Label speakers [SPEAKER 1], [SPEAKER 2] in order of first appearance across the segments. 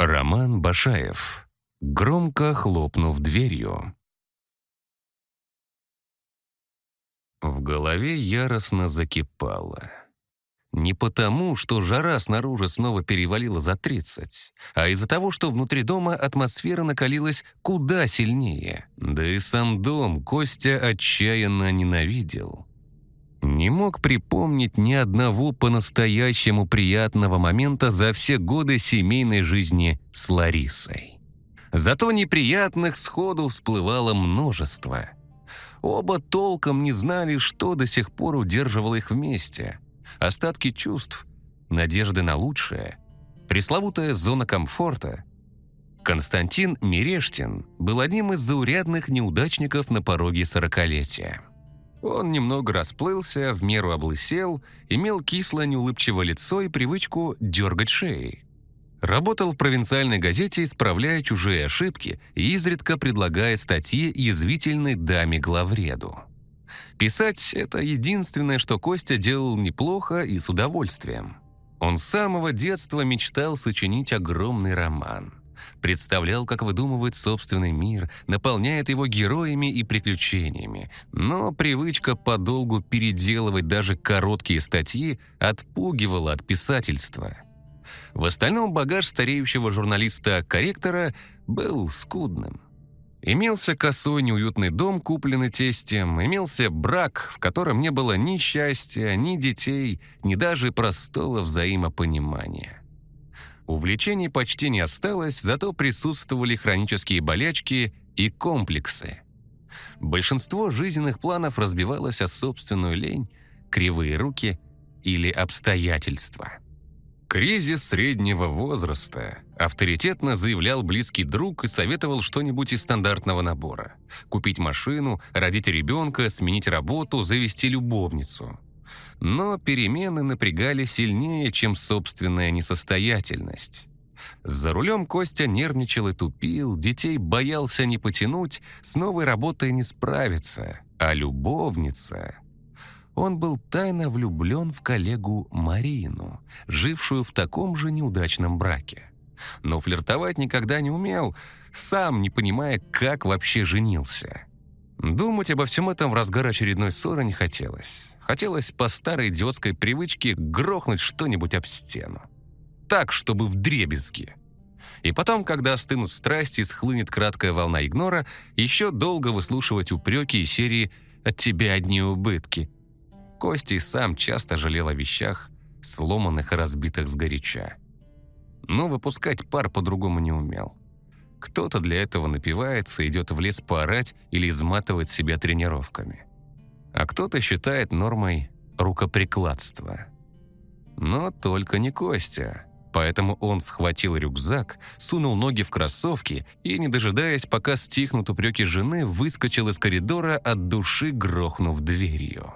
[SPEAKER 1] Роман Башаев. Громко хлопнув дверью. В голове яростно закипало. Не потому, что жара снаружи снова перевалила за 30, а из-за того, что внутри дома атмосфера накалилась куда сильнее. Да и сам дом Костя отчаянно ненавидел. Не мог припомнить ни одного по-настоящему приятного момента за все годы семейной жизни с Ларисой. Зато неприятных сходу всплывало множество. Оба толком не знали, что до сих пор удерживало их вместе. Остатки чувств, надежды на лучшее, пресловутая зона комфорта. Константин Мирештин был одним из заурядных неудачников на пороге сорокалетия. Он немного расплылся, в меру облысел, имел кислое неулыбчивое лицо и привычку дергать шеей. Работал в провинциальной газете, исправляя чужие ошибки и изредка предлагая статьи язвительной даме-главреду. Писать — это единственное, что Костя делал неплохо и с удовольствием. Он с самого детства мечтал сочинить огромный роман представлял, как выдумывает собственный мир, наполняет его героями и приключениями. Но привычка подолгу переделывать даже короткие статьи отпугивала от писательства. В остальном багаж стареющего журналиста-корректора был скудным. Имелся косой неуютный дом, купленный тестем, имелся брак, в котором не было ни счастья, ни детей, ни даже простого взаимопонимания. Увлечений почти не осталось, зато присутствовали хронические болячки и комплексы. Большинство жизненных планов разбивалось о собственную лень, кривые руки или обстоятельства. Кризис среднего возраста авторитетно заявлял близкий друг и советовал что-нибудь из стандартного набора. Купить машину, родить ребенка, сменить работу, завести любовницу – но перемены напрягали сильнее, чем собственная несостоятельность. За рулем Костя нервничал и тупил, детей боялся не потянуть, с новой работой не справиться. А любовница... Он был тайно влюблен в коллегу Марину, жившую в таком же неудачном браке. Но флиртовать никогда не умел, сам не понимая, как вообще женился. Думать обо всем этом в разгар очередной ссоры не хотелось. Хотелось по старой идиотской привычке грохнуть что-нибудь об стену. Так, чтобы в дребезги. И потом, когда остынут страсти и схлынет краткая волна игнора, еще долго выслушивать упреки и серии «От тебя одни убытки». Костя сам часто жалел о вещах, сломанных и разбитых сгоряча. Но выпускать пар по-другому не умел. Кто-то для этого напивается, идет в лес поорать или изматывает себя тренировками а кто-то считает нормой рукоприкладство. Но только не Костя. Поэтому он схватил рюкзак, сунул ноги в кроссовки и, не дожидаясь, пока стихнут упреки жены, выскочил из коридора от души, грохнув дверью.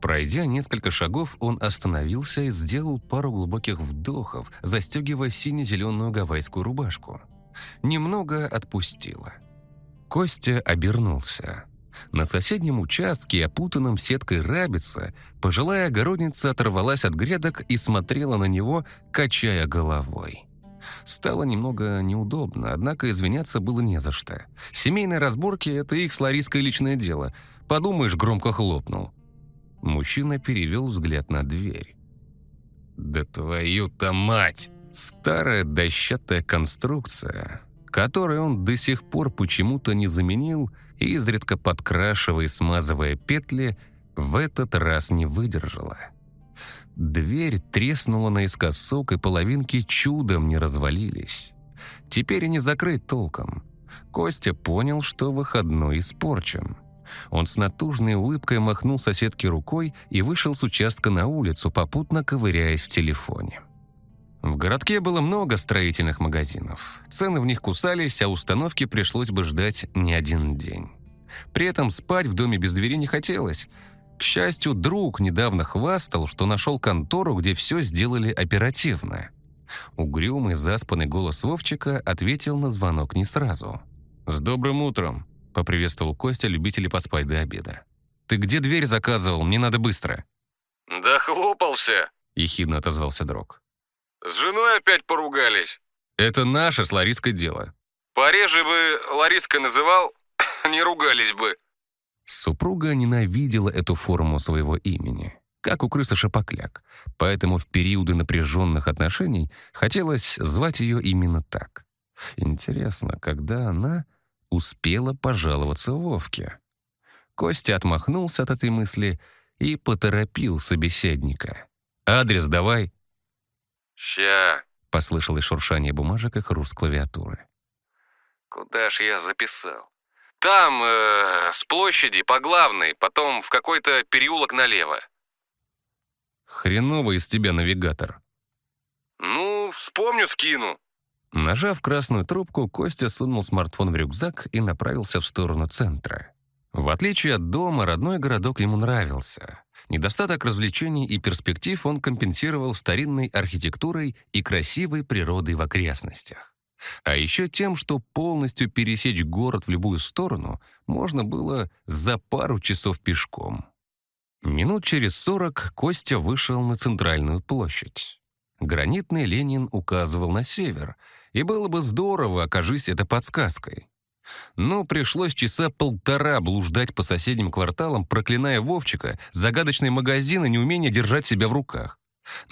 [SPEAKER 1] Пройдя несколько шагов, он остановился и сделал пару глубоких вдохов, застегивая сине-зеленую гавайскую рубашку. Немного отпустило. Костя обернулся. На соседнем участке, опутанном сеткой рабица, пожилая огородница оторвалась от грядок и смотрела на него, качая головой. Стало немного неудобно, однако извиняться было не за что. Семейные разборки — это их с Лариской личное дело. Подумаешь, громко хлопнул. Мужчина перевел взгляд на дверь. «Да твою-то мать!» Старая дощатая конструкция, которую он до сих пор почему-то не заменил — изредка подкрашивая и смазывая петли, в этот раз не выдержала. Дверь треснула наискосок, и половинки чудом не развалились. Теперь и не закрыть толком. Костя понял, что выходной испорчен. Он с натужной улыбкой махнул соседке рукой и вышел с участка на улицу, попутно ковыряясь в телефоне. В городке было много строительных магазинов. Цены в них кусались, а установки пришлось бы ждать не один день. При этом спать в доме без двери не хотелось. К счастью, друг недавно хвастал, что нашел контору, где все сделали оперативно. Угрюмый, заспанный голос Вовчика ответил на звонок не сразу. «С добрым утром!» — поприветствовал Костя любителей поспать до обеда. «Ты где дверь заказывал? Мне надо быстро».
[SPEAKER 2] «Да хлопался!»
[SPEAKER 1] — ехидно отозвался друг.
[SPEAKER 2] С женой опять поругались.
[SPEAKER 1] Это наше с Лариской дело.
[SPEAKER 2] Пореже бы Лариской называл, не ругались бы.
[SPEAKER 1] Супруга ненавидела эту форму своего имени, как у крысы шапокляк, поэтому в периоды напряженных отношений хотелось звать ее именно так. Интересно, когда она успела пожаловаться Вовке? Костя отмахнулся от этой мысли и поторопил собеседника. «Адрес давай».
[SPEAKER 2] «Ща», —
[SPEAKER 1] послышалось шуршание бумажек и хруст клавиатуры.
[SPEAKER 2] «Куда ж я записал?» «Там, э, с площади, по главной, потом в какой-то переулок налево».
[SPEAKER 1] «Хреновый из тебя навигатор».
[SPEAKER 2] «Ну, вспомню, скину».
[SPEAKER 1] Нажав красную трубку, Костя сунул смартфон в рюкзак и направился в сторону центра. В отличие от дома, родной городок ему нравился. Недостаток развлечений и перспектив он компенсировал старинной архитектурой и красивой природой в окрестностях. А еще тем, что полностью пересечь город в любую сторону можно было за пару часов пешком. Минут через сорок Костя вышел на центральную площадь. Гранитный Ленин указывал на север, и было бы здорово, окажись это подсказкой. Но пришлось часа полтора блуждать по соседним кварталам, проклиная Вовчика, загадочный магазин и неумение держать себя в руках.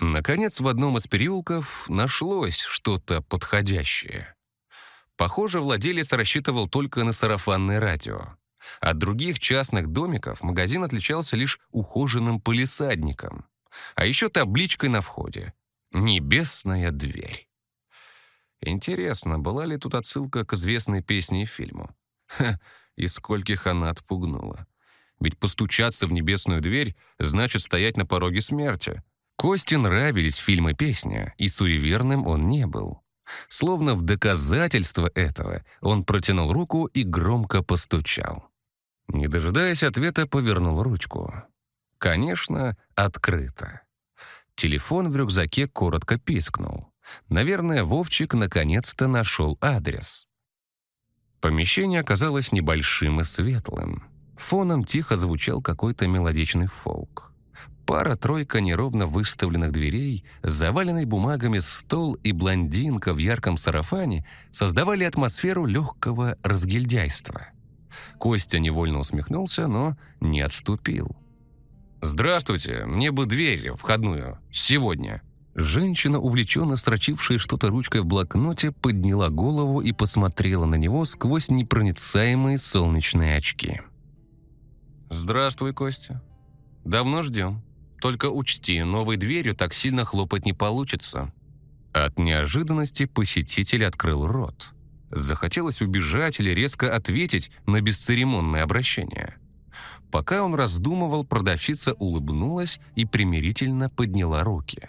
[SPEAKER 1] Наконец, в одном из переулков нашлось что-то подходящее. Похоже, владелец рассчитывал только на сарафанное радио. От других частных домиков магазин отличался лишь ухоженным полисадником, а еще табличкой на входе «Небесная дверь». Интересно, была ли тут отсылка к известной песне и фильму? Ха, и скольких она отпугнула. Ведь постучаться в небесную дверь значит стоять на пороге смерти. Косте нравились фильмы песня, и суеверным он не был. Словно в доказательство этого он протянул руку и громко постучал. Не дожидаясь ответа, повернул ручку. Конечно, открыто. Телефон в рюкзаке коротко пискнул. Наверное, Вовчик наконец-то нашел адрес. Помещение оказалось небольшим и светлым. Фоном тихо звучал какой-то мелодичный фолк. Пара-тройка неровно выставленных дверей, заваленный бумагами стол и блондинка в ярком сарафане создавали атмосферу легкого разгильдяйства. Костя невольно усмехнулся, но не отступил. «Здравствуйте, мне бы дверь входную. Сегодня». Женщина, увлеченно строчившая что-то ручкой в блокноте, подняла голову и посмотрела на него сквозь непроницаемые солнечные очки. «Здравствуй, Костя. Давно ждем. Только учти, новой дверью так сильно хлопать не получится». От неожиданности посетитель открыл рот. Захотелось убежать или резко ответить на бесцеремонное обращение. Пока он раздумывал, продавщица улыбнулась и примирительно подняла руки.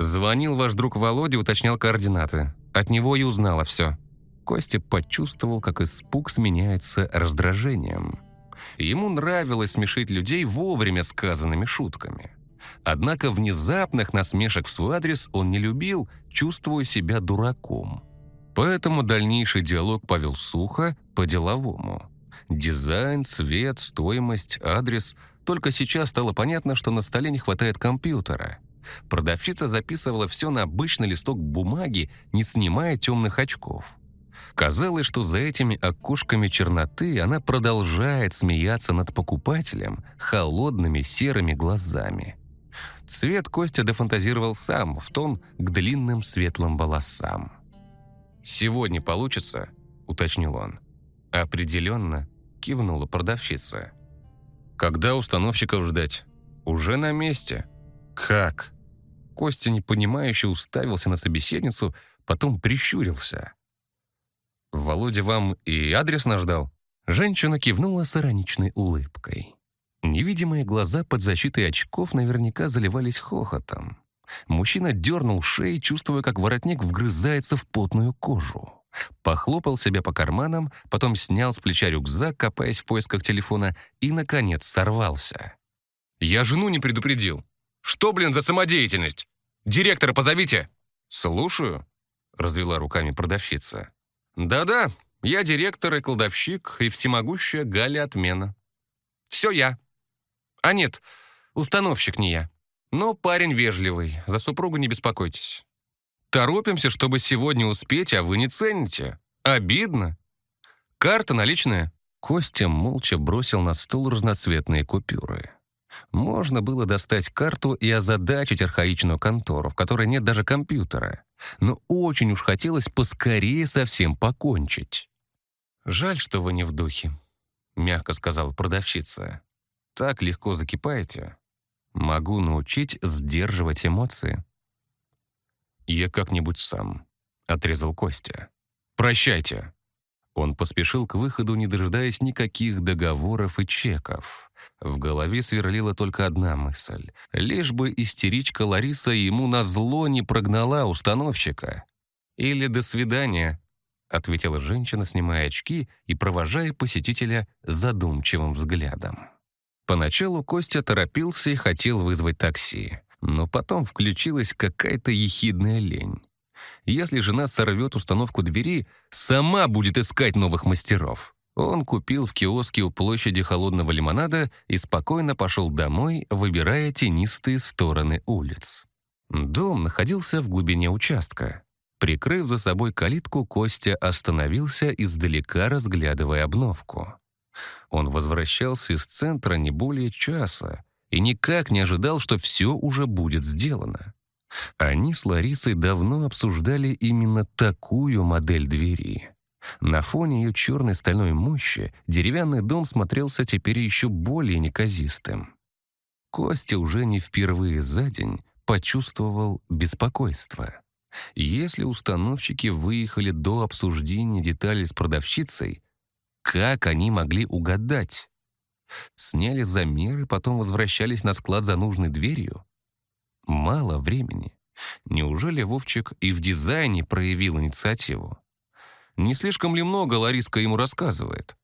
[SPEAKER 1] «Звонил ваш друг Володя, уточнял координаты. От него и узнала все». Костя почувствовал, как испуг сменяется раздражением. Ему нравилось смешить людей вовремя сказанными шутками. Однако внезапных насмешек в свой адрес он не любил, чувствуя себя дураком. Поэтому дальнейший диалог повел сухо, по-деловому. Дизайн, цвет, стоимость, адрес. Только сейчас стало понятно, что на столе не хватает компьютера. Продавщица записывала все на обычный листок бумаги, не снимая темных очков. Казалось, что за этими окошками черноты она продолжает смеяться над покупателем холодными серыми глазами. Цвет Костя дофантазировал сам, в тон к длинным светлым волосам. «Сегодня получится?» – уточнил он. «Определенно», – кивнула продавщица. «Когда установщиков ждать?» «Уже на месте». «Как?» Костя непонимающе уставился на собеседницу, потом прищурился. «Володя вам и адрес наждал?» Женщина кивнула с ироничной улыбкой. Невидимые глаза под защитой очков наверняка заливались хохотом. Мужчина дернул шею, чувствуя, как воротник вгрызается в потную кожу. Похлопал себя по карманам, потом снял с плеча рюкзак, копаясь в поисках телефона, и, наконец, сорвался. «Я жену не предупредил. Что, блин, за самодеятельность? Директора позовите!» «Слушаю», — развела руками продавщица. «Да-да, я директор и кладовщик, и всемогущая Галя Отмена. Все я. А нет, установщик не я. Но парень вежливый, за супругу не беспокойтесь».
[SPEAKER 2] Торопимся, чтобы сегодня успеть, а вы не цените. Обидно. Карта наличная».
[SPEAKER 1] Костя молча бросил на стол разноцветные купюры. Можно было достать карту и озадачить архаичную контору, в которой нет даже компьютера. Но очень уж хотелось поскорее совсем покончить. «Жаль, что вы не в духе», — мягко сказала продавщица. «Так легко закипаете. Могу научить сдерживать эмоции». «Я как-нибудь сам», — отрезал Костя. «Прощайте». Он поспешил к выходу, не дожидаясь никаких договоров и чеков. В голове сверлила только одна мысль. Лишь бы истеричка Лариса ему назло не прогнала установщика. «Или до свидания», — ответила женщина, снимая очки и провожая посетителя задумчивым взглядом. Поначалу Костя торопился и хотел вызвать такси, но потом включилась какая-то ехидная лень. Если жена сорвет установку двери, сама будет искать новых мастеров. Он купил в киоске у площади холодного лимонада и спокойно пошел домой, выбирая тенистые стороны улиц. Дом находился в глубине участка. Прикрыв за собой калитку, Костя остановился, издалека разглядывая обновку. Он возвращался из центра не более часа и никак не ожидал, что все уже будет сделано. Они с Ларисой давно обсуждали именно такую модель двери. На фоне ее черной стальной мощи деревянный дом смотрелся теперь еще более неказистым. Костя уже не впервые за день почувствовал беспокойство. Если установщики выехали до обсуждения деталей с продавщицей, как они могли угадать? Сняли замеры, потом возвращались на склад за нужной дверью? Мало времени. Неужели Вовчик и в дизайне проявил инициативу? Не слишком ли много Лариска ему рассказывает?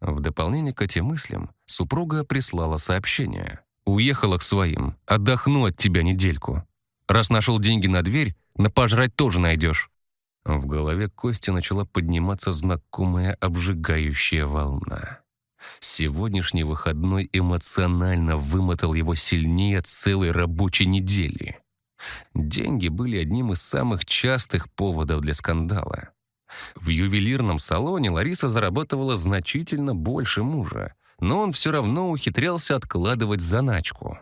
[SPEAKER 1] В дополнение к этим мыслям супруга прислала сообщение. «Уехала к своим. Отдохну от тебя недельку. Раз нашел деньги на дверь, на пожрать тоже найдешь». В голове Кости начала подниматься знакомая обжигающая волна. Сегодняшний выходной эмоционально вымотал его сильнее целой рабочей недели. Деньги были одним из самых частых поводов для скандала. В ювелирном салоне Лариса зарабатывала значительно больше мужа, но он все равно ухитрялся откладывать заначку.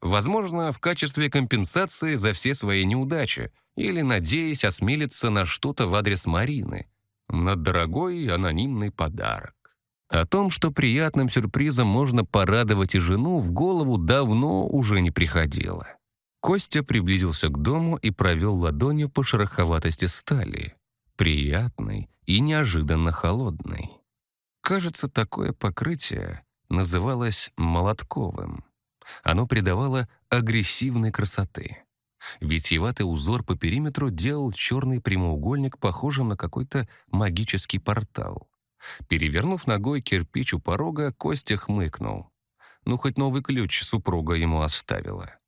[SPEAKER 1] Возможно, в качестве компенсации за все свои неудачи или надеясь осмелиться на что-то в адрес Марины, на дорогой анонимный подарок. О том, что приятным сюрпризом можно порадовать и жену, в голову давно уже не приходило. Костя приблизился к дому и провел ладонью по шероховатости стали. Приятной и неожиданно холодной. Кажется, такое покрытие называлось молотковым. Оно придавало агрессивной красоты. Витиеватый узор по периметру делал черный прямоугольник похожим на какой-то магический портал. Перевернув ногой кирпич у порога, Костя хмыкнул. Ну, хоть новый ключ супруга ему оставила.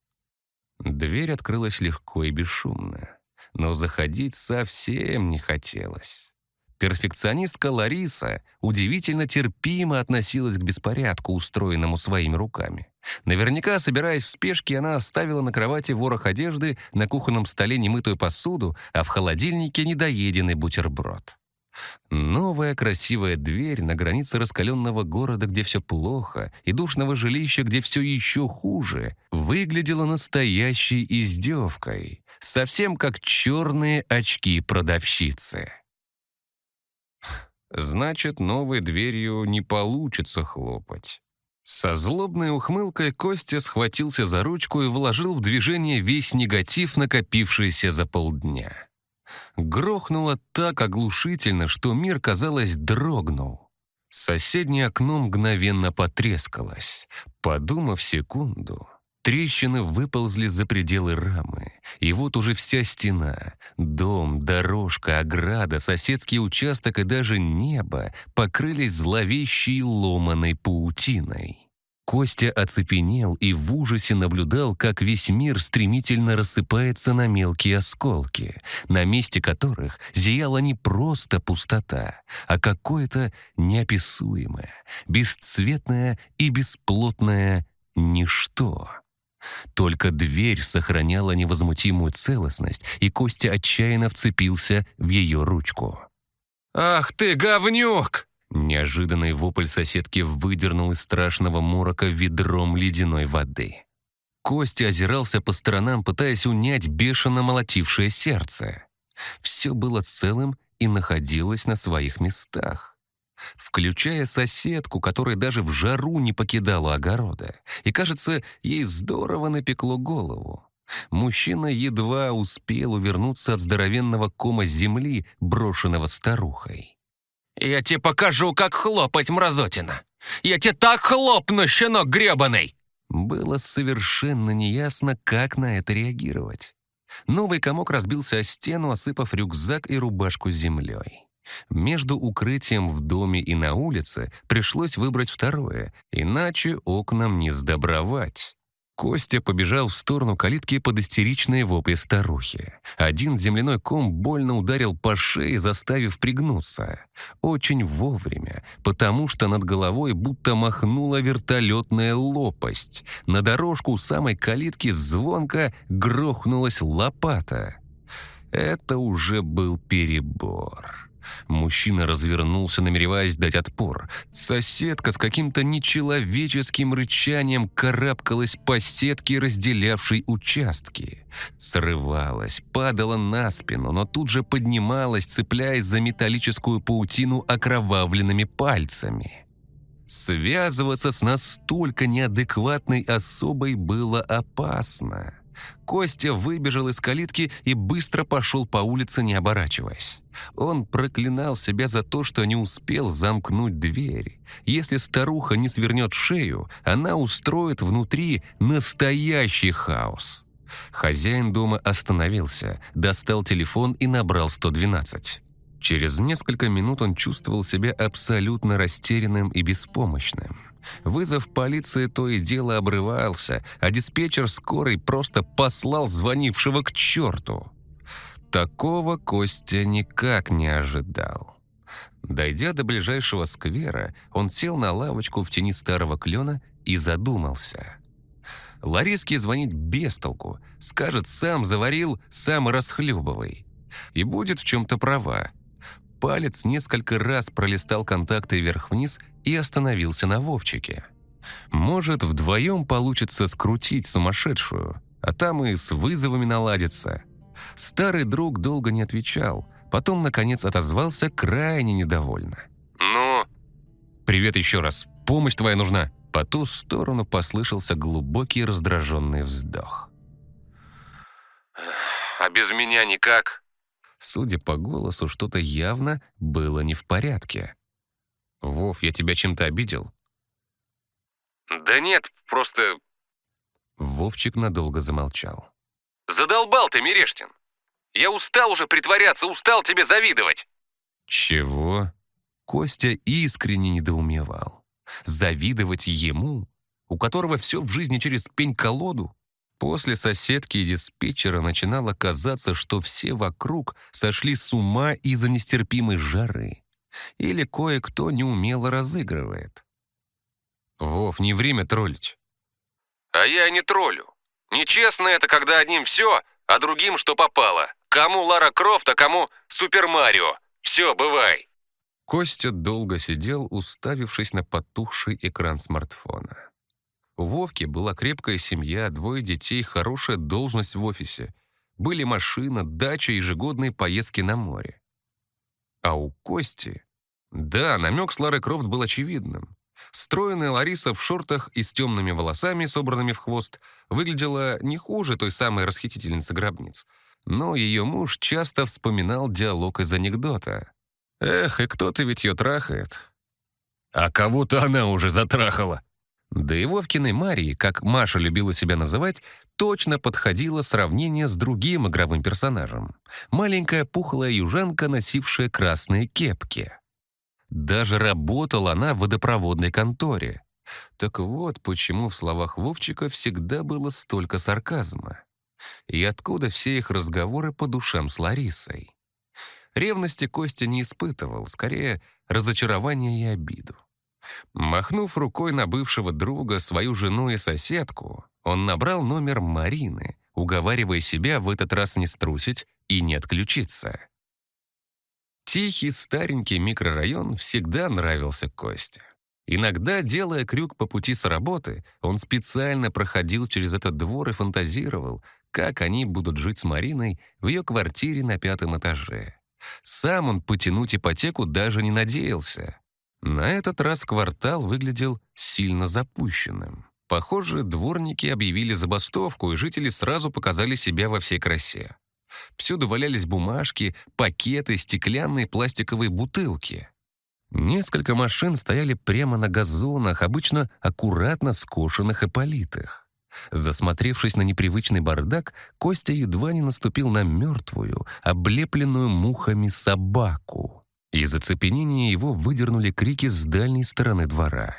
[SPEAKER 1] Дверь открылась легко и бесшумно, но заходить совсем не хотелось. Перфекционистка Лариса удивительно терпимо относилась к беспорядку, устроенному своими руками. Наверняка, собираясь в спешке, она оставила на кровати ворох одежды, на кухонном столе немытую посуду, а в холодильнике недоеденный бутерброд. Новая красивая дверь на границе раскаленного города, где все плохо, и душного жилища, где все еще хуже, выглядела настоящей издевкой, совсем как черные очки продавщицы. Значит, новой дверью не получится хлопать. Со злобной ухмылкой Костя схватился за ручку и вложил в движение весь негатив, накопившийся за полдня. Грохнуло так оглушительно, что мир, казалось, дрогнул. Соседнее окно мгновенно потрескалось. Подумав секунду, трещины выползли за пределы рамы. И вот уже вся стена, дом, дорожка, ограда, соседский участок и даже небо покрылись зловещей ломаной паутиной. Костя оцепенел и в ужасе наблюдал, как весь мир стремительно рассыпается на мелкие осколки, на месте которых зияла не просто пустота, а какое-то неописуемое, бесцветное и бесплотное ничто. Только дверь сохраняла невозмутимую целостность, и Костя отчаянно вцепился в ее ручку.
[SPEAKER 2] «Ах ты, говнюк!»
[SPEAKER 1] Неожиданный вопль соседки выдернул из страшного морока ведром ледяной воды. Костя озирался по сторонам, пытаясь унять бешено молотившее сердце. Все было целым и находилось на своих местах. Включая соседку, которая даже в жару не покидала огорода. И, кажется, ей здорово напекло голову. Мужчина едва успел увернуться от здоровенного кома земли, брошенного старухой.
[SPEAKER 2] «Я тебе покажу, как хлопать, мразотина! Я тебе так хлопну, щенок гребаный!»
[SPEAKER 1] Было совершенно неясно, как на это реагировать. Новый комок разбился о стену, осыпав рюкзак и рубашку землей. Между укрытием в доме и на улице пришлось выбрать второе, иначе окнам не сдобровать. Костя побежал в сторону калитки под истеричные вопли старухи. Один земляной ком больно ударил по шее, заставив пригнуться. Очень вовремя, потому что над головой будто махнула вертолетная лопасть. На дорожку у самой калитки звонко грохнулась лопата. Это уже был перебор. Мужчина развернулся, намереваясь дать отпор. Соседка с каким-то нечеловеческим рычанием карабкалась по сетке, разделявшей участки. Срывалась, падала на спину, но тут же поднималась, цепляясь за металлическую паутину окровавленными пальцами. Связываться с настолько неадекватной особой было опасно. Костя выбежал из калитки и быстро пошел по улице, не оборачиваясь. Он проклинал себя за то, что не успел замкнуть дверь. Если старуха не свернет шею, она устроит внутри настоящий хаос. Хозяин дома остановился, достал телефон и набрал 112. Через несколько минут он чувствовал себя абсолютно растерянным и беспомощным. Вызов полиции то и дело обрывался, а диспетчер скорой просто послал звонившего к черту. Такого Костя никак не ожидал. Дойдя до ближайшего сквера, он сел на лавочку в тени старого клена и задумался. Лариске звонить без толку, скажет «сам заварил, сам расхлебывай». И будет в чем-то права. Палец несколько раз пролистал контакты вверх-вниз и остановился на Вовчике. Может, вдвоем получится скрутить сумасшедшую, а там и с вызовами наладится. Старый друг долго не отвечал, потом, наконец, отозвался крайне недовольно.
[SPEAKER 2] «Ну?»
[SPEAKER 1] «Привет еще раз. Помощь твоя нужна». По ту сторону послышался глубокий раздраженный вздох.
[SPEAKER 2] «А без меня никак?»
[SPEAKER 1] Судя по голосу, что-то явно было не в порядке. «Вов, я тебя чем-то обидел?»
[SPEAKER 2] «Да нет, просто...»
[SPEAKER 1] Вовчик надолго замолчал.
[SPEAKER 2] «Задолбал ты, Мирештин! Я устал уже притворяться, устал тебе завидовать!»
[SPEAKER 1] «Чего?» Костя искренне недоумевал. «Завидовать ему, у которого все в жизни через пень-колоду?» После соседки и диспетчера начинало казаться, что все вокруг сошли с ума из-за нестерпимой жары. Или кое-кто неумело разыгрывает. «Вов, не время троллить».
[SPEAKER 2] «А я не троллю. Нечестно это, когда одним все, а другим что попало. Кому Лара Крофт, а кому Супер Марио. Все, бывай».
[SPEAKER 1] Костя долго сидел, уставившись на потухший экран смартфона. У Вовки была крепкая семья, двое детей, хорошая должность в офисе. Были машина, дача и ежегодные поездки на море. А у Кости... Да, намек с Ларой Крофт был очевидным. Стройная Лариса в шортах и с темными волосами, собранными в хвост, выглядела не хуже той самой расхитительницы гробниц. Но ее муж часто вспоминал диалог из анекдота. «Эх, и кто-то ведь ее трахает». «А кого-то она уже затрахала», да и Вовкиной Марии, как Маша любила себя называть, точно подходило сравнение с другим игровым персонажем. Маленькая пухлая южанка, носившая красные кепки. Даже работала она в водопроводной конторе. Так вот, почему в словах Вовчика всегда было столько сарказма. И откуда все их разговоры по душам с Ларисой? Ревности Костя не испытывал, скорее, разочарование и обиду. Махнув рукой на бывшего друга, свою жену и соседку, Он набрал номер Марины, уговаривая себя в этот раз не струсить и не отключиться. Тихий старенький микрорайон всегда нравился Косте. Иногда, делая крюк по пути с работы, он специально проходил через этот двор и фантазировал, как они будут жить с Мариной в ее квартире на пятом этаже. Сам он потянуть ипотеку даже не надеялся. На этот раз квартал выглядел сильно запущенным. Похоже, дворники объявили забастовку, и жители сразу показали себя во всей красе. Всюду валялись бумажки, пакеты, стеклянные пластиковые бутылки. Несколько машин стояли прямо на газонах, обычно аккуратно скошенных и политых. Засмотревшись на непривычный бардак, Костя едва не наступил на мертвую, облепленную мухами собаку. Из оцепенения его выдернули крики с дальней стороны двора.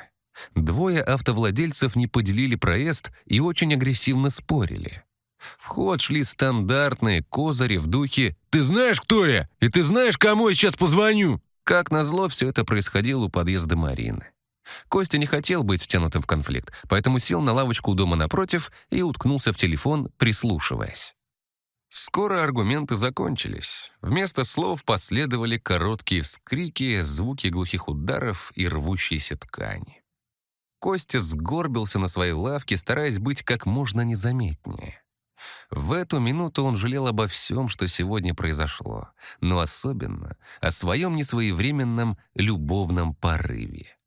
[SPEAKER 1] Двое автовладельцев не поделили проезд и очень агрессивно спорили. В ход шли стандартные козыри в духе «Ты знаешь, кто я? И ты знаешь, кому я сейчас позвоню?» Как назло, все это происходило у подъезда Марины. Костя не хотел быть втянутым в конфликт, поэтому сел на лавочку у дома напротив и уткнулся в телефон, прислушиваясь. Скоро аргументы закончились. Вместо слов последовали короткие вскрики, звуки глухих ударов и рвущейся ткани. Костя сгорбился на своей лавке, стараясь быть как можно незаметнее. В эту минуту он жалел обо всем, что сегодня произошло, но особенно о своем несвоевременном любовном порыве.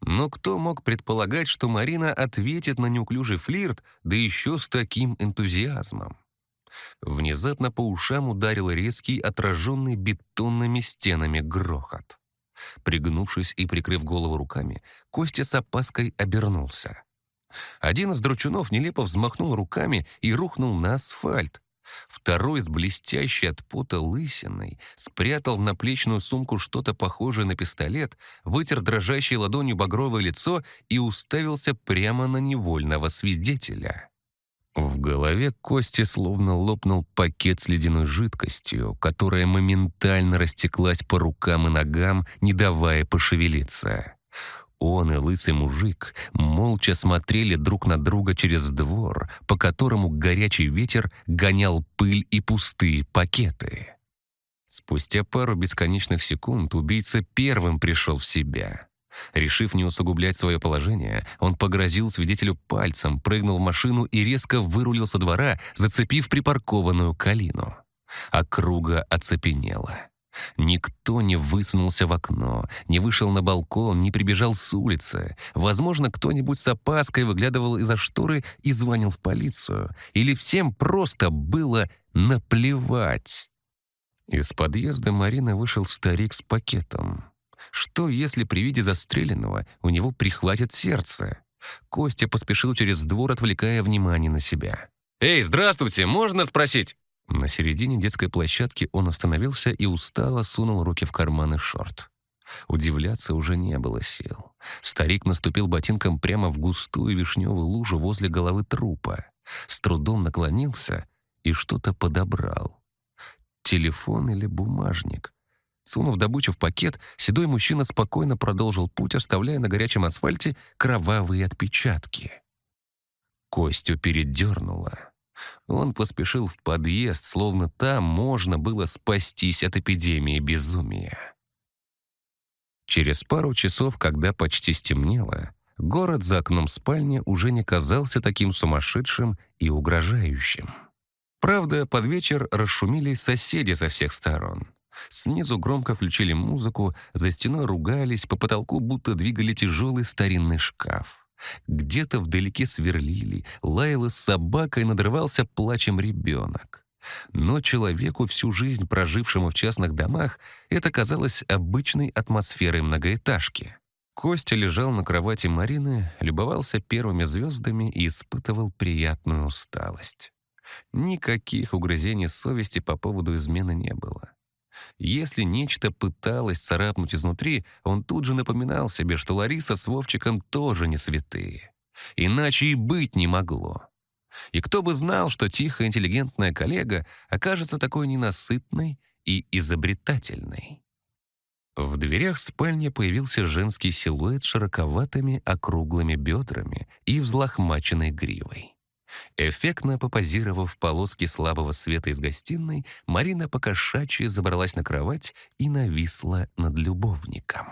[SPEAKER 1] Но кто мог предполагать, что Марина ответит на неуклюжий флирт, да еще с таким энтузиазмом? Внезапно по ушам ударил резкий, отраженный бетонными стенами грохот. Пригнувшись и прикрыв голову руками, Костя с опаской обернулся. Один из дручунов нелепо взмахнул руками и рухнул на асфальт. Второй с блестящей от пота лысиной спрятал в наплечную сумку что-то похожее на пистолет, вытер дрожащей ладонью багровое лицо и уставился прямо на невольного свидетеля. В голове Кости словно лопнул пакет с ледяной жидкостью, которая моментально растеклась по рукам и ногам, не давая пошевелиться. Он и лысый мужик молча смотрели друг на друга через двор, по которому горячий ветер гонял пыль и пустые пакеты. Спустя пару бесконечных секунд убийца первым пришел в себя. Решив не усугублять свое положение, он погрозил свидетелю пальцем, прыгнул в машину и резко вырулил со двора, зацепив припаркованную калину. Округа оцепенела. Никто не высунулся в окно, не вышел на балкон, не прибежал с улицы. Возможно, кто-нибудь с опаской выглядывал из-за шторы и звонил в полицию. Или всем просто было наплевать. Из подъезда Марина вышел старик с пакетом. Что, если при виде застреленного у него прихватит сердце? Костя поспешил через двор, отвлекая внимание на себя. «Эй, здравствуйте, можно спросить?» На середине детской площадки он остановился и устало сунул руки в карманы шорт. Удивляться уже не было сил. Старик наступил ботинком прямо в густую вишневую лужу возле головы трупа. С трудом наклонился и что-то подобрал. Телефон или бумажник? Сунув добычу в пакет, седой мужчина спокойно продолжил путь, оставляя на горячем асфальте кровавые отпечатки. Костю передернуло. Он поспешил в подъезд, словно там можно было спастись от эпидемии безумия. Через пару часов, когда почти стемнело, город за окном спальни уже не казался таким сумасшедшим и угрожающим. Правда, под вечер расшумели соседи со всех сторон. Снизу громко включили музыку, за стеной ругались, по потолку будто двигали тяжелый старинный шкаф. Где-то вдалеке сверлили, лаяла собака и надрывался плачем ребенок. Но человеку, всю жизнь прожившему в частных домах, это казалось обычной атмосферой многоэтажки. Костя лежал на кровати Марины, любовался первыми звездами и испытывал приятную усталость. Никаких угрызений совести по поводу измены не было. Если нечто пыталось царапнуть изнутри, он тут же напоминал себе, что Лариса с Вовчиком тоже не святые. Иначе и быть не могло. И кто бы знал, что тихая интеллигентная коллега окажется такой ненасытной и изобретательной. В дверях спальни появился женский силуэт с широковатыми округлыми бедрами и взлохмаченной гривой. Эффектно попозировав в полоске слабого света из гостиной, Марина покошачьи забралась на кровать и нависла над любовником.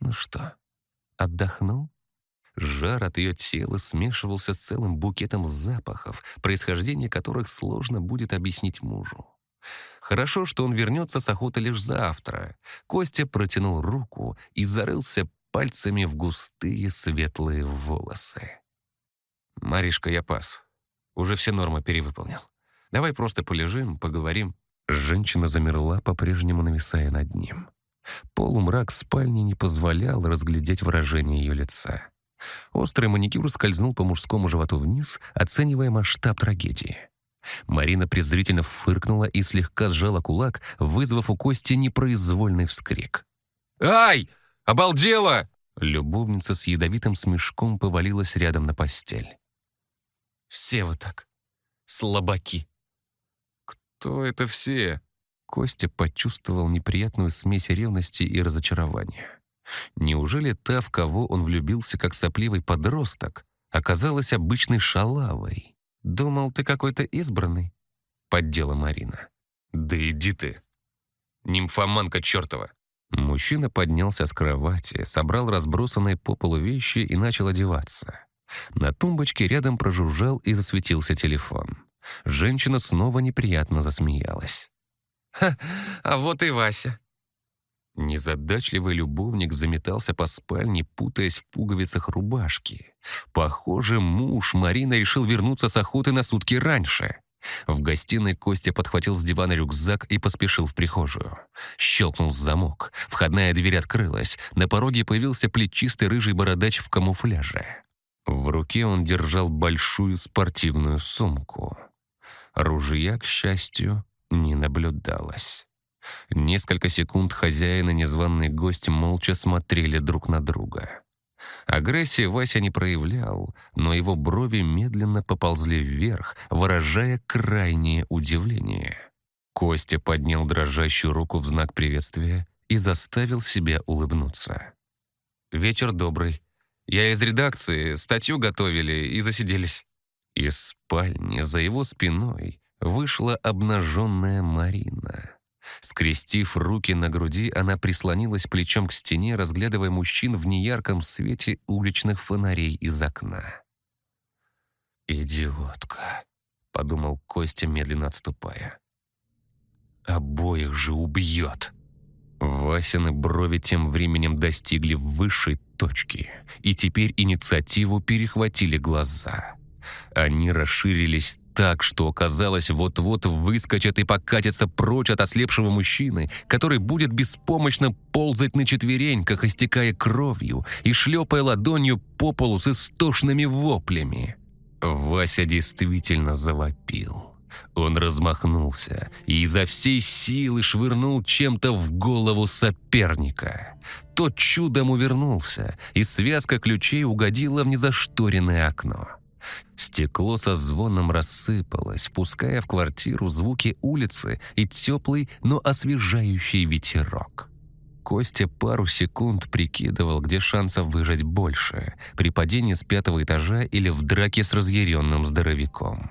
[SPEAKER 1] Ну что, отдохнул? Жар от ее тела смешивался с целым букетом запахов, происхождение которых сложно будет объяснить мужу. Хорошо, что он вернется с охоты лишь завтра. Костя протянул руку и зарылся пальцами в густые светлые волосы. «Маришка, я пас. Уже все нормы перевыполнил. Давай просто полежим, поговорим». Женщина замерла, по-прежнему нависая над ним. Полумрак спальни не позволял разглядеть выражение ее лица. Острый маникюр скользнул по мужскому животу вниз, оценивая масштаб трагедии. Марина презрительно фыркнула и слегка сжала кулак, вызвав у Кости непроизвольный вскрик.
[SPEAKER 2] «Ай! Обалдела!»
[SPEAKER 1] Любовница с ядовитым смешком повалилась рядом на постель.
[SPEAKER 2] «Все вы так. Слабаки».
[SPEAKER 1] «Кто это все?» Костя почувствовал неприятную смесь ревности и разочарования. Неужели та, в кого он влюбился как сопливый подросток, оказалась обычной шалавой? «Думал, ты какой-то избранный», — поддела Марина.
[SPEAKER 2] «Да иди ты! Нимфоманка чертова!»
[SPEAKER 1] Мужчина поднялся с кровати, собрал разбросанные по полу вещи и начал одеваться. На тумбочке рядом прожужжал и засветился телефон. Женщина снова неприятно засмеялась.
[SPEAKER 2] «Ха, а вот и Вася!»
[SPEAKER 1] Незадачливый любовник заметался по спальне, путаясь в пуговицах рубашки. Похоже, муж Марина решил вернуться с охоты на сутки раньше. В гостиной Костя подхватил с дивана рюкзак и поспешил в прихожую. Щелкнул замок. Входная дверь открылась. На пороге появился плечистый рыжий бородач в камуфляже. В руке он держал большую спортивную сумку. Ружья, к счастью, не наблюдалось. Несколько секунд хозяин и незваный гость молча смотрели друг на друга. Агрессии Вася не проявлял, но его брови медленно поползли вверх, выражая крайнее удивление. Костя поднял дрожащую руку в знак приветствия и заставил себя улыбнуться. «Вечер добрый. Я из редакции, статью готовили и засиделись». Из спальни за его спиной вышла обнаженная Марина. Скрестив руки на груди, она прислонилась плечом к стене, разглядывая мужчин в неярком свете уличных фонарей из окна. «Идиотка», — подумал Костя, медленно отступая. «Обоих же убьет!» Васины брови тем временем достигли высшей точки, и теперь инициативу перехватили глаза. Они расширились так, что, казалось, вот-вот выскочат и покатятся прочь от ослепшего мужчины, который будет беспомощно ползать на четвереньках, истекая кровью и шлепая ладонью по полу с истошными воплями. Вася действительно завопил. Он размахнулся и изо всей силы швырнул чем-то в голову соперника. Тот чудом увернулся, и связка ключей угодила в незашторенное окно. Стекло со звоном рассыпалось, впуская в квартиру звуки улицы и теплый, но освежающий ветерок. Костя пару секунд прикидывал, где шансов выжить больше – при падении с пятого этажа или в драке с разъяренным здоровяком.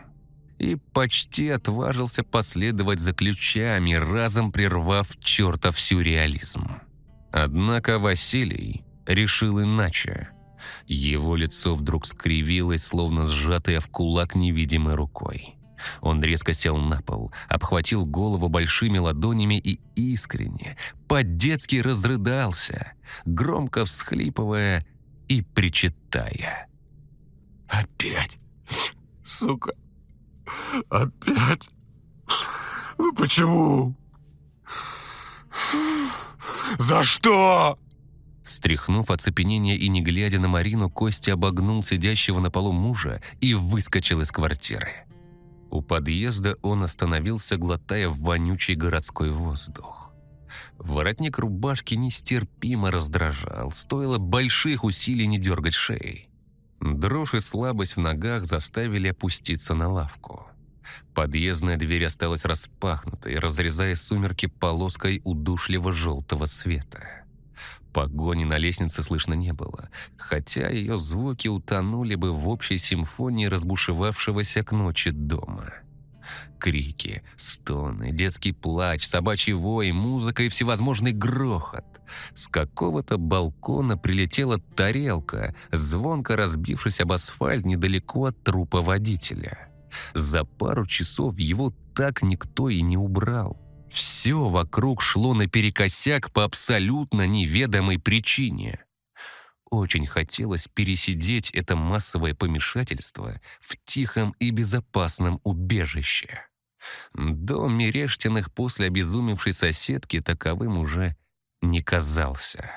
[SPEAKER 1] И почти отважился последовать за ключами, разом прервав чертов сюрреализм. Однако Василий решил иначе – его лицо вдруг скривилось, словно сжатое в кулак невидимой рукой. Он резко сел на пол, обхватил голову большими ладонями и искренне, по-детски разрыдался, громко всхлипывая и причитая.
[SPEAKER 3] «Опять? Сука! Опять? Ну почему? За что?»
[SPEAKER 1] Стряхнув оцепенение и не глядя на Марину, Костя обогнул сидящего на полу мужа и выскочил из квартиры. У подъезда он остановился, глотая вонючий городской воздух. Воротник рубашки нестерпимо раздражал, стоило больших усилий не дергать шеи. Дрожь и слабость в ногах заставили опуститься на лавку. Подъездная дверь осталась распахнутой, разрезая сумерки полоской удушливо желтого света. Погони на лестнице слышно не было, хотя ее звуки утонули бы в общей симфонии разбушевавшегося к ночи дома. Крики, стоны, детский плач, собачий вой, музыка и всевозможный грохот. С какого-то балкона прилетела тарелка, звонко разбившись об асфальт недалеко от трупа водителя. За пару часов его так никто и не убрал. Все вокруг шло наперекосяк по абсолютно неведомой причине. Очень хотелось пересидеть это массовое помешательство в тихом и безопасном убежище. Дом Мерештиных после обезумевшей соседки таковым уже не казался.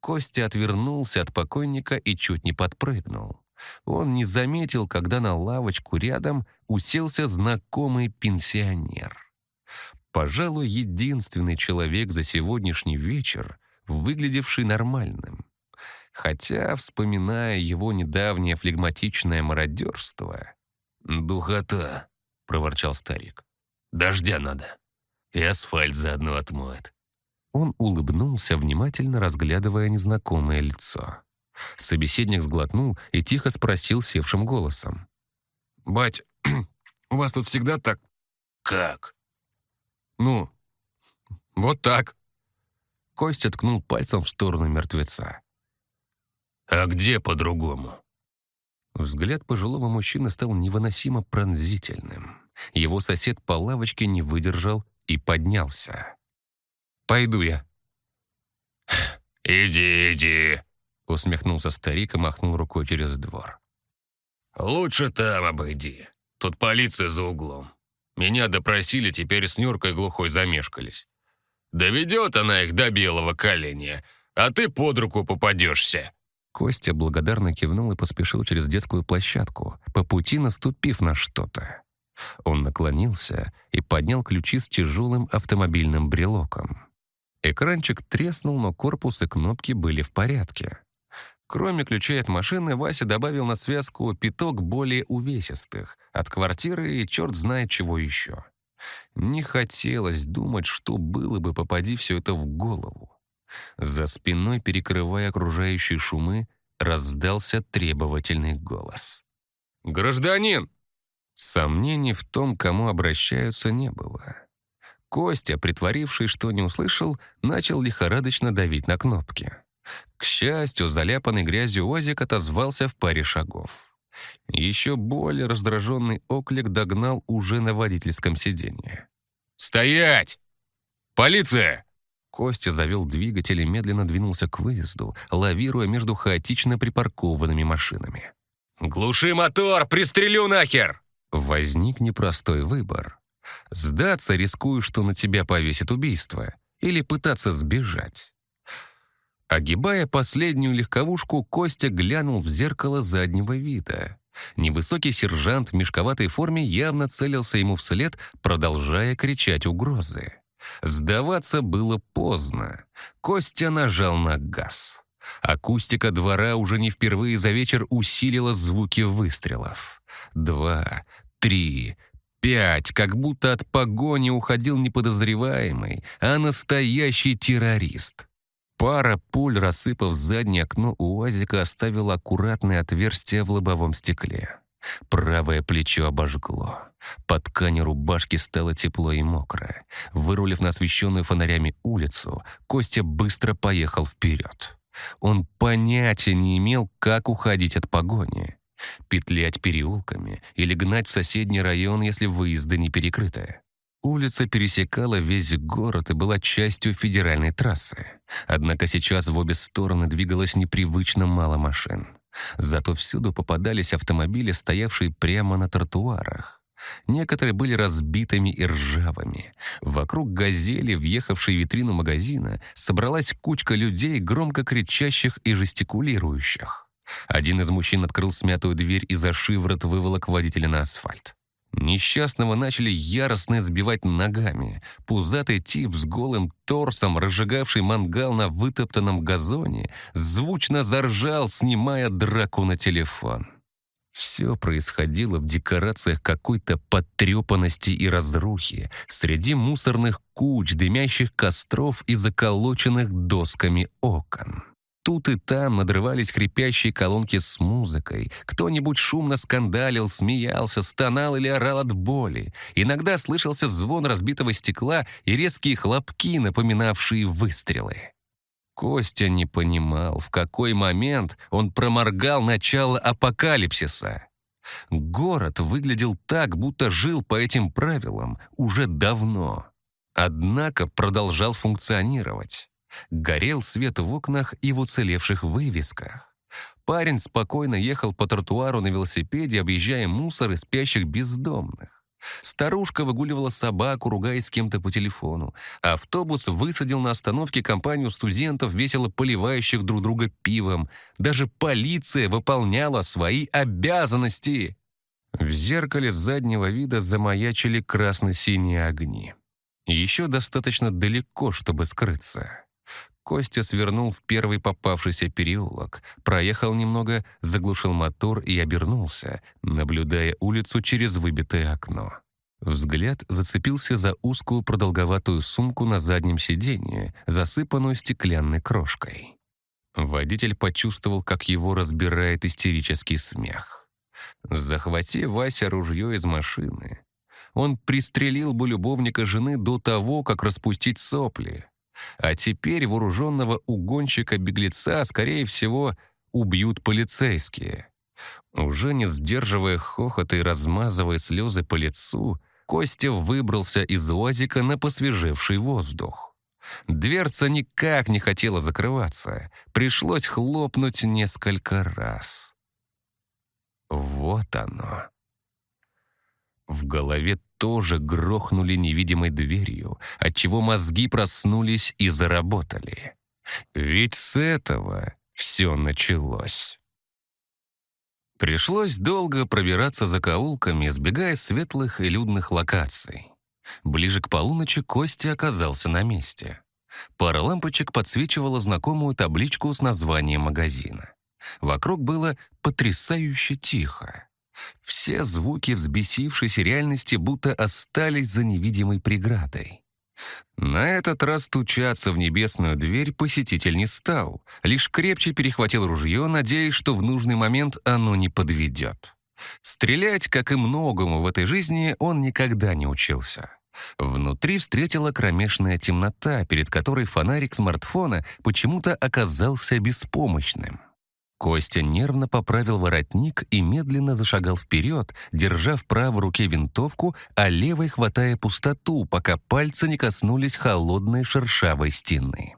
[SPEAKER 1] Костя отвернулся от покойника и чуть не подпрыгнул. Он не заметил, когда на лавочку рядом уселся знакомый пенсионер. Пожалуй, единственный человек за сегодняшний вечер, выглядевший нормальным. Хотя, вспоминая его недавнее флегматичное мародерство...
[SPEAKER 2] «Духота», — проворчал старик. «Дождя надо. И асфальт заодно отмоет».
[SPEAKER 1] Он улыбнулся, внимательно разглядывая незнакомое лицо. Собеседник сглотнул и тихо спросил севшим голосом.
[SPEAKER 3] «Бать, у вас тут всегда так?»
[SPEAKER 2] «Как?»
[SPEAKER 3] «Ну, вот так».
[SPEAKER 1] Костя ткнул пальцем в сторону мертвеца.
[SPEAKER 2] «А где по-другому?»
[SPEAKER 1] Взгляд пожилого мужчины стал невыносимо пронзительным. Его сосед по лавочке не выдержал и поднялся. «Пойду я».
[SPEAKER 2] «Иди, иди», —
[SPEAKER 1] усмехнулся старик и махнул рукой через двор.
[SPEAKER 2] «Лучше там обойди. Тут полиция за углом. Меня допросили, теперь с Нюркой глухой замешкались. Доведет она их до белого коленя, а ты под руку попадешься».
[SPEAKER 1] Костя благодарно кивнул и поспешил через детскую площадку, по пути наступив на что-то. Он наклонился и поднял ключи с тяжелым автомобильным брелоком. Экранчик треснул, но корпус и кнопки были в порядке. Кроме ключей от машины, Вася добавил на связку пяток более увесистых, от квартиры и черт знает чего еще. Не хотелось думать, что было бы, попади все это в голову. За спиной, перекрывая окружающие шумы, раздался требовательный голос.
[SPEAKER 3] «Гражданин!»
[SPEAKER 1] Сомнений в том, кому обращаются, не было. Костя, притворивший, что не услышал, начал лихорадочно давить на кнопки. К счастью, заляпанный грязью озик отозвался в паре шагов. Еще более раздраженный оклик догнал уже на водительском сиденье.
[SPEAKER 3] «Стоять! Полиция!»
[SPEAKER 1] Костя завел двигатель и медленно двинулся к выезду, лавируя между хаотично припаркованными машинами.
[SPEAKER 3] «Глуши мотор! Пристрелю нахер!»
[SPEAKER 1] Возник непростой выбор. Сдаться, рискуя, что на тебя повесит убийство, или пытаться сбежать. Огибая последнюю легковушку, Костя глянул в зеркало заднего вида. Невысокий сержант в мешковатой форме явно целился ему вслед, продолжая кричать угрозы. Сдаваться было поздно. Костя нажал на газ. Акустика двора уже не впервые за вечер усилила звуки выстрелов. Два, три, пять, как будто от погони уходил не подозреваемый, а настоящий террорист. Пара пуль, рассыпав заднее окно УАЗика, оставила аккуратное отверстие в лобовом стекле. Правое плечо обожгло. Под ткани рубашки стало тепло и мокро. Вырулив на освещенную фонарями улицу, Костя быстро поехал вперед. Он понятия не имел, как уходить от погони. Петлять переулками или гнать в соседний район, если выезды не перекрыты. Улица пересекала весь город и была частью федеральной трассы. Однако сейчас в обе стороны двигалось непривычно мало машин. Зато всюду попадались автомобили, стоявшие прямо на тротуарах. Некоторые были разбитыми и ржавыми. Вокруг «Газели», въехавшей в витрину магазина, собралась кучка людей, громко кричащих и жестикулирующих. Один из мужчин открыл смятую дверь и за шиворот выволок водителя на асфальт. Несчастного начали яростно сбивать ногами. Пузатый тип с голым торсом, разжигавший мангал на вытоптанном газоне, звучно заржал, снимая драку на телефон. Все происходило в декорациях какой-то потрепанности и разрухи, среди мусорных куч, дымящих костров и заколоченных досками окон. Тут и там надрывались хрипящие колонки с музыкой. Кто-нибудь шумно скандалил, смеялся, стонал или орал от боли. Иногда слышался звон разбитого стекла и резкие хлопки, напоминавшие выстрелы. Костя не понимал, в какой момент он проморгал начало апокалипсиса. Город выглядел так, будто жил по этим правилам уже давно. Однако продолжал функционировать. Горел свет в окнах и в уцелевших вывесках. Парень спокойно ехал по тротуару на велосипеде, объезжая мусор и спящих бездомных. Старушка выгуливала собаку, ругаясь с кем-то по телефону. Автобус высадил на остановке компанию студентов, весело поливающих друг друга пивом. Даже полиция выполняла свои обязанности. В зеркале заднего вида замаячили красно-синие огни. Еще достаточно далеко, чтобы скрыться. Костя свернул в первый попавшийся переулок, проехал немного, заглушил мотор и обернулся, наблюдая улицу через выбитое окно. Взгляд зацепился за узкую продолговатую сумку на заднем сиденье, засыпанную стеклянной крошкой. Водитель почувствовал, как его разбирает истерический смех. Захвати Вася ружье из машины. Он пристрелил бы любовника жены до того, как распустить сопли. А теперь вооруженного угонщика-беглеца, скорее всего, убьют полицейские. Уже не сдерживая хохот и размазывая слезы по лицу, Костя выбрался из УАЗика на посвежевший воздух. Дверца никак не хотела закрываться. Пришлось хлопнуть несколько раз. Вот оно. В голове тоже грохнули невидимой дверью, отчего мозги проснулись и заработали. Ведь с этого все началось. Пришлось долго пробираться за каулками, избегая светлых и людных локаций. Ближе к полуночи Костя оказался на месте. Пара лампочек подсвечивала знакомую табличку с названием магазина. Вокруг было потрясающе тихо. Все звуки взбесившейся реальности будто остались за невидимой преградой. На этот раз стучаться в небесную дверь посетитель не стал, лишь крепче перехватил ружье, надеясь, что в нужный момент оно не подведет. Стрелять, как и многому в этой жизни, он никогда не учился. Внутри встретила кромешная темнота, перед которой фонарик смартфона почему-то оказался беспомощным. Костя нервно поправил воротник и медленно зашагал вперед, держа в правой руке винтовку, а левой хватая пустоту, пока пальцы не коснулись холодной шершавой стены.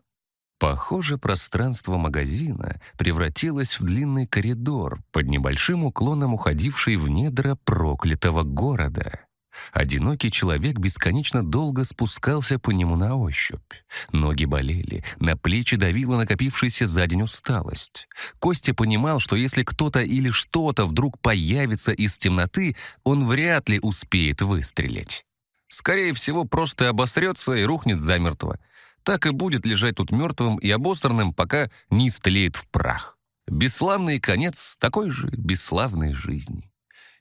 [SPEAKER 1] Похоже, пространство магазина превратилось в длинный коридор под небольшим уклоном, уходивший в недра проклятого города. Одинокий человек бесконечно долго спускался по нему на ощупь. Ноги болели, на плечи давила накопившаяся за день усталость. Костя понимал, что если кто-то или что-то вдруг появится из темноты, он вряд ли успеет выстрелить. Скорее всего, просто обосрется и рухнет замертво. Так и будет лежать тут мертвым и обосранным, пока не истлеет в прах. Бесславный конец такой же бесславной жизни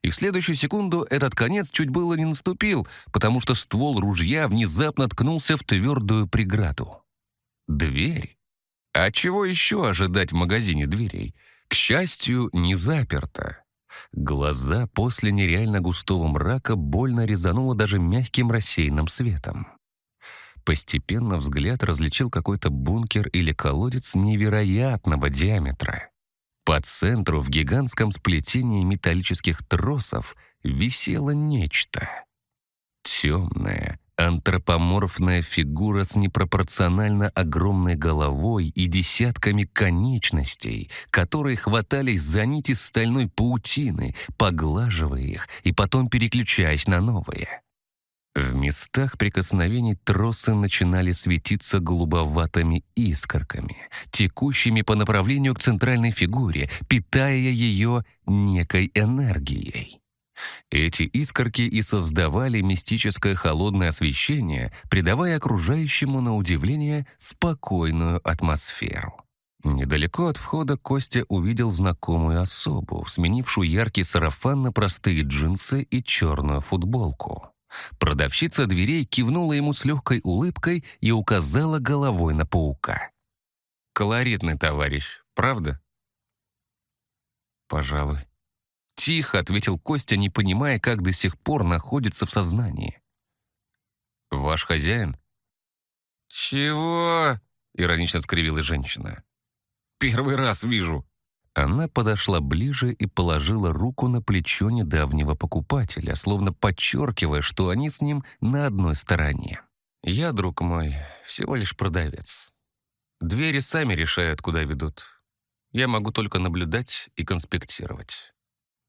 [SPEAKER 1] и в следующую секунду этот конец чуть было не наступил, потому что ствол ружья внезапно ткнулся в твердую преграду. Дверь? А чего еще ожидать в магазине дверей? К счастью, не заперта. Глаза после нереально густого мрака больно резануло даже мягким рассеянным светом. Постепенно взгляд различил какой-то бункер или колодец невероятного диаметра. По центру в гигантском сплетении металлических тросов висело нечто. Темная, антропоморфная фигура с непропорционально огромной головой и десятками конечностей, которые хватались за нити стальной паутины, поглаживая их и потом переключаясь на новые. В местах прикосновений тросы начинали светиться голубоватыми искорками, текущими по направлению к центральной фигуре, питая ее некой энергией. Эти искорки и создавали мистическое холодное освещение, придавая окружающему, на удивление, спокойную атмосферу. Недалеко от входа Костя увидел знакомую особу, сменившую яркий сарафан на простые джинсы и черную футболку. Продавщица дверей кивнула ему с легкой улыбкой и указала головой на паука. «Колоритный товарищ, правда?» «Пожалуй». Тихо ответил Костя, не понимая, как до сих пор находится в сознании. «Ваш хозяин?» «Чего?» — иронично скривилась женщина. Первый раз вижу». Она подошла ближе и положила руку на плечо недавнего покупателя, словно подчеркивая, что они с ним на одной стороне. «Я, друг мой, всего лишь продавец. Двери сами решают, куда ведут. Я могу только наблюдать и конспектировать.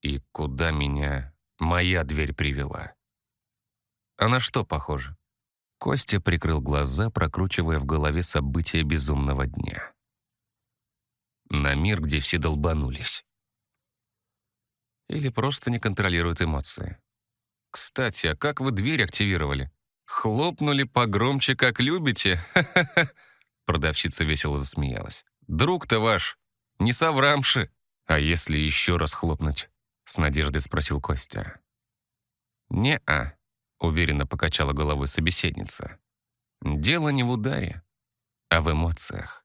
[SPEAKER 1] И куда меня моя дверь привела? А на что похоже?» Костя прикрыл глаза, прокручивая в голове события безумного дня на мир, где все долбанулись. Или просто не контролируют эмоции. Кстати, а как вы дверь активировали? Хлопнули погромче, как любите? Продавщица весело засмеялась. Друг-то ваш, не соврамши. А если еще раз хлопнуть? С надеждой спросил Костя. Не-а, уверенно покачала головой собеседница. Дело не в ударе, а в эмоциях.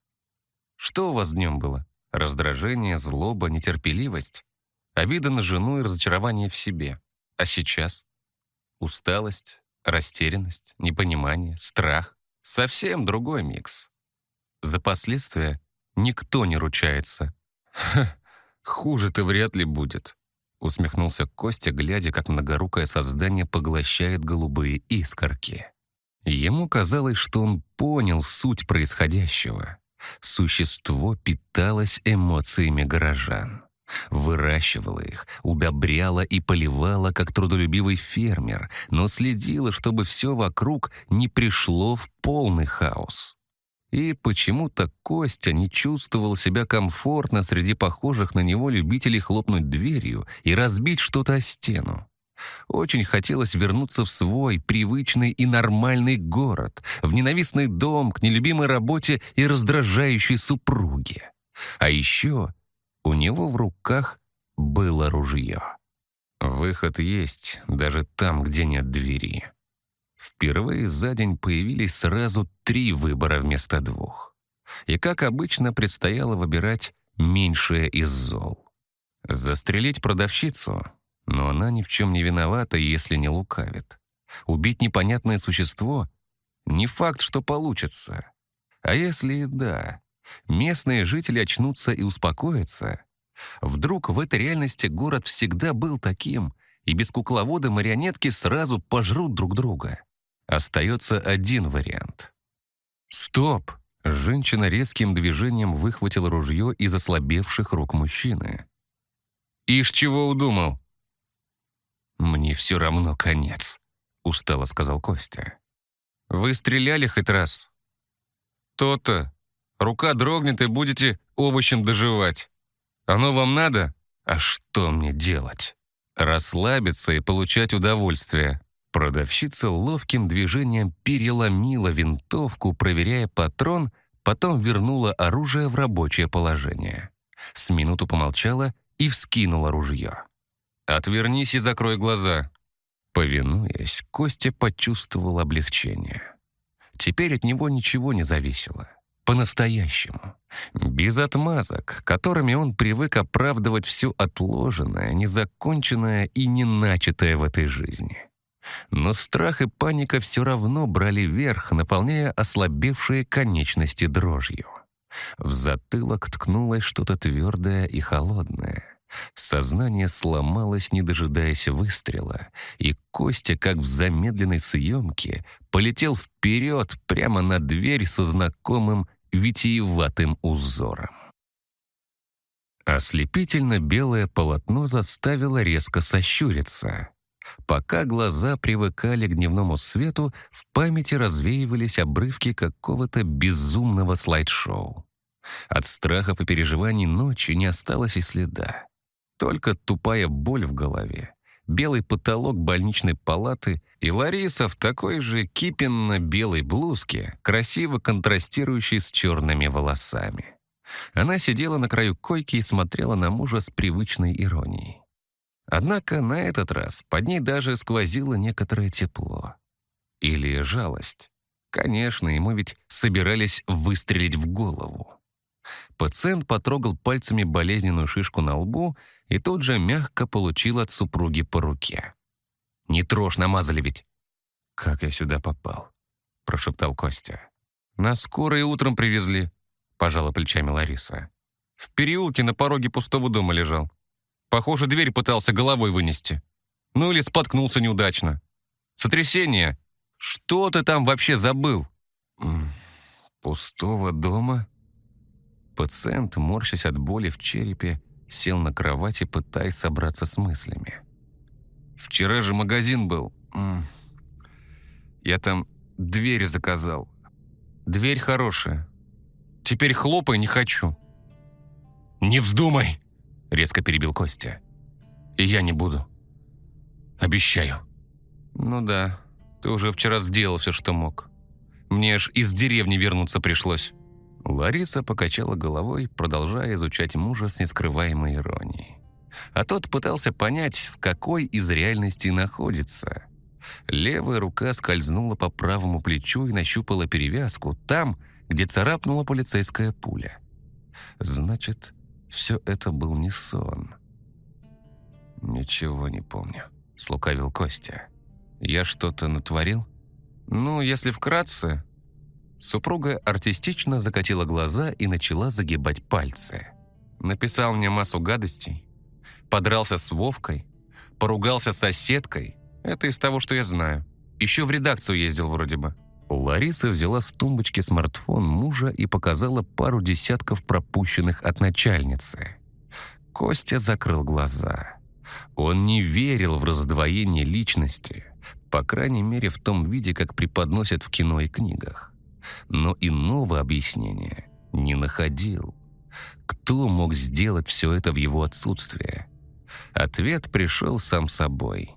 [SPEAKER 1] Что у вас днем было? Раздражение, злоба, нетерпеливость, обида на жену и разочарование в себе. А сейчас? Усталость, растерянность, непонимание, страх. Совсем другой микс. За последствия никто не ручается. «Ха, хуже-то вряд ли будет», — усмехнулся Костя, глядя, как многорукое создание поглощает голубые искорки. Ему казалось, что он понял суть происходящего. Существо питалось эмоциями горожан. Выращивало их, удобряло и поливало, как трудолюбивый фермер, но следило, чтобы все вокруг не пришло в полный хаос. И почему-то Костя не чувствовал себя комфортно среди похожих на него любителей хлопнуть дверью и разбить что-то о стену. Очень хотелось вернуться в свой привычный и нормальный город, в ненавистный дом, к нелюбимой работе и раздражающей супруге. А еще у него в руках было ружье. Выход есть даже там, где нет двери. Впервые за день появились сразу три выбора вместо двух. И, как обычно, предстояло выбирать меньшее из зол. Застрелить продавщицу но она ни в чем не виновата, если не лукавит. Убить непонятное существо — не факт, что получится. А если и да, местные жители очнутся и успокоятся, вдруг в этой реальности город всегда был таким, и без кукловода марионетки сразу пожрут друг друга. Остается один вариант. «Стоп!» Женщина резким движением выхватила ружье из ослабевших рук мужчины. «Ишь, чего удумал?» «Мне все равно конец», — устало сказал Костя. «Вы стреляли хоть раз?» «То-то. Рука дрогнет, и будете овощем доживать. Оно вам надо? А что мне делать?» «Расслабиться и получать удовольствие». Продавщица ловким движением переломила винтовку, проверяя патрон, потом вернула оружие в рабочее положение. С минуту помолчала и вскинула ружье. «Отвернись и закрой глаза». Повинуясь, Костя почувствовал облегчение. Теперь от него ничего не зависело. По-настоящему. Без отмазок, которыми он привык оправдывать все отложенное, незаконченное и не начатое в этой жизни. Но страх и паника все равно брали верх, наполняя ослабевшие конечности дрожью. В затылок ткнулось что-то твердое и холодное. Сознание сломалось, не дожидаясь выстрела, и Костя, как в замедленной съемке, полетел вперед прямо на дверь со знакомым витиеватым узором. Ослепительно белое полотно заставило резко сощуриться. Пока глаза привыкали к дневному свету, в памяти развеивались обрывки какого-то безумного слайд-шоу. От страхов и переживаний ночи не осталось и следа. Только тупая боль в голове, белый потолок больничной палаты и Лариса в такой же кипенно-белой блузке, красиво контрастирующей с черными волосами. Она сидела на краю койки и смотрела на мужа с привычной иронией. Однако на этот раз под ней даже сквозило некоторое тепло. Или жалость. Конечно, ему ведь собирались выстрелить в голову. Пациент потрогал пальцами болезненную шишку на лбу и тут же мягко получил от супруги по руке. «Не трожь, намазали ведь!» «Как я сюда попал?» — прошептал Костя. «Нас скоро и утром привезли», — пожала плечами Лариса. «В переулке на пороге пустого дома лежал. Похоже, дверь пытался головой вынести. Ну или споткнулся неудачно. Сотрясение. Что ты там вообще забыл?» «Пустого дома?» Пациент, морщась от боли в черепе, сел на кровати, пытаясь собраться с мыслями. «Вчера же магазин был. Я там дверь заказал. Дверь хорошая. Теперь хлопай не хочу». «Не вздумай!» — резко перебил Костя. «И я не буду. Обещаю». «Ну да, ты уже вчера сделал все, что мог. Мне аж из деревни вернуться пришлось». Лариса покачала головой, продолжая изучать мужа с нескрываемой иронией. А тот пытался понять, в какой из реальностей находится. Левая рука скользнула по правому плечу и нащупала перевязку там, где царапнула полицейская пуля. Значит, все это был не сон. «Ничего не помню», — слукавил Костя. «Я что-то натворил?» «Ну, если вкратце, Супруга артистично закатила глаза и начала загибать пальцы. Написал мне массу гадостей. Подрался с Вовкой. Поругался с соседкой. Это из того, что я знаю. Еще в редакцию ездил вроде бы. Лариса взяла с тумбочки смартфон мужа и показала пару десятков пропущенных от начальницы. Костя закрыл глаза. Он не верил в раздвоение личности, по крайней мере в том виде, как преподносят в кино и книгах но иного объяснения не находил. Кто мог сделать все это в его отсутствие? Ответ пришел сам собой.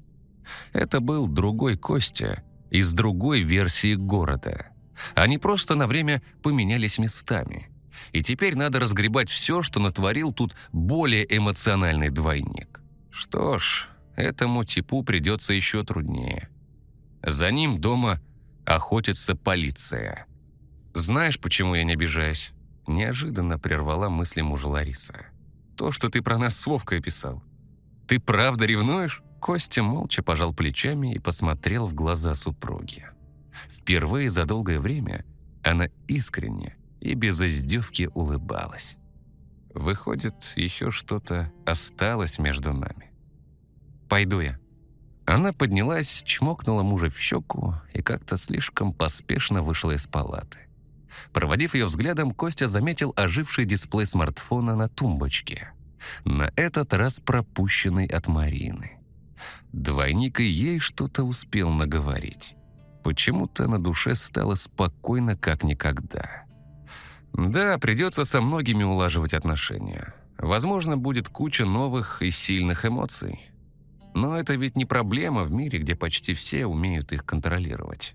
[SPEAKER 1] Это был другой Костя из другой версии города. Они просто на время поменялись местами. И теперь надо разгребать все, что натворил тут более эмоциональный двойник. Что ж, этому типу придется еще труднее. За ним дома охотится полиция. «Знаешь, почему я не обижаюсь?» Неожиданно прервала мысли мужа Лариса. «То, что ты про нас с Вовкой писал. Ты правда ревнуешь?» Костя молча пожал плечами и посмотрел в глаза супруги. Впервые за долгое время она искренне и без издевки улыбалась. Выходит, еще что-то осталось между нами. «Пойду я». Она поднялась, чмокнула мужа в щеку и как-то слишком поспешно вышла из палаты. Проводив ее взглядом, Костя заметил оживший дисплей смартфона на тумбочке. На этот раз пропущенный от Марины. Двойник и ей что-то успел наговорить. Почему-то на душе стало спокойно, как никогда. Да, придется со многими улаживать отношения. Возможно, будет куча новых и сильных эмоций. Но это ведь не проблема в мире, где почти все умеют их контролировать.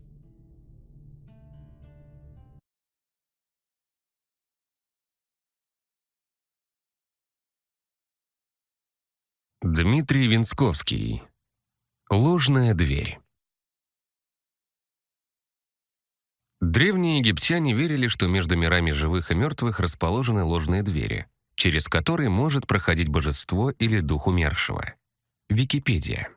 [SPEAKER 1] Дмитрий Винсковский. Ложная дверь. Древние египтяне верили, что между мирами живых и мертвых расположены ложные двери, через которые может проходить божество или дух умершего. Википедия.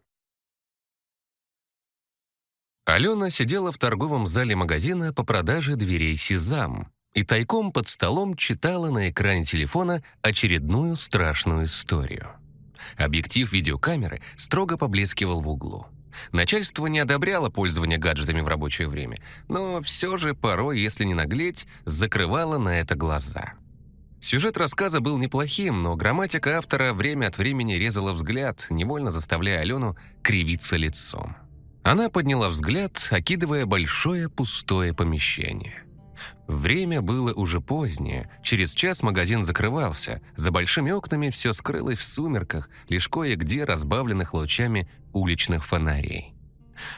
[SPEAKER 1] Алена сидела в торговом зале магазина по продаже дверей «Сезам» и тайком под столом читала на экране телефона очередную страшную историю. Объектив видеокамеры строго поблескивал в углу. Начальство не одобряло пользование гаджетами в рабочее время, но все же порой, если не наглеть, закрывало на это глаза. Сюжет рассказа был неплохим, но грамматика автора время от времени резала взгляд, невольно заставляя Алену кривиться лицом. Она подняла взгляд, окидывая большое пустое помещение. Время было уже позднее, через час магазин закрывался, за большими окнами все скрылось в сумерках, лишь кое-где разбавленных лучами уличных фонарей.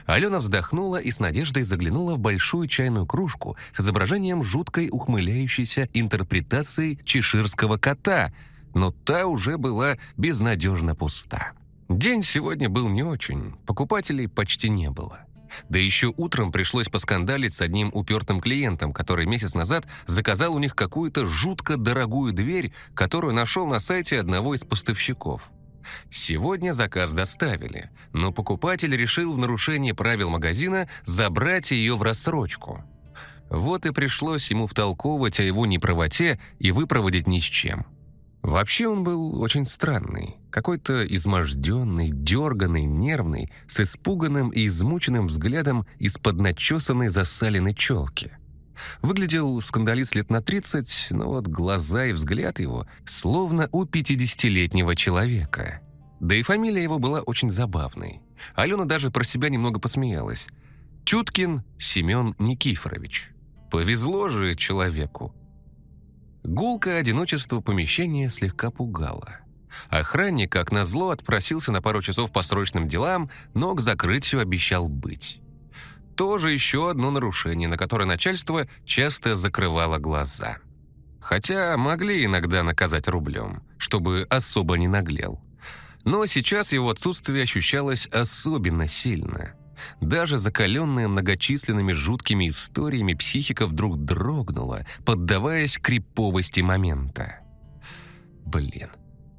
[SPEAKER 1] Алена вздохнула и с надеждой заглянула в большую чайную кружку с изображением жуткой ухмыляющейся интерпретации чеширского кота, но та уже была безнадежно пуста. День сегодня был не очень, покупателей почти не было. Да еще утром пришлось поскандалить с одним упертым клиентом, который месяц назад заказал у них какую-то жутко дорогую дверь, которую нашел на сайте одного из поставщиков. Сегодня заказ доставили, но покупатель решил в нарушение правил магазина забрать ее в рассрочку. Вот и пришлось ему втолковывать о его неправоте и выпроводить ни с чем. Вообще он был очень странный, какой-то изможденный, дерганный, нервный, с испуганным и измученным взглядом из-под начесанной засаленной челки. Выглядел скандалист лет на 30, но вот глаза и взгляд его словно у 50-летнего человека. Да и фамилия его была очень забавной. Алена даже про себя немного посмеялась. Тюткин Семен Никифорович. Повезло же человеку. Гулкое одиночество помещения слегка пугало. Охранник, как назло, отпросился на пару часов по срочным делам, но к закрытию обещал быть. Тоже еще одно нарушение, на которое начальство часто закрывало глаза. Хотя могли иногда наказать рублем, чтобы особо не наглел. Но сейчас его отсутствие ощущалось особенно сильно. Даже закаленная многочисленными жуткими историями психика вдруг дрогнула, поддаваясь криповости момента. Блин,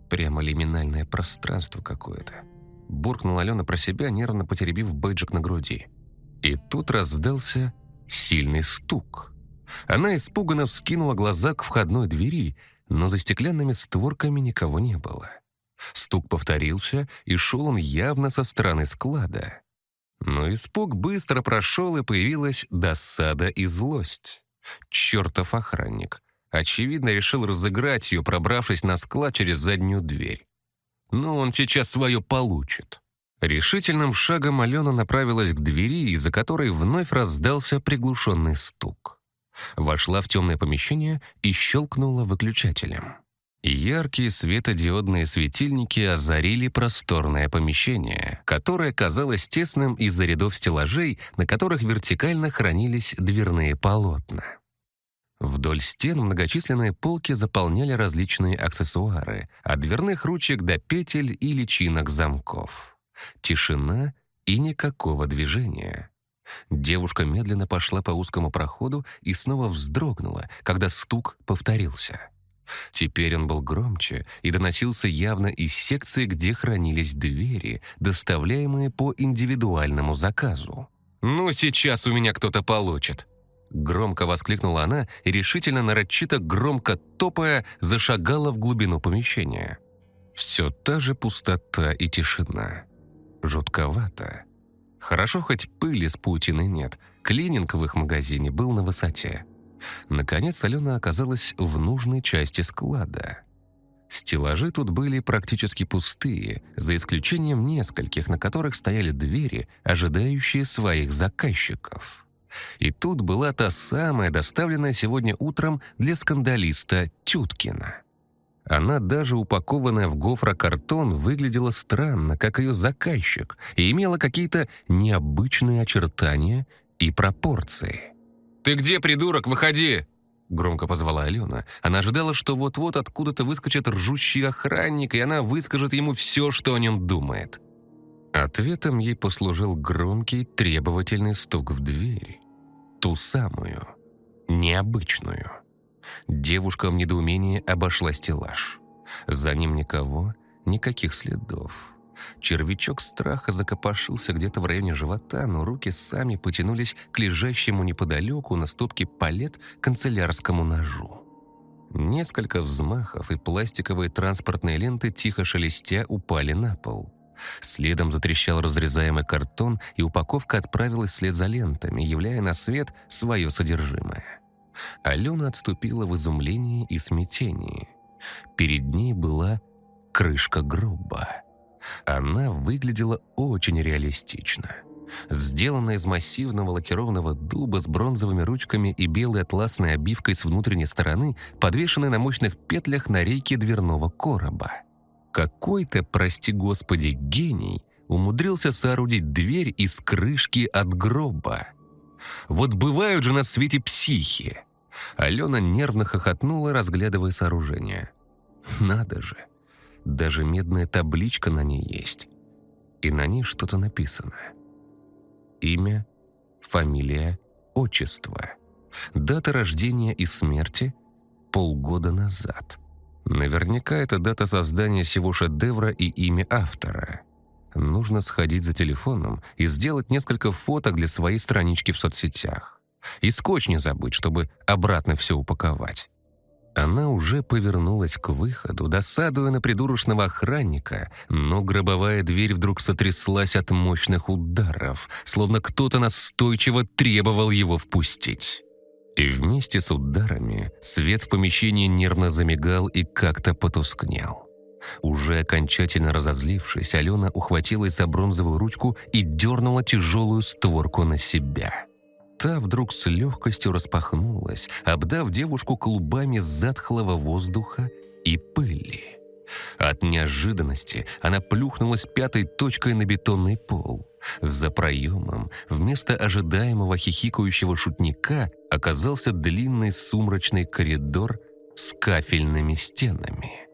[SPEAKER 1] прямо лиминальное пространство какое-то. Буркнула Алена про себя, нервно потеребив бейджик на груди. И тут раздался сильный стук. Она испуганно вскинула глаза к входной двери, но за стеклянными створками никого не было. Стук повторился, и шел он явно со стороны склада. Но испуг быстро прошел, и появилась досада и злость. Чертов охранник. Очевидно, решил разыграть ее, пробравшись на склад через заднюю дверь. Но он сейчас свое получит. Решительным шагом Алена направилась к двери, из-за которой вновь раздался приглушенный стук. Вошла в темное помещение и щелкнула выключателем. Яркие светодиодные светильники озарили просторное помещение, которое казалось тесным из-за рядов стеллажей, на которых вертикально хранились дверные полотна. Вдоль стен многочисленные полки заполняли различные аксессуары, от дверных ручек до петель и личинок замков. Тишина и никакого движения. Девушка медленно пошла по узкому проходу и снова вздрогнула, когда стук повторился. Теперь он был громче и доносился явно из секции, где хранились двери, доставляемые по индивидуальному заказу. «Ну, сейчас у меня кто-то получит!» Громко воскликнула она и решительно нарочито громко топая зашагала в глубину помещения. Все та же пустота и тишина. Жутковато. Хорошо, хоть пыли с Путиной нет. Клининг в их магазине был на высоте. Наконец Алена оказалась в нужной части склада. Стеллажи тут были практически пустые, за исключением нескольких, на которых стояли двери, ожидающие своих заказчиков. И тут была та самая, доставленная сегодня утром для скандалиста Тюткина. Она, даже упакованная в гофрокартон, выглядела странно, как ее заказчик, и имела какие-то необычные очертания и пропорции.
[SPEAKER 3] «Ты где, придурок? Выходи!»
[SPEAKER 1] Громко позвала Алена. Она ожидала, что вот-вот откуда-то выскочит ржущий охранник, и она выскажет ему все, что о нем думает. Ответом ей послужил громкий, требовательный стук в дверь. Ту самую, необычную. Девушка в недоумении обошла стеллаж. За ним никого, никаких следов. Червячок страха закопошился где-то в районе живота, но руки сами потянулись к лежащему неподалеку на стопке палет канцелярскому ножу. Несколько взмахов, и пластиковые транспортные ленты, тихо шелестя, упали на пол. Следом затрещал разрезаемый картон, и упаковка отправилась вслед за лентами, являя на свет свое содержимое. Алена отступила в изумлении и смятении. Перед ней была крышка гроба. Она выглядела очень реалистично. Сделана из массивного лакированного дуба с бронзовыми ручками и белой атласной обивкой с внутренней стороны, подвешенной на мощных петлях на рейке дверного короба. Какой-то, прости господи, гений умудрился соорудить дверь из крышки от гроба. Вот бывают же на свете психи. Алена нервно хохотнула, разглядывая сооружение. Надо же, даже медная табличка на ней есть. И на ней что-то написано. Имя, фамилия, отчество. Дата рождения и смерти полгода назад. Наверняка это дата создания всего шедевра и имя автора. Нужно сходить за телефоном и сделать несколько фоток для своей странички в соцсетях. И скотч не забыть, чтобы обратно все упаковать. Она уже повернулась к выходу, досадуя на придурочного охранника, но гробовая дверь вдруг сотряслась от мощных ударов, словно кто-то настойчиво требовал его впустить. И вместе с ударами свет в помещении нервно замигал и как-то потускнел. Уже окончательно разозлившись, Алена ухватилась за бронзовую ручку и дернула тяжелую створку на себя. Та вдруг с легкостью распахнулась, обдав девушку клубами затхлого воздуха и пыли. От неожиданности она плюхнулась пятой точкой на бетонный пол. За проемом вместо ожидаемого хихикающего шутника оказался длинный сумрачный коридор с кафельными стенами.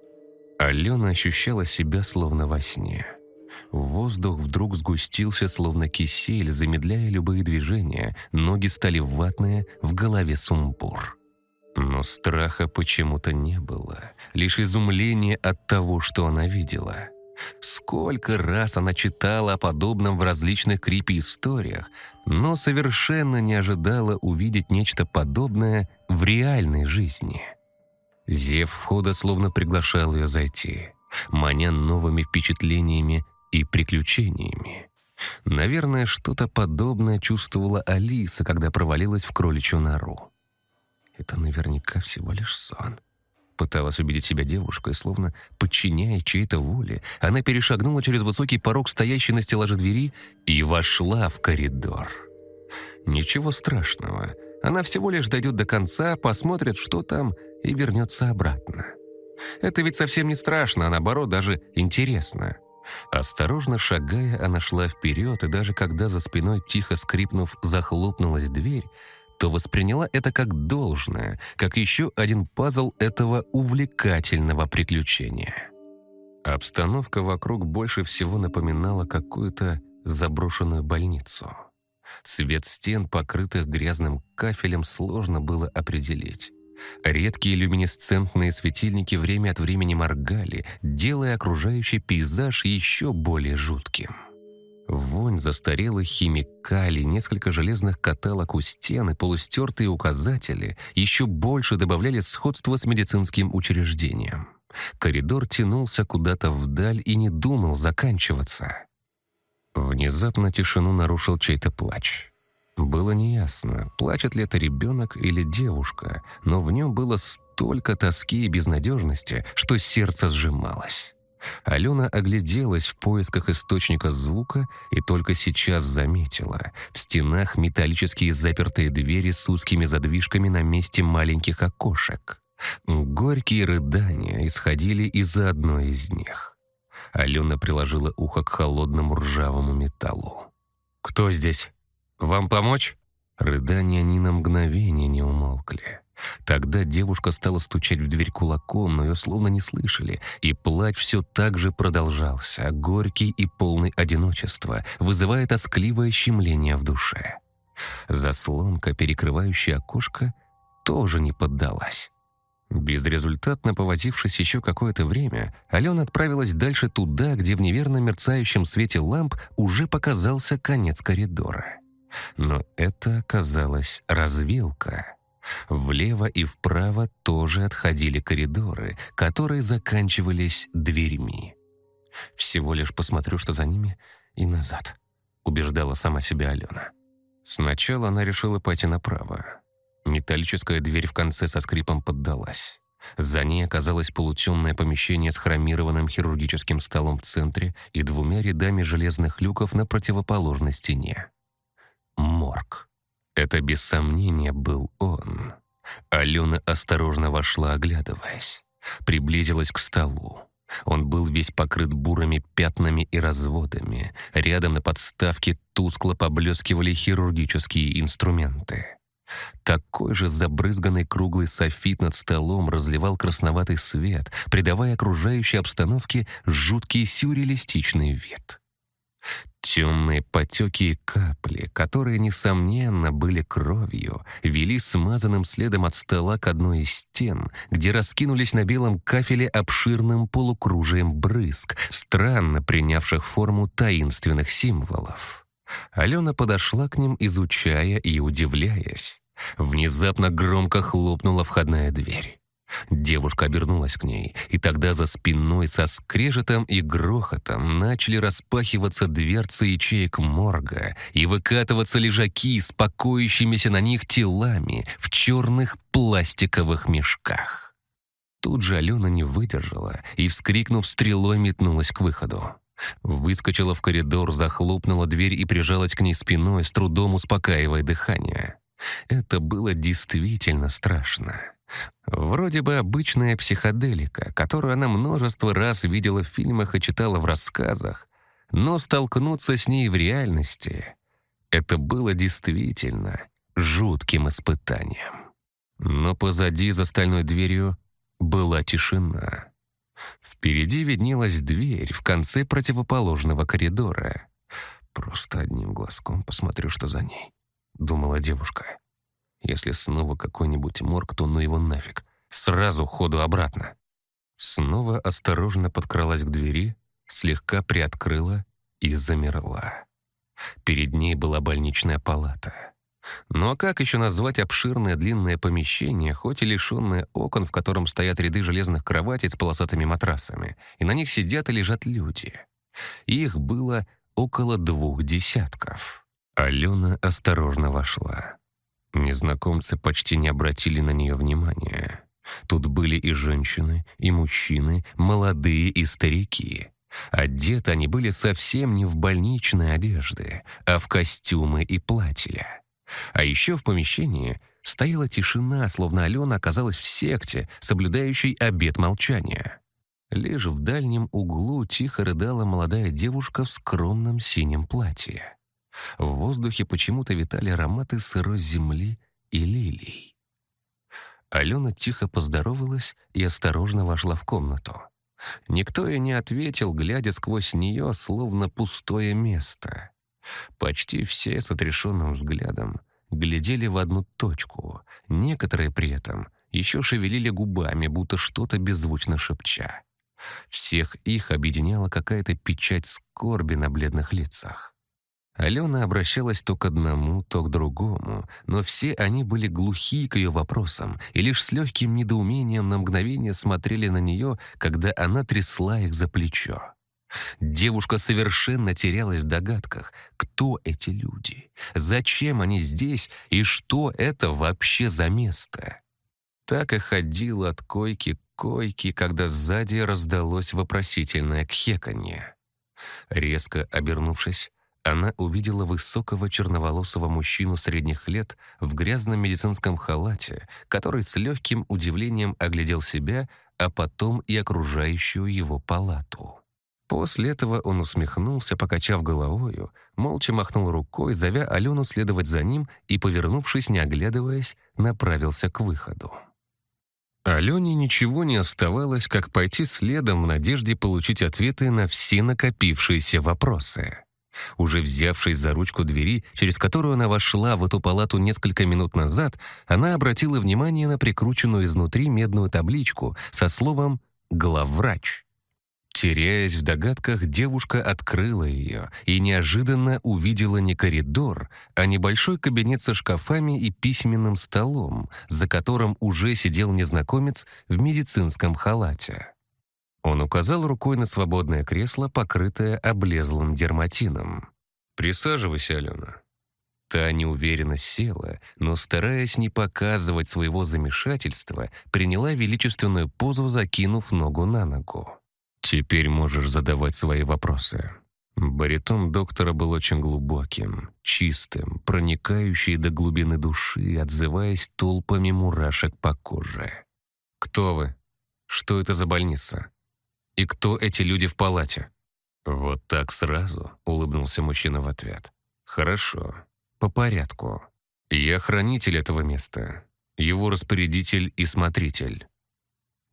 [SPEAKER 1] Алена ощущала себя словно во сне. Воздух вдруг сгустился, словно кисель, замедляя любые движения, ноги стали ватные, в голове сумбур. Но страха почему-то не было, лишь изумление от того, что она видела. Сколько раз она читала о подобном в различных крипи-историях, но совершенно не ожидала увидеть нечто подобное в реальной жизни. Зев входа словно приглашал ее зайти, маня новыми впечатлениями и приключениями. Наверное, что-то подобное чувствовала Алиса, когда провалилась в кроличью нору. Это наверняка всего лишь сон. Пыталась убедить себя девушка, и словно подчиняясь чьей-то воле, она перешагнула через высокий порог, стоящий на стеллаже двери, и вошла в коридор. Ничего страшного. Она всего лишь дойдет до конца, посмотрит, что там, и вернется обратно. Это ведь совсем не страшно, а наоборот, даже интересно. Осторожно шагая, она шла вперед, и даже когда за спиной, тихо скрипнув, захлопнулась дверь, то восприняла это как должное, как еще один пазл этого увлекательного приключения. Обстановка вокруг больше всего напоминала какую-то заброшенную больницу. Цвет стен, покрытых грязным кафелем, сложно было определить. Редкие люминесцентные светильники время от времени моргали, делая окружающий пейзаж еще более жутким. Вонь застарелых химикалий, несколько железных каталог у стен и полустертые указатели еще больше добавляли сходства с медицинским учреждением. Коридор тянулся куда-то вдаль и не думал заканчиваться. Внезапно тишину нарушил чей-то плач. Было неясно, плачет ли это ребенок или девушка, но в нем было столько тоски и безнадежности, что сердце сжималось. Алена огляделась в поисках источника звука и только сейчас заметила в стенах металлические запертые двери с узкими задвижками на месте маленьких окошек. Горькие рыдания исходили из-за одной из них. Алена приложила ухо к холодному ржавому металлу. «Кто здесь?» Вам помочь?» Рыдания ни на мгновение не умолкли. Тогда девушка стала стучать в дверь кулаком, но ее словно не слышали, и плач все так же продолжался, горький и полный одиночества, вызывая тоскливое щемление в душе. Заслонка, перекрывающая окошко, тоже не поддалась. Безрезультатно повозившись еще какое-то время, Алена отправилась дальше туда, где в неверно мерцающем свете ламп уже показался конец коридора. Но это оказалась развилка. Влево и вправо тоже отходили коридоры, которые заканчивались дверьми. «Всего лишь посмотрю, что за ними, и назад», — убеждала сама себя Алена. Сначала она решила пойти направо. Металлическая дверь в конце со скрипом поддалась. За ней оказалось полутемное помещение с хромированным хирургическим столом в центре и двумя рядами железных люков на противоположной стене морг. Это без сомнения был он. Алена осторожно вошла, оглядываясь. Приблизилась к столу. Он был весь покрыт бурыми пятнами и разводами. Рядом на подставке тускло поблескивали хирургические инструменты. Такой же забрызганный круглый софит над столом разливал красноватый свет, придавая окружающей обстановке жуткий сюрреалистичный вид. Темные потеки и капли, которые, несомненно, были кровью, вели смазанным следом от стола к одной из стен, где раскинулись на белом кафеле обширным полукружием брызг, странно принявших форму таинственных символов. Алена подошла к ним, изучая и удивляясь. Внезапно громко хлопнула входная дверь. Девушка обернулась к ней, и тогда за спиной со скрежетом и грохотом начали распахиваться дверцы ячеек морга и выкатываться лежаки с покоящимися на них телами в черных пластиковых мешках. Тут же Алена не выдержала и, вскрикнув стрелой, метнулась к выходу. Выскочила в коридор, захлопнула дверь и прижалась к ней спиной, с трудом успокаивая дыхание. Это было действительно страшно. Вроде бы обычная психоделика, которую она множество раз видела в фильмах и читала в рассказах, но столкнуться с ней в реальности — это было действительно жутким испытанием. Но позади, за стальной дверью, была тишина. Впереди виднелась дверь в конце противоположного коридора. «Просто одним глазком посмотрю, что за ней», — думала девушка. Если снова какой-нибудь морг, то ну его нафиг. Сразу ходу обратно. Снова осторожно подкралась к двери, слегка приоткрыла и замерла. Перед ней была больничная палата. Ну а как еще назвать обширное длинное помещение, хоть и лишенное окон, в котором стоят ряды железных кроватей с полосатыми матрасами, и на них сидят и лежат люди? Их было около двух десятков. Алена осторожно вошла. Незнакомцы почти не обратили на нее внимания. Тут были и женщины, и мужчины, молодые и старики. Одеты они были совсем не в больничные одежды, а в костюмы и платья. А еще в помещении стояла тишина, словно Алена оказалась в секте, соблюдающей обет молчания. Лишь в дальнем углу тихо рыдала молодая девушка в скромном синем платье. В воздухе почему-то витали ароматы сырой земли и лилий. Алена тихо поздоровалась и осторожно вошла в комнату. Никто ей не ответил, глядя сквозь нее, словно пустое место. Почти все с отрешенным взглядом глядели в одну точку, некоторые при этом еще шевелили губами, будто что-то беззвучно шепча. Всех их объединяла какая-то печать скорби на бледных лицах. Алена обращалась то к одному, то к другому, но все они были глухи к ее вопросам и лишь с легким недоумением на мгновение смотрели на нее, когда она трясла их за плечо. Девушка совершенно терялась в догадках, кто эти люди, зачем они здесь и что это вообще за место. Так и ходила от койки к койке, когда сзади раздалось вопросительное кхеканье. Резко обернувшись, она увидела высокого черноволосого мужчину средних лет в грязном медицинском халате, который с легким удивлением оглядел себя, а потом и окружающую его палату. После этого он усмехнулся, покачав головою, молча махнул рукой, зовя Алену следовать за ним и, повернувшись, не оглядываясь, направился к выходу. Алене ничего не оставалось, как пойти следом в надежде получить ответы на все накопившиеся вопросы. Уже взявшись за ручку двери, через которую она вошла в эту палату несколько минут назад, она обратила внимание на прикрученную изнутри медную табличку со словом «главврач». Теряясь в догадках, девушка открыла ее и неожиданно увидела не коридор, а небольшой кабинет со шкафами и письменным столом, за которым уже сидел незнакомец в медицинском халате. Он указал рукой на свободное кресло, покрытое облезлым дерматином. «Присаживайся, Алена». Та неуверенно села, но, стараясь не показывать своего замешательства, приняла величественную позу, закинув ногу на ногу. «Теперь можешь задавать свои вопросы». Баритон доктора был очень глубоким, чистым, проникающий до глубины души, отзываясь толпами мурашек по коже. «Кто вы? Что это за больница? И кто эти люди в палате?»
[SPEAKER 2] «Вот так сразу?» — улыбнулся мужчина в ответ. «Хорошо. По порядку. Я хранитель этого места, его распорядитель и смотритель.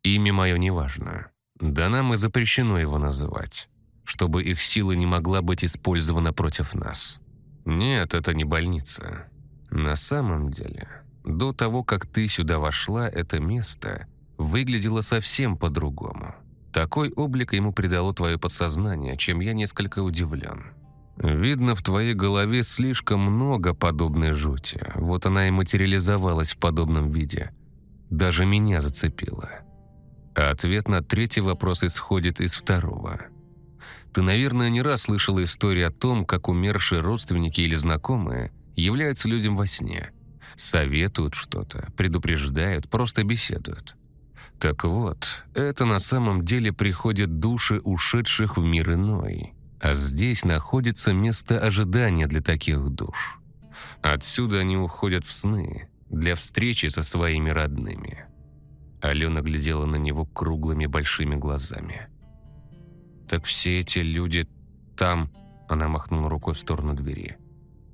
[SPEAKER 2] Имя мое неважно. Да нам и запрещено его называть, чтобы их сила не могла быть использована против нас. Нет, это не больница. На самом деле, до того, как ты сюда вошла, это место выглядело совсем по-другому. Такой облик ему придало твое подсознание, чем я несколько удивлен. Видно, в твоей голове слишком много подобной жути. Вот она и материализовалась в подобном виде. Даже меня зацепила. Ответ на третий вопрос исходит из второго. Ты, наверное, не раз слышала истории о том, как умершие родственники или знакомые являются людям во сне. Советуют что-то, предупреждают, просто беседуют. Так вот, это на самом деле приходят души ушедших в мир иной – а здесь находится место ожидания для таких душ. Отсюда они уходят в сны для встречи со своими родными. Алена глядела на него круглыми большими глазами. «Так все эти люди там...» Она махнула рукой в сторону двери.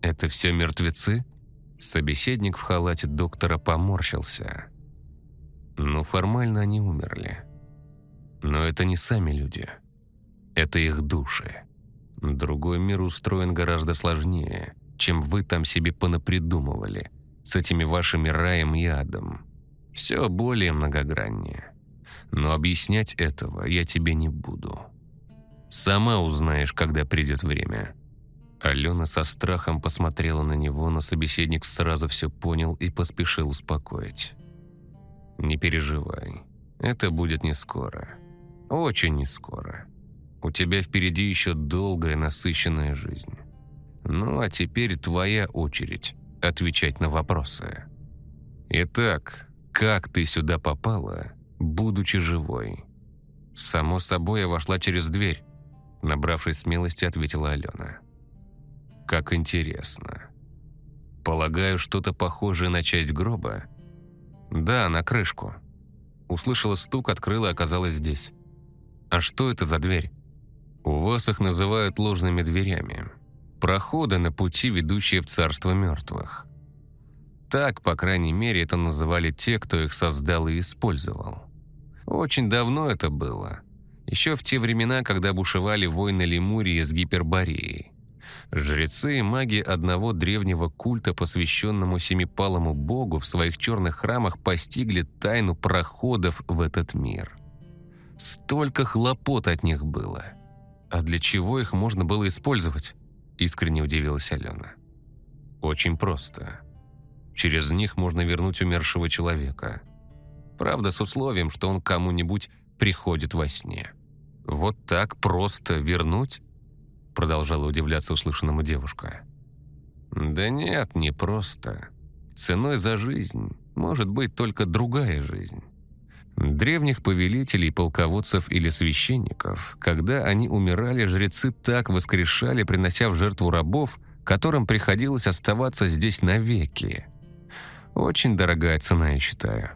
[SPEAKER 2] «Это все мертвецы?» Собеседник в халате доктора поморщился. «Ну, формально они умерли. Но это не сами люди. Это их души. Другой мир устроен гораздо сложнее, чем вы там себе понапридумывали с этими вашими раем и адом. Все более многограннее. Но объяснять этого я тебе не буду. Сама узнаешь, когда придет время». Алена со страхом посмотрела на него, но собеседник сразу все понял и поспешил успокоить. «Не переживай, это будет не скоро. Очень не скоро. У тебя впереди еще долгая насыщенная жизнь. Ну, а теперь твоя очередь отвечать на вопросы. Итак, как ты сюда попала, будучи живой? Само собой, я вошла через дверь. Набравшись смелости, ответила Алена. Как интересно. Полагаю, что-то похожее на часть гроба? Да, на крышку. Услышала стук, открыла и оказалась здесь. А что это за дверь? У вас их называют ложными дверями. Проходы на пути, ведущие в царство мертвых. Так, по крайней мере, это называли те, кто их создал и использовал. Очень давно это было. Еще в те времена, когда бушевали войны Лемурии с Гипербореей. Жрецы и маги одного древнего культа, посвященному семипалому богу, в своих черных храмах постигли тайну проходов в этот мир. Столько хлопот от них было – «А для чего их можно было использовать?» – искренне удивилась Алена. «Очень просто. Через них можно вернуть умершего человека. Правда, с условием, что он кому-нибудь приходит во сне. Вот так просто вернуть?» – продолжала удивляться услышанному девушка. «Да нет, не просто. Ценой за жизнь может быть только другая жизнь». Древних повелителей, полководцев или священников, когда они умирали, жрецы так воскрешали, принося в жертву рабов, которым приходилось оставаться здесь навеки. Очень дорогая цена, я считаю.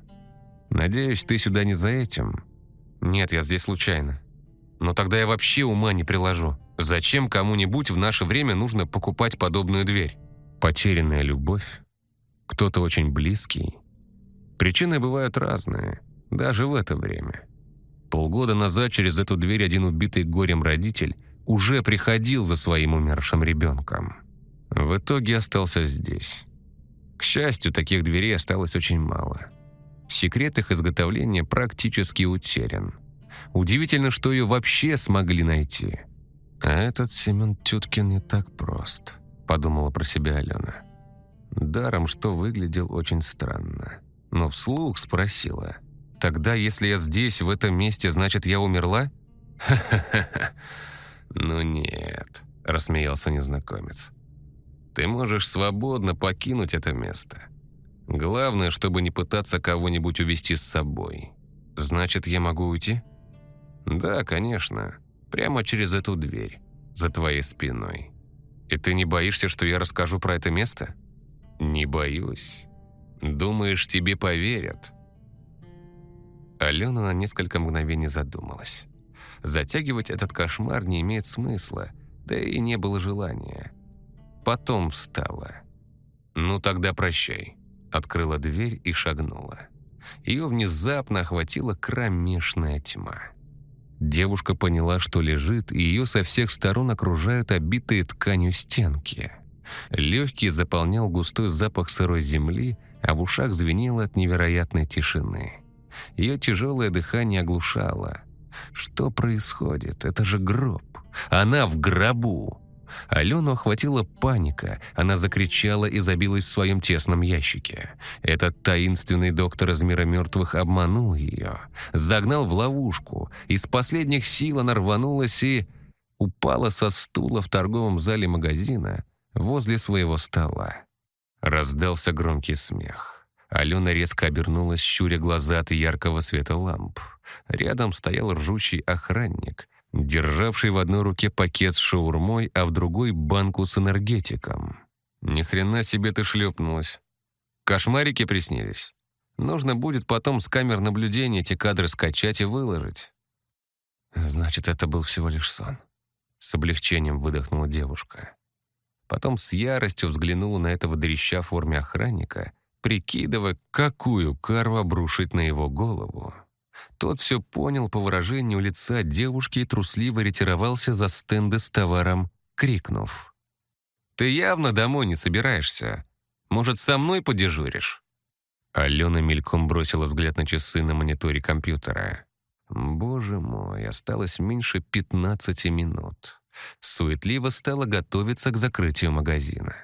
[SPEAKER 2] Надеюсь, ты сюда не за этим? Нет, я здесь случайно. Но тогда я вообще ума не приложу. Зачем кому-нибудь в наше время нужно покупать подобную дверь? Потерянная любовь? Кто-то очень близкий? Причины бывают разные – даже в это время. Полгода назад через эту дверь один убитый горем родитель уже приходил за своим умершим ребенком. В итоге остался здесь. К счастью, таких дверей осталось очень мало. Секрет их изготовления практически утерян. Удивительно, что ее вообще смогли найти. А этот Семен Тюткин не так прост, подумала про себя Алена. Даром, что выглядел очень странно. Но вслух спросила – Тогда, если я здесь, в этом месте, значит, я умерла? Ха-ха-ха. Ну нет, рассмеялся незнакомец. Ты можешь свободно покинуть это место. Главное, чтобы не пытаться кого-нибудь увести с собой. Значит, я могу уйти? Да, конечно. Прямо через эту дверь, за твоей спиной. И ты не боишься, что я расскажу про это место? Не боюсь. Думаешь, тебе поверят? Алена на несколько мгновений задумалась.
[SPEAKER 1] Затягивать этот кошмар не имеет смысла, да и не было желания. Потом встала. «Ну тогда прощай», — открыла дверь и шагнула. Ее внезапно охватила кромешная тьма. Девушка поняла, что лежит, и ее со всех сторон окружают обитые тканью стенки. Легкий заполнял густой запах сырой земли, а в ушах звенело от невероятной тишины. Ее тяжелое дыхание оглушало. Что происходит? Это же гроб. Она в гробу. Алену охватила паника. Она закричала и забилась в своем тесном ящике. Этот таинственный доктор из мира мертвых обманул ее. Загнал в ловушку. Из последних сил она рванулась и упала со стула в торговом зале магазина возле своего стола. Раздался громкий смех. Алена резко обернулась, щуря глаза от яркого света ламп. Рядом стоял ржущий охранник, державший в одной руке пакет с шаурмой, а в другой — банку с энергетиком. «Ни хрена себе ты шлепнулась. Кошмарики приснились. Нужно будет потом с камер наблюдения эти кадры скачать и выложить». «Значит, это был всего лишь сон», — с облегчением выдохнула девушка. Потом с яростью взглянула на этого дрища в форме охранника, прикидывая, какую кару обрушить на его голову. Тот все понял по выражению лица девушки и трусливо ретировался за стенды с товаром, крикнув. «Ты явно домой не собираешься. Может, со мной подежуришь?» Алена мельком бросила взгляд на часы на мониторе компьютера. «Боже мой, осталось меньше 15 минут». Суетливо стала готовиться к закрытию магазина.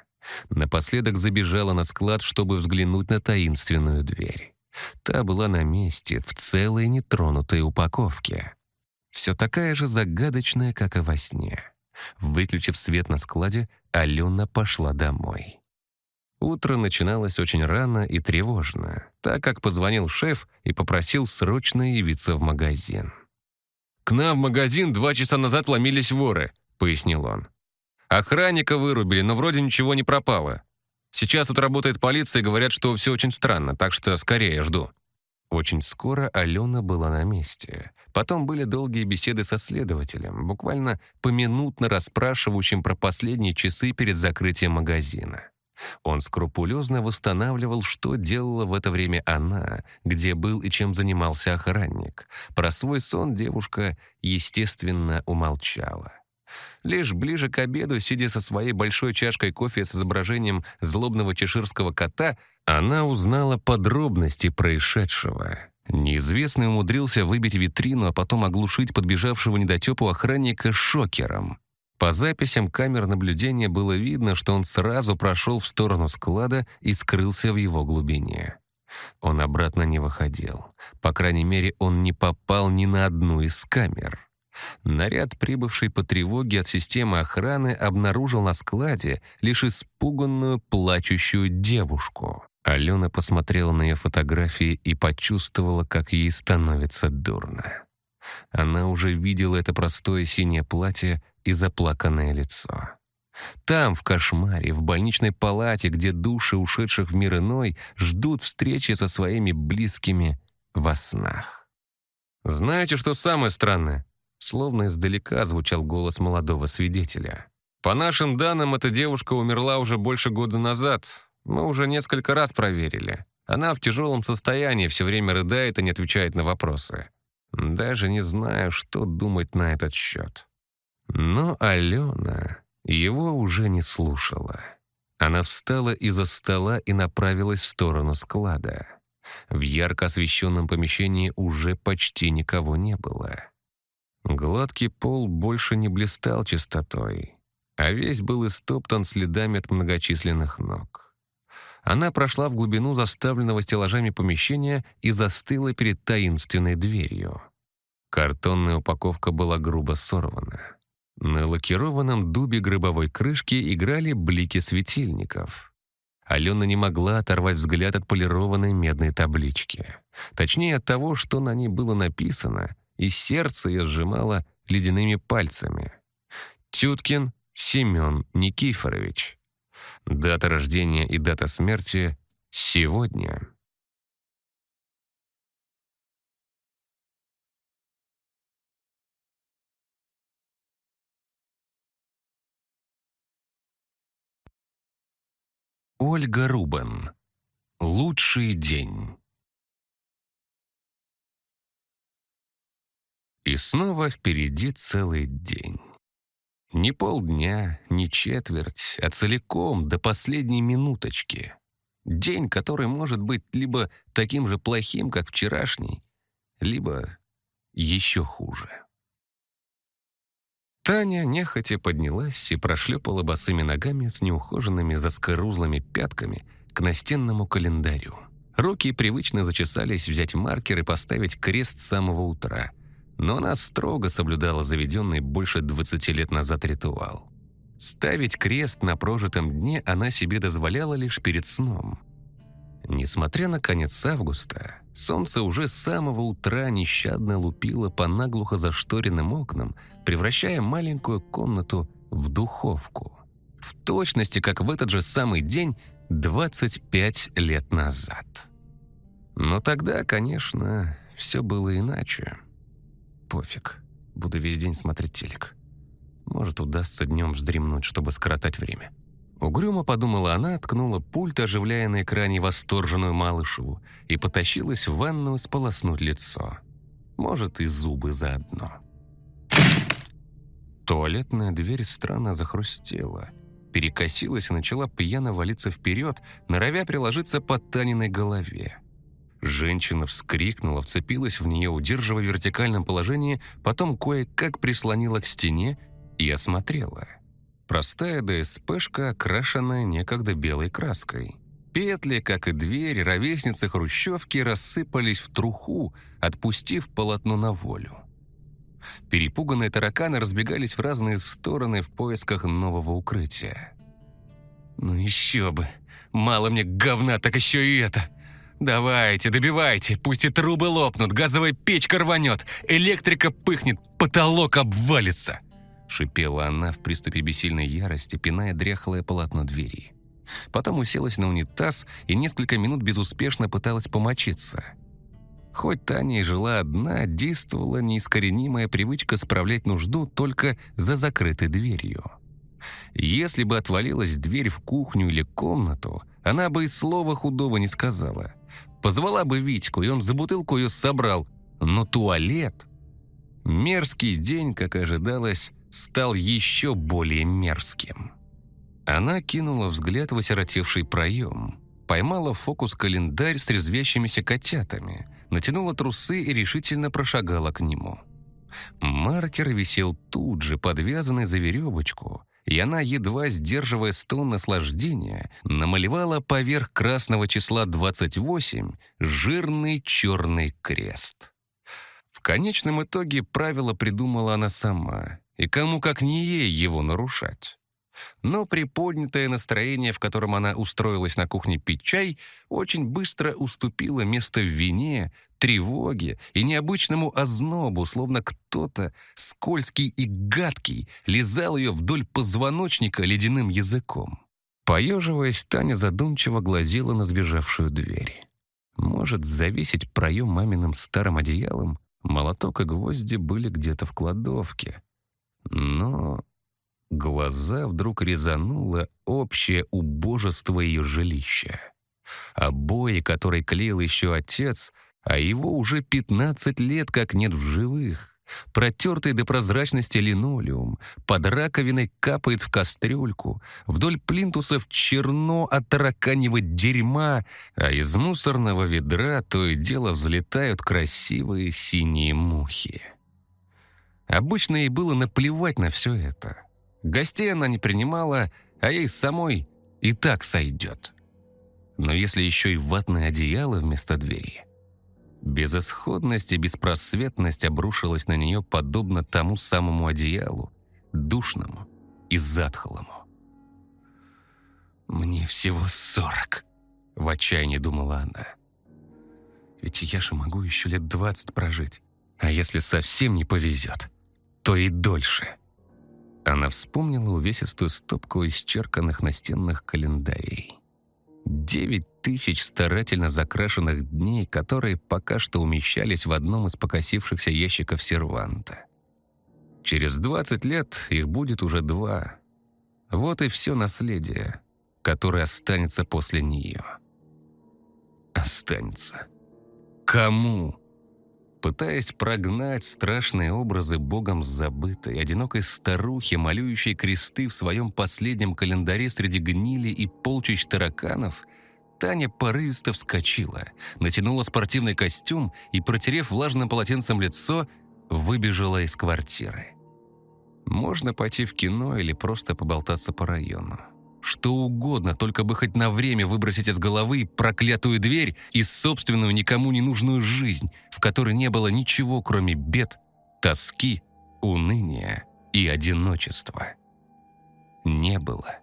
[SPEAKER 1] Напоследок забежала на склад, чтобы взглянуть на таинственную дверь. Та была на месте, в целой нетронутой упаковке. Все такая же загадочная, как и во сне. Выключив свет на складе, Алена пошла домой. Утро начиналось очень рано и тревожно, так как позвонил шеф и попросил срочно явиться в магазин.
[SPEAKER 3] «К нам в магазин два часа назад ломились воры», — пояснил он. «Охранника вырубили, но вроде ничего не пропало. Сейчас тут работает полиция и говорят, что все очень странно, так что скорее жду».
[SPEAKER 1] Очень скоро Алена была на месте. Потом были долгие беседы со следователем, буквально поминутно расспрашивающим про последние часы перед закрытием магазина. Он скрупулезно восстанавливал, что делала в это время она, где был и чем занимался охранник. Про свой сон девушка, естественно, умолчала. Лишь ближе к обеду, сидя со своей большой чашкой кофе с изображением злобного чеширского кота, она узнала подробности происшедшего. Неизвестный умудрился выбить витрину, а потом оглушить подбежавшего недотепу охранника шокером. По записям камер наблюдения было видно, что он сразу прошел в сторону склада и скрылся в его глубине. Он обратно не выходил. По крайней мере, он не попал ни на одну из камер. Наряд, прибывший по тревоге от системы охраны, обнаружил на складе лишь испуганную, плачущую девушку. Алена посмотрела на ее фотографии и почувствовала, как ей становится дурно. Она уже видела это простое синее платье и заплаканное лицо. Там, в кошмаре, в больничной палате, где души ушедших в мир иной ждут встречи со своими близкими во снах.
[SPEAKER 3] «Знаете, что самое странное?»
[SPEAKER 1] Словно издалека звучал голос молодого свидетеля.
[SPEAKER 3] «По нашим данным, эта девушка умерла уже больше года назад. Мы уже несколько раз проверили. Она в тяжелом состоянии, все время рыдает и не отвечает на вопросы.
[SPEAKER 1] Даже не знаю, что думать на этот счет. Но Алена его уже не слушала. Она встала из-за стола и направилась в сторону склада. В ярко освещенном помещении уже почти никого не было. Гладкий пол больше не блистал чистотой, а весь был истоптан следами от многочисленных ног. Она прошла в глубину заставленного стеллажами помещения и застыла перед таинственной дверью. Картонная упаковка была грубо сорвана. На лакированном дубе гробовой крышки играли блики светильников. Алена не могла оторвать взгляд от полированной медной таблички. Точнее, от того, что на ней было написано — и сердце я сжимала ледяными пальцами. Тюткин Семен Никифорович. Дата рождения и дата смерти сегодня. Ольга Рубен. Лучший день. И снова впереди целый день. Не полдня, не четверть, а целиком до последней минуточки. День, который может быть либо таким же плохим, как вчерашний, либо еще хуже. Таня нехотя поднялась и прошлепала босыми ногами с неухоженными заскорузлыми пятками к настенному календарю. Руки привычно зачесались взять маркер и поставить крест с самого утра — но она строго соблюдала заведенный больше 20 лет назад ритуал. Ставить крест на прожитом дне она себе дозволяла лишь перед сном. Несмотря на конец августа, солнце уже с самого утра нещадно лупило по наглухо зашторенным окнам, превращая маленькую комнату в духовку. В точности, как в этот же самый день 25 лет назад. Но тогда, конечно, все было иначе. Пофиг. Буду весь день смотреть телек. Может, удастся днем вздремнуть, чтобы скоротать время. Угрюмо подумала она, ткнула пульт, оживляя на экране восторженную малышеву, и потащилась в ванную сполоснуть лицо. Может, и зубы заодно. Туалетная дверь странно захрустела, перекосилась и начала пьяно валиться вперед, норовя приложиться под Таниной голове. Женщина вскрикнула, вцепилась в нее, удерживая в вертикальном положении, потом кое-как прислонила к стене и осмотрела. Простая ДСПшка, окрашенная некогда белой краской. Петли, как и дверь, ровесницы хрущевки рассыпались в труху, отпустив полотно на волю. Перепуганные тараканы разбегались в разные стороны в поисках нового укрытия. «Ну еще бы! Мало мне говна, так еще и это!» «Давайте, добивайте, пусть и трубы лопнут, газовая печка рванет, электрика пыхнет, потолок обвалится!» Шипела она в приступе бессильной ярости, пиная дряхлое полотно двери. Потом уселась на унитаз и несколько минут безуспешно пыталась помочиться. Хоть Таня и жила одна, действовала неискоренимая привычка справлять нужду только за закрытой дверью. Если бы отвалилась дверь в кухню или комнату, она бы и слова худого не сказала. Позвала бы Витьку, и он за бутылку ее собрал. Но туалет... Мерзкий день, как ожидалось, стал еще более мерзким. Она кинула взгляд в осиротевший проем, поймала в фокус календарь с резвящимися котятами, натянула трусы и решительно прошагала к нему. Маркер висел тут же, подвязанный за веревочку, и она, едва сдерживая стон наслаждения, намалевала поверх красного числа 28 жирный черный крест. В конечном итоге правило придумала она сама, и кому как не ей его нарушать. Но приподнятое настроение, в котором она устроилась на кухне пить чай, очень быстро уступило место вине, тревоге и необычному ознобу, словно кто-то, скользкий и гадкий, лизал ее вдоль позвоночника ледяным языком. Поеживаясь, Таня задумчиво глазела на сбежавшую дверь. Может, завесить проем маминым старым одеялом? Молоток и гвозди были где-то в кладовке. Но глаза вдруг резануло общее убожество ее жилища. Обои, которые клеил еще отец — а его уже 15 лет как нет в живых. Протертый до прозрачности линолеум, под раковиной капает в кастрюльку, вдоль плинтусов черно от тараканьего дерьма, а из мусорного ведра то и дело взлетают красивые синие мухи. Обычно ей было наплевать на все это. Гостей она не принимала, а ей самой и так сойдет. Но если еще и ватное одеяло вместо двери, Безысходность и беспросветность обрушилась на нее подобно тому самому одеялу, душному и затхлому. «Мне всего сорок», — в отчаянии думала она. «Ведь я же могу еще лет двадцать прожить, а если совсем не повезет, то и дольше». Она вспомнила увесистую стопку исчерканных настенных календарей. Девять тысяч старательно закрашенных дней, которые пока что умещались в одном из покосившихся ящиков серванта. Через двадцать лет их будет уже два. Вот и все наследие, который останется после нее. Останется. Кому? Пытаясь прогнать страшные образы богом забытой, одинокой старухи, молюющей кресты в своем последнем календаре среди гнили и полчищ тараканов, Таня порывисто вскочила, натянула спортивный костюм и, протерев влажным полотенцем лицо, выбежала из квартиры. Можно пойти в кино или просто поболтаться по району. Что угодно, только бы хоть на время выбросить из головы проклятую дверь и собственную никому не нужную жизнь, в которой не было ничего, кроме бед, тоски, уныния и одиночества. Не было.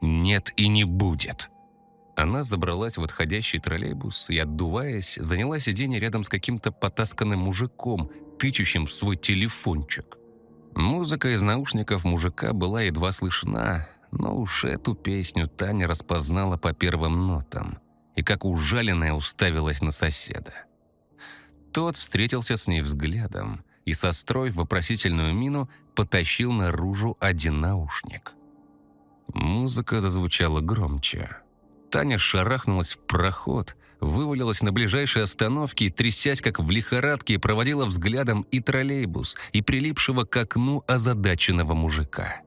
[SPEAKER 1] Нет и не будет. Она забралась в отходящий троллейбус и, отдуваясь, заняла сиденье рядом с каким-то потасканным мужиком, тычущим в свой телефончик. Музыка из наушников мужика была едва слышна, но уж эту песню Таня распознала по первым нотам и как ужаленная уставилась на соседа. Тот встретился с ней взглядом и, состроив вопросительную мину, потащил наружу один наушник. Музыка зазвучала громче. Таня шарахнулась в проход, вывалилась на ближайшей остановке и, трясясь как в лихорадке, проводила взглядом и троллейбус, и прилипшего к окну озадаченного мужика.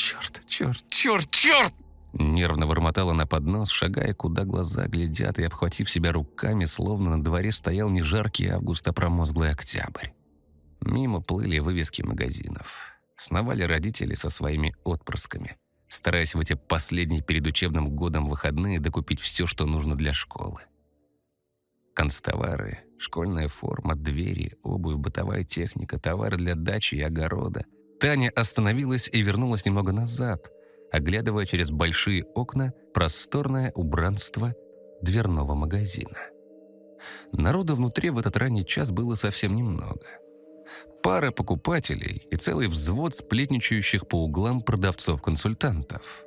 [SPEAKER 1] «Черт, черт, черт, черт!» Нервно бормотала на поднос, шагая, куда глаза глядят, и обхватив себя руками, словно на дворе стоял не жаркий август, а промозглый октябрь. Мимо плыли вывески магазинов. Сновали родители со своими отпрысками, стараясь в эти последние перед учебным годом выходные докупить все, что нужно для школы. Констовары, школьная форма, двери, обувь, бытовая техника, товары для дачи и огорода — Таня остановилась и вернулась немного назад, оглядывая через большие окна просторное убранство дверного магазина. Народу внутри в этот ранний час было совсем немного. Пара покупателей и целый взвод сплетничающих по углам продавцов-консультантов.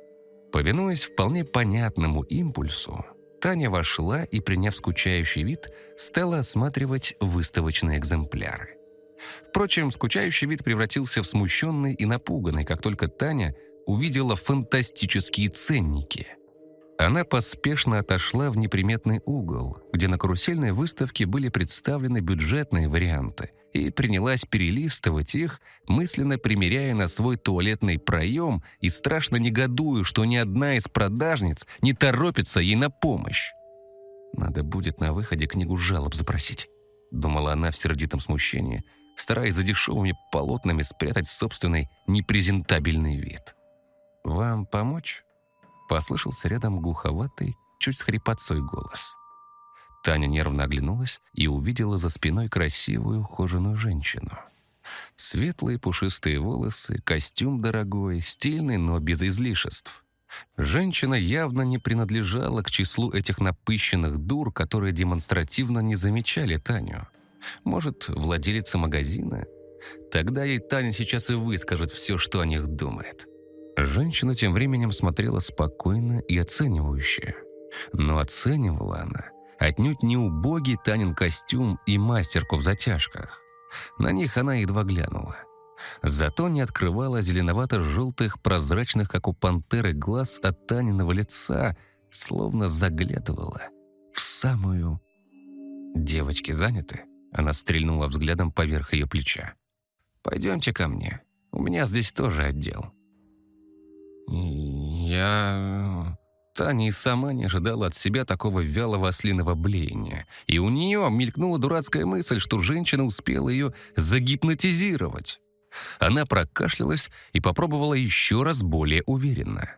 [SPEAKER 1] Повинуясь вполне понятному импульсу, Таня вошла и, приняв скучающий вид, стала осматривать выставочные экземпляры. Впрочем, скучающий вид превратился в смущенный и напуганный, как только Таня увидела фантастические ценники. Она поспешно отошла в неприметный угол, где на карусельной выставке были представлены бюджетные варианты, и принялась перелистывать их, мысленно примеряя на свой туалетный проем и страшно негодуя, что ни одна из продажниц не торопится ей на помощь. «Надо будет на выходе книгу жалоб запросить», — думала она в сердитом смущении, стараясь за дешевыми полотнами спрятать собственный непрезентабельный вид. «Вам помочь?» — послышался рядом глуховатый, чуть с голос. Таня нервно оглянулась и увидела за спиной красивую ухоженную женщину. Светлые пушистые волосы, костюм дорогой, стильный, но без излишеств. Женщина явно не принадлежала к числу этих напыщенных дур, которые демонстративно не замечали Таню. Может, владелица магазина? Тогда ей Таня сейчас и выскажет все, что о них думает. Женщина тем временем смотрела спокойно и оценивающе. Но оценивала она отнюдь не убогий Танин костюм и мастерку в затяжках. На них она едва глянула. Зато не открывала зеленовато-желтых, прозрачных, как у пантеры, глаз от Таниного лица, словно заглядывала в самую... «Девочки заняты?» Она стрельнула взглядом поверх ее плеча. «Пойдемте ко мне. У меня здесь тоже отдел». «Я...» Таня и сама не ожидала от себя такого вялого ослиного блеяния. И у нее мелькнула дурацкая мысль, что женщина успела ее загипнотизировать. Она прокашлялась и попробовала еще раз более уверенно.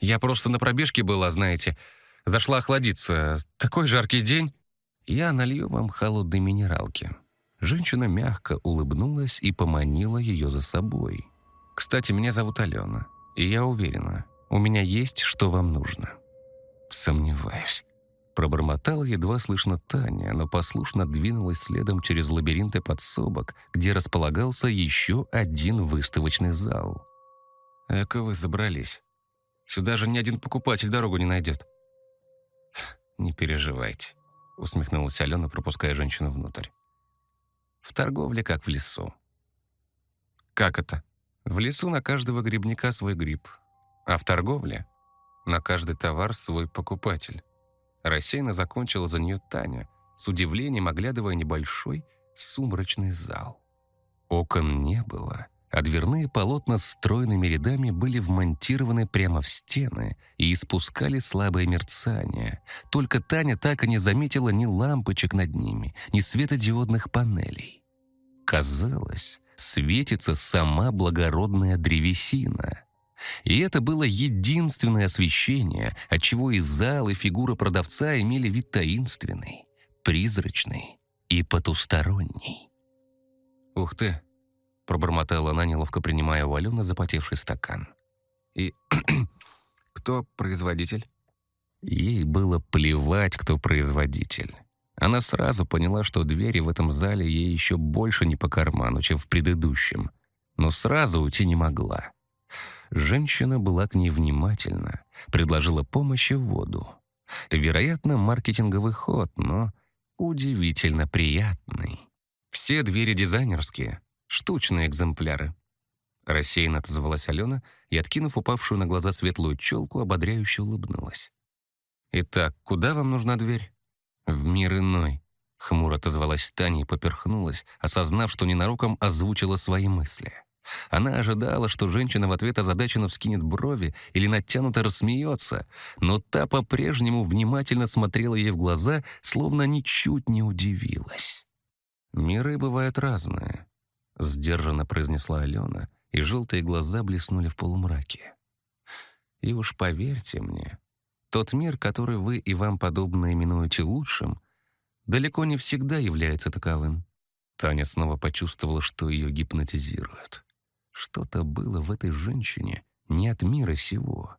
[SPEAKER 1] «Я просто на пробежке была, знаете. Зашла охладиться. Такой жаркий день». «Я налью вам холодной минералки». Женщина мягко улыбнулась и поманила ее за собой. «Кстати, меня зовут Алена, и я уверена, у меня есть, что вам нужно». «Сомневаюсь». Пробормотала едва слышно Таня, но послушно двинулась следом через лабиринты подсобок, где располагался еще один выставочный зал. «Эко вы забрались. Сюда же ни один покупатель дорогу не найдет». «Не переживайте усмехнулась Алена, пропуская женщину внутрь. В торговле как в лесу. Как это? В лесу на каждого грибника свой гриб. А в торговле
[SPEAKER 3] На каждый товар свой покупатель. Рассеянно закончила за нее Таня, с удивлением оглядывая небольшой сумрачный зал. Окон не было, а дверные полотна стройными рядами были вмонтированы прямо в стены и испускали слабое мерцание. Только Таня так и не заметила ни лампочек над ними, ни светодиодных панелей. Казалось, светится сама благородная древесина. И это было единственное освещение, отчего и зал, и фигура продавца имели вид таинственный, призрачный и потусторонний. «Ух ты!» — пробормотала она, неловко принимая у Алены запотевший стакан. «И кто производитель?» Ей было плевать, кто производитель. Она сразу поняла, что двери в этом зале ей еще больше не по карману, чем в предыдущем. Но сразу уйти не могла. Женщина была к ней внимательна, предложила помощь и воду. Вероятно, маркетинговый ход, но удивительно приятный. Все двери дизайнерские, штучные экземпляры. Рассеянно отозвалась Алена и, откинув упавшую на глаза светлую челку, ободряюще улыбнулась. «Итак, куда вам нужна дверь?» «В мир иной», — хмуро отозвалась Таня и поперхнулась, осознав, что ненароком озвучила свои мысли. Она ожидала, что женщина в ответ озадаченно вскинет брови или натянуто рассмеется, но та по-прежнему внимательно смотрела ей в глаза, словно ничуть не удивилась. «Миры бывают разные», — сдержанно произнесла Алена, и желтые глаза блеснули в полумраке. «И уж поверьте мне, тот мир, который вы и вам подобно именуете лучшим, далеко не всегда является таковым. Таня снова почувствовала, что ее гипнотизируют. Что-то было в этой женщине не от мира сего.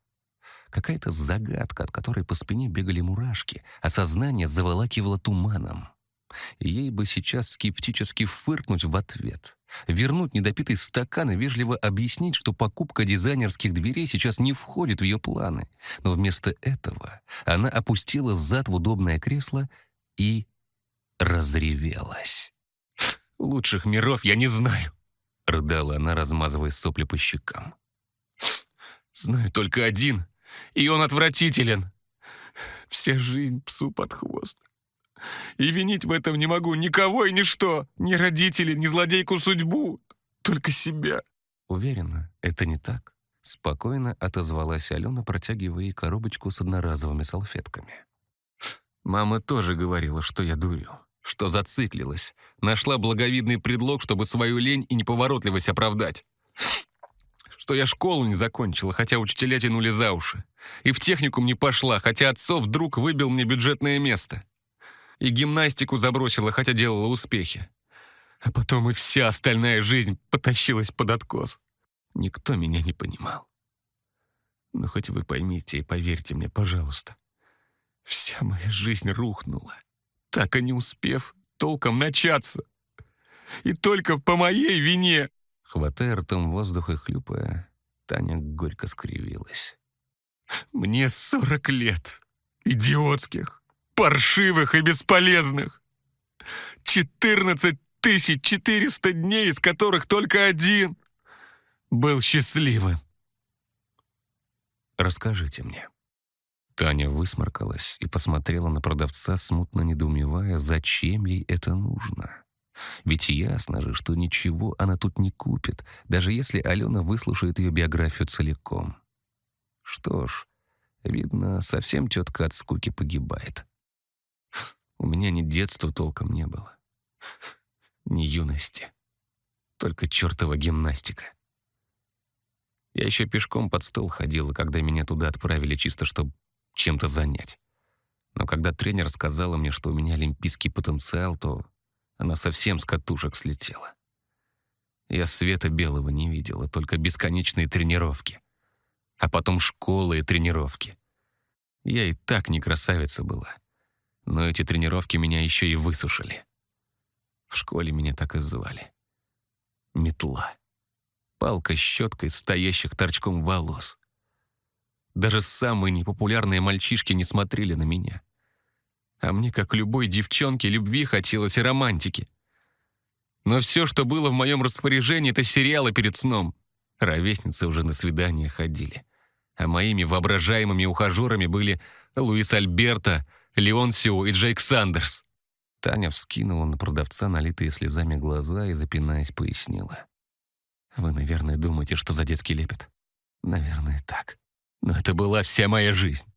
[SPEAKER 3] Какая-то загадка, от которой по спине бегали мурашки, а сознание заволакивало туманом. Ей бы сейчас скептически фыркнуть в ответ, вернуть недопитый стакан и вежливо объяснить, что покупка дизайнерских дверей сейчас не входит в ее планы. Но вместо этого она опустила зад в удобное кресло и разревелась. «Лучших миров я не знаю», — рыдала она, размазывая сопли по щекам. «Знаю только один, и он отвратителен. Вся жизнь псу под хвост. И винить в этом не могу никого и ничто, ни родителей, ни злодейку судьбу, только себя». «Уверена, это не так», — спокойно отозвалась Алена, протягивая ей коробочку с одноразовыми салфетками. «Мама тоже говорила, что я дурю, что зациклилась, нашла благовидный предлог, чтобы свою лень и неповоротливость оправдать» что я школу не закончила, хотя учителя тянули за уши. И в техникум не пошла, хотя отцов вдруг выбил мне бюджетное место и гимнастику забросила, хотя делала успехи. А потом и вся остальная жизнь потащилась под откос. Никто меня не понимал. Но хоть вы поймите и поверьте мне, пожалуйста. Вся моя жизнь рухнула, так и не успев толком начаться. И только по моей вине. Хватая ртом воздух и хлюпая, Таня горько скривилась. Мне сорок лет. Идиотских паршивых и бесполезных. 14 400 дней, из которых только один был счастливым. Расскажите мне. Таня высморкалась и посмотрела на продавца, смутно недоумевая, зачем ей это нужно. Ведь ясно же, что ничего она тут не купит, даже если Алена выслушает ее биографию целиком. Что ж, видно, совсем тетка от скуки погибает. У меня ни детства толком не было, ни юности. Только чертова гимнастика. Я еще пешком под стол ходила, когда меня туда отправили чисто, чтобы чем-то занять. Но когда тренер сказала мне, что у меня олимпийский потенциал, то она совсем с катушек слетела. Я света белого не видела, только бесконечные тренировки. А потом школы и тренировки. Я и так не красавица была. Но эти тренировки меня еще и высушили. В школе меня так и звали. Метла. Палка с щеткой, стоящих торчком волос. Даже самые непопулярные мальчишки не смотрели на меня. А мне, как любой девчонке, любви хотелось и романтики. Но все, что было в моем распоряжении, это сериалы перед сном. Ровесницы уже на свидания ходили. А моими воображаемыми ухажерами были Луис Альберто, Леон Сио и Джейк Сандерс. Таня вскинула на продавца налитые слезами глаза и, запинаясь, пояснила. «Вы, наверное, думаете, что за детский лепет? Наверное, так. Но это была вся моя жизнь.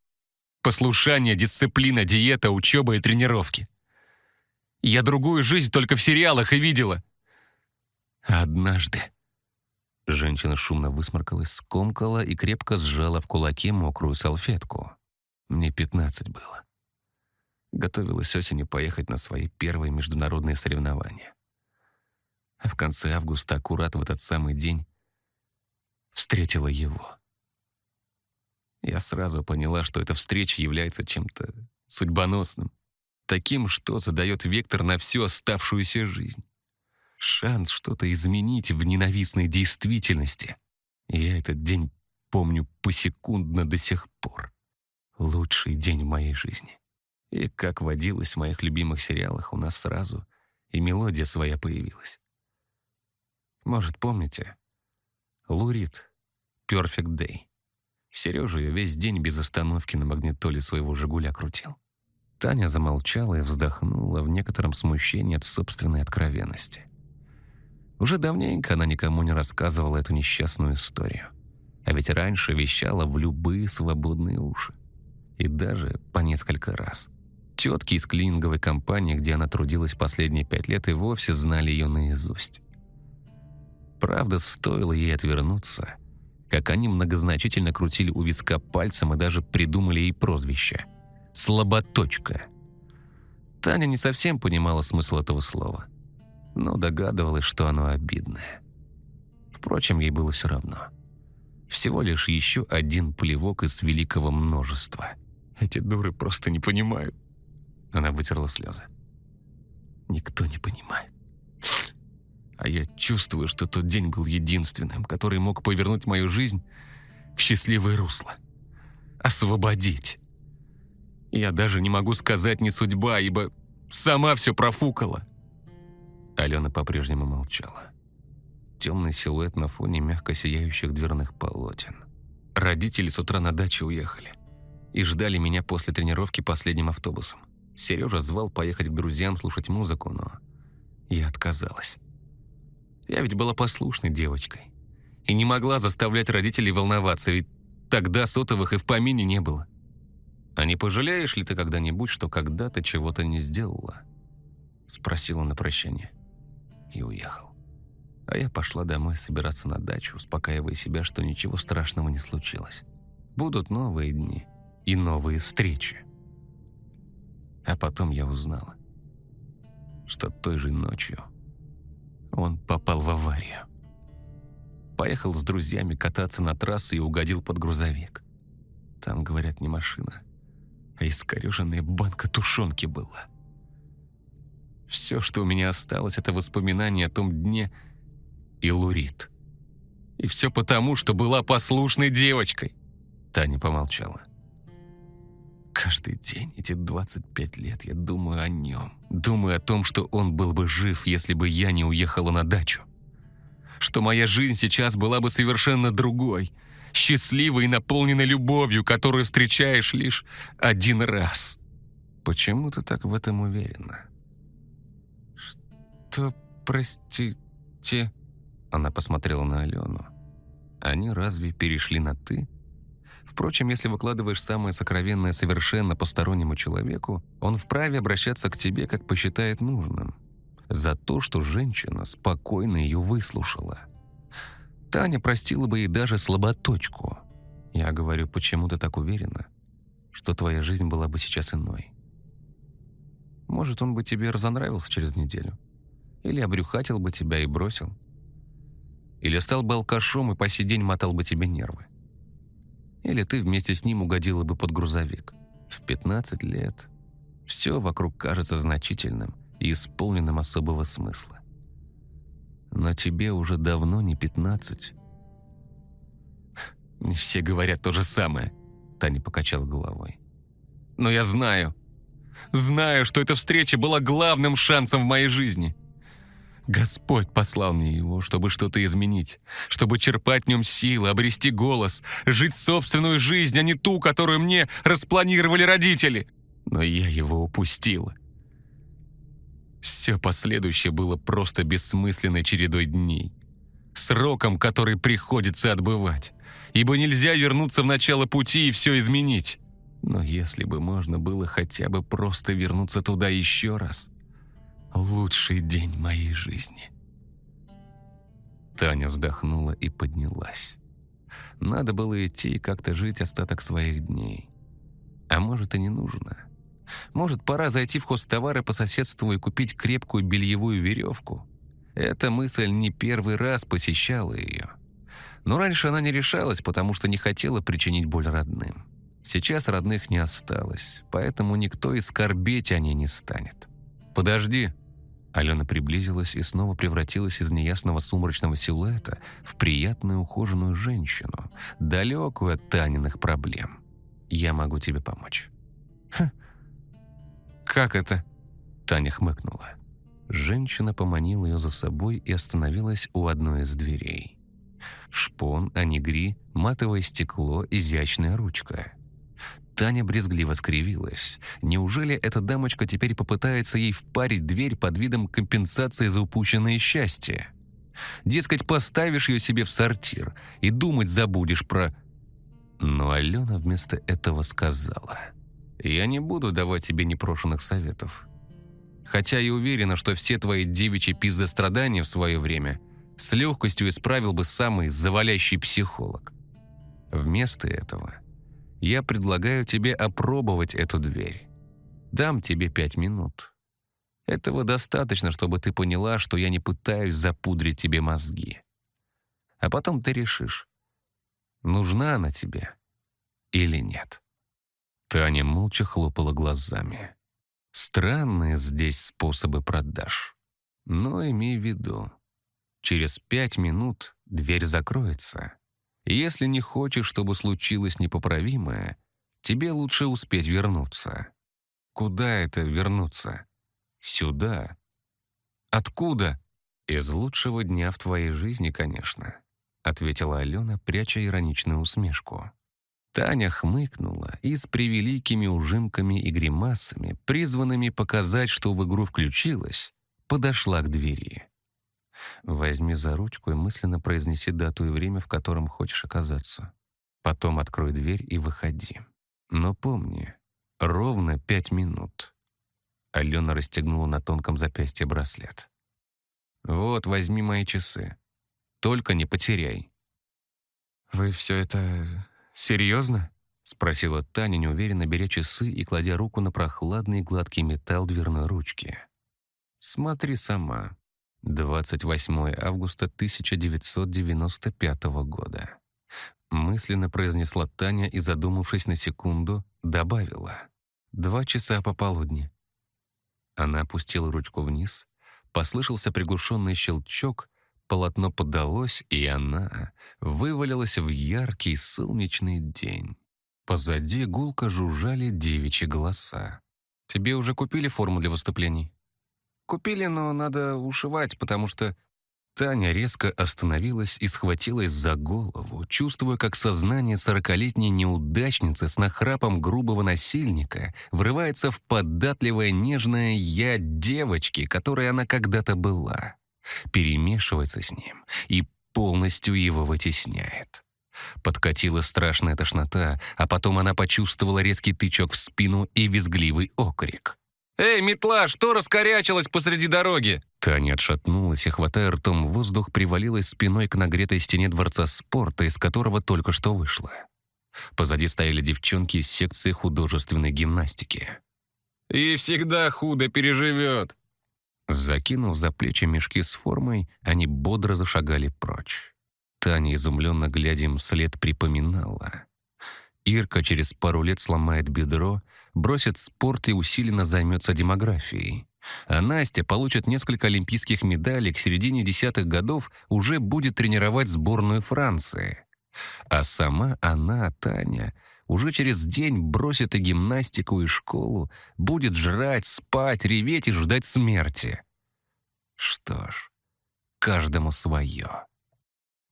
[SPEAKER 3] Послушание, дисциплина, диета, учеба и тренировки. Я другую жизнь только в сериалах и видела. однажды... Женщина шумно высморкалась, скомкала и крепко сжала в кулаке мокрую салфетку. Мне пятнадцать было. Готовилась осенью поехать на свои первые международные соревнования. А в конце августа, аккурат в этот самый день, встретила его. Я сразу поняла, что эта встреча является чем-то судьбоносным, таким, что задает вектор на всю оставшуюся жизнь. Шанс что-то изменить в ненавистной действительности. я этот день помню посекундно до сих пор. Лучший день в моей жизни. И, как водилось в моих любимых сериалах, у нас сразу и мелодия своя появилась. Может, помните? Лурид, Perfect Day. Сережа ее весь день без остановки на магнитоле своего «Жигуля» крутил. Таня замолчала и вздохнула в некотором смущении от собственной откровенности. Уже давненько она никому не рассказывала эту несчастную историю. А ведь раньше вещала в любые свободные уши. И даже по несколько раз. Тетки из клининговой компании, где она трудилась последние пять лет, и вовсе знали ее наизусть. Правда, стоило ей отвернуться, как они многозначительно крутили у виска пальцем и даже придумали ей прозвище – «Слаботочка». Таня не совсем понимала смысл этого слова, но догадывалась, что оно обидное. Впрочем, ей было все равно. Всего лишь еще один плевок из великого множества. Эти дуры просто не понимают. Она вытерла слезы. Никто не понимает. А я чувствую, что тот день был единственным, который мог повернуть мою жизнь в счастливое русло. Освободить. Я даже не могу сказать не судьба, ибо сама все профукала. Алена по-прежнему молчала. Темный силуэт на фоне мягко сияющих дверных полотен. Родители с утра на дачу уехали и ждали меня после тренировки последним автобусом. Сережа звал поехать к друзьям слушать музыку, но я отказалась. Я ведь была послушной девочкой. И не могла заставлять родителей волноваться, ведь тогда сотовых и в помине не было. А не пожалеешь ли ты когда-нибудь, что когда-то чего-то не сделала? Спросила на прощание. И уехал. А я пошла домой собираться на дачу, успокаивая себя, что ничего страшного не случилось. Будут новые дни и новые встречи. А потом я узнала, что той же ночью он попал в аварию. Поехал с друзьями кататься на трассе и угодил под грузовик. Там, говорят, не машина, а искореженная банка тушенки была. Все, что у меня осталось, это воспоминание о том дне и лурит. И все потому, что была послушной девочкой. Таня помолчала. Каждый день, эти 25 лет, я думаю о нем. Думаю о том, что он был бы жив, если бы я не уехала на дачу. Что моя жизнь сейчас была бы совершенно другой. Счастливой и наполненной любовью, которую встречаешь лишь один раз. Почему ты так в этом уверена? Что, простите? Она посмотрела на Алену. Они разве перешли на «ты»? Впрочем, если выкладываешь самое сокровенное совершенно постороннему человеку, он вправе обращаться к тебе, как посчитает нужным. За то, что женщина спокойно ее выслушала. Таня простила бы ей даже слаботочку. Я говорю, почему ты так уверена, что твоя жизнь была бы сейчас иной. Может, он бы тебе разонравился через неделю. Или обрюхатил бы тебя и бросил. Или стал бы алкашом и по сей день мотал бы тебе нервы. Или ты вместе с ним угодила бы под грузовик. В 15 лет все вокруг кажется значительным и исполненным особого смысла. Но тебе уже давно не 15. Все говорят то же самое. Таня покачала головой. Но я знаю. Знаю, что эта встреча была главным шансом в моей жизни. Господь послал мне его, чтобы что-то изменить, чтобы черпать в нем силы, обрести голос, жить собственную жизнь, а не ту, которую мне распланировали родители. Но я его упустила. Все последующее было просто бессмысленной чередой дней. Сроком, который приходится отбывать. Ибо нельзя вернуться в начало пути и все изменить. Но если бы можно было хотя бы просто вернуться туда еще раз. Лучший день моей жизни. Таня вздохнула и поднялась. Надо было идти и как-то жить остаток своих дней. А может, и не нужно. Может, пора зайти в хозтовары по соседству и купить крепкую бельевую веревку? Эта мысль не первый раз посещала ее. Но раньше она не решалась, потому что не хотела причинить боль родным. Сейчас родных не осталось, поэтому никто и скорбеть о ней не станет. «Подожди!» Алена приблизилась и снова превратилась из неясного сумрачного силуэта в приятную ухоженную женщину, далекую от Таниных проблем. «Я могу тебе помочь». «Хм, «Как это?» Таня хмыкнула. Женщина поманила ее за собой и остановилась у одной из дверей. Шпон, анигри, матовое стекло, изящная ручка. Таня брезгливо скривилась. Неужели эта дамочка теперь попытается ей впарить дверь под видом компенсации за упущенное счастье? Дескать, поставишь ее себе в сортир и думать забудешь про... Но Алена вместо этого сказала... Я не буду давать тебе непрошенных советов. Хотя и уверена, что все твои девичьи пиздострадания в свое время с легкостью исправил бы самый завалящий психолог. Вместо этого я предлагаю тебе опробовать эту дверь. Дам тебе пять минут. Этого достаточно, чтобы ты поняла, что я не пытаюсь запудрить тебе мозги. А потом ты решишь, нужна она тебе или нет. Таня молча хлопала глазами. Странные здесь способы продаж. Но имей в виду, через пять минут дверь закроется. Если не хочешь, чтобы случилось непоправимое, тебе лучше успеть вернуться. Куда это вернуться? Сюда. Откуда? Из лучшего дня в твоей жизни, конечно, ответила Алена, пряча ироничную усмешку. Таня хмыкнула и с превеликими ужимками и гримасами, призванными показать, что в игру включилась, подошла к двери. Возьми за ручку и мысленно произнеси дату и время, в котором хочешь оказаться. Потом открой дверь и выходи. Но помни, ровно пять минут. Алена расстегнула на тонком запястье браслет. «Вот, возьми мои часы. Только не потеряй». «Вы все это «Серьезно?» — спросила Таня, неуверенно беря часы и кладя руку на прохладный гладкий металл дверной ручки. «Смотри сама. 28 августа 1995 года». Мысленно произнесла Таня и, задумавшись на секунду, добавила. «Два часа пополудни». Она опустила ручку вниз, послышался приглушенный щелчок, Полотно подалось, и она вывалилась в яркий солнечный день. Позади гулко жужжали девичьи голоса. «Тебе уже купили форму для выступлений?» «Купили, но надо ушивать, потому что...» Таня резко остановилась и схватилась за голову, чувствуя, как сознание сорокалетней неудачницы с нахрапом грубого насильника врывается в податливое нежное «я» девочки, которой она когда-то была перемешивается с ним и полностью его вытесняет. Подкатила страшная тошнота, а потом она почувствовала резкий тычок в спину и визгливый окрик. «Эй, метла, что раскорячилась посреди дороги?» Таня отшатнулась и, хватая ртом воздух, привалилась спиной к нагретой стене дворца спорта, из которого только что вышла. Позади стояли девчонки из секции художественной гимнастики. «И всегда худо переживет», Закинув за плечи мешки с формой, они бодро зашагали прочь. Таня, изумленно глядя им вслед, припоминала. Ирка через пару лет сломает бедро, бросит спорт и усиленно займется демографией. А Настя получит несколько олимпийских медалей, к середине десятых годов уже будет тренировать сборную Франции. А сама она, Таня, уже через день бросит и гимнастику, и школу, будет жрать, спать, реветь и ждать смерти. Что ж,
[SPEAKER 1] каждому свое.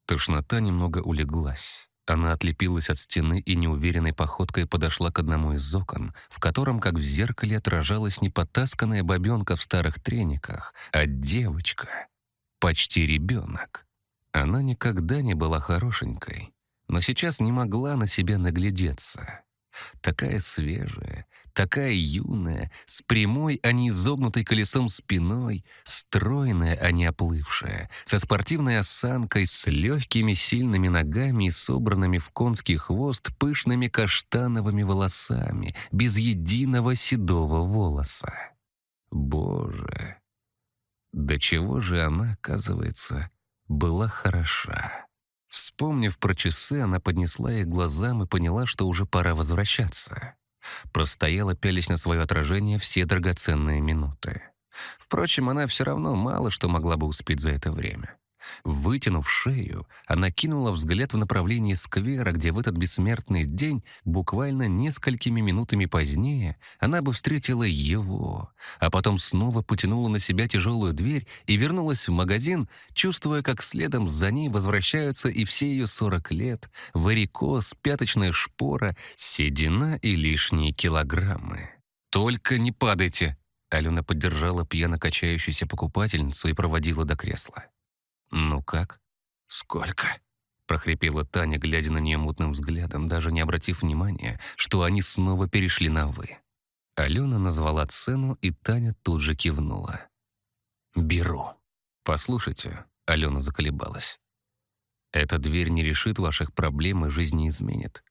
[SPEAKER 1] Тошнота немного улеглась. Она отлепилась от стены и неуверенной походкой подошла к одному из окон, в котором, как в зеркале, отражалась не потасканная бабенка в старых трениках, а девочка, почти ребенок. Она никогда не была хорошенькой, но сейчас не могла на себя наглядеться. Такая свежая, такая юная, с прямой, а не изогнутой колесом спиной, стройная, а не оплывшая, со спортивной осанкой, с легкими сильными ногами и собранными в конский хвост пышными каштановыми волосами, без единого седого волоса. Боже! До чего же она, оказывается, была хороша. Вспомнив про часы, она поднесла их глазам и поняла, что уже пора возвращаться. Простояла, пялись на свое отражение все драгоценные минуты. Впрочем, она все равно мало что могла бы успеть за это время. Вытянув шею, она кинула взгляд в направлении сквера, где в этот бессмертный день, буквально несколькими минутами позднее, она бы встретила его, а потом снова потянула на себя тяжелую дверь и вернулась в магазин, чувствуя, как следом за ней возвращаются и все ее сорок лет, варикоз, пяточная шпора, седина и лишние килограммы. «Только не падайте!» Алена поддержала пьяно качающуюся покупательницу и проводила до кресла. «Ну как? Сколько?» — прохрипела Таня, глядя на нее мутным взглядом, даже не обратив внимания, что они снова перешли на «вы». Алена назвала цену, и Таня тут же кивнула. «Беру». «Послушайте», — Алена заколебалась. «Эта дверь не решит ваших проблем и жизнь не изменит.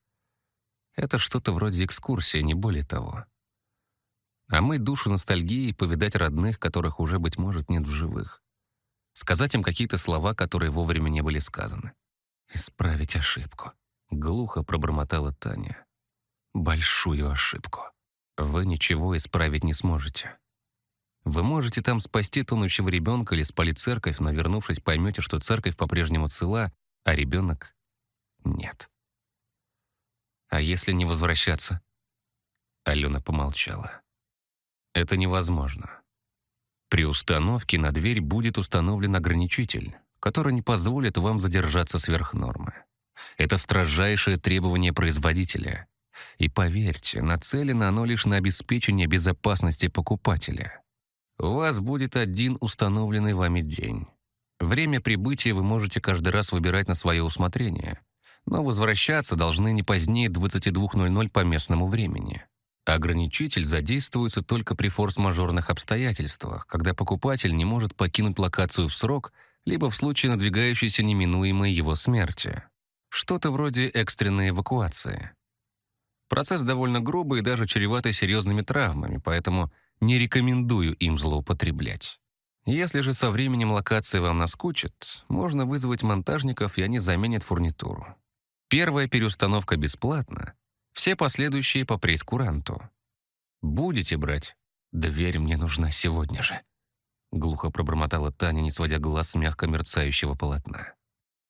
[SPEAKER 1] Это что-то вроде экскурсии, не более того. А мы душу ностальгии повидать родных, которых уже, быть может, нет в живых сказать им какие-то слова, которые вовремя не были сказаны. «Исправить ошибку», — глухо пробормотала Таня. «Большую ошибку. Вы ничего исправить не сможете. Вы можете там спасти тонущего ребенка или спалить церковь, но, вернувшись, поймете, что церковь по-прежнему цела, а ребенок — нет. А если не возвращаться?» Алена помолчала. «Это невозможно. При установке на дверь будет установлен ограничитель, который не позволит вам задержаться сверх нормы. Это строжайшее требование производителя. И поверьте, нацелено оно лишь на обеспечение безопасности покупателя. У вас будет один установленный вами день. Время прибытия вы можете каждый раз выбирать на свое усмотрение, но возвращаться должны не позднее 22.00 по местному времени. Ограничитель задействуется только при форс-мажорных обстоятельствах, когда покупатель не может покинуть локацию в срок, либо в случае надвигающейся неминуемой его смерти. Что-то вроде экстренной эвакуации. Процесс довольно грубый и даже чреватый серьезными травмами, поэтому не рекомендую им злоупотреблять. Если же со временем локация вам наскучит, можно вызвать монтажников, и они заменят фурнитуру. Первая переустановка бесплатна, все последующие по прейскуранту. «Будете брать? Дверь мне нужна сегодня же», — глухо пробормотала Таня, не сводя глаз с мягко мерцающего полотна.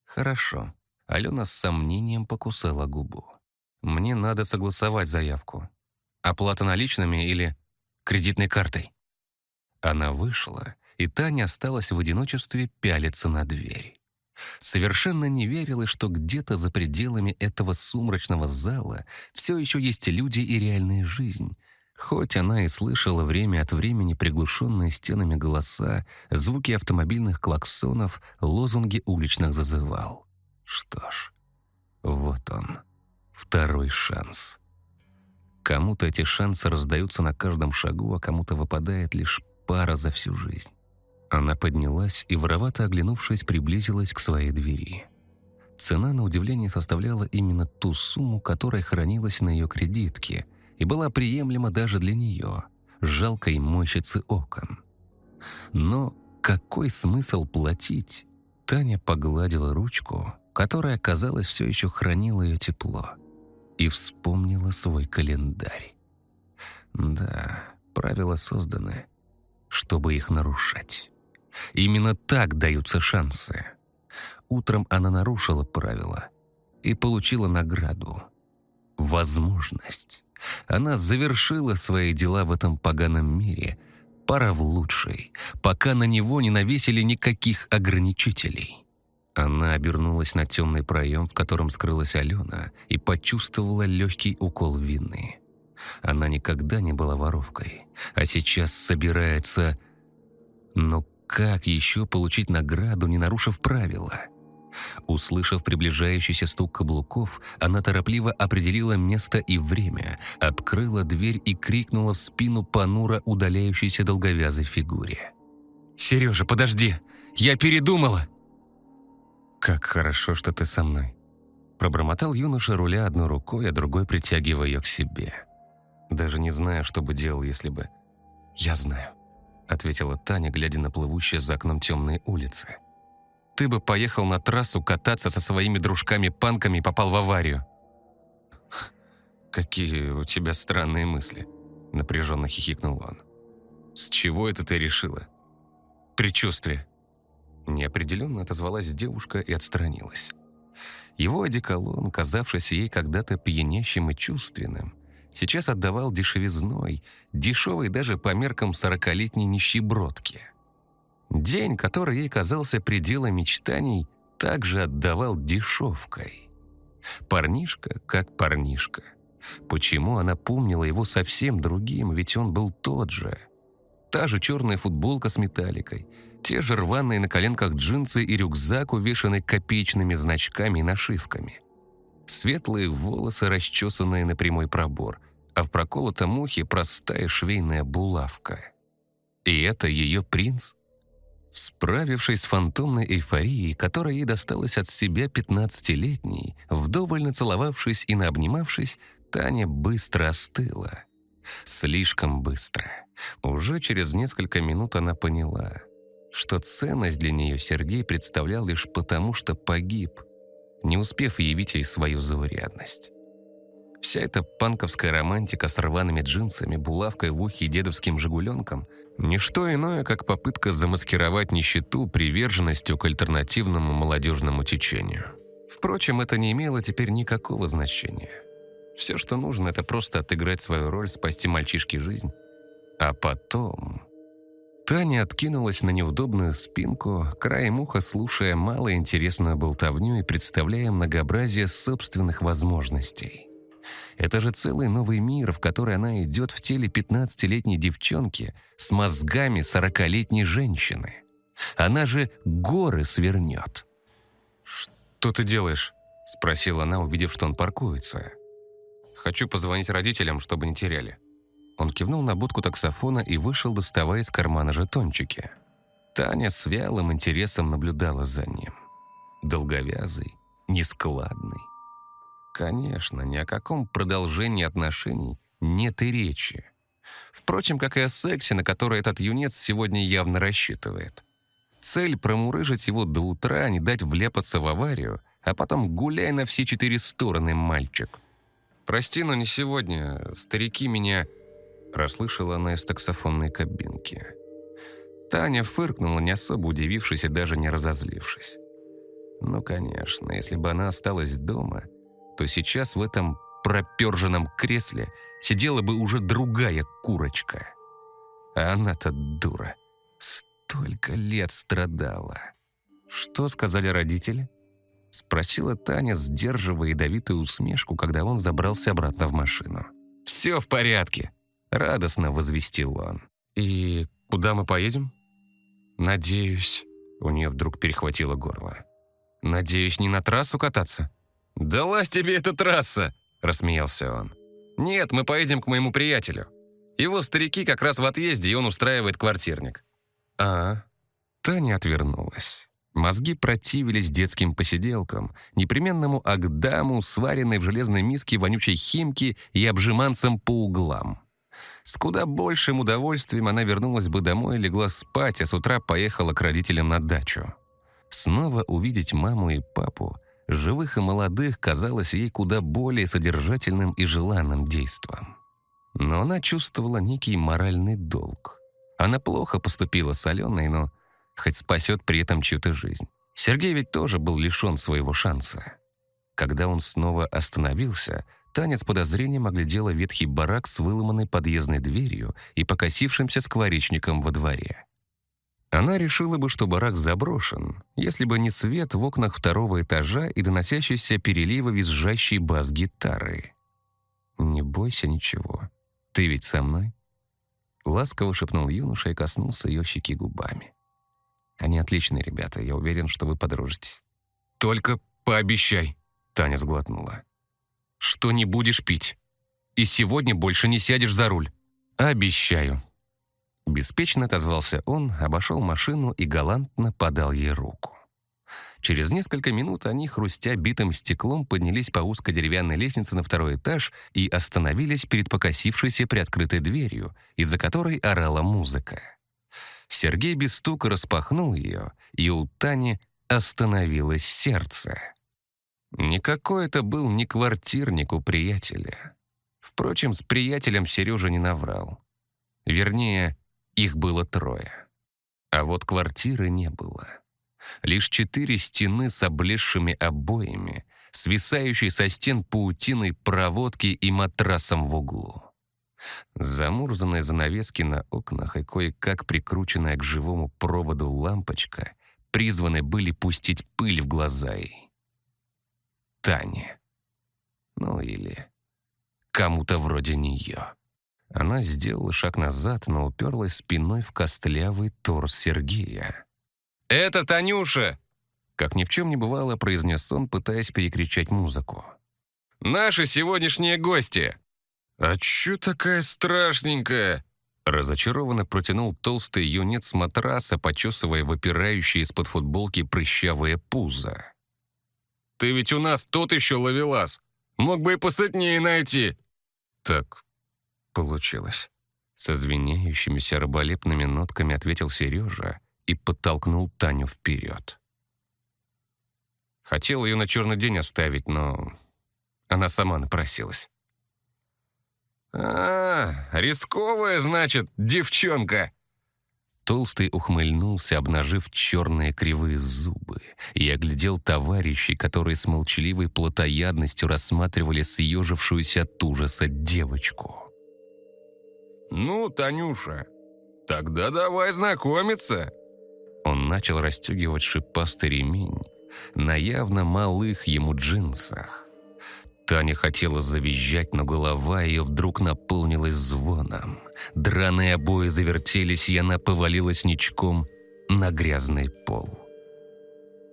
[SPEAKER 1] «Хорошо». Алена с сомнением покусала губу. «Мне надо согласовать заявку. Оплата наличными или кредитной картой?» Она вышла, и Таня осталась в одиночестве пялиться на дверь. Совершенно не верилось, что где-то за пределами этого сумрачного зала все еще есть люди и реальная жизнь. Хоть она и слышала время от времени приглушенные стенами голоса, звуки автомобильных клаксонов, лозунги уличных зазывал. Что ж, вот он, второй шанс. Кому-то эти шансы раздаются на каждом шагу, а кому-то выпадает лишь пара за всю жизнь. Она поднялась и, воровато оглянувшись, приблизилась к своей двери. Цена, на удивление, составляла именно ту сумму, которая хранилась на ее кредитке, и была приемлема даже для нее, жалкой мойщицы окон. Но какой смысл платить? Таня погладила ручку, которая, казалось, все еще хранила ее тепло, и вспомнила свой календарь. Да, правила созданы, чтобы их нарушать. Именно так даются шансы. Утром она нарушила правила и получила награду. Возможность. Она завершила свои дела в этом поганом мире, Пора в лучший, пока на него не навесили никаких ограничителей. Она обернулась на темный проем, в котором скрылась Алена, и почувствовала легкий укол вины. Она никогда не была воровкой, а сейчас собирается... Но как еще получить награду, не нарушив правила? Услышав приближающийся стук каблуков, она торопливо определила место и время, открыла дверь и крикнула в спину понуро удаляющейся долговязой фигуре. «Сережа, подожди! Я передумала!» «Как хорошо, что ты со мной!» Пробормотал юноша, руля одной рукой, а другой притягивая ее к себе. Даже не знаю, что бы делал, если бы... «Я знаю», — ответила Таня, глядя на плывущие за окном темные улицы. «Ты бы поехал на трассу кататься со своими дружками-панками и попал в аварию». «Какие у тебя странные мысли», — напряженно хихикнул он. «С чего это ты решила?» «Предчувствие», Неопределенно отозвалась девушка и отстранилась. Его одеколон, казавшийся ей когда-то пьянящим и чувственным, сейчас отдавал дешевизной, дешевой даже по меркам сорокалетней нищебродки. День, который ей казался пределом мечтаний, также отдавал дешевкой. Парнишка как парнишка. Почему она помнила его совсем другим, ведь он был тот же. Та же черная футболка с металликой — те же рваные на коленках джинсы и рюкзак, увешанный копеечными значками и нашивками. Светлые волосы, расчесанные на прямой пробор, а в проколотом ухе простая швейная булавка. И это ее принц? Справившись с фантомной эйфорией, которая ей досталась от себя пятнадцатилетней, вдоволь нацеловавшись и наобнимавшись, Таня быстро остыла. Слишком быстро. Уже через несколько минут она поняла что ценность для нее Сергей представлял лишь потому, что погиб, не успев явить ей свою заурядность. Вся эта панковская романтика с рваными джинсами, булавкой в ухе и дедовским «Жигуленком» — ничто иное, как попытка замаскировать нищету приверженностью к альтернативному молодежному течению. Впрочем, это не имело теперь никакого значения. Все, что нужно, это просто отыграть свою роль, спасти мальчишке жизнь. А потом... Таня откинулась на неудобную спинку, краем уха слушая малоинтересную болтовню и представляя многообразие собственных возможностей. Это же целый новый мир, в который она идет в теле 15-летней девчонки с мозгами 40-летней женщины. Она же горы свернет. «Что ты делаешь?» — спросила она, увидев, что он паркуется. «Хочу позвонить родителям, чтобы не теряли». Он кивнул на будку таксофона и вышел, доставая из кармана жетончики. Таня с вялым интересом наблюдала за ним. Долговязый, нескладный. Конечно, ни о каком продолжении отношений нет и речи. Впрочем, как и о сексе, на который этот юнец сегодня явно рассчитывает. Цель — промурыжить его до утра, не дать вляпаться в аварию, а потом гуляй на все четыре стороны, мальчик. «Прости, но не сегодня. Старики меня...» Расслышала она из таксофонной кабинки. Таня фыркнула, не особо удивившись и даже не разозлившись. Ну, конечно, если бы она осталась дома, то сейчас в этом проперженном кресле сидела бы уже другая курочка. А она-то дура. Столько лет страдала. «Что сказали родители?» Спросила Таня, сдерживая ядовитую усмешку, когда он забрался обратно в машину. «Все в порядке», Радостно возвестил он. «И куда мы поедем?» «Надеюсь...» У нее вдруг перехватило горло. «Надеюсь, не на трассу кататься?» «Далась тебе эта трасса!» Рассмеялся он. «Нет, мы поедем к моему приятелю. Его старики как раз в отъезде, и он устраивает квартирник». «А...» Таня отвернулась. Мозги противились детским посиделкам, непременному агдаму, сваренной в железной миске вонючей химки и обжиманцам по углам. С куда большим удовольствием она вернулась бы домой и легла спать, а с утра поехала к родителям на дачу. Снова увидеть маму и папу, живых и молодых, казалось ей куда более содержательным и желанным действом. Но она чувствовала некий моральный долг. Она плохо поступила с Аленой, но хоть спасет при этом чью-то жизнь. Сергей ведь тоже был лишен своего шанса. Когда он снова остановился, Таня с подозрением оглядела ветхий барак с выломанной подъездной дверью и покосившимся скворечником во дворе. Она решила бы, что барак заброшен, если бы не свет в окнах второго этажа и доносящийся переливы визжащей бас-гитары. «Не бойся ничего. Ты ведь со мной?» Ласково шепнул юноша и коснулся ее щеки губами. «Они отличные ребята, я уверен, что вы подружитесь».
[SPEAKER 3] «Только пообещай», — Таня сглотнула, «что не будешь пить. И сегодня больше не сядешь за руль. Обещаю».
[SPEAKER 1] Беспечно отозвался он, обошел машину и галантно подал ей руку. Через несколько минут они, хрустя битым стеклом, поднялись по узкой деревянной лестнице на второй этаж и остановились перед покосившейся приоткрытой дверью, из-за которой орала музыка. Сергей без стука распахнул ее, и у Тани остановилось сердце. Никакой это был не квартирник у приятеля. Впрочем, с приятелем Сережа не наврал. Вернее, их было трое. А вот квартиры не было. Лишь четыре стены с облезшими обоями, свисающей со стен паутиной проводки и матрасом в углу. Замурзанные занавески на окнах и кое-как прикрученная к живому проводу лампочка призваны были пустить пыль в глаза ей. Тане. Ну или кому-то вроде нее. Она сделала шаг назад, но уперлась спиной в костлявый торс Сергея.
[SPEAKER 3] «Это Танюша!»
[SPEAKER 1] Как ни в чем не бывало, произнес он, пытаясь перекричать музыку.
[SPEAKER 3] «Наши сегодняшние гости!»
[SPEAKER 2] «А чё такая страшненькая?»
[SPEAKER 1] Разочарованно протянул толстый юнец матраса, почесывая выпирающие из-под футболки прыщавые пузо.
[SPEAKER 2] «Ты ведь у нас тот еще ловелас. Мог бы и посытнее найти».
[SPEAKER 1] «Так, получилось». Со звеняющимися раболепными нотками ответил Сережа и подтолкнул Таню вперед. Хотел ее на черный день оставить, но она сама напросилась.
[SPEAKER 2] «А, рисковая, значит, девчонка!»
[SPEAKER 1] Толстый ухмыльнулся, обнажив черные кривые зубы, и оглядел товарищей, которые с молчаливой плотоядностью рассматривали съежившуюся от ужаса девочку.
[SPEAKER 2] «Ну, Танюша, тогда давай знакомиться!»
[SPEAKER 1] Он начал расстегивать шипастый ремень на явно малых ему джинсах. Таня хотела завизжать, но голова ее вдруг наполнилась звоном. Драные обои завертелись, и она повалилась ничком на грязный пол.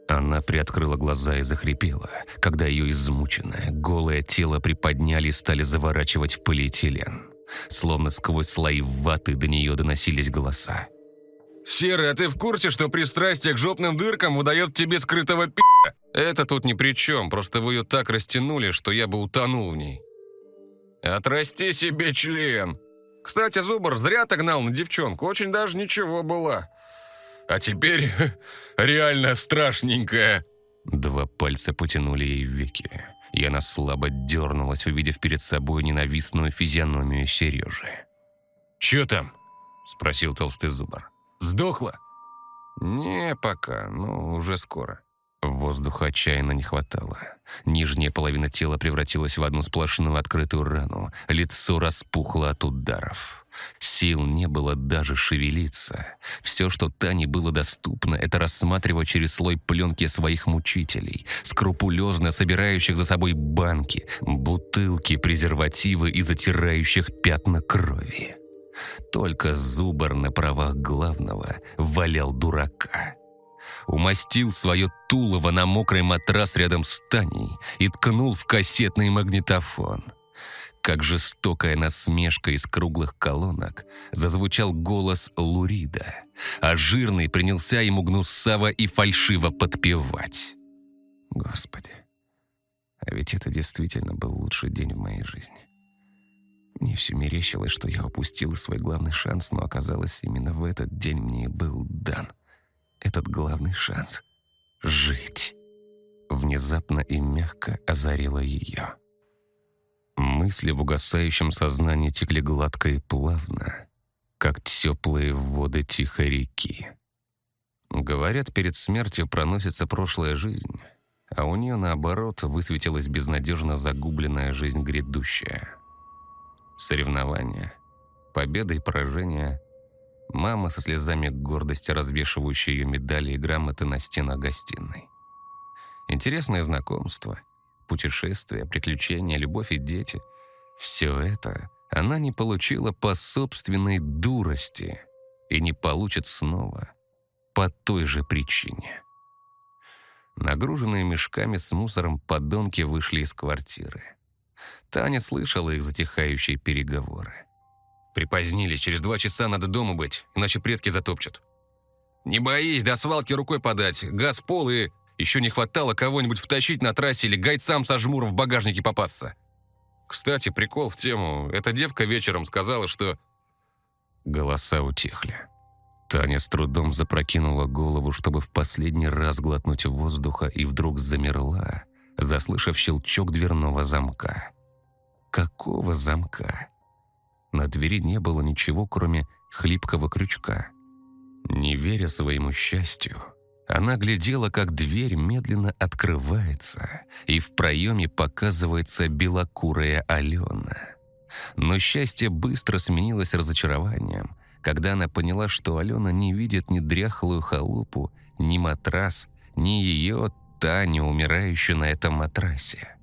[SPEAKER 1] Она приоткрыла глаза и захрипела, когда ее измученное, голое тело приподняли и стали заворачивать в полиэтилен. Словно сквозь слои ваты до нее доносились голоса.
[SPEAKER 2] «Серый, а ты в курсе, что пристрастие к жопным дыркам выдает тебе скрытого пи***а?»
[SPEAKER 3] «Это тут ни при чем, просто вы ее так растянули, что я бы утонул в ней».
[SPEAKER 2] «Отрасти себе член!» «Кстати, Зубр зря ты гнал на девчонку, очень даже ничего была. А теперь реально страшненькая».
[SPEAKER 1] Два пальца потянули ей веки, и она слабо дернулась, увидев перед собой ненавистную физиономию Сережи.
[SPEAKER 3] «Че там?»
[SPEAKER 1] — спросил толстый Зубр.
[SPEAKER 3] Сдохла?»
[SPEAKER 1] «Не пока, но уже скоро». Воздуха отчаянно не хватало. Нижняя половина тела превратилась в одну сплошную открытую рану. Лицо распухло от ударов. Сил не было даже шевелиться. Все, что Тане было доступно, это рассматривать через слой пленки своих мучителей, скрупулезно собирающих за собой банки, бутылки, презервативы и затирающих пятна крови. Только Зубар на правах главного валял дурака. Умастил свое тулово на мокрый матрас рядом с Таней и ткнул в кассетный магнитофон. Как жестокая насмешка из круглых колонок зазвучал голос Лурида, а жирный принялся ему гнусаво и фальшиво подпевать. Господи, а ведь это действительно был лучший день в моей жизни. Мне все мерещилось, что я упустила свой главный шанс, но оказалось, именно в этот день мне был дан этот главный шанс — жить. Внезапно и мягко озарило ее. Мысли в угасающем сознании текли гладко и плавно, как теплые воды тихой реки. Говорят, перед смертью проносится прошлая жизнь, а у нее, наоборот, высветилась безнадежно загубленная жизнь грядущая. Соревнования, победа и поражение, мама со слезами гордости, развешивающая ее медали и грамоты на стенах гостиной. Интересное знакомство, путешествия, приключения, любовь и дети — все это она не получила по собственной дурости и не получит снова по той же причине. Нагруженные мешками с мусором подонки вышли из квартиры. Таня слышала их затихающие переговоры.
[SPEAKER 3] «Припозднились, через два часа надо дома быть, иначе предки затопчут». «Не боись, до свалки рукой подать, газ в пол и...» Еще не хватало кого-нибудь втащить на трассе или гайцам со жмуром в багажнике попасться. Кстати, прикол в тему. Эта девка вечером сказала, что...
[SPEAKER 1] Голоса утихли. Таня с трудом запрокинула голову, чтобы в последний раз глотнуть воздуха, и вдруг замерла, заслышав щелчок дверного замка. Какого замка? На двери не было ничего, кроме хлипкого крючка. Не веря своему счастью, она глядела, как дверь медленно открывается, и в проеме показывается белокурая Алена. Но счастье быстро сменилось разочарованием, когда она поняла, что Алена не видит ни дряхлую халупу, ни матрас, ни ее, Таню, умирающую на этом матрасе.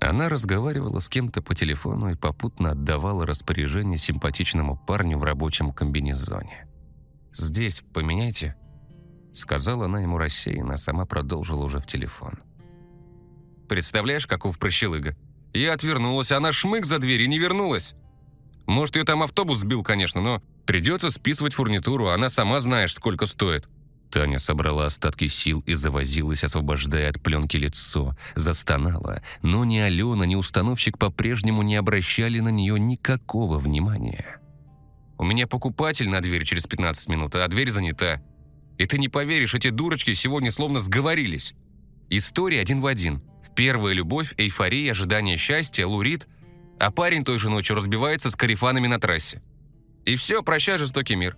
[SPEAKER 1] Она разговаривала с кем-то по телефону и попутно отдавала распоряжение симпатичному парню в рабочем комбинезоне. «Здесь поменяйте», Сказала она ему рассеянно, а сама продолжила уже в телефон.
[SPEAKER 3] «Представляешь, каков прощелыга? Я отвернулась, а она шмык за дверь и не вернулась. Может, ее там автобус сбил, конечно, но придется списывать фурнитуру, она сама знаешь, сколько стоит».
[SPEAKER 1] Таня собрала остатки сил и завозилась, освобождая от пленки лицо. Застонала, но ни Алена, ни установщик по-прежнему не обращали на нее никакого внимания.
[SPEAKER 3] «У меня покупатель на дверь через 15 минут, а дверь занята. И ты не поверишь, эти дурочки сегодня словно сговорились. История один в один. Первая любовь, эйфория, ожидание счастья, лурит, а парень той же ночью разбивается с карифанами на трассе. И все, прощай, жестокий мир.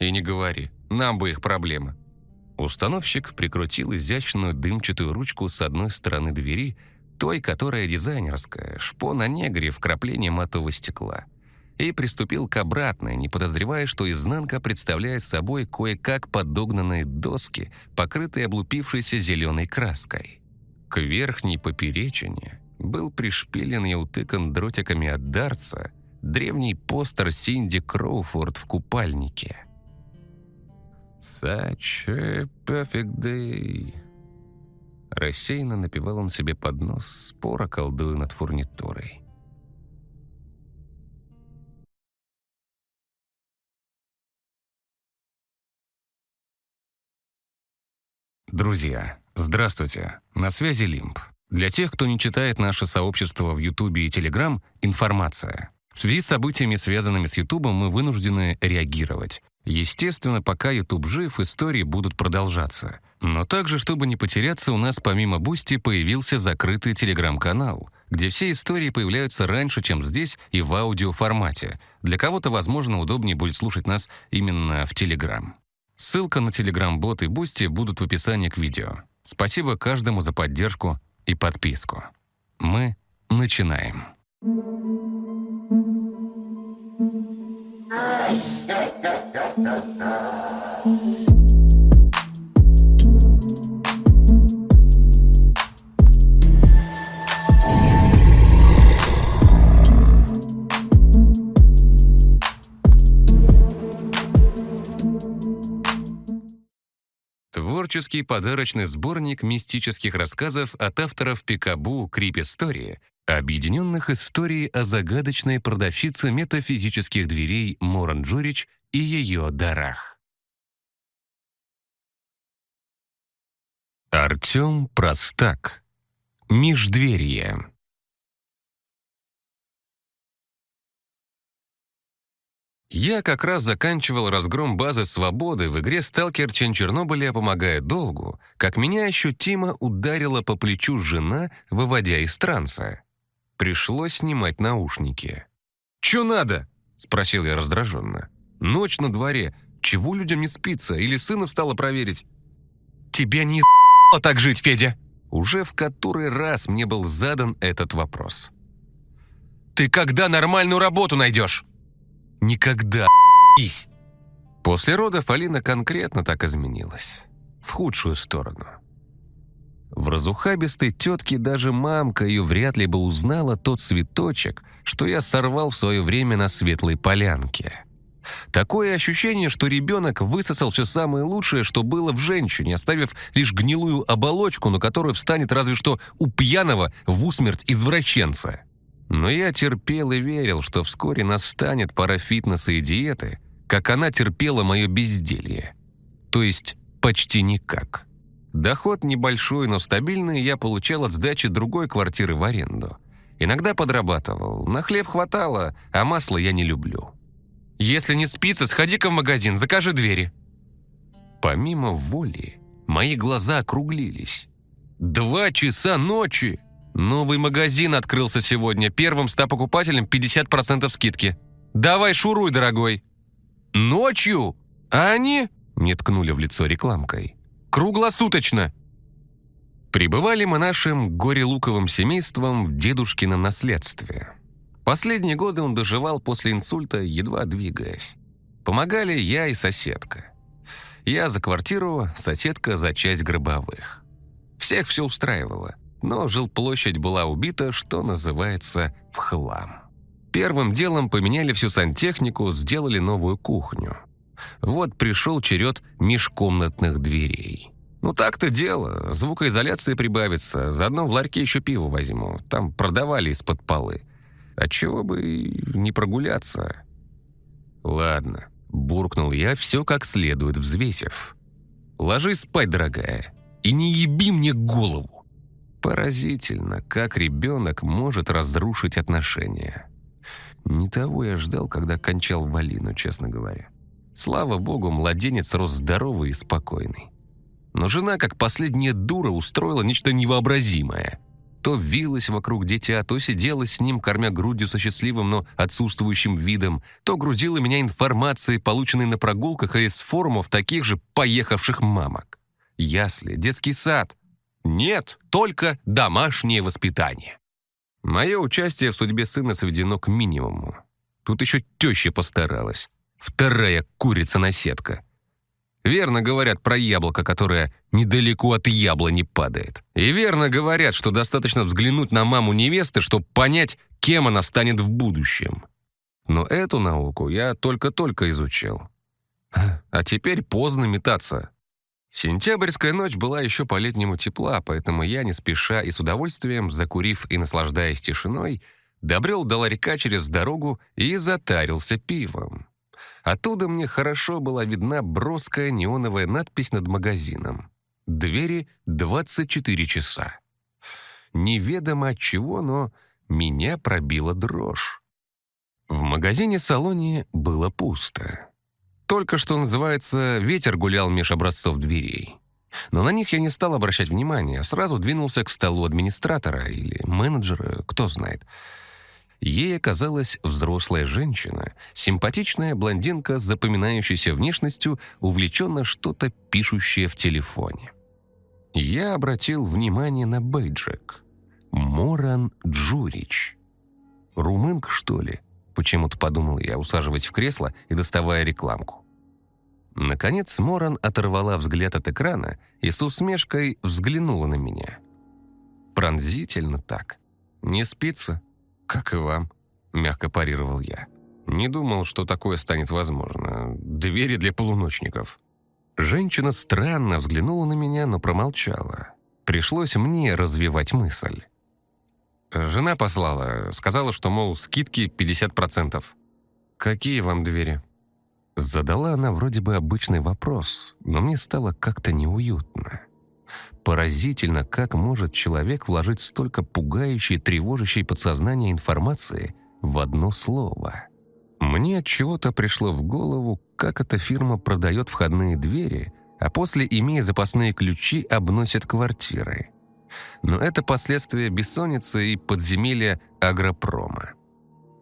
[SPEAKER 3] И не говори, нам бы их проблема.
[SPEAKER 1] Установщик прикрутил изящную дымчатую ручку с одной стороны двери, той, которая дизайнерская, шпо на негре, вкрапление матового стекла – и приступил к обратной, не подозревая, что изнанка представляет собой кое-как подогнанные доски, покрытые облупившейся зеленой краской. К верхней поперечине был пришпилен и утыкан дротиками от дарца древний постер Синди Кроуфорд в купальнике. «Such a perfect day», Рассеянно напевал он себе под нос, споро колдуя над фурнитурой. Друзья, здравствуйте. На связи Лимб. Для тех, кто не читает наше сообщество в Ютубе и Телеграм, информация. В связи с событиями, связанными с Ютубом, мы вынуждены реагировать. Естественно, пока Ютуб жив, истории будут продолжаться. Но также, чтобы не потеряться, у нас помимо Бусти появился закрытый Телеграм-канал, где все истории появляются раньше, чем здесь и в аудиоформате. Для кого-то, возможно, удобнее будет слушать нас именно в Телеграм. Ссылка на Telegram-бот и Бусти будут в описании к видео. Спасибо каждому за поддержку и подписку. Мы начинаем. Thank Творческий подарочный сборник мистических рассказов от авторов Пикабу Крипи-Стори, объединенных историей о загадочной продавщице метафизических дверей Моран Джурич и ее дарах. Артем Простак. Междверье. Я как раз заканчивал разгром базы «Свободы» в игре «Сталкер Чен Чернобыля помогает долгу», как меня ощутимо ударила по плечу жена, выводя из транса. Пришлось снимать наушники.
[SPEAKER 3] «Чё надо?»
[SPEAKER 1] — спросил я раздраженно. «Ночь на дворе. Чего людям не спится? Или сына встала проверить?»
[SPEAKER 3] «Тебе не так жить, Федя!»
[SPEAKER 1] Уже в который раз мне был задан этот вопрос. «Ты когда нормальную работу найдешь?» «Никогда, ись!» После родов Алина конкретно так изменилась. В худшую сторону. В разухабистой тетке даже мамка ее вряд ли бы узнала тот цветочек, что я сорвал в свое время на светлой полянке. Такое ощущение, что ребенок высосал все самое лучшее, что было в женщине, оставив лишь гнилую оболочку, на которую встанет разве что у пьяного в усмерть извращенца. Но я терпел и верил, что вскоре настанет пора фитнеса и диеты, как она терпела мое безделье. То есть почти никак. Доход небольшой, но стабильный я получал от сдачи другой квартиры в аренду. Иногда подрабатывал, на хлеб хватало, а масло я не люблю. Если не спится, сходи-ка в магазин, закажи двери». Помимо воли, мои глаза округлились. «Два часа ночи! Новый магазин открылся сегодня. Первым ста покупателям 50% скидки. Давай шуруй, дорогой!» «Ночью? А они?» Мне ткнули в лицо рекламкой. «Круглосуточно!» Прибывали мы нашим горе-луковым семейством в дедушкином наследстве. Последние годы он доживал после инсульта, едва двигаясь. Помогали я и соседка. Я за квартиру, соседка за часть гробовых. Всех все устраивало, но жилплощадь была убита, что называется, в хлам. Первым делом поменяли всю сантехнику, сделали новую кухню. Вот пришел черед межкомнатных дверей. Ну так-то дело, звукоизоляция прибавится, заодно в ларьке еще пиво возьму, там продавали из-под полы. А чего бы не прогуляться? Ладно, буркнул я, все как следует взвесив. Ложись спать, дорогая, и не еби мне голову. Поразительно, как ребенок может разрушить отношения. Не того я ждал, когда кончал Валину, честно говоря. Слава богу, младенец рос здоровый и спокойный. Но жена, как последняя дура, устроила нечто невообразимое – то вилась вокруг дитя, то сидела с ним, кормя грудью со счастливым, но отсутствующим видом, то грузила меня информацией, полученной на прогулках или с форумов таких же поехавших мамок. Ясли, детский сад. Нет, только домашнее воспитание. Мое участие в судьбе сына сведено к минимуму. Тут еще теща постаралась. Вторая курица-наседка. Верно говорят про яблоко, которое недалеко от яблони падает. И верно говорят, что достаточно взглянуть на маму невесты, чтобы понять, кем она станет в будущем. Но эту науку я только-только изучил. А теперь поздно метаться. Сентябрьская ночь была еще по-летнему тепла, поэтому я не спеша и с удовольствием, закурив и наслаждаясь тишиной, добрел до ларька через дорогу и затарился пивом. Оттуда мне хорошо была видна броская неоновая надпись над магазином. «Двери 24 часа». Неведомо от чего, но меня пробила дрожь. В магазине-салоне было пусто. Только что, называется, ветер гулял меж образцов дверей. Но на них я не стал обращать внимания, а сразу двинулся к столу администратора или менеджера, кто знает — Ей оказалась взрослая женщина, симпатичная блондинка с запоминающейся внешностью, увлеченно что-то пишущее в телефоне. Я обратил внимание на бейджик. Моран Джурич. Румынка, что ли? Почему-то подумал я, усаживаясь в кресло и доставая рекламку. Наконец Моран оторвала взгляд от экрана и с усмешкой взглянула на меня. Пронзительно так. «Не спится?» «Как и вам», — мягко парировал я. «Не думал, что такое станет возможно. Двери для полуночников». Женщина странно взглянула на меня, но промолчала. Пришлось мне развивать мысль. Жена послала, сказала, что, мол, скидки 50%. «Какие вам двери?» Задала она вроде бы обычный вопрос, но мне стало как-то неуютно. Поразительно, как может человек вложить столько пугающей, тревожащей подсознание информации в одно слово. Мне от чего-то пришло в голову, как эта фирма продает входные двери, а после, имея запасные ключи, обносит квартиры. Но это последствия бессонницы и подземелья агропрома.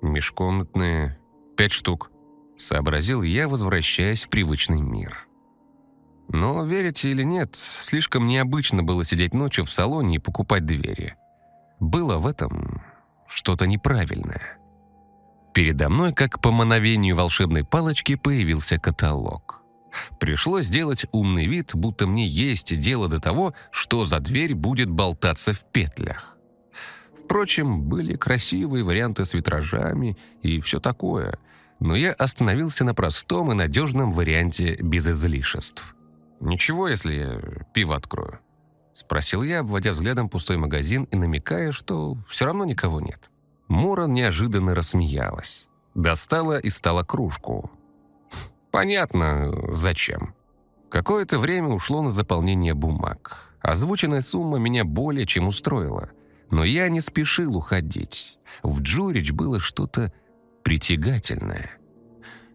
[SPEAKER 1] Межкомнатные пять штук, сообразил я, возвращаясь в привычный мир.
[SPEAKER 3] Но, верите или нет, слишком необычно было сидеть ночью в салоне и покупать двери. Было в этом что-то неправильное. Передо мной, как по мановению волшебной палочки, появился каталог. Пришлось сделать умный вид, будто мне есть дело до того, что за дверь будет болтаться в петлях. Впрочем, были красивые варианты с витражами и все такое, но я остановился на простом и надежном варианте без излишеств. «Ничего, если я пиво открою?» — спросил я, обводя взглядом пустой магазин и намекая, что все равно никого нет. Мора неожиданно рассмеялась. Достала и стала кружку. Понятно, зачем. Какое-то время ушло на заполнение бумаг. Озвученная сумма меня более чем устроила. Но я не спешил уходить. В Джурич было что-то притягательное.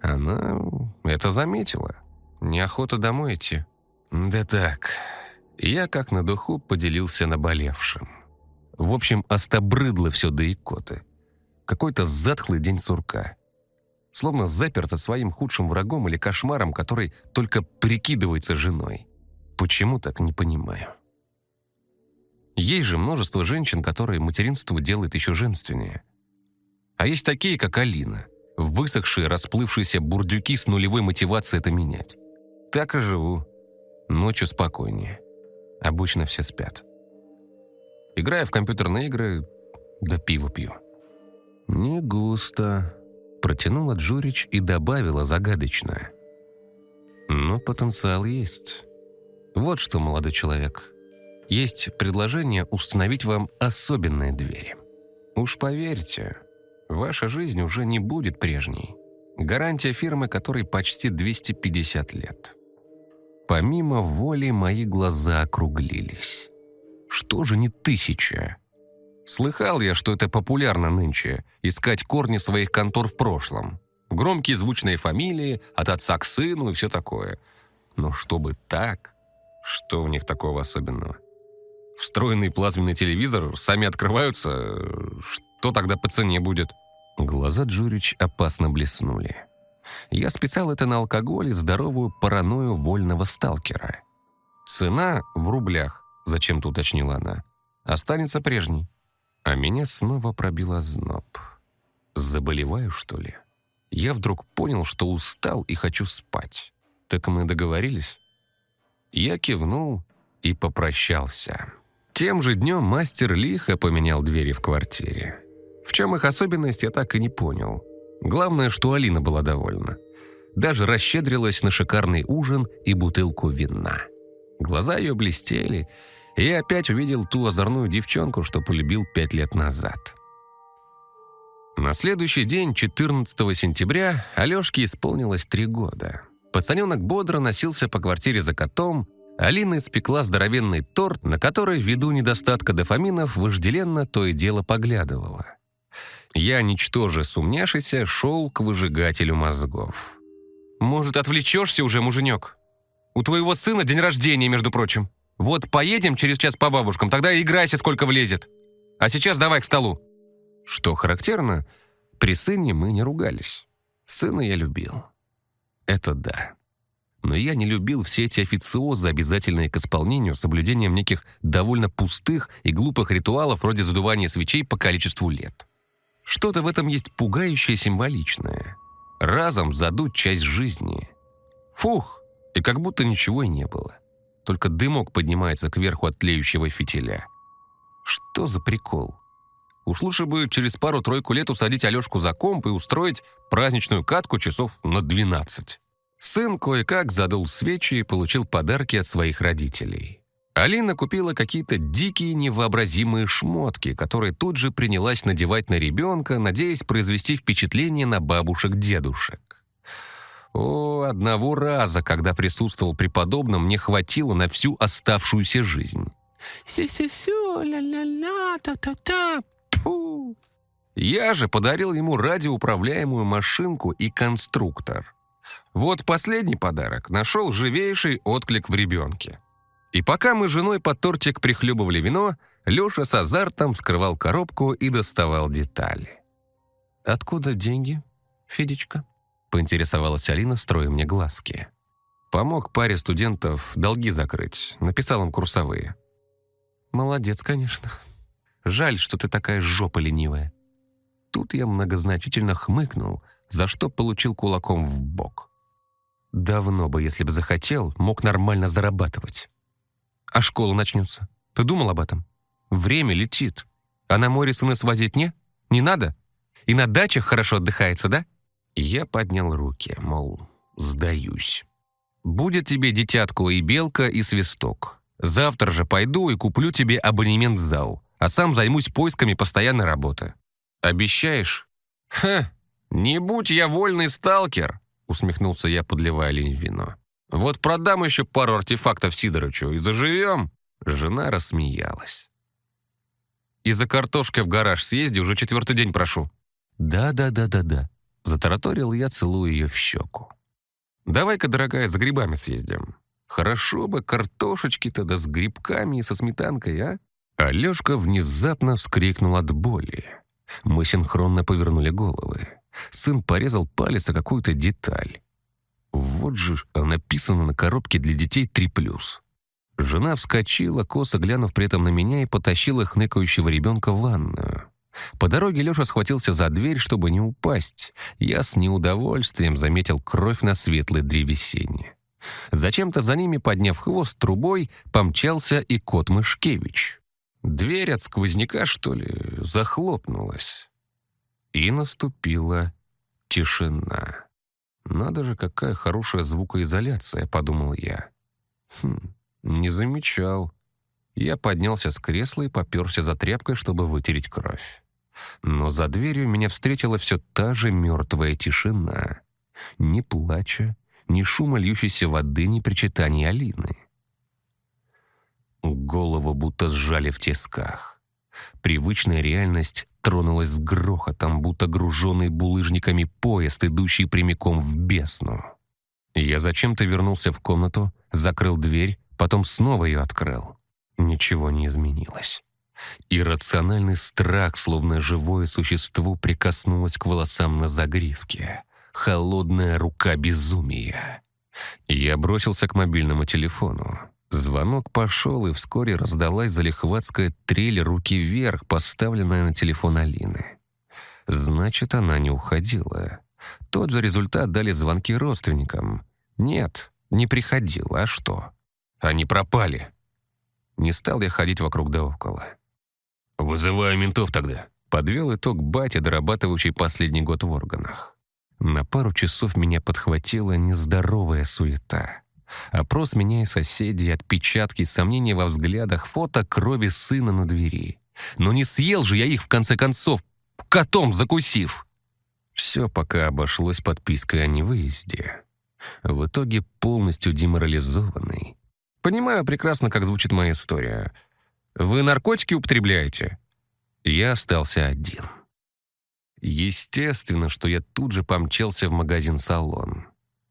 [SPEAKER 3] Она это заметила. Неохота домой идти. Да так. Я как на духу поделился наболевшим. В общем, остобрыдло все до икоты. Какой-то затхлый день сурка. Словно заперто своим худшим врагом или кошмаром, который только прикидывается женой. Почему так, не понимаю. Есть же множество женщин, которые материнство делает еще женственнее. А есть такие, как Алина. Высохшие, расплывшиеся бурдюки с нулевой мотивацией это менять. Так и живу. Ночью спокойнее. Обычно все спят. Играю в компьютерные игры, да пиво пью. «Не густо», — протянула Джурич и добавила загадочно. «Но потенциал есть. Вот что, молодой человек. Есть предложение установить вам особенные двери. Уж поверьте, ваша жизнь уже не будет прежней. Гарантия фирмы, которой почти 250 лет. Помимо воли мои глаза округлились. Что же не тысяча? Слыхал я, что это популярно нынче – искать корни своих контор в прошлом. Громкие звучные фамилии, от отца к сыну и все такое. Но чтобы так, что в них такого особенного? Встроенный плазменный телевизор, сами открываются, что тогда по цене будет? Глаза Джурич опасно блеснули. Я списал это на алкоголь и здоровую паранойю вольного сталкера. «Цена в рублях», — зачем-то уточнила она, — «останется прежней». А меня снова пробило зноб. Заболеваю, что ли? Я вдруг понял, что устал и хочу спать. Так мы договорились? Я кивнул и попрощался. Тем же днем мастер лихо поменял двери в квартире. В чем их особенность, я так и не понял. Главное, что Алина была довольна. Даже расщедрилась на шикарный ужин и бутылку вина. Глаза ее блестели, и опять увидел ту озорную девчонку, что полюбил пять лет назад. На следующий день, 14 сентября, Алешке исполнилось три года. Пацаненок бодро носился по квартире за котом, Алина испекла здоровенный торт, на который, ввиду недостатка дофаминов, вожделенно то и дело поглядывала. Я, ничтоже сумняшися, шел к выжигателю мозгов. «Может, отвлечешься уже, муженек? У твоего сына день рождения, между прочим. Вот поедем через час по бабушкам, тогда играйся, сколько влезет. А сейчас давай к столу». Что характерно, при сыне мы не ругались. Сына я любил. Это да. Но я не любил все эти официозы, обязательные к исполнению, соблюдением неких довольно пустых и глупых ритуалов вроде задувания свечей по количеству лет. Что-то в этом есть пугающее символичное. Разом задуть часть жизни. Фух, и как будто ничего и не было. Только дымок поднимается кверху от тлеющего фитиля. Что за прикол? Уж лучше бы через пару-тройку лет усадить Алешку за комп и устроить праздничную катку часов на 12. Сын кое-как задул свечи и получил подарки от своих родителей. Алина купила какие-то дикие невообразимые шмотки, которые тут же принялась надевать на ребенка, надеясь произвести впечатление на бабушек-дедушек. О, одного раза, когда присутствовал при подобном, мне хватило на всю оставшуюся жизнь. «Сю-сю-сю, ля-ля-ля, та-та-та, пу». Я же подарил ему радиоуправляемую машинку и конструктор. Вот последний подарок нашел живейший отклик в ребенке. И пока мы с женой под тортик прихлебывали вино, Леша с азартом вскрывал коробку и доставал детали. «Откуда деньги, Федечка?» — поинтересовалась Алина, строя мне глазки. Помог паре студентов долги закрыть. Написал им курсовые. Молодец, конечно. Жаль, что ты такая жопа ленивая. Тут я многозначительно хмыкнул, за что получил кулаком в бок. Давно бы, если бы захотел, мог нормально зарабатывать. А школа начнется. Ты думал об этом? Время летит. А на море сына свозить не? Не надо? И на дачах хорошо отдыхается, да? Я поднял руки, мол, сдаюсь. Будет тебе, дитятко, и белка, и свисток. Завтра же пойду и куплю тебе абонемент в зал, а сам займусь поисками постоянной работы. Обещаешь? Ха, не будь я вольный сталкер, усмехнулся я, подливая лень вино. Вот продам еще пару артефактов Сидорычу и заживем. Жена рассмеялась. И за картошкой в гараж съезди, уже четвертый день прошу. Да-да-да-да-да. Затараторил я, целую ее в щеку. «Давай-ка, дорогая, за грибами съездим. Хорошо бы картошечки-то да с грибками и со сметанкой, а?» Алешка внезапно вскрикнул от боли. Мы синхронно повернули головы. Сын порезал палец о какую-то деталь. Вот же написано на коробке для детей 3+. Жена вскочила, косо глянув при этом на меня, и потащила хныкающего ребенка в ванную. По дороге Леша схватился за дверь, чтобы не упасть. Я с неудовольствием заметил кровь на светлой древесине. Зачем-то за ними, подняв хвост трубой, помчался и кот Мышкевич. Дверь от сквозняка, что ли, захлопнулась. И наступила тишина. «Надо же, какая хорошая звукоизоляция», — подумал я. «Хм, не замечал». Я поднялся с кресла и поперся за тряпкой, чтобы вытереть кровь. Но за дверью меня встретила все та же мертвая тишина. Ни плача, ни шума льющейся воды, ни причитаний Алины. Голову будто сжали в тисках. Привычная реальность тронулась с грохотом, будто груженный булыжниками поезд, идущий прямиком в бесну. Я зачем-то вернулся в комнату, закрыл дверь, потом снова ее открыл. Ничего не изменилось. Иррациональный страх, словно живое существо, прикоснулось к волосам на загривке. Холодная рука безумия. Я бросился к мобильному телефону. Звонок пошел, и вскоре раздалась залихватская трель руки вверх, поставленная на телефон Алины. Значит, она не уходила. Тот же результат дали звонки родственникам. Нет, не приходила, а что? Они пропали. Не стал я ходить вокруг да около.
[SPEAKER 2] «Вызываю ментов тогда», —
[SPEAKER 3] подвел итог батя, дорабатывающий последний год в органах. На пару часов меня подхватила нездоровая суета. Опрос меня и соседей, отпечатки, сомнения во взглядах, фото крови сына на двери. Но не съел же я их, в конце концов, котом закусив. Все пока обошлось подпиской о невыезде. В итоге полностью деморализованный. Понимаю прекрасно, как звучит моя история — вы наркотики употребляете?» Я остался один. Естественно, что я тут же помчался в магазин-салон.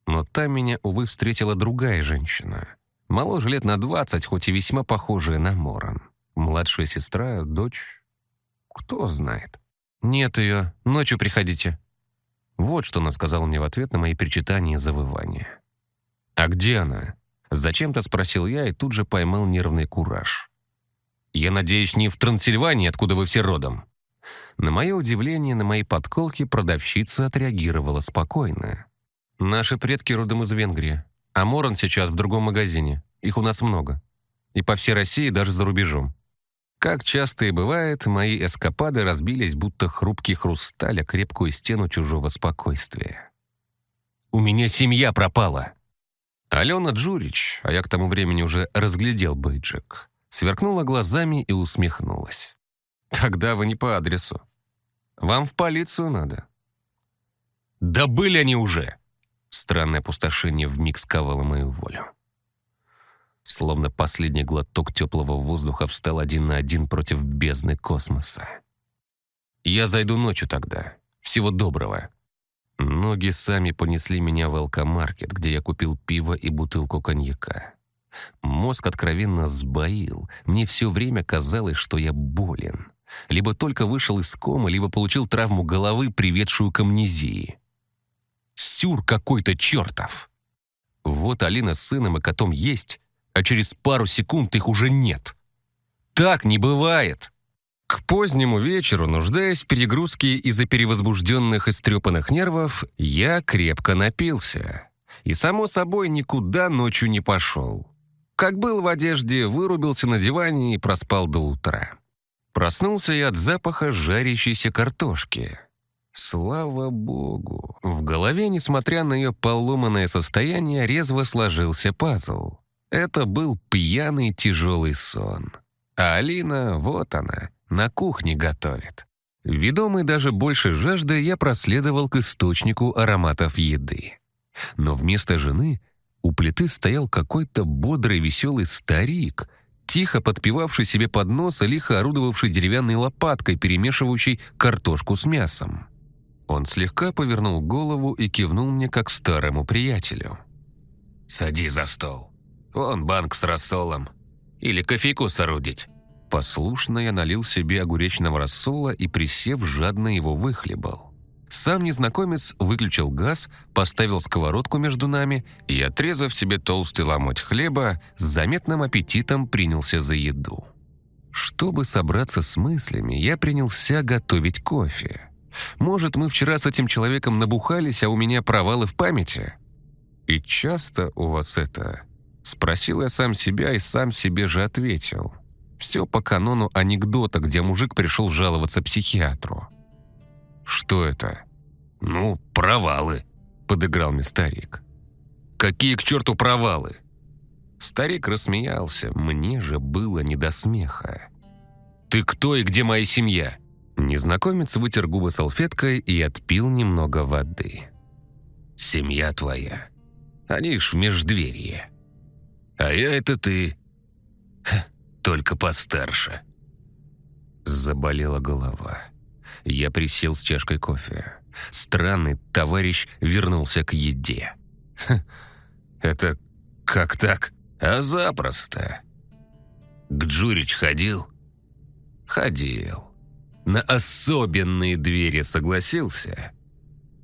[SPEAKER 3] Но там меня, увы, встретила другая женщина. Моложе лет на двадцать, хоть и весьма похожая на Моран. Младшая сестра, дочь... Кто знает. «Нет ее, ночью приходите». Вот что она сказала мне в ответ на мои причитания и завывания. «А где она?» Зачем-то спросил я и тут же поймал нервный кураж. Я надеюсь, не в Трансильвании, откуда вы все родом». На мое удивление, на мои подколки продавщица отреагировала спокойно. «Наши предки родом из Венгрии, а Моран сейчас в другом магазине. Их у нас много. И по всей России, даже за рубежом. Как часто и бывает, мои эскапады разбились, будто хрупкий хрусталь о крепкую стену чужого спокойствия. «У меня семья пропала!» Алена Джурич, а я к тому времени уже разглядел бейджик, сверкнула глазами и усмехнулась. «Тогда вы не по адресу. Вам в полицию надо». «Да были они уже!» Странное опустошение вмиг сковало мою волю. Словно последний глоток теплого воздуха встал один на один против бездны космоса. «Я зайду ночью тогда. Всего доброго». Ноги сами понесли меня в алкомаркет, где я купил пиво и бутылку коньяка. Мозг откровенно сбоил. Мне все время казалось, что я болен. Либо только вышел из комы, либо получил травму головы, приведшую к амнезии. Сюр какой-то чертов!
[SPEAKER 1] Вот Алина с сыном и котом есть, а через пару секунд их уже нет. Так не бывает. К позднему вечеру, нуждаясь в перегрузке из-за перевозбужденных и стрепанных нервов, я крепко напился. И, само собой, никуда ночью не пошел. Как был в одежде, вырубился на диване и проспал до утра. Проснулся я от запаха жарящейся картошки. Слава богу. В голове, несмотря на ее поломанное состояние, резво сложился пазл. Это был пьяный тяжелый сон. А Алина, вот она, на кухне готовит. Ведомый даже больше жажды, я проследовал к источнику ароматов еды. Но вместо жены у плиты стоял какой-то бодрый веселый старик, тихо подпевавший себе под нос и лихо орудовавший деревянной лопаткой, перемешивающий картошку с мясом. Он слегка повернул голову и кивнул мне как старому приятелю.
[SPEAKER 2] «Сади за стол. Вон банк с рассолом. Или кофейку соорудить».
[SPEAKER 1] Послушно я налил себе огуречного рассола и, присев, жадно его выхлебал. Сам незнакомец выключил газ, поставил сковородку между нами и, отрезав себе толстый ломоть хлеба, с заметным аппетитом принялся за еду. Чтобы собраться с мыслями, я принялся готовить кофе. Может, мы вчера с этим человеком набухались, а у меня провалы в памяти? И часто у вас это? Спросил я сам себя и сам себе же ответил. Все по канону анекдота, где мужик пришел жаловаться психиатру. «Что это?»
[SPEAKER 2] «Ну, провалы», — подыграл мне старик.
[SPEAKER 1] «Какие к черту провалы?» Старик рассмеялся, мне же было не до смеха. «Ты кто и где моя семья?» Незнакомец вытер губы салфеткой и отпил немного воды.
[SPEAKER 2] «Семья твоя. Они ж в междверье. А я это ты. Только постарше».
[SPEAKER 1] Заболела голова. Я присел с чашкой кофе. Странный товарищ вернулся к еде.
[SPEAKER 2] Ха, «Это как так?» «А запросто. К Джурич ходил?»
[SPEAKER 1] «Ходил. На особенные двери согласился?»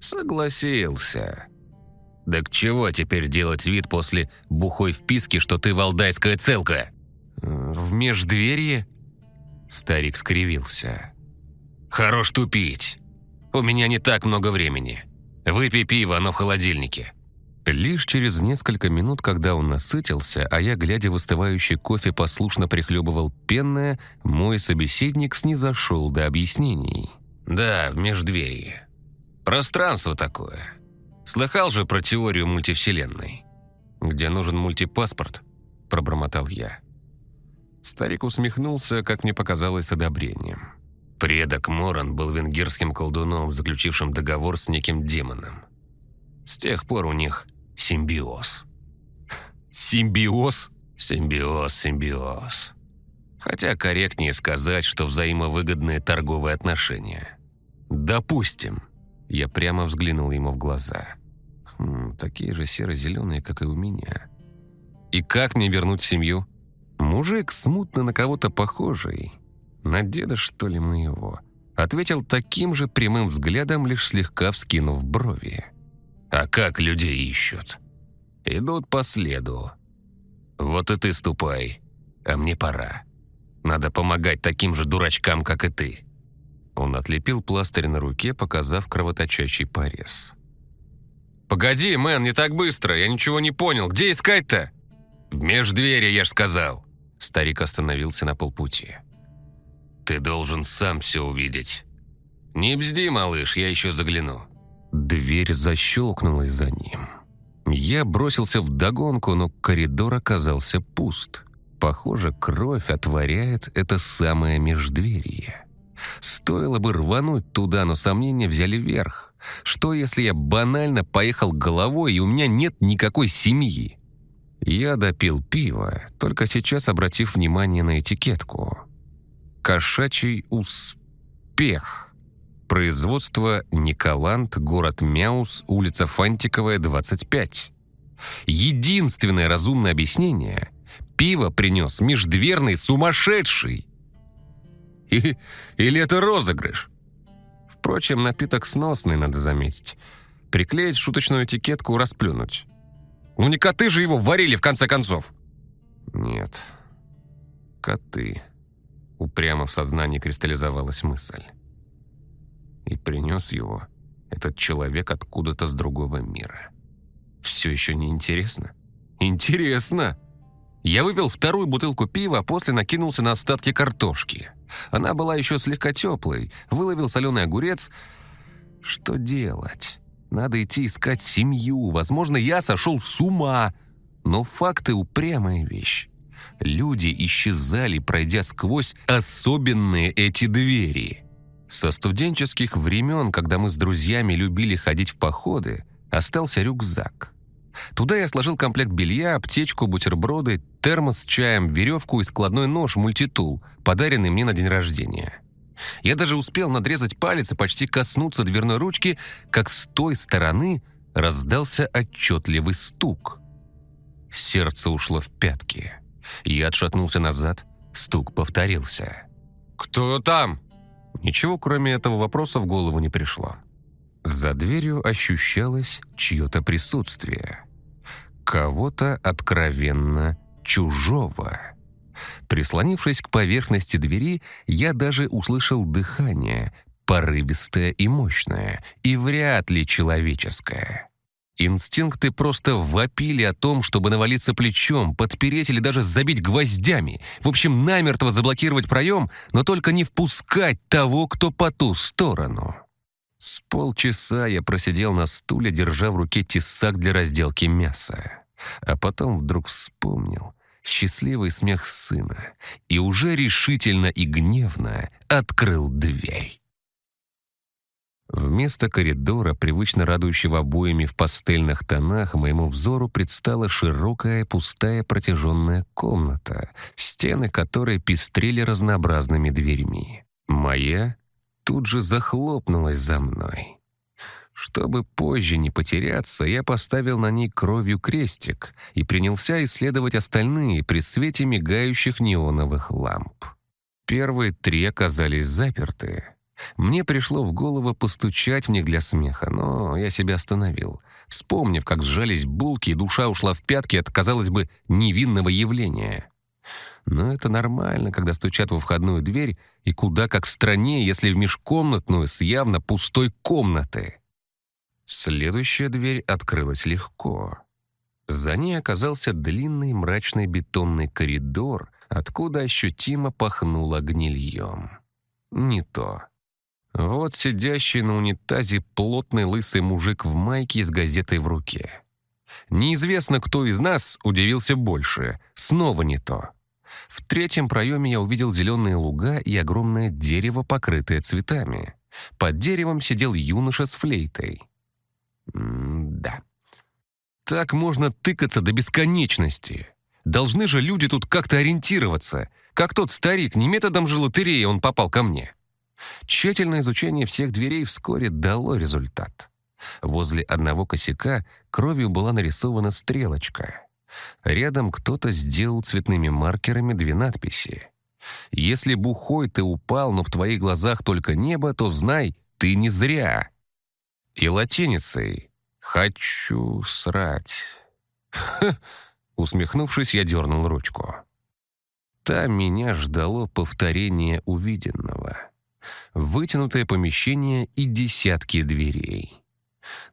[SPEAKER 1] «Согласился. Да к чего теперь делать вид после бухой вписки, что ты валдайская целка?» «В междверье?» Старик скривился. «Хорош тупить. У меня не так много времени. Выпей пиво, оно в холодильнике». Лишь через несколько минут, когда он насытился, а я, глядя в остывающий кофе, послушно прихлебывал пенное, мой собеседник снизошел до объяснений. «Да, в междверье. Пространство такое. Слыхал же про теорию мультивселенной?» «Где нужен мультипаспорт?» – пробормотал я. Старик усмехнулся, как мне показалось, с одобрением. Предок Моран был венгерским колдуном, заключившим договор с неким демоном. С тех пор у них симбиоз. Симбиоз? Симбиоз, симбиоз. Хотя корректнее сказать, что взаимовыгодные торговые отношения. Допустим. Я прямо взглянул ему в глаза. Хм, такие же серо-зеленые, как и у меня. И как мне вернуть семью? Мужик, смутно на кого-то похожий, на деда, что ли, моего, ответил таким же прямым взглядом, лишь слегка вскинув брови. А как людей ищут? Идут по следу. Вот и ты ступай, а мне пора. Надо помогать таким же дурачкам, как и ты». Он отлепил пластырь на руке, показав кровоточащий порез. «Погоди, мэн, не так быстро, я ничего не понял. Где искать-то?» «В междвере, я ж сказал». Старик остановился на полпути. «Ты должен сам все увидеть. Не бзди, малыш, я еще загляну». Дверь защелкнулась за ним. Я бросился в догонку, но коридор оказался пуст. Похоже, кровь отворяет это самое междверие. Стоило бы рвануть туда, но сомнения взяли верх. Что, если я банально поехал головой, и у меня нет никакой семьи? Я допил пиво, только сейчас обратив внимание на этикетку. «Кошачий успех». Производство «Николанд», город Мяус, улица Фантиковая, 25. Единственное разумное объяснение – пиво принес междверный сумасшедший. И, или это розыгрыш? Впрочем, напиток сносный, надо заметить. Приклеить шуточную этикетку, расплюнуть.
[SPEAKER 3] Ну не коты же его варили, в конце концов!»
[SPEAKER 1] «Нет, коты». Упрямо в сознании кристаллизовалась мысль. И принес его этот человек откуда-то с другого мира. Все еще не интересно? Интересно! Я выпил вторую бутылку пива, а после накинулся на остатки картошки. Она была еще слегка теплой, выловил соленый огурец. Что делать? Надо идти искать семью. Возможно, я сошел с ума. Но факты — упрямая вещь. Люди исчезали, пройдя сквозь особенные эти двери. Со студенческих времен, когда мы с друзьями любили ходить в походы, остался рюкзак. Туда я сложил комплект белья, аптечку, бутерброды, термос с чаем, веревку и складной нож мультитул, подаренный мне на день рождения. Я даже успел надрезать палец и почти коснуться дверной ручки, как с той стороны раздался отчетливый стук. Сердце ушло в пятки. Я отшатнулся назад, стук повторился.
[SPEAKER 3] «Кто там?»
[SPEAKER 1] Ничего, кроме этого вопроса, в голову не пришло. За дверью ощущалось чье-то присутствие. Кого-то откровенно чужого. Прислонившись к поверхности двери, я даже услышал дыхание, порывистое и мощное, и вряд ли человеческое. Инстинкты просто вопили о том, чтобы навалиться плечом, подпереть или даже забить гвоздями. В общем, намертво заблокировать проем, но только не впускать того, кто по ту сторону. С полчаса я просидел на стуле, держа в руке тесак для разделки мяса. А потом вдруг вспомнил счастливый смех сына и уже решительно и гневно открыл дверь. Вместо коридора, привычно радующего обоями в пастельных тонах, моему взору предстала широкая, пустая, протяженная комната, стены которой пестрели разнообразными дверьми. Моя тут же захлопнулась за мной. Чтобы позже не потеряться, я поставил на ней кровью крестик и принялся исследовать остальные при свете мигающих неоновых ламп. Первые три оказались заперты — мне пришло в голову постучать в них для смеха, но я себя остановил, вспомнив, как сжались булки, и душа ушла в пятки от, казалось бы, невинного явления. Но это нормально, когда стучат во входную дверь, и куда как страннее, если в межкомнатную с явно пустой комнаты. Следующая дверь открылась легко. За ней оказался длинный мрачный бетонный коридор, откуда ощутимо пахнуло гнильем. Не то. Вот сидящий на унитазе плотный лысый мужик в майке с газетой в руке. Неизвестно, кто из нас удивился больше. Снова не то. В третьем проеме я увидел зеленые луга и огромное дерево, покрытое цветами. Под деревом сидел юноша с флейтой. М-да. Так можно тыкаться до бесконечности. Должны же люди тут как-то ориентироваться. Как тот старик, не методом же лотереи он попал ко мне. Тщательное изучение всех дверей вскоре дало результат. Возле одного косяка кровью была нарисована стрелочка. Рядом кто-то сделал цветными маркерами две надписи. «Если бухой ты упал, но в твоих глазах только небо, то знай, ты не зря». И латиницей «Хочу срать». Усмехнувшись, я дернул ручку. Там меня ждало повторение увиденного вытянутое помещение и десятки дверей.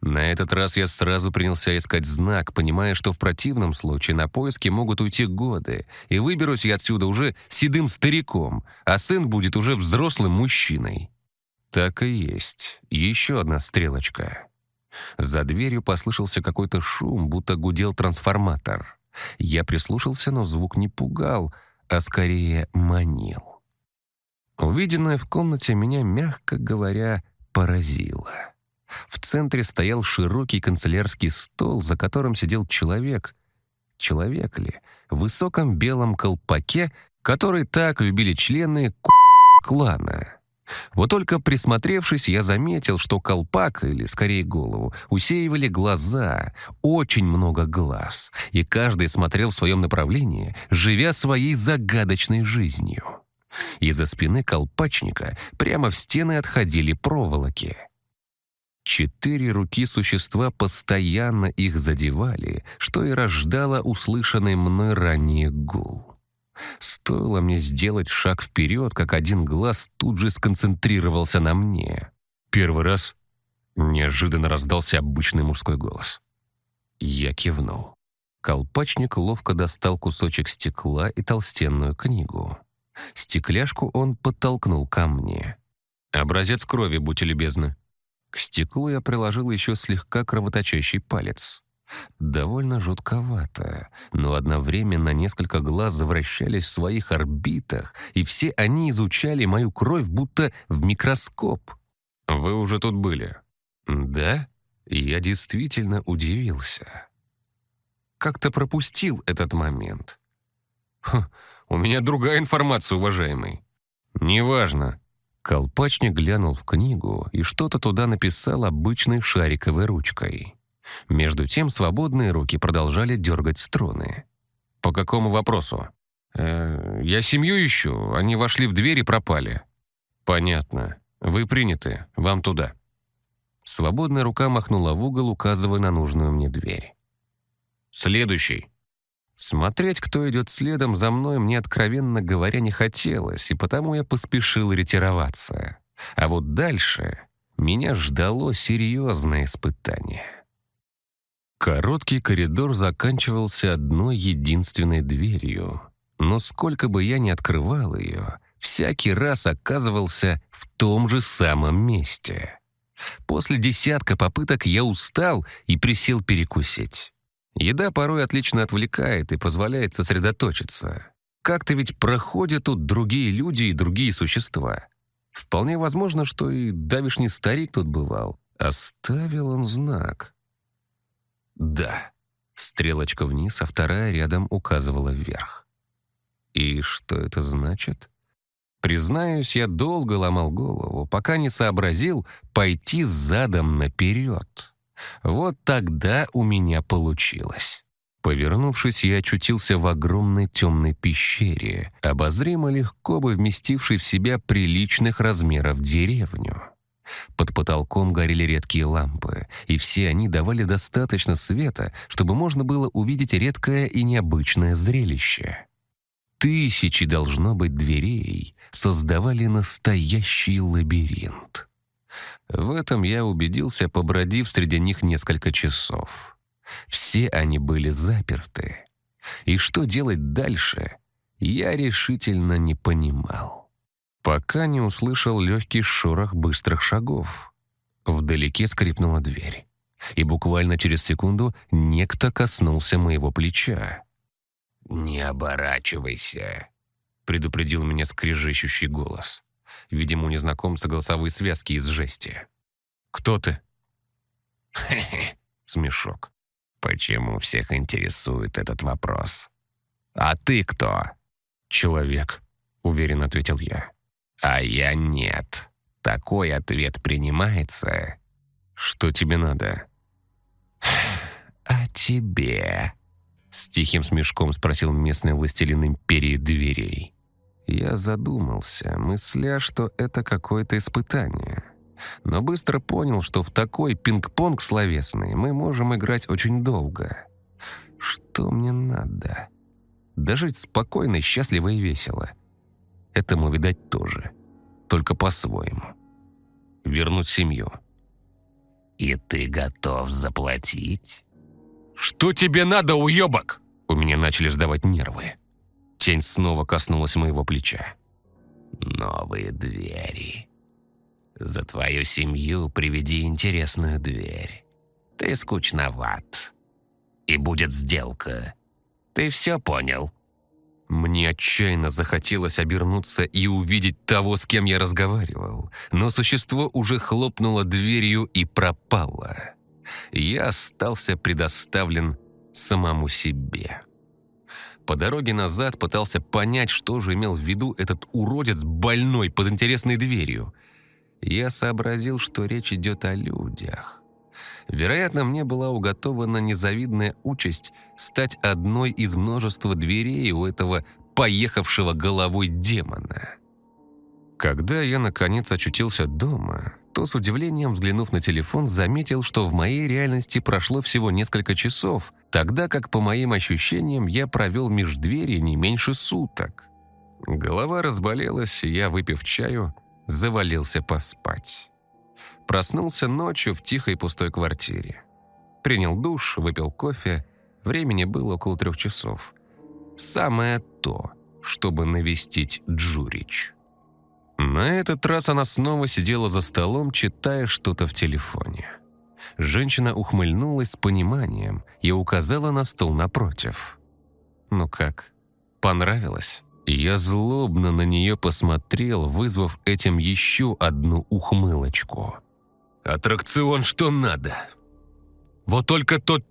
[SPEAKER 1] На этот раз я сразу принялся искать знак, понимая, что в противном случае на поиски могут уйти годы, и выберусь я отсюда уже седым стариком, а сын будет уже взрослым мужчиной. Так и есть. Еще одна стрелочка. За дверью послышался какой-то шум, будто гудел трансформатор. Я прислушался, но звук не пугал, а скорее манил. Увиденное в комнате меня, мягко говоря, поразило. В центре стоял широкий канцелярский стол, за которым сидел человек. Человек ли? В высоком белом колпаке, который так любили члены клана. Вот только присмотревшись, я заметил, что колпак, или скорее голову, усеивали глаза, очень много глаз, и каждый смотрел в своем направлении, живя своей загадочной жизнью. Из-за спины колпачника прямо в стены отходили проволоки. Четыре руки существа постоянно их задевали, что и рождало услышанный мной ранее гул. Стоило мне сделать шаг вперед, как один глаз тут же сконцентрировался на мне. Первый раз неожиданно раздался обычный мужской голос. Я кивнул. Колпачник ловко достал кусочек стекла и толстенную книгу. Стекляшку он подтолкнул ко мне. «Образец крови, будьте любезны». К стеклу я приложил еще слегка кровоточащий палец. Довольно жутковато, но одновременно несколько глаз завращались в своих орбитах, и все они изучали мою кровь будто в микроскоп. «Вы уже тут были?» «Да?» Я действительно удивился. Как-то пропустил этот момент. «Хм, у меня другая информация, уважаемый». «Неважно». Колпачник глянул в книгу и что-то туда написал обычной шариковой ручкой. Между тем свободные руки продолжали дергать струны. «По какому вопросу?» э, «Я семью ищу. Они вошли в дверь и пропали». «Понятно. Вы приняты. Вам туда». Свободная рука махнула в угол, указывая на нужную мне дверь. «Следующий». Смотреть, кто идет следом за мной, мне, откровенно говоря, не хотелось, и потому я поспешил ретироваться. А вот дальше меня ждало серьезное испытание. Короткий коридор заканчивался одной единственной дверью, но сколько бы я ни открывал ее, всякий раз оказывался в том же самом месте. После десятка попыток я устал и присел перекусить. Еда порой отлично отвлекает и позволяет сосредоточиться. Как-то ведь проходят тут другие люди и другие существа. Вполне возможно, что и давишний старик тут бывал. Оставил он знак. Да. Стрелочка вниз, а вторая рядом указывала вверх. И что это значит? Признаюсь, я долго ломал голову, пока не сообразил пойти задом наперед. Вот тогда у меня получилось. Повернувшись, я очутился в огромной темной пещере, обозримо легко бы вместившей в себя приличных размеров деревню. Под потолком горели редкие лампы, и все они давали достаточно света, чтобы можно было увидеть редкое и необычное зрелище. Тысячи, должно быть, дверей создавали настоящий лабиринт. В этом я убедился, побродив среди них несколько часов. Все они были заперты. И что делать дальше, я решительно не понимал. Пока не услышал легкий шорох быстрых шагов. Вдалеке скрипнула дверь. И буквально через секунду некто коснулся моего плеча. «Не оборачивайся», — предупредил меня скрежещущий голос. Видимо, у незнакомца голосовые связки из жести. «Кто ты?» «Хе-хе», — смешок. «Почему всех интересует этот вопрос?» «А ты кто?» «Человек», — уверенно ответил я. «А я нет. Такой ответ принимается». «Что тебе надо?» «А тебе?» С тихим смешком спросил местный властелин империи дверей. Я задумался, мысля, что это какое-то испытание. Но быстро понял, что в такой пинг-понг словесный мы можем играть очень долго. Что мне надо? Дожить спокойно, счастливо и весело. Этому, видать, тоже. Только по-своему. Вернуть семью. «И ты готов заплатить?» «Что тебе надо, уебок?» У меня начали сдавать нервы. Тень снова коснулась моего плеча. «Новые двери. За твою семью приведи интересную дверь. Ты скучноват. И будет сделка. Ты все понял?» Мне отчаянно захотелось обернуться и увидеть того, с кем я разговаривал, но существо уже хлопнуло дверью и пропало. Я остался предоставлен самому себе. По дороге назад пытался понять, что же имел в виду этот уродец больной под интересной дверью. Я сообразил, что речь идет о людях. Вероятно, мне была уготована незавидная участь стать одной из множества дверей у этого поехавшего головой демона. Когда я, наконец, очутился дома, то с удивлением, взглянув на телефон, заметил, что в моей реальности прошло всего несколько часов, тогда как, по моим ощущениям, я провел меж двери не меньше суток. Голова разболелась, и я, выпив чаю, завалился поспать. Проснулся ночью в тихой пустой квартире. Принял душ, выпил кофе. Времени было около трех часов. Самое то, чтобы навестить Джурич. На этот раз она снова сидела за столом, читая что-то в телефоне. Женщина ухмыльнулась с пониманием и указала на стол напротив. «Ну как, понравилось?» Я злобно на нее посмотрел, вызвав этим еще одну ухмылочку. «Аттракцион что надо. Вот только тот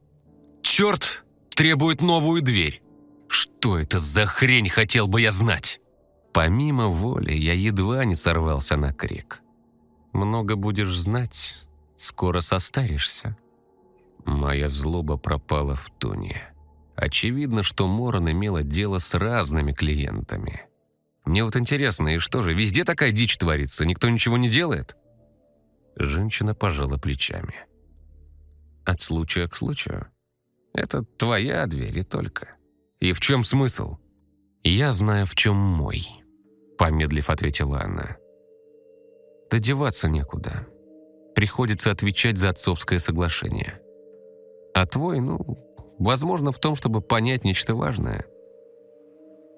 [SPEAKER 1] черт требует новую дверь. Что это за хрень, хотел бы я знать?» Помимо воли, я едва не сорвался на крик. «Много будешь знать, скоро состаришься». Моя злоба пропала в туне. Очевидно, что Моран имела дело с разными клиентами. Мне вот интересно, и что же, везде такая дичь творится, никто ничего не делает? Женщина пожала плечами. От случая к случаю. Это твоя дверь и только. И в чем смысл? Я знаю, в чем мой. Помедлив, ответила она. Додеваться некуда. Приходится отвечать за отцовское соглашение. А твой, ну, возможно, в том, чтобы понять нечто важное.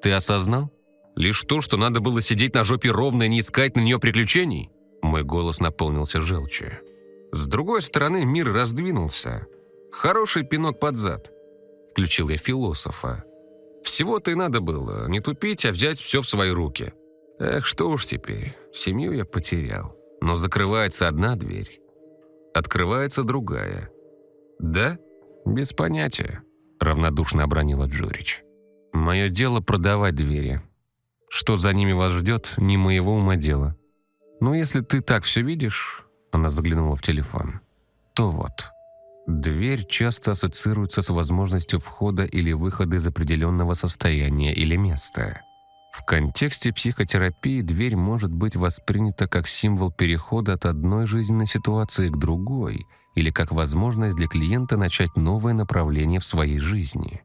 [SPEAKER 1] Ты осознал? Лишь то, что надо было сидеть на жопе ровно и не искать на нее приключений? Мой голос наполнился желчью. С другой стороны, мир раздвинулся. Хороший пинок под зад. Включил я философа. Всего-то и надо было. Не тупить, а взять все в свои руки. Эх, что уж теперь, семью я потерял. Но закрывается одна дверь, открывается другая. Да? Без понятия, равнодушно обронила Джорич. Мое дело продавать двери. Что за ними вас ждет, не моего ума дело. Но если ты так все видишь, она заглянула в телефон, то вот. Дверь часто ассоциируется с возможностью входа или выхода из определенного состояния или места. В контексте психотерапии дверь может быть воспринята как символ перехода от одной жизненной ситуации к другой или как возможность для клиента начать новое направление в своей жизни.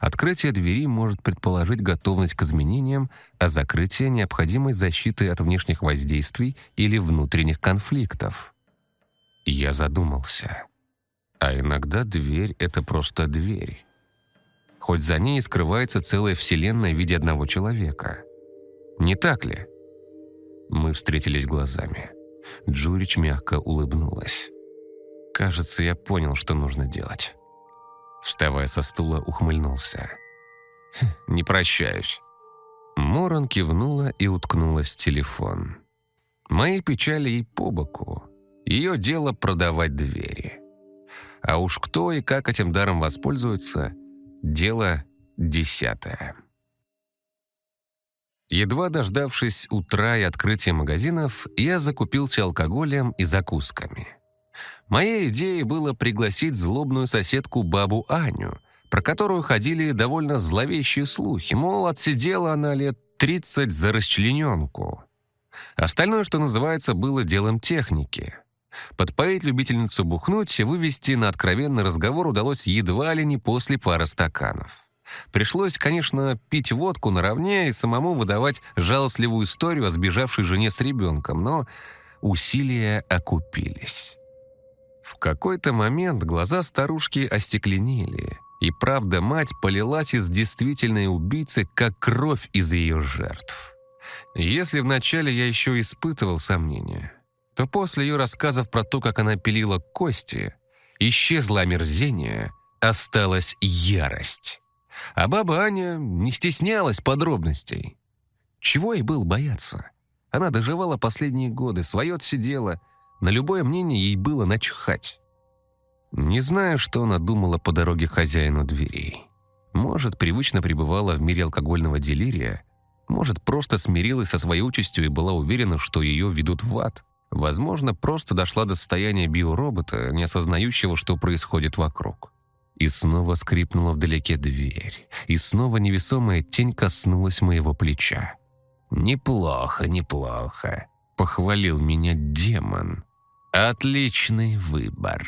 [SPEAKER 1] Открытие двери может предположить готовность к изменениям, а закрытие — необходимость защиты от внешних воздействий или внутренних конфликтов. Я задумался. А иногда дверь — это просто дверь хоть за ней скрывается целая вселенная в виде одного человека. Не так ли? Мы встретились глазами. Джурич мягко улыбнулась. «Кажется, я понял, что нужно делать». Вставая со стула, ухмыльнулся. «Хм, «Не прощаюсь». Моран кивнула и уткнулась в телефон. Мои печали ей по боку. Ее дело продавать двери. А уж кто и как этим даром воспользуется, Дело десятое. Едва дождавшись утра и открытия магазинов, я закупился алкоголем и закусками. Моей идеей было пригласить злобную соседку бабу Аню, про которую ходили довольно зловещие слухи, мол, отсидела она лет 30 за расчлененку. Остальное, что называется, было делом техники — Подпоить любительницу бухнуть и вывести на откровенный разговор удалось едва ли не после пары стаканов. Пришлось, конечно, пить водку наравне и самому выдавать жалостливую историю о сбежавшей жене с ребенком, но усилия окупились. В какой-то момент глаза старушки остекленели, и правда мать полилась из действительной убийцы, как кровь из ее жертв. Если вначале я еще испытывал сомнения, то после ее рассказов про то, как она пилила кости, исчезло омерзение, осталась ярость. А баба Аня не стеснялась подробностей. Чего ей было бояться? Она доживала последние годы, свое отсидела, на любое мнение ей было начхать. Не знаю, что она думала по дороге хозяину дверей. Может, привычно пребывала в мире алкогольного делирия, может, просто смирилась со своей участью и была уверена, что ее ведут в ад. Возможно, просто дошла до состояния биоробота, не осознающего, что происходит вокруг. И снова скрипнула вдалеке дверь, и снова невесомая тень коснулась моего плеча. «Неплохо, неплохо», — похвалил меня демон, Отличный выбор.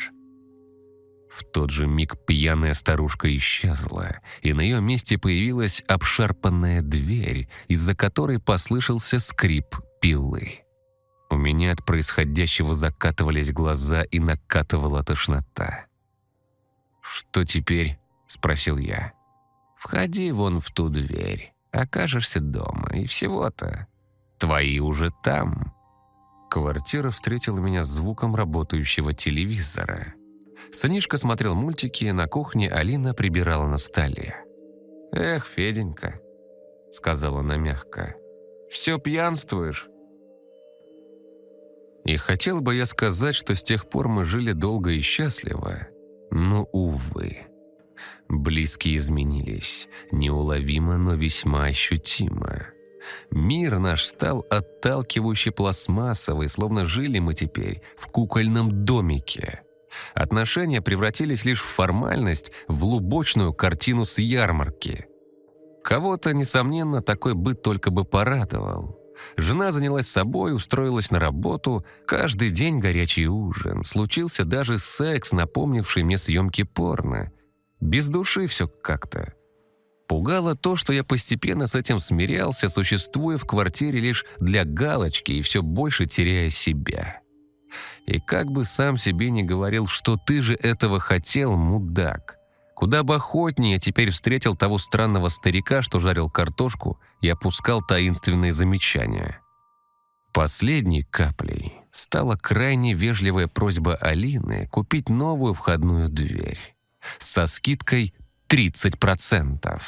[SPEAKER 1] В тот же миг пьяная старушка исчезла, и на ее месте появилась обшарпанная дверь, из-за которой послышался скрип пилы. Меня от происходящего закатывались глаза и накатывала тошнота. «Что теперь?» — спросил я. «Входи вон в ту дверь, окажешься дома, и всего-то. Твои уже там». Квартира встретила меня звуком работающего телевизора. Сынишка смотрел мультики, на кухне Алина прибирала на столе. «Эх, Феденька», — сказала она мягко, — «все пьянствуешь». И хотел бы я сказать, что с тех пор мы жили долго и счастливо, но, увы. Близкие изменились, неуловимо, но весьма ощутимо. Мир наш стал отталкивающе пластмассовый, словно жили мы теперь в кукольном домике. Отношения превратились лишь в формальность, в лубочную картину с ярмарки. Кого-то, несомненно, такой быт только бы порадовал. Жена занялась собой, устроилась на работу, каждый день горячий ужин. Случился даже секс, напомнивший мне съемки порно. Без души все как-то. Пугало то, что я постепенно с этим смирялся, существуя в квартире лишь для галочки и все больше теряя себя. И как бы сам себе не говорил, что ты же этого хотел, мудак. Куда бы охотнее теперь встретил того странного старика, что жарил картошку и опускал таинственные замечания. Последней каплей стала крайне вежливая просьба Алины купить новую входную дверь со скидкой 30%.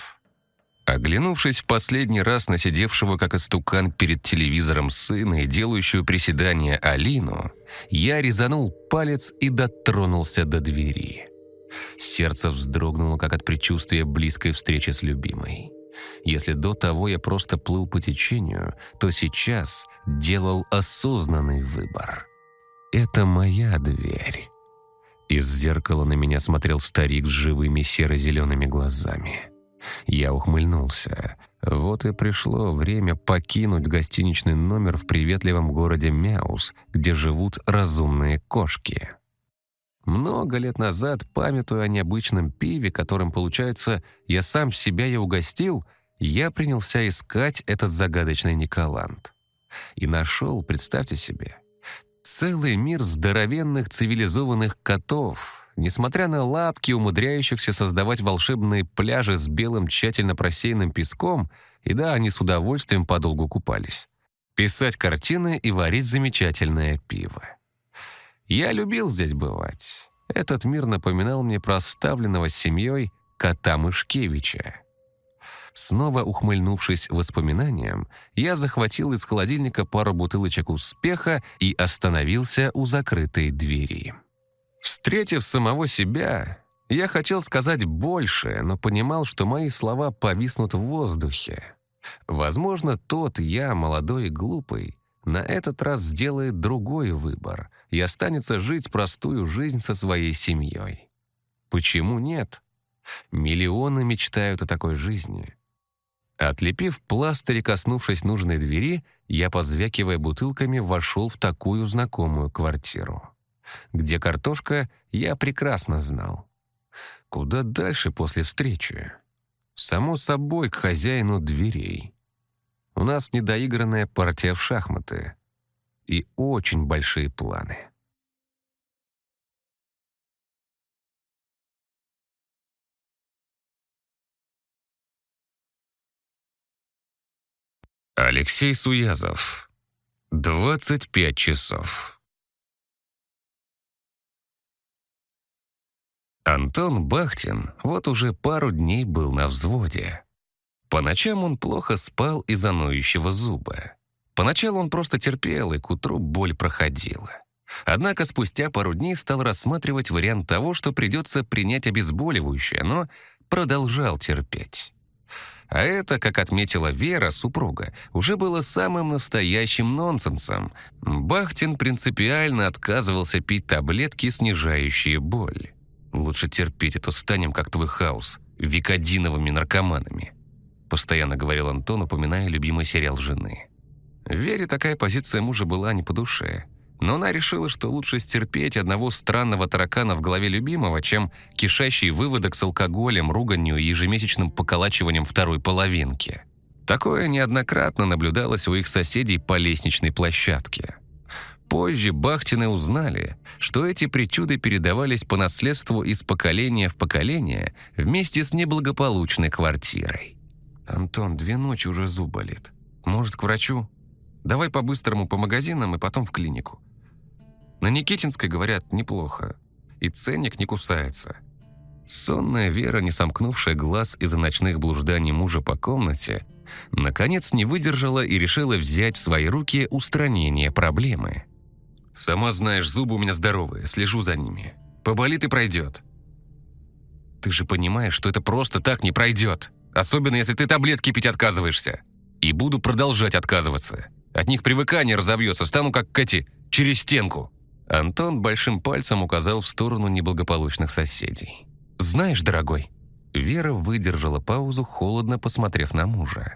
[SPEAKER 1] Оглянувшись в последний раз на сидевшего как истукан перед телевизором сына и делающую приседания Алину, я резанул палец и дотронулся до двери. Сердце вздрогнуло, как от предчувствия близкой встречи с любимой. Если до того я просто плыл по течению, то сейчас делал осознанный выбор. Это моя дверь. Из зеркала на меня смотрел старик с живыми серо-зелеными глазами. Я ухмыльнулся. Вот и пришло время покинуть гостиничный номер в приветливом городе Мяус, где живут разумные кошки. Много лет назад, памятуя о необычном пиве, которым, получается, я сам себя и угостил, я принялся искать этот загадочный Николанд. И нашел, представьте себе, целый мир здоровенных цивилизованных котов — Несмотря на лапки, умудряющихся создавать волшебные пляжи с белым тщательно просеянным песком, и да, они с удовольствием подолгу купались. Писать картины и варить замечательное пиво. Я любил здесь бывать. Этот мир напоминал мне про оставленного с семьей кота Мышкевича. Снова ухмыльнувшись воспоминаниям, я захватил из холодильника пару бутылочек успеха и остановился у закрытой двери. Встретив самого себя, я хотел сказать больше, но понимал, что мои слова повиснут в воздухе. Возможно, тот я, молодой и глупый, на этот раз сделает другой выбор и останется жить простую жизнь со своей семьей. Почему нет? Миллионы мечтают о такой жизни. Отлепив пластырь и коснувшись нужной двери, я, позвякивая бутылками, вошел в такую знакомую квартиру. Где картошка, я прекрасно знал. Куда дальше после встречи? Само собой, к хозяину дверей. У нас недоигранная партия в шахматы. И очень большие планы. Алексей Суязов. 25 часов. Антон Бахтин вот уже пару дней был на взводе. По ночам он плохо спал из-за ноющего зуба. Поначалу он просто терпел, и к утру боль проходила. Однако спустя пару дней стал рассматривать вариант того, что придется принять обезболивающее, но продолжал терпеть. А это, как отметила Вера, супруга, уже было самым настоящим нонсенсом. Бахтин принципиально отказывался пить таблетки, снижающие боль. Лучше терпеть, а то станем, как твой хаос, викодиновыми наркоманами», постоянно говорил Антон, упоминая любимый сериал жены. Вере такая позиция мужа была не по душе, но она решила, что лучше стерпеть одного странного таракана в голове любимого, чем кишащий выводок с алкоголем, руганью и ежемесячным поколачиванием второй половинки. Такое неоднократно наблюдалось у их соседей по лестничной площадке. Позже Бахтины узнали, что эти причуды передавались по наследству из поколения в поколение вместе с неблагополучной квартирой. «Антон, две ночи уже зуб болит. Может, к врачу? Давай по-быстрому по магазинам и потом в клинику. На Никитинской, говорят, неплохо. И ценник не кусается». Сонная Вера, не сомкнувшая глаз из-за ночных блужданий мужа по комнате, наконец не выдержала и решила взять в свои руки устранение проблемы. «Сама знаешь, зубы у меня здоровые, слежу за ними. Поболит и пройдет». «Ты же понимаешь, что это просто так не пройдет, особенно если ты таблетки пить отказываешься. И буду продолжать отказываться. От них привыкание разовьется, стану как Кэти, через стенку». Антон большим пальцем указал в сторону неблагополучных соседей. «Знаешь, дорогой...» Вера выдержала паузу, холодно посмотрев на мужа.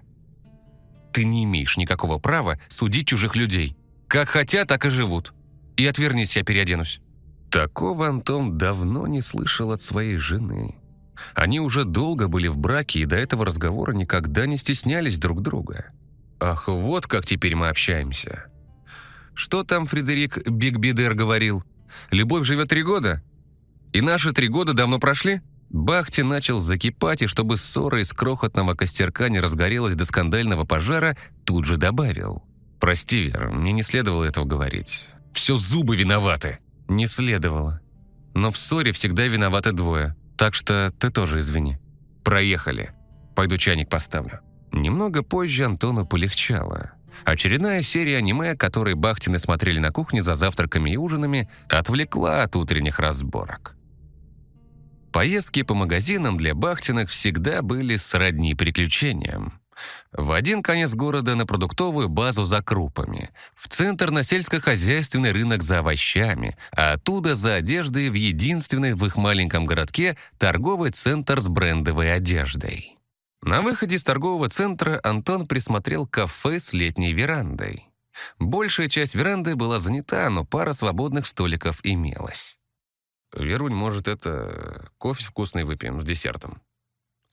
[SPEAKER 1] «Ты не имеешь никакого права судить чужих людей. Как хотят, так и живут. И отвернись, я переоденусь». Такого Антон давно не слышал от своей жены. Они уже долго были в браке и до этого разговора никогда не стеснялись друг друга. Ах, вот как теперь мы общаемся. Что там Фредерик Бигбидер говорил? Любовь живет три года? И наши три года давно прошли? Бахти начал закипать, и чтобы ссора из крохотного костерка не разгорелась до скандального пожара, тут же добавил. «Прости, Вера, мне не следовало этого говорить. Все зубы виноваты». «Не следовало. Но в ссоре всегда виноваты двое. Так что ты тоже извини. Проехали. Пойду чайник поставлю». Немного позже Антону полегчало. Очередная серия аниме, которые Бахтины смотрели на кухне за завтраками и ужинами, отвлекла от утренних разборок. Поездки по магазинам для Бахтиных всегда были сродни приключениям. В один конец города на продуктовую базу за крупами, в центр на сельскохозяйственный рынок за овощами, а оттуда за одеждой в единственный в их маленьком городке торговый центр с брендовой одеждой. На выходе из торгового центра Антон присмотрел кафе с летней верандой. Большая часть веранды была занята, но пара свободных столиков имелась. «Верунь, может, это кофе вкусный выпьем с десертом?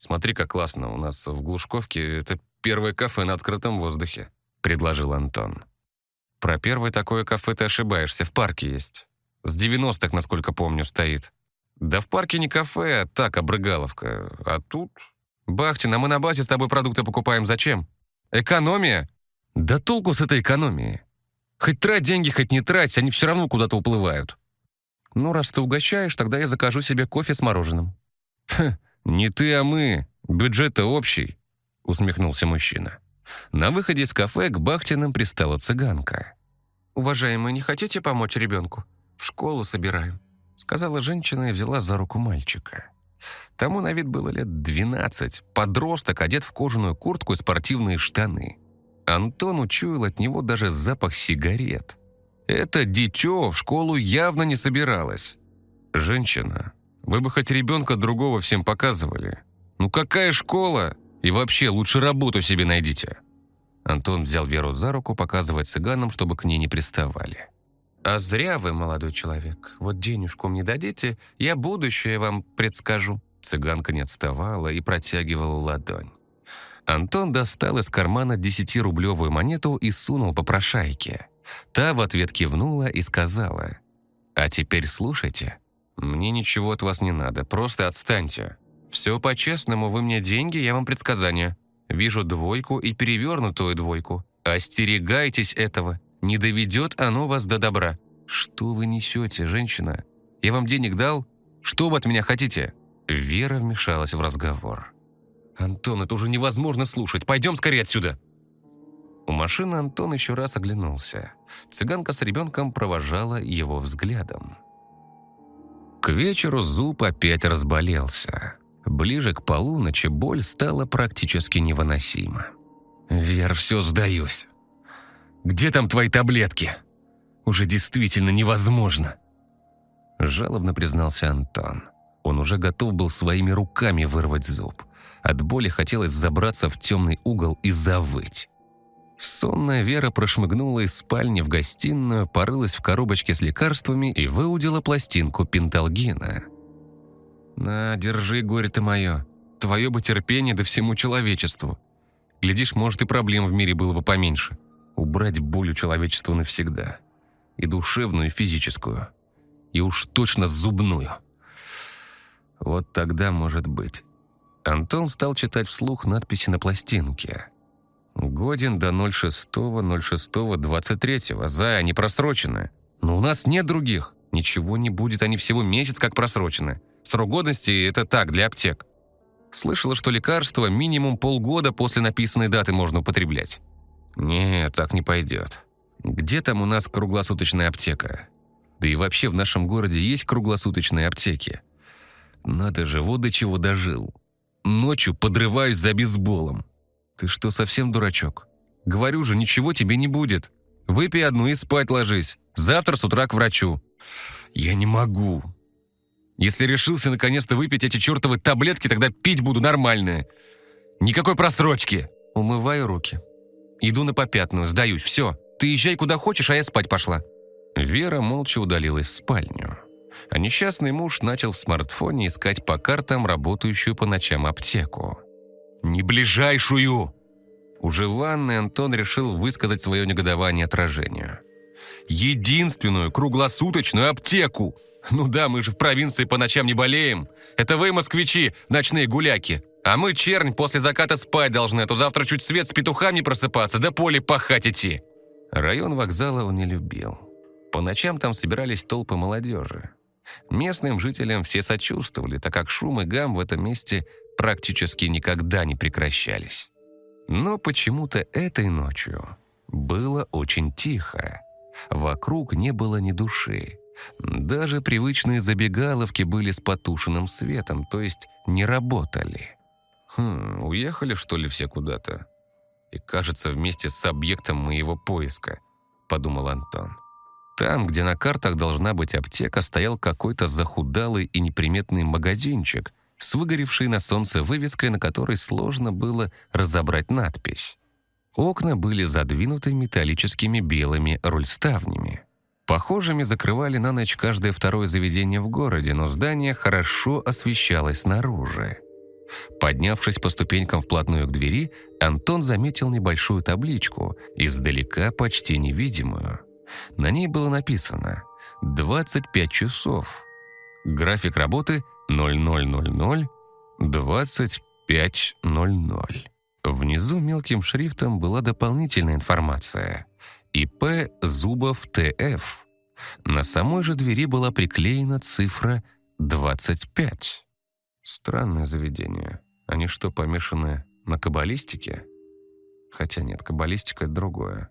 [SPEAKER 1] Смотри, как классно, у нас в Глушковке это первое кафе на открытом воздухе», — предложил Антон. «Про первое такое кафе ты ошибаешься, в парке есть. С 90-х, насколько помню, стоит. Да в парке не кафе, а так, обрыгаловка. А тут...» «Бахтина, мы на базе с тобой продукты покупаем. Зачем? Экономия?» «Да толку с этой экономией. Хоть трать деньги, хоть не трать, они все равно куда-то уплывают». «Ну, раз ты угощаешь, тогда я закажу себе кофе с мороженым». «Хм, не ты, а мы. Бюджет-то общий», — усмехнулся мужчина. На выходе из кафе к Бахтиным пристала цыганка. «Уважаемый, не хотите помочь ребенку? В школу собираем», — сказала женщина и взяла за руку мальчика. Тому на вид было лет 12, подросток, одет в кожаную куртку и спортивные штаны. Антон учуял от него даже запах сигарет. Это дитё в школу явно не собиралось. «Женщина, вы бы хоть ребенка другого всем показывали. Ну какая школа? И вообще, лучше работу себе найдите». Антон взял Веру за руку, показывая цыганам, чтобы к ней не приставали. «А зря вы, молодой человек. Вот денежку мне дадите, я будущее вам предскажу». Цыганка не отставала и протягивала ладонь. Антон достал из кармана десятирублевую монету и сунул попрошайке. Та в ответ кивнула и сказала, «А теперь слушайте. Мне ничего от вас не надо, просто отстаньте. Все по-честному, вы мне деньги, я вам предсказания. Вижу двойку и перевернутую двойку. Остерегайтесь этого, не доведет оно вас до добра». «Что вы несете, женщина? Я вам денег дал? Что вы от меня хотите?» Вера вмешалась в разговор. «Антон, это уже невозможно слушать. Пойдем скорее отсюда!» У машины Антон еще раз оглянулся. Цыганка с ребенком провожала его взглядом. К вечеру зуб опять разболелся. Ближе к полуночи боль стала практически невыносима. «Вер, все сдаюсь. Где там твои таблетки? Уже действительно невозможно!» Жалобно признался Антон. Он уже готов был своими руками вырвать зуб. От боли хотелось забраться в темный угол и завыть. Сонная Вера прошмыгнула из спальни в гостиную, порылась в коробочке с лекарствами и выудила пластинку пенталгина.
[SPEAKER 3] «На, держи, горе ты мое. Твое бы терпение да всему человечеству. Глядишь, может, и проблем в мире было бы поменьше. Убрать боль у человечества навсегда. И душевную, и физическую. И уж точно зубную. Вот тогда, может быть».
[SPEAKER 1] Антон стал читать вслух надписи на пластинке.
[SPEAKER 3] Годен до 06.06.23. За, они просрочены. Но у нас нет других. Ничего не будет, они всего месяц как просрочены. Срок годности – это так, для аптек. Слышала, что лекарства минимум полгода после написанной даты можно употреблять. Нет, так не пойдет. Где там у нас круглосуточная аптека? Да и вообще в нашем городе есть круглосуточные аптеки. Надо же, вот до чего дожил. Ночью подрываюсь за бейсболом. «Ты что, совсем дурачок? Говорю же, ничего тебе не будет. Выпей одну и спать ложись. Завтра с утра к врачу». «Я не могу. Если решился наконец-то выпить эти чертовы таблетки, тогда пить буду нормальное. Никакой просрочки». Умываю руки. Иду на попятную, сдаюсь, все. Ты езжай куда хочешь, а я спать пошла.
[SPEAKER 1] Вера молча удалилась в спальню. А несчастный муж начал в смартфоне искать по картам работающую по ночам аптеку.
[SPEAKER 3] «Не ближайшую!»
[SPEAKER 1] Уже в ванной Антон решил высказать свое негодование отражению.
[SPEAKER 3] «Единственную круглосуточную аптеку! Ну да, мы же в провинции по ночам не болеем. Это вы, москвичи, ночные гуляки. А мы, чернь, после заката спать должны, а то завтра чуть свет с петухами просыпаться, да поле пахать идти».
[SPEAKER 1] Район вокзала он не любил. По ночам там собирались толпы молодежи. Местным жителям все сочувствовали, так как шум и гам в этом месте практически никогда не прекращались. Но почему-то этой ночью было очень тихо. Вокруг не было ни души. Даже привычные забегаловки были с потушенным светом, то есть не работали.
[SPEAKER 3] «Хм, уехали, что ли, все куда-то?» «И кажется, вместе с объектом моего поиска», — подумал Антон.
[SPEAKER 1] Там, где на картах должна быть аптека, стоял какой-то захудалый и неприметный магазинчик, с выгоревшей на солнце вывеской, на которой сложно было разобрать надпись. Окна были задвинуты металлическими белыми рульставнями. Похожими закрывали на ночь каждое второе заведение в городе, но здание хорошо освещалось снаружи. Поднявшись по ступенькам вплотную к двери, Антон заметил небольшую табличку, издалека почти невидимую. На ней было написано «25 часов». График работы – 0000 2500. Внизу мелким шрифтом была дополнительная информация. ИП Зубов ТФ. На самой же двери была приклеена цифра 25. Странное заведение. Они что, помешаны на каббалистике? Хотя нет, каббалистика — это другое.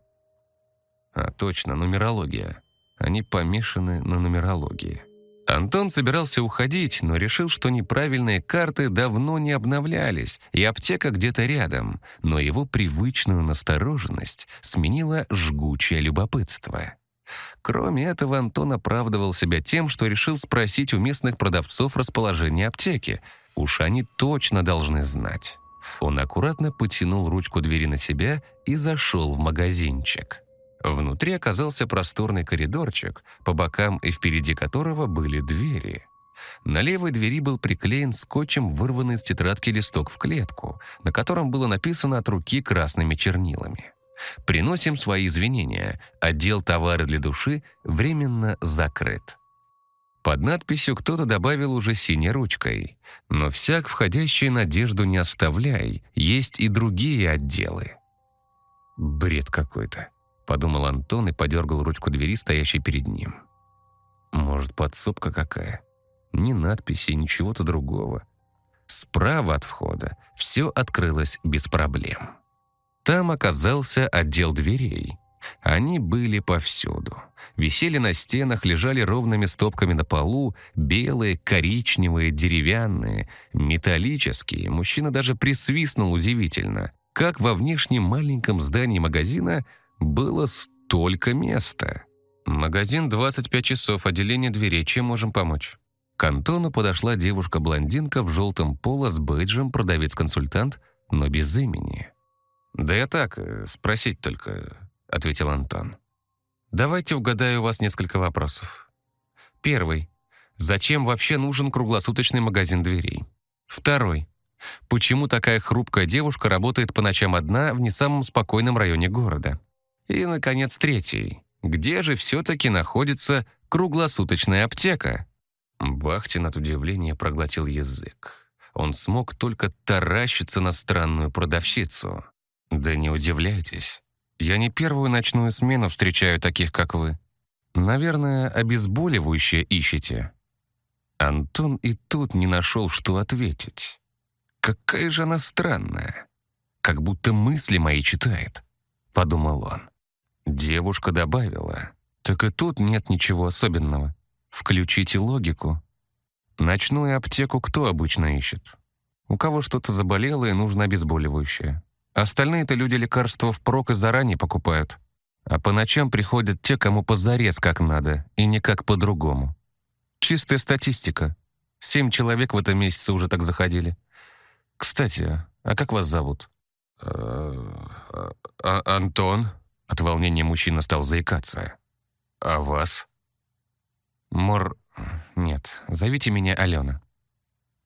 [SPEAKER 1] А, точно, нумерология. Они помешаны на нумерологии. Антон собирался уходить, но решил, что неправильные карты давно не обновлялись, и аптека где-то рядом, но его привычную настороженность сменила жгучее любопытство. Кроме этого, Антон оправдывал себя тем, что решил спросить у местных продавцов расположение аптеки. Уж они точно должны знать. Он аккуратно потянул ручку двери на себя и зашел в магазинчик. Внутри оказался просторный коридорчик, по бокам и впереди которого были двери. На левой двери был приклеен скотчем вырванный из тетрадки листок в клетку, на котором было написано от руки красными чернилами. «Приносим свои извинения. Отдел товары для души временно закрыт». Под надписью кто-то добавил уже синей ручкой. «Но всяк входящий надежду не оставляй, есть и другие отделы». Бред какой-то подумал Антон и подергал ручку двери, стоящей перед ним. Может, подсобка какая? Ни надписи, ни чего-то другого. Справа от входа все открылось без проблем. Там оказался отдел дверей. Они были повсюду. Висели на стенах, лежали ровными стопками на полу, белые, коричневые, деревянные, металлические. Мужчина даже присвистнул удивительно, как во внешнем маленьком здании магазина было столько места. Магазин 25 часов, отделение дверей. Чем можем помочь? К Антону подошла девушка-блондинка в желтом поло с бейджем, продавец-консультант, но без имени. «Да я так, э, спросить только», — ответил Антон. «Давайте угадаю у вас несколько вопросов. Первый. Зачем вообще нужен круглосуточный магазин дверей? Второй. Почему такая хрупкая девушка работает по ночам одна в не самом спокойном районе города? И, наконец, третий. Где же все-таки находится круглосуточная аптека? Бахтин от удивления проглотил язык. Он смог только таращиться на странную продавщицу. «Да не удивляйтесь. Я не первую ночную смену встречаю таких, как вы. Наверное, обезболивающее ищете». Антон и тут не нашел, что ответить. Какая же она странная. Как будто мысли мои читает, подумал он. Девушка добавила. Так и тут нет ничего особенного. Включите логику. Ночную аптеку кто обычно ищет? У кого что-то заболело и нужно обезболивающее. Остальные-то люди лекарства впрок и заранее покупают. А по ночам приходят те, кому позарез как надо, и никак по-другому. Чистая статистика. Семь человек в этом месяце уже так заходили. «Кстати, а как вас зовут?»
[SPEAKER 3] а, а, «Антон».
[SPEAKER 1] От волнения мужчина стал заикаться.
[SPEAKER 3] «А вас?»
[SPEAKER 1] «Мор... Нет, зовите меня Алена.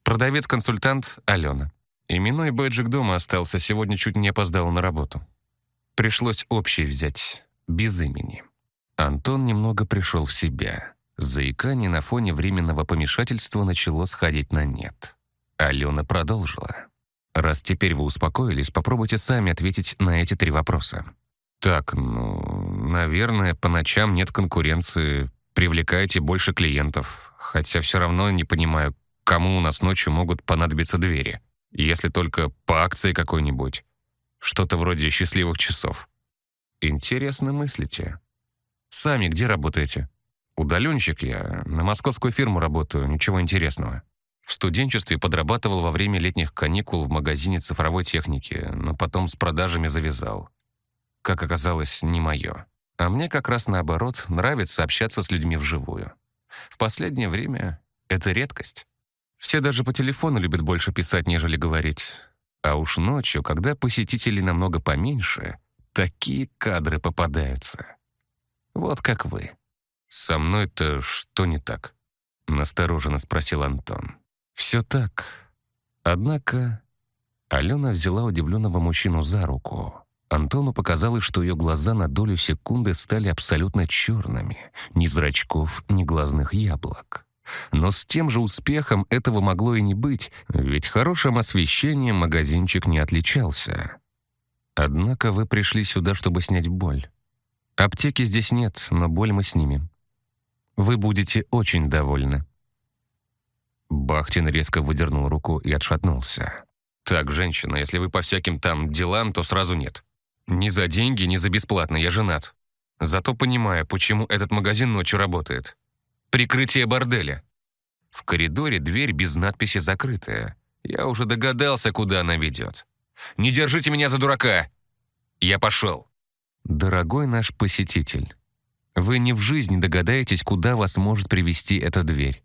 [SPEAKER 1] Продавец-консультант Алена. Именной бэджик дома остался, сегодня чуть не опоздал на работу. Пришлось общий взять, без имени». Антон немного пришел в себя. Заикание на фоне временного помешательства начало сходить на нет. Алена продолжила. «Раз теперь вы успокоились, попробуйте сами ответить на эти три вопроса». «Так, ну, наверное, по ночам нет конкуренции, привлекаете больше клиентов, хотя все равно не понимаю, кому у нас ночью могут понадобиться двери, если только по акции какой-нибудь, что-то вроде счастливых часов». «Интересно мыслите. Сами где работаете?» «Удаленщик я, на московскую фирму работаю, ничего интересного». В студенчестве подрабатывал во время летних каникул в магазине цифровой техники, но потом с продажами завязал. Как оказалось, не мое. А мне как раз наоборот нравится общаться с людьми вживую. В последнее время это редкость. Все даже по телефону любят больше писать, нежели говорить. А уж ночью, когда посетителей намного поменьше, такие кадры попадаются. Вот как вы. «Со мной-то что не так?» — настороженно спросил Антон. Все так. Однако Алена взяла удивленного мужчину за руку. Антону показалось, что ее глаза на долю секунды стали абсолютно черными. Ни зрачков, ни глазных яблок. Но с тем же успехом этого могло и не быть, ведь хорошим освещением магазинчик не отличался. Однако вы пришли сюда, чтобы снять боль. Аптеки здесь нет, но боль мы снимем. Вы будете очень довольны. Бахтин резко выдернул руку и отшатнулся. «Так, женщина, если вы по всяким там делам, то сразу нет. Ни за деньги, ни за бесплатно, я женат. Зато понимаю, почему этот магазин ночью работает. Прикрытие борделя. В коридоре дверь без надписи закрытая. Я уже догадался, куда она ведет. Не держите меня за дурака! Я пошел!» «Дорогой наш посетитель, вы не в жизни догадаетесь, куда вас может привести эта дверь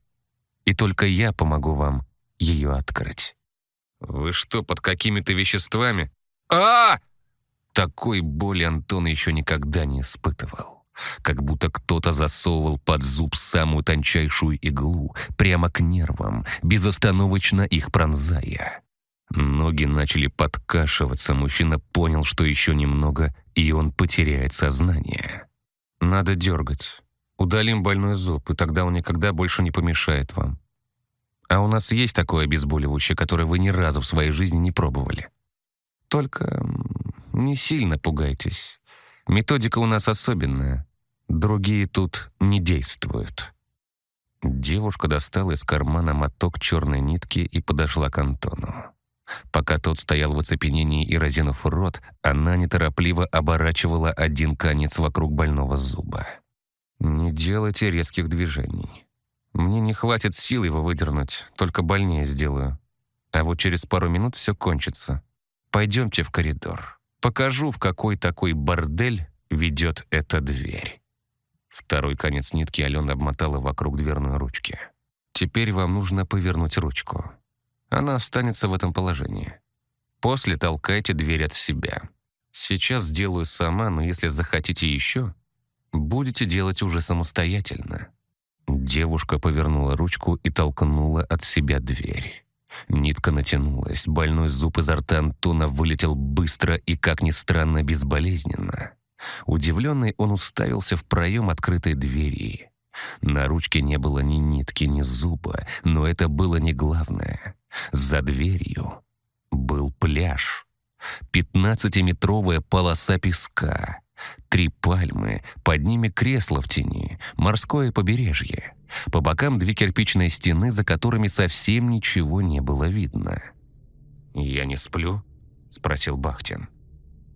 [SPEAKER 1] и только я помогу вам ее открыть». «Вы что, под какими-то веществами?» а, Такой боли Антон еще никогда не испытывал. Как будто кто-то засовывал под зуб самую тончайшую иглу, прямо к нервам, безостановочно их пронзая. Ноги начали подкашиваться, мужчина понял, что еще немного, и он потеряет сознание. «Надо дергать. Удалим больной зуб, и тогда он никогда больше не помешает вам. А у нас есть такое обезболивающее, которое вы ни разу в своей жизни не пробовали. Только не сильно пугайтесь. Методика у нас особенная. Другие тут не действуют». Девушка достала из кармана моток черной нитки и подошла к Антону. Пока тот стоял в оцепенении и разинув рот, она неторопливо оборачивала один конец вокруг больного зуба. «Не делайте резких движений. Мне не хватит сил его выдернуть, только больнее сделаю. А вот через пару минут все кончится. Пойдемте в коридор. Покажу, в какой такой бордель ведет эта дверь». Второй конец нитки Алена обмотала вокруг дверной ручки. «Теперь вам нужно повернуть ручку. Она останется в этом положении. После толкайте дверь от себя. Сейчас сделаю сама, но если захотите еще, будете делать уже самостоятельно». Девушка повернула ручку и толкнула от себя дверь. Нитка натянулась, больной зуб изо рта Антона вылетел быстро и, как ни странно, безболезненно. Удивленный, он уставился в проем открытой двери. На ручке не было ни нитки, ни зуба, но это было не главное. За дверью был пляж. Пятнадцатиметровая полоса песка. Три пальмы, под ними кресло в тени, морское побережье. По бокам две кирпичные стены, за которыми совсем ничего не было видно. «Я не сплю?» — спросил Бахтин.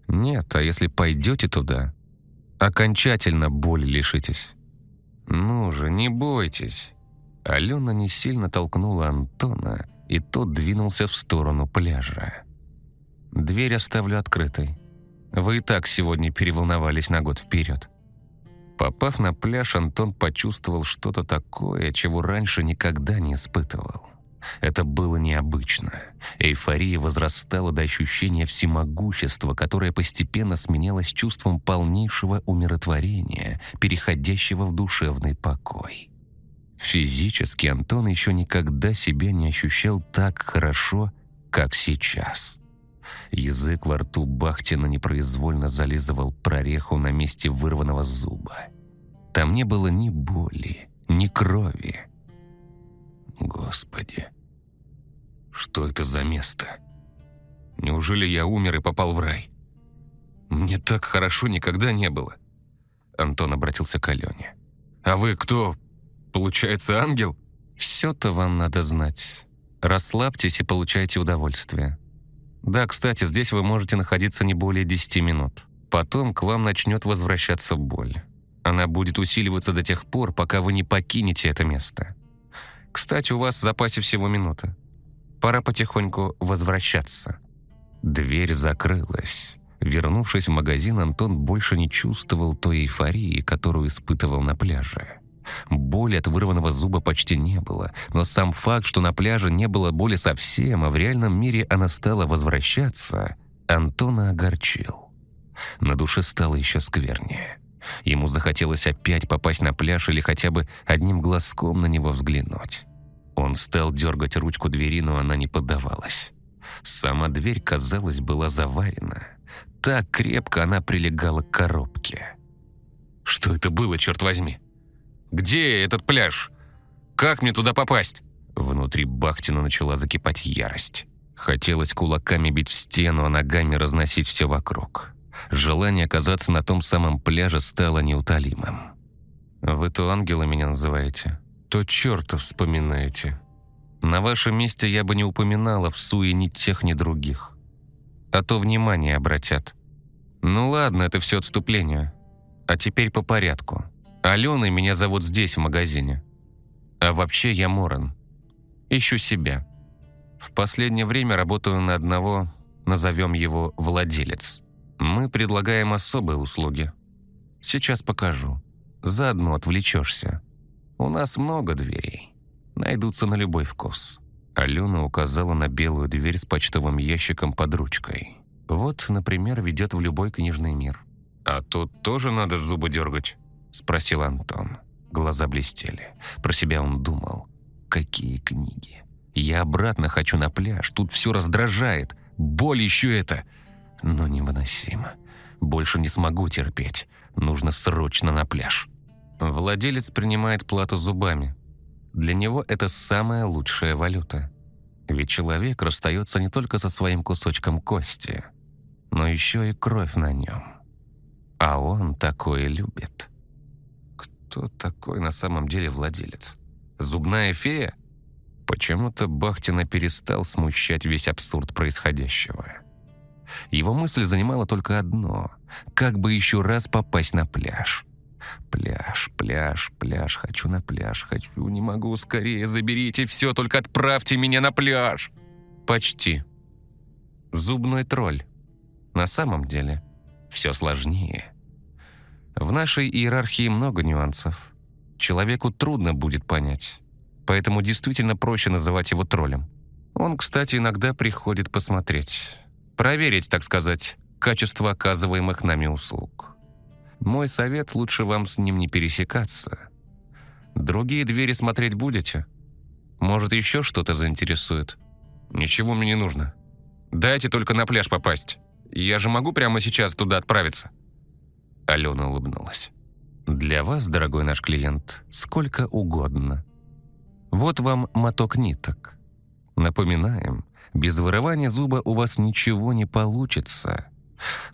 [SPEAKER 1] «Нет, а если пойдете туда, окончательно боли лишитесь». «Ну же, не бойтесь». Алена не сильно толкнула Антона, и тот двинулся в сторону пляжа. «Дверь оставлю открытой. Вы и так сегодня переволновались на год вперед». Попав на пляж, Антон почувствовал что-то такое, чего раньше никогда не испытывал. Это было необычно. Эйфория возрастала до ощущения всемогущества, которое постепенно сменялось чувством полнейшего умиротворения, переходящего в душевный покой. Физически Антон еще никогда себя не ощущал так хорошо, как сейчас. Язык во рту Бахтина непроизвольно зализывал прореху на месте вырванного зуба. Там не было ни боли, ни крови. Господи, что это за место? Неужели я умер и попал в рай? Мне так хорошо никогда не было. Антон обратился к Алене. «А вы кто? Получается, ангел?» «Все-то вам надо знать. Расслабьтесь и получайте удовольствие. Да, кстати, здесь вы можете находиться не более 10 минут. Потом к вам начнет возвращаться боль. Она будет усиливаться до тех пор, пока вы не покинете это место. Кстати, у вас в запасе всего минута. Пора потихоньку возвращаться». Дверь закрылась. Вернувшись в магазин, Антон больше не чувствовал той эйфории, которую испытывал на пляже. Боли от вырванного зуба почти не было, но сам факт, что на пляже не было боли совсем, а в реальном мире она стала возвращаться, Антона огорчил. На душе стало еще сквернее. Ему захотелось опять попасть на пляж или хотя бы одним глазком на него взглянуть. Он стал дергать ручку двери, но она не поддавалась. Сама дверь, казалось, была заварена. Так крепко она прилегала к коробке. Что это было, черт возьми? Где этот пляж? Как мне туда попасть?» Внутри Бахтина начала закипать ярость. Хотелось кулаками бить в стену, а ногами разносить все вокруг. Желание оказаться на том самом пляже стало неутолимым. «Вы то ангела меня называете, то черта вспоминаете. На вашем месте я бы не упоминала в суе ни тех, ни других. А то внимание обратят. Ну ладно, это все отступление. А теперь по порядку. Аленой меня зовут здесь, в магазине. А вообще я Моран. Ищу себя. В последнее время работаю на одного, назовем его владелец. Мы предлагаем особые услуги. Сейчас покажу. Заодно отвлечешься. У нас много дверей. Найдутся на любой вкус. Алена указала на белую дверь с почтовым ящиком под ручкой. Вот, например, ведет в любой книжный мир. А тут тоже надо зубы дергать. — спросил Антон. Глаза блестели. Про себя он думал. «Какие книги? Я обратно хочу на пляж. Тут все раздражает. Боль еще это. Но невыносимо. Больше не смогу терпеть. Нужно срочно на пляж». Владелец принимает плату зубами. Для него это самая лучшая валюта. Ведь человек расстается не только со своим кусочком кости, но еще и кровь на нем. А он такое любит. Кто такой на самом деле владелец? Зубная фея? Почему-то Бахтина перестал смущать весь абсурд происходящего. Его мысль занимала только одно — как бы еще раз попасть на пляж. Пляж, пляж, пляж, хочу на пляж, хочу, не могу, скорее заберите все, только отправьте меня на пляж. Почти. Зубной тролль. На самом деле все сложнее. В нашей иерархии много нюансов. Человеку трудно будет понять. Поэтому действительно проще называть его троллем. Он, кстати, иногда приходит посмотреть. Проверить, так сказать, качество оказываемых нами услуг. Мой совет – лучше вам с ним не пересекаться. Другие двери смотреть будете? Может, еще что-то заинтересует? Ничего мне не нужно. Дайте только на пляж попасть. Я же могу прямо сейчас туда отправиться?» Алена улыбнулась. «Для вас, дорогой наш клиент, сколько угодно. Вот вам моток ниток. Напоминаем, без вырывания зуба у вас ничего не получится.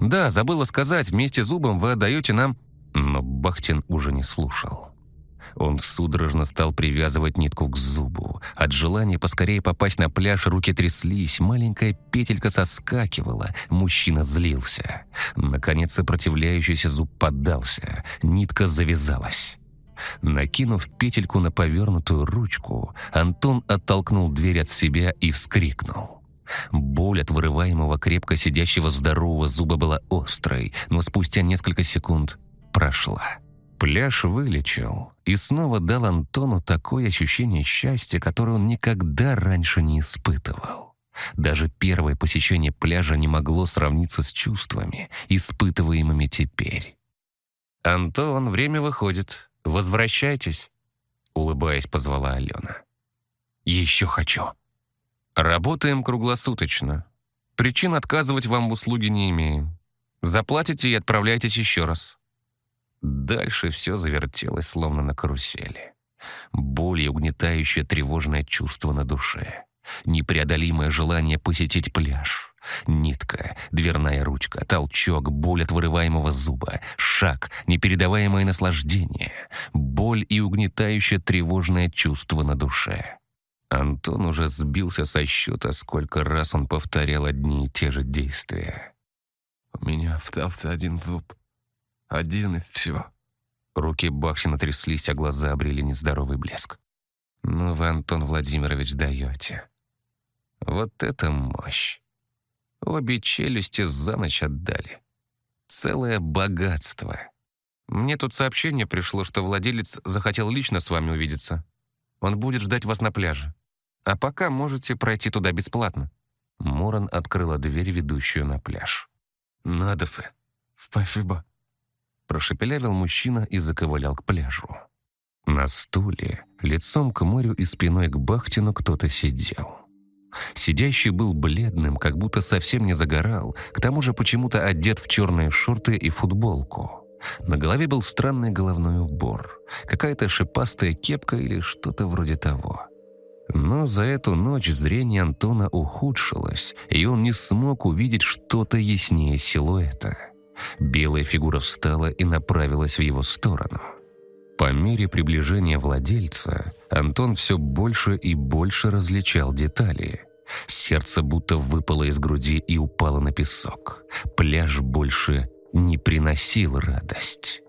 [SPEAKER 1] Да, забыла сказать, вместе с зубом вы отдаете нам...» Но Бахтин уже не слушал. Он судорожно стал привязывать нитку к зубу. От желания поскорее попасть на пляж руки тряслись, маленькая петелька соскакивала, мужчина злился. Наконец сопротивляющийся зуб поддался, нитка завязалась. Накинув петельку на повернутую ручку, Антон оттолкнул дверь от себя и вскрикнул. Боль от вырываемого крепко сидящего здорового зуба была острой, но спустя несколько секунд прошла. Пляж вылечил и снова дал Антону такое ощущение счастья, которое он никогда раньше не испытывал. Даже первое посещение пляжа не могло сравниться с чувствами, испытываемыми теперь. «Антон, время выходит. Возвращайтесь», — улыбаясь, позвала Алена. «Еще хочу». «Работаем круглосуточно. Причин отказывать вам в услуге не имеем. Заплатите и отправляйтесь еще раз». Дальше все завертелось, словно на карусели. Более угнетающее тревожное чувство на душе. Непреодолимое желание посетить пляж. Нитка, дверная ручка, толчок, боль от вырываемого зуба, шаг, непередаваемое наслаждение, боль и угнетающее тревожное чувство на душе. Антон уже сбился со счета, сколько раз он повторял одни и те же действия.
[SPEAKER 3] «У меня остался один зуб», один и все».
[SPEAKER 1] Руки Бахсина тряслись, а глаза обрели нездоровый блеск. «Ну вы, Антон Владимирович, даете. Вот это мощь! Обе челюсти за ночь отдали. Целое богатство. Мне тут сообщение пришло, что владелец захотел лично с вами увидеться. Он будет ждать вас на пляже. А пока можете пройти туда бесплатно». Моран открыла дверь, ведущую на пляж.
[SPEAKER 3] «Надо вы. Спасибо».
[SPEAKER 1] Прошепелявил мужчина и заковылял к пляжу. На стуле, лицом к морю и спиной к Бахтину кто-то сидел. Сидящий был бледным, как будто совсем не загорал, к тому же почему-то одет в черные шорты и футболку. На голове был странный головной убор, какая-то шипастая кепка или что-то вроде того. Но за эту ночь зрение Антона ухудшилось, и он не смог увидеть что-то яснее силуэта. Белая фигура встала и направилась в его сторону. По мере приближения владельца Антон все больше и больше различал детали. Сердце будто выпало из груди и упало на песок. Пляж больше не приносил радость.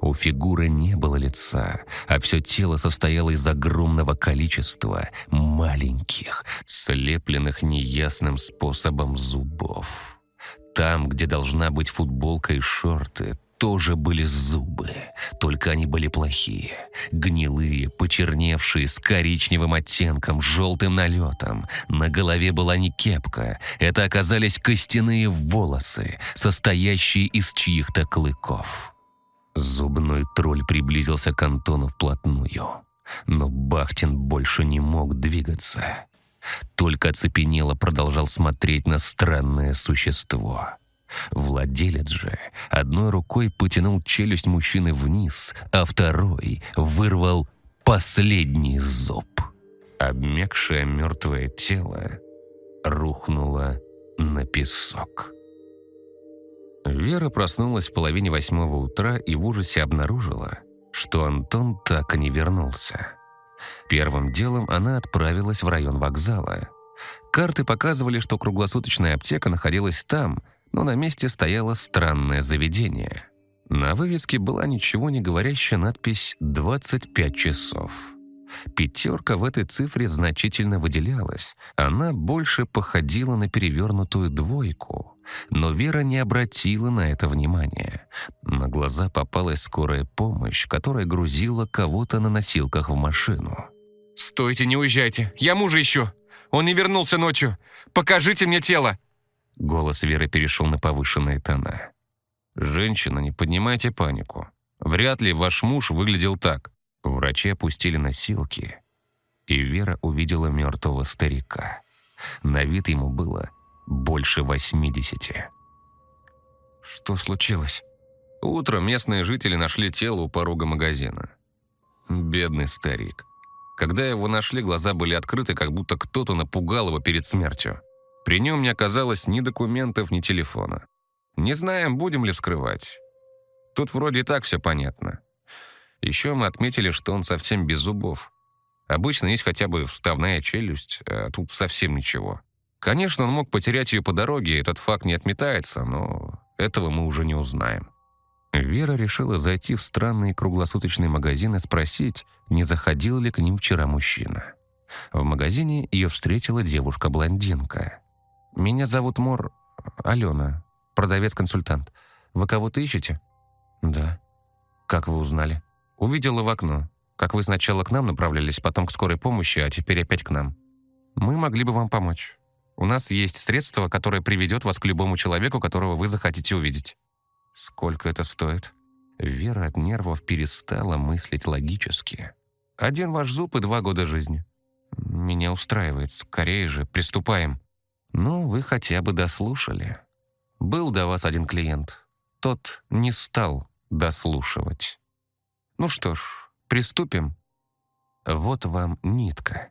[SPEAKER 1] У фигуры не было лица, а все тело состояло из огромного количества маленьких, слепленных неясным способом зубов. Там, где должна быть футболка и шорты, тоже были зубы, только они были плохие, гнилые, почерневшие, с коричневым оттенком, желтым налетом. На голове была не кепка, это оказались костяные волосы, состоящие из чьих-то клыков. Зубной тролль приблизился к Антону вплотную, но Бахтин больше не мог двигаться. Только оцепенело продолжал смотреть на странное существо. Владелец же одной рукой потянул челюсть мужчины вниз, а второй вырвал последний зуб. Обмякшее мертвое тело рухнуло на песок. Вера проснулась в половине восьмого утра и в ужасе обнаружила, что Антон так и не вернулся. Первым делом она отправилась в район вокзала. Карты показывали, что круглосуточная аптека находилась там, но на месте стояло странное заведение. На вывеске была ничего не говорящая надпись «25 часов». Пятерка в этой цифре значительно выделялась. Она больше походила на перевернутую двойку. Но Вера не обратила на это внимания. На глаза попалась скорая помощь, которая грузила кого-то на носилках в машину.
[SPEAKER 3] «Стойте, не уезжайте! Я мужа ищу! Он не вернулся ночью! Покажите мне тело!»
[SPEAKER 1] Голос Веры перешел на повышенные тона. «Женщина, не поднимайте панику. Вряд ли ваш муж выглядел так». Врачи опустили носилки, и Вера увидела мертвого старика. На вид ему было больше восьмидесяти. Что случилось? Утром местные жители нашли тело у порога магазина. Бедный старик. Когда его нашли, глаза были открыты, как будто кто-то напугал его перед смертью. При нем не оказалось ни документов, ни телефона. Не знаем, будем ли вскрывать. Тут вроде и так все понятно. Еще мы отметили, что он совсем без зубов. Обычно есть хотя бы вставная челюсть, а тут совсем ничего. Конечно, он мог потерять ее по дороге, этот факт не отметается, но этого мы уже не узнаем. Вера решила зайти в странный круглосуточный магазин и спросить, не заходил ли к ним вчера мужчина. В магазине ее встретила девушка-блондинка. «Меня зовут Мор... Алена, продавец-консультант. Вы кого-то ищете?» «Да». «Как вы узнали?» «Увидела в окно. Как вы сначала к нам направлялись, потом к скорой помощи, а теперь опять к нам. Мы могли бы вам помочь. У нас есть средство, которое приведет вас к любому человеку, которого вы захотите увидеть». «Сколько это стоит?» Вера от нервов перестала мыслить логически. «Один ваш зуб и два года жизни». «Меня устраивает. Скорее же, приступаем». «Ну, вы хотя бы дослушали. Был до вас один клиент. Тот не стал дослушивать. Ну что ж, приступим. Вот вам нитка».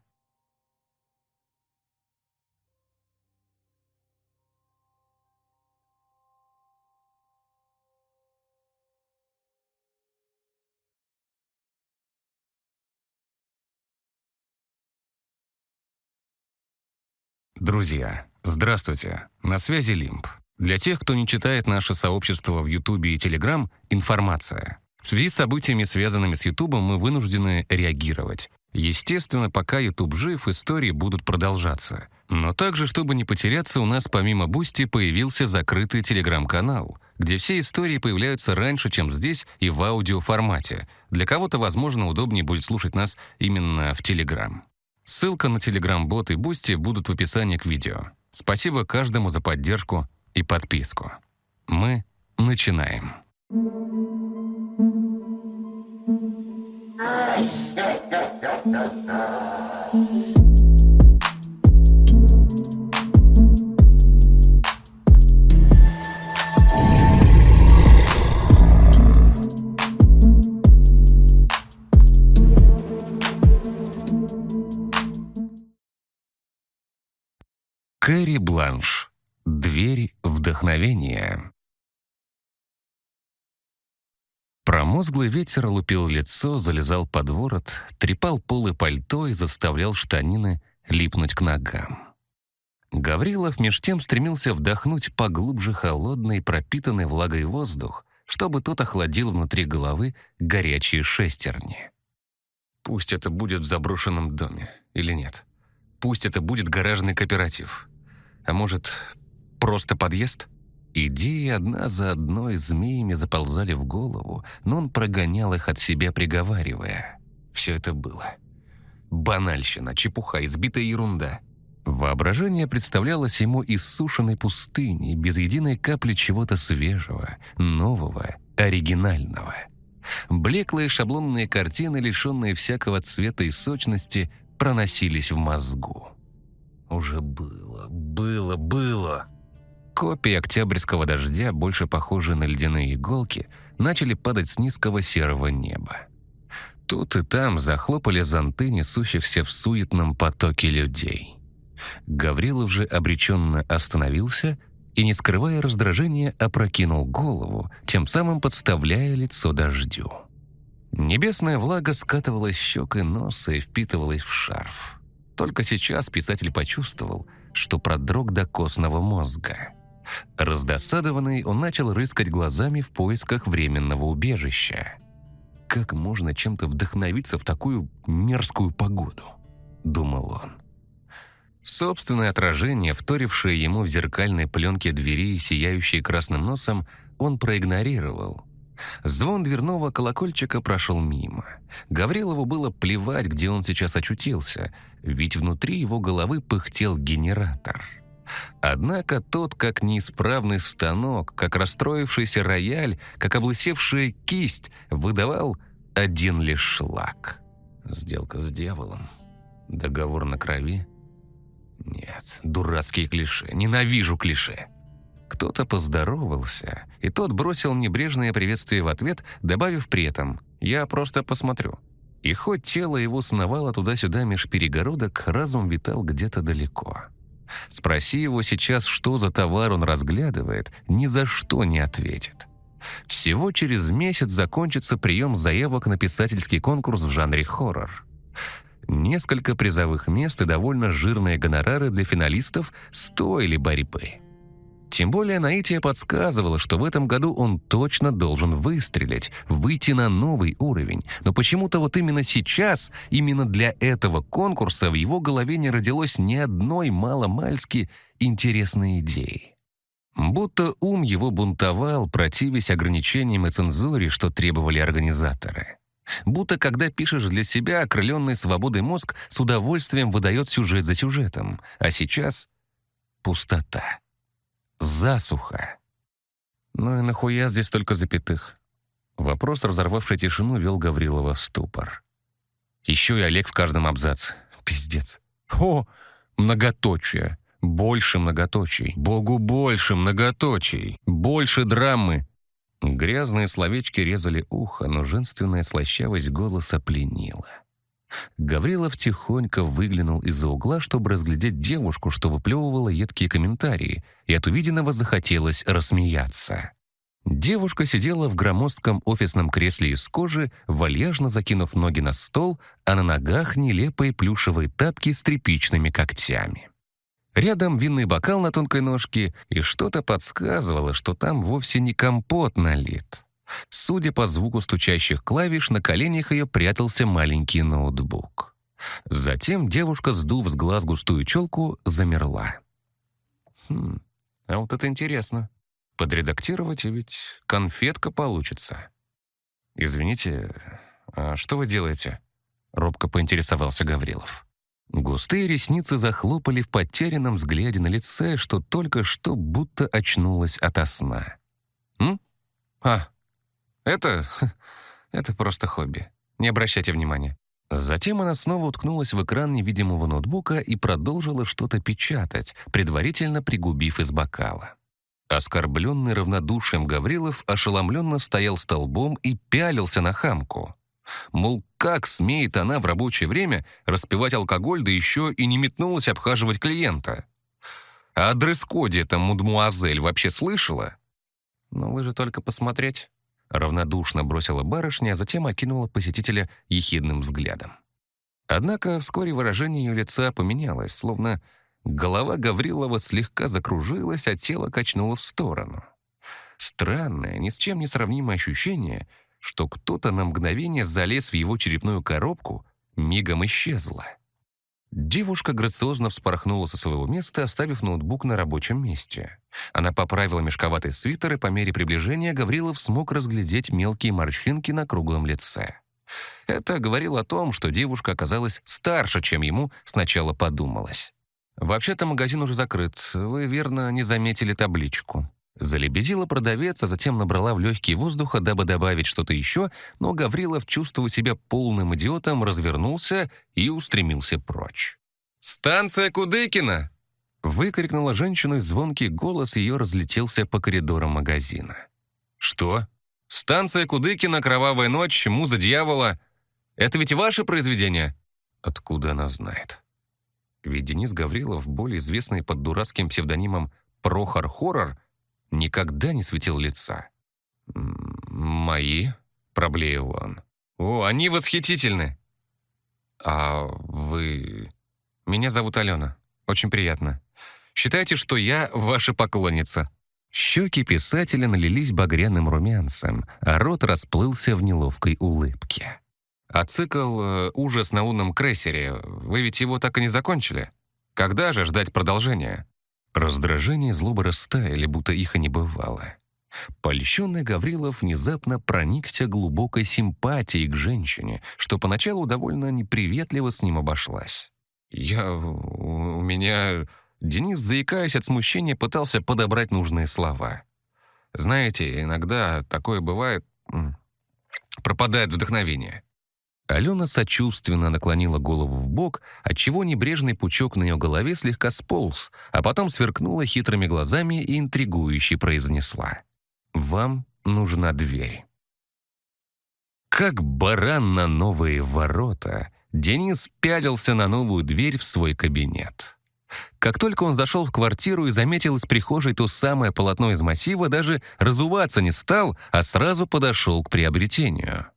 [SPEAKER 1] Друзья, здравствуйте. На связи Лимб. Для тех, кто не читает наше сообщество в Ютубе и Телеграм, информация. В связи с событиями, связанными с Ютубом, мы вынуждены реагировать. Естественно, пока Ютуб жив, истории будут продолжаться. Но также, чтобы не потеряться, у нас помимо Бусти появился закрытый Телеграм-канал, где все истории появляются раньше, чем здесь и в аудиоформате. Для кого-то, возможно, удобнее будет слушать нас именно в Телеграм. Ссылка на Telegram-бот и Бусти будут в описании к видео. Спасибо каждому за поддержку и подписку. Мы начинаем. Кэрри Бланш. Дверь вдохновения. Промозглый ветер лупил лицо, залезал под ворот, трепал полы пальто и заставлял штанины липнуть к ногам. Гаврилов меж тем стремился вдохнуть поглубже холодный, пропитанный влагой воздух, чтобы тот охладил внутри головы горячие шестерни. Пусть это будет в заброшенном доме, или нет? Пусть это будет гаражный кооператив. А может, просто подъезд? Идеи одна за одной змеями заползали в голову, но он прогонял их от себя, приговаривая. Все это было. Банальщина, чепуха, избитая ерунда. Воображение представлялось ему иссушенной пустыней, без единой капли чего-то свежего, нового, оригинального. Блеклые шаблонные картины, лишенные всякого цвета и сочности, проносились в мозгу. Уже было, было, было. Копии октябрьского дождя, больше похожие на ледяные иголки, начали падать с низкого серого неба. Тут и там захлопали зонты несущихся в суетном потоке людей. Гаврилов же обреченно остановился и, не скрывая раздражения, опрокинул голову, тем самым подставляя лицо дождю. Небесная влага скатывалась щек и носа и впитывалась в шарф. Только сейчас писатель почувствовал, что продрог до костного мозга. Раздосадованный, он начал рыскать глазами в поисках временного убежища. «Как можно чем-то вдохновиться в такую мерзкую погоду?» — думал он. Собственное отражение, вторившее ему в зеркальной пленке двери и сияющее красным носом, он проигнорировал — Звон дверного колокольчика прошел мимо. Гаврилову было плевать, где он сейчас очутился, ведь внутри его головы пыхтел генератор. Однако тот, как неисправный станок, как расстроившийся рояль, как облысевшая кисть, выдавал один лишь шлак. Сделка с дьяволом. Договор на крови. Нет, дурацкие клише. Ненавижу клише. Кто-то поздоровался, и тот бросил небрежное приветствие в ответ, добавив при этом «Я просто посмотрю». И хоть тело его сновало туда-сюда меж перегородок, разум витал где-то далеко. Спроси его сейчас, что за товар он разглядывает, ни за что не ответит. Всего через месяц закончится прием заявок на писательский конкурс в жанре хоррор. Несколько призовых мест и довольно жирные гонорары для финалистов стоили борьбы. Тем более наитие подсказывало, что в этом году он точно должен выстрелить, выйти на новый уровень. Но почему-то вот именно сейчас, именно для этого конкурса в его голове не родилось ни одной маломальски интересной идеи. Будто ум его бунтовал, противясь ограничениям и цензуре, что требовали организаторы. Будто когда пишешь для себя, окрыленный свободой мозг с удовольствием выдает сюжет за сюжетом. А сейчас — пустота. Засуха. Ну и нахуя здесь только запятых? Вопрос, разорвавший тишину, вел Гаврилова в ступор. Еще и Олег в каждом абзаце. Пиздец. О, многоточие. Больше многоточий. Богу больше многоточий. Больше драмы. Грязные словечки резали ухо, но женственная слащавость голоса пленила. Гаврилов тихонько выглянул из-за угла, чтобы разглядеть девушку, что выплевывала едкие комментарии, и от увиденного захотелось рассмеяться. Девушка сидела в громоздком офисном кресле из кожи, вальяжно закинув ноги на стол, а на ногах нелепые плюшевые тапки с тряпичными когтями. Рядом винный бокал на тонкой ножке, и что-то подсказывало, что там вовсе не компот налит. Судя по звуку стучащих клавиш, на коленях ее прятался маленький ноутбук. Затем девушка, сдув с глаз густую челку, замерла. «Хм, а вот это интересно. Подредактировать, и ведь конфетка получится». «Извините, а что вы делаете?» — робко поинтересовался Гаврилов. Густые ресницы захлопали в потерянном взгляде на лице, что только что будто очнулась ото сна. «М? А, это... это просто хобби. Не обращайте внимания». Затем она снова уткнулась в экран невидимого ноутбука и продолжила что-то печатать, предварительно пригубив из бокала. Оскорбленный равнодушием Гаврилов ошеломленно стоял столбом и пялился на хамку. Мол, как смеет она в рабочее время распивать алкоголь, да еще и не метнулась обхаживать клиента? А о дресс-коде эта мадмуазель вообще слышала? «Ну вы же только посмотреть», Равнодушно бросила барышня, а затем окинула посетителя ехидным взглядом. Однако вскоре выражение ее лица поменялось, словно голова Гаврилова слегка закружилась, а тело качнуло в сторону. Странное, ни с чем не сравнимое ощущение, что кто-то на мгновение залез в его черепную коробку, мигом исчезло. Девушка грациозно вспорхнула со своего места, оставив ноутбук на рабочем месте. Она поправила мешковатый свитер, и по мере приближения Гаврилов смог разглядеть мелкие морщинки на круглом лице. Это говорило о том, что девушка оказалась старше, чем ему сначала подумалось. «Вообще-то магазин уже закрыт. Вы, верно, не заметили табличку». Залебезила продавец, а затем набрала в легкие воздуха, дабы добавить что-то еще, но Гаврилов, чувствуя себя полным идиотом, развернулся и устремился прочь. «Станция Кудыкина!» Выкрикнула женщина, и звонкий голос ее разлетелся по коридорам магазина. «Что? Станция Кудыкина, Кровавая ночь, Муза дьявола. Это ведь ваше произведение?» Откуда она знает? Ведь Денис Гаврилов, более известный под дурацким псевдонимом Прохор Хоррор, никогда не светил лица. «Мои?» — проблеял он. «О, они восхитительны!» «А вы...» «Меня зовут Алена. Очень приятно. Считайте, что я ваша поклонница». Щеки писателя налились багряным румянцем, а рот расплылся в неловкой улыбке. «А цикл э, «Ужас на лунном крейсере», вы ведь его так и не закончили? Когда же ждать продолжения?» Раздражение и злоба растаяли, будто их и не бывало. Польщенный Гаврилов внезапно проникся глубокой симпатией к женщине, что поначалу довольно неприветливо с ним обошлась. «Я... у меня... Денис, заикаясь от смущения, пытался подобрать нужные слова. «Знаете, иногда такое бывает... пропадает вдохновение». Алена сочувственно наклонила голову в бок, отчего небрежный пучок на ее голове слегка сполз, а потом сверкнула хитрыми глазами и интригующе произнесла. «Вам нужна дверь». Как баран на новые ворота, Денис пялился на новую дверь в свой кабинет. Как только он зашел в квартиру и заметил из прихожей то самое полотно из массива, даже разуваться не стал, а сразу подошел к приобретению.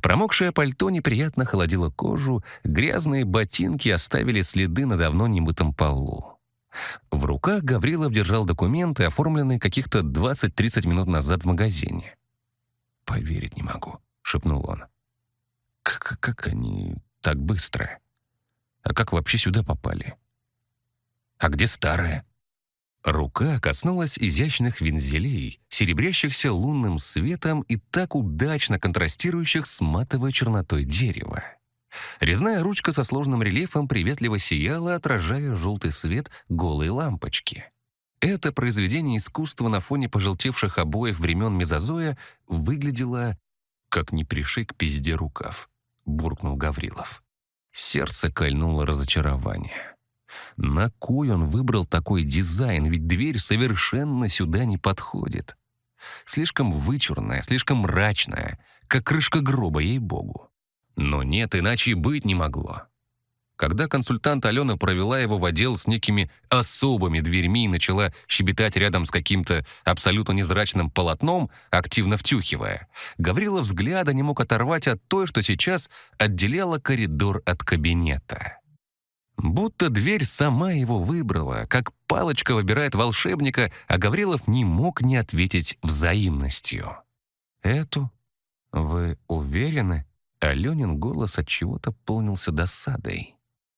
[SPEAKER 1] Промокшее пальто неприятно холодило кожу, грязные ботинки оставили следы на давно немытом полу. В руках Гаврилов держал документы, оформленные каких-то 20-30 минут назад в магазине. «Поверить не могу», — шепнул он. «Как, как они так быстро? А как вообще сюда попали? А где старая?» Рука коснулась изящных вензелей, серебрящихся лунным светом и так удачно контрастирующих с матовой чернотой дерева. Резная ручка со сложным рельефом приветливо сияла, отражая желтый свет голой лампочки. Это произведение искусства на фоне пожелтевших обоев времен Мезозоя выглядело как не пришей к пизде рукав, буркнул Гаврилов. Сердце кольнуло разочарование. На кой он выбрал такой дизайн, ведь дверь совершенно сюда не подходит. Слишком вычурная, слишком мрачная, как крышка гроба, ей-богу. Но нет, иначе и быть не могло. Когда консультант Алена провела его в отдел с некими особыми дверьми и начала щебетать рядом с каким-то абсолютно незрачным полотном, активно втюхивая, Гаврила взгляда не мог оторвать от той, что сейчас отделяла коридор от кабинета. Будто дверь сама его выбрала, как палочка выбирает волшебника, а Гаврилов не мог не ответить взаимностью. «Эту? Вы уверены?» Аленин голос от чего-то полнился досадой.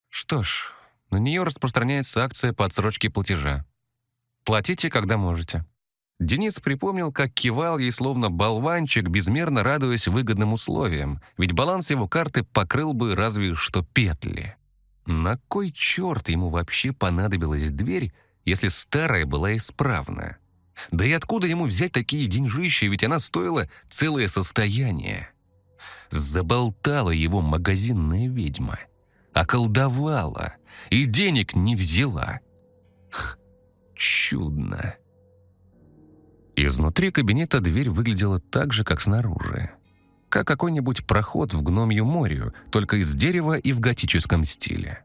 [SPEAKER 1] «Что ж, на нее распространяется акция по отсрочке платежа. Платите, когда можете». Денис припомнил, как кивал ей словно болванчик, безмерно радуясь выгодным условиям, ведь баланс его карты покрыл бы разве что петли. На кой черт ему вообще понадобилась дверь, если старая была исправна? Да и откуда ему взять такие деньжища, ведь она стоила целое состояние? Заболтала его магазинная ведьма. Околдовала. И денег не взяла. Чудно. Изнутри кабинета дверь выглядела так же, как снаружи как какой-нибудь проход в гномью морю, только из дерева и в готическом стиле.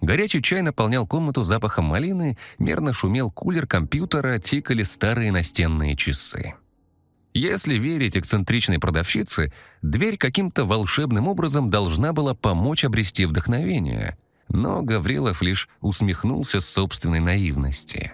[SPEAKER 1] Горячий чай наполнял комнату запахом малины, мерно шумел кулер компьютера, тикали старые настенные часы. Если верить эксцентричной продавщице, дверь каким-то волшебным образом должна была помочь обрести вдохновение. Но Гаврилов лишь усмехнулся с собственной наивности.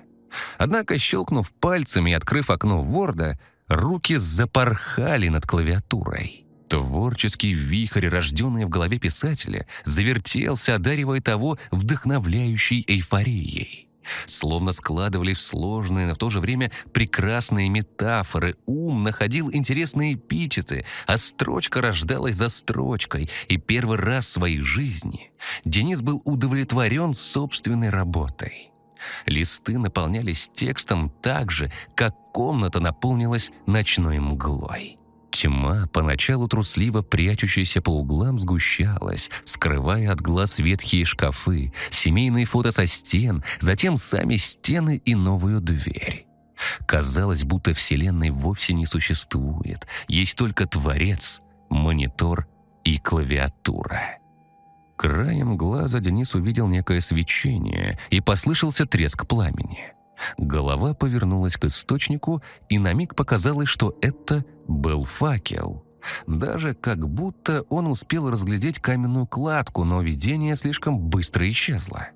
[SPEAKER 1] Однако, щелкнув пальцами и открыв окно Ворда, руки запорхали над клавиатурой. Творческий вихрь, рожденный в голове писателя, завертелся, одаривая того вдохновляющей эйфорией. Словно складывали в сложные, но в то же время прекрасные метафоры, ум находил интересные эпитеты, а строчка рождалась за строчкой, и первый раз в своей жизни Денис был удовлетворен собственной работой. Листы наполнялись текстом так же, как комната наполнилась ночной мглой. Тьма, поначалу трусливо прячущаяся по углам, сгущалась, скрывая от глаз ветхие шкафы, семейные фото со стен, затем сами стены и новую дверь. Казалось, будто Вселенной вовсе не существует, есть только Творец, монитор и клавиатура. Краем глаза Денис увидел некое свечение и послышался треск пламени. Голова повернулась к источнику, и на миг показалось, что это был факел. Даже как будто он успел разглядеть каменную кладку, но видение слишком быстро исчезло.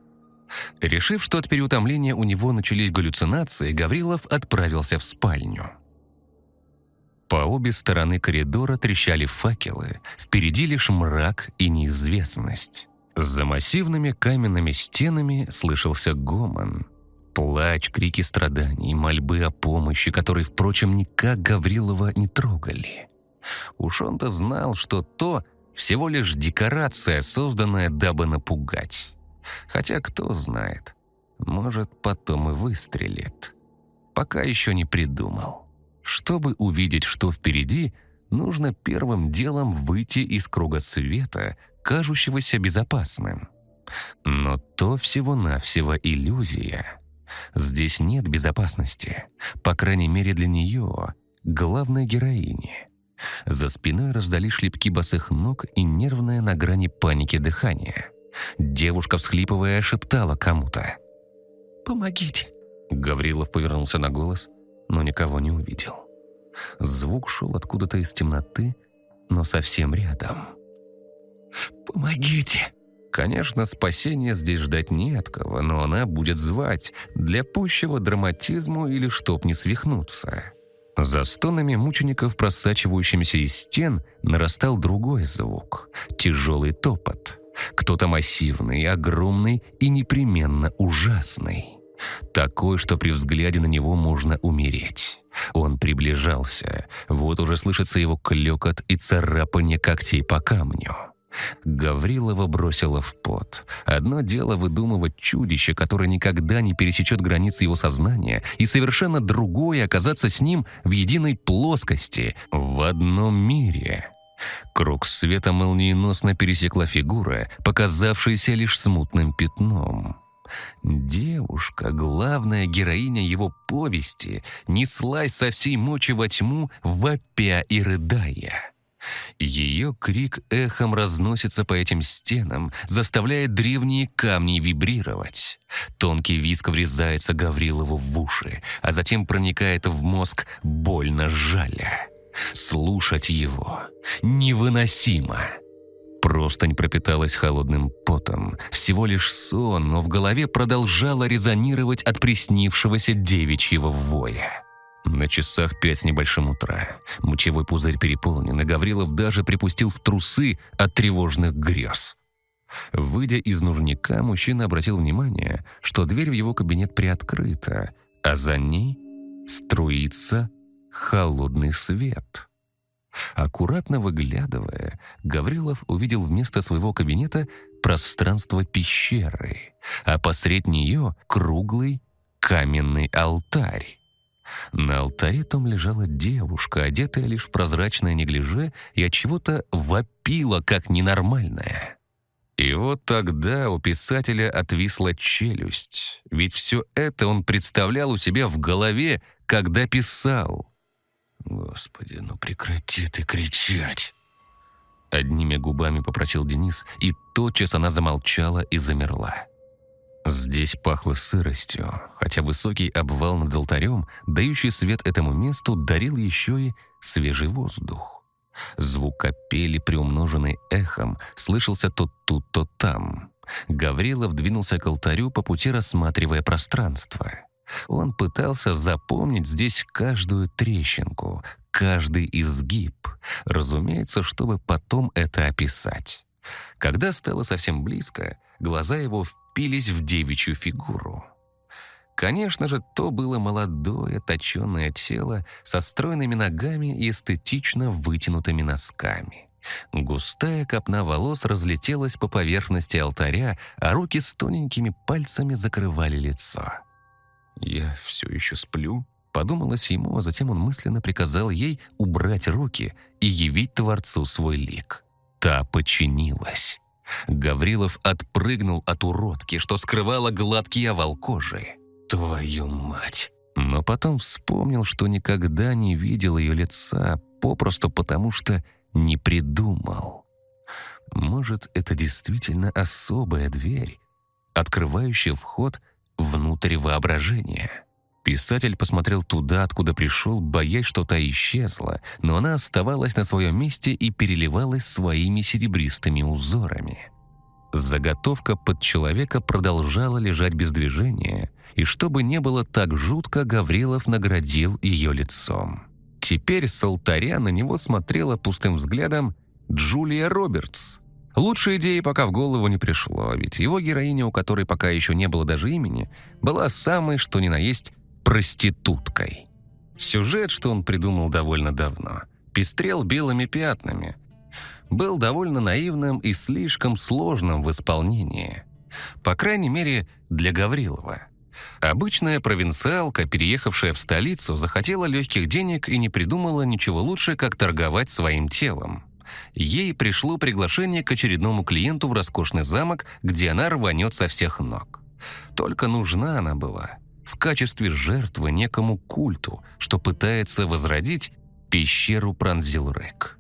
[SPEAKER 1] Решив, что от переутомления у него начались галлюцинации, Гаврилов отправился в спальню. По обе стороны коридора трещали факелы, впереди лишь мрак и неизвестность. За массивными каменными стенами слышался гомон. Плач, крики страданий, мольбы о помощи, которые, впрочем, никак Гаврилова не трогали. Уж он-то знал, что то всего лишь декорация, созданная, дабы напугать. Хотя кто знает. Может, потом и выстрелит. Пока еще не придумал. Чтобы увидеть, что впереди, нужно первым делом выйти из круга света, кажущегося безопасным. Но то всего-навсего иллюзия. Здесь нет безопасности, по крайней мере для нее, главной героини. За спиной раздались шлепки босых ног и нервное на грани паники дыхание. Девушка, всхлипывая, шептала кому-то. «Помогите!» Гаврилов повернулся на голос, но никого не увидел. Звук шел откуда-то из темноты, но совсем рядом. «Помогите!» Конечно, спасения здесь ждать не от кого, но она будет звать для пущего драматизму или чтоб не свихнуться. За стонами мучеников, просачивающимися из стен, нарастал другой звук — тяжелый топот. Кто-то массивный, огромный и непременно ужасный. Такой, что при взгляде на него можно умереть. Он приближался. Вот уже слышится его клёкот и царапанье когтей по камню. Гаврилова бросила в пот. Одно дело выдумывать чудище, которое никогда не пересечет границы его сознания, и совершенно другое оказаться с ним в единой плоскости, в одном мире. Круг света молниеносно пересекла фигура, показавшаяся лишь смутным пятном. Девушка, главная героиня его повести, неслась со всей мочи во тьму, вопя и рыдая. Ее крик эхом разносится по этим стенам, заставляя древние камни вибрировать. Тонкий виск врезается Гаврилову в уши, а затем проникает в мозг больно жаля. Слушать его невыносимо. Простонь пропиталась холодным потом. Всего лишь сон, но в голове продолжало резонировать от приснившегося девичьего воя. На часах пять с небольшим утра. Мочевой пузырь переполнен, и Гаврилов даже припустил в трусы от тревожных грез. Выйдя из нужника, мужчина обратил внимание, что дверь в его кабинет приоткрыта, а за ней струится холодный свет. Аккуратно выглядывая, Гаврилов увидел вместо своего кабинета пространство пещеры, а посред нее круглый каменный алтарь. На алтаре том лежала девушка, одетая лишь в прозрачное неглиже и от чего-то вопила, как ненормальная. И вот тогда у писателя отвисла челюсть, ведь все это он представлял у себя в голове, когда писал. «Господи, ну прекрати ты кричать!» Одними губами попросил Денис, и тотчас она замолчала и замерла. Здесь пахло сыростью, хотя высокий обвал над алтарем, дающий свет этому месту, дарил еще и свежий воздух. Звук капели, приумноженный эхом, слышался то тут, то там. Гаврилов двинулся к алтарю по пути, рассматривая пространство. Он пытался запомнить здесь каждую трещинку, каждый изгиб, разумеется, чтобы потом это описать. Когда стало совсем близко, глаза его впились в девичью фигуру. Конечно же, то было молодое, точенное тело со стройными ногами и эстетично вытянутыми носками. Густая копна волос разлетелась по поверхности алтаря, а руки с тоненькими пальцами закрывали лицо. «Я все еще сплю?» — подумалось ему, а затем он мысленно приказал ей убрать руки и явить Творцу свой лик. Та подчинилась. Гаврилов отпрыгнул от уродки, что скрывала гладкий овал кожи. «Твою мать!» Но потом вспомнил, что никогда не видел ее лица, попросту потому что не придумал. Может, это действительно особая дверь, открывающая вход внутрь воображения. Писатель посмотрел туда, откуда пришел, боясь, что та исчезла, но она оставалась на своем месте и переливалась своими серебристыми узорами. Заготовка под человека продолжала лежать без движения, и чтобы не было так жутко, Гаврилов наградил ее лицом. Теперь с алтаря на него смотрела пустым взглядом Джулия Робертс. Лучшей идеи пока в голову не пришло, ведь его героиня, у которой пока еще не было даже имени, была самой, что ни на есть, проституткой. Сюжет, что он придумал довольно давно, пестрел белыми пятнами. Был довольно наивным и слишком сложным в исполнении. По крайней мере, для Гаврилова. Обычная провинциалка, переехавшая в столицу, захотела легких денег и не придумала ничего лучше, как торговать своим телом. Ей пришло приглашение к очередному клиенту в роскошный замок, где она рванет со всех ног. Только нужна она была в качестве жертвы некому культу, что пытается возродить пещеру Пранзилрек.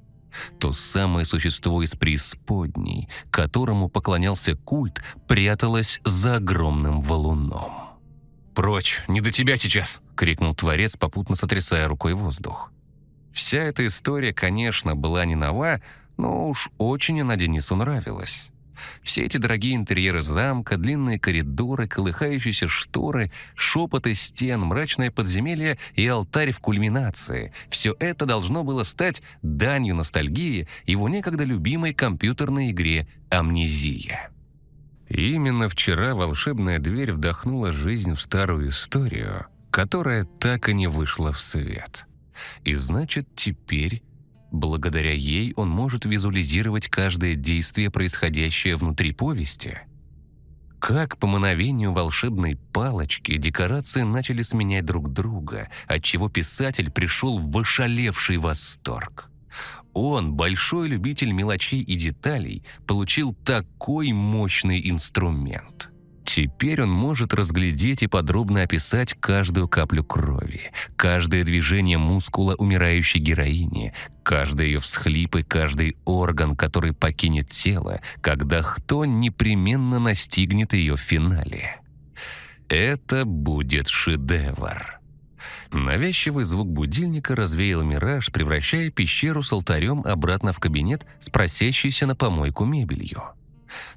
[SPEAKER 1] То самое существо из преисподней, которому поклонялся культ, пряталось за огромным валуном.
[SPEAKER 3] «Прочь, не до тебя сейчас!»
[SPEAKER 1] — крикнул Творец, попутно сотрясая рукой воздух. Вся эта история, конечно, была не нова, но уж очень она Денису нравилась. Все эти дорогие интерьеры замка, длинные коридоры, колыхающиеся шторы, шепоты стен, мрачное подземелье и алтарь в кульминации — все это должно было стать данью ностальгии его некогда любимой компьютерной игре «Амнезия». Именно вчера волшебная дверь вдохнула жизнь в старую историю, которая так и не вышла в свет. И значит, теперь Благодаря ей он может визуализировать каждое действие, происходящее внутри повести. Как по мановению волшебной палочки декорации начали сменять друг друга, отчего писатель пришел в ошалевший восторг. Он, большой любитель мелочей и деталей, получил такой мощный инструмент. Теперь он может разглядеть и подробно описать каждую каплю крови, каждое движение мускула умирающей героини, каждый ее всхлип и каждый орган, который покинет тело, когда кто непременно настигнет ее в финале. Это будет шедевр. Навязчивый звук будильника развеял мираж, превращая пещеру с алтарем обратно в кабинет с просящейся на помойку мебелью.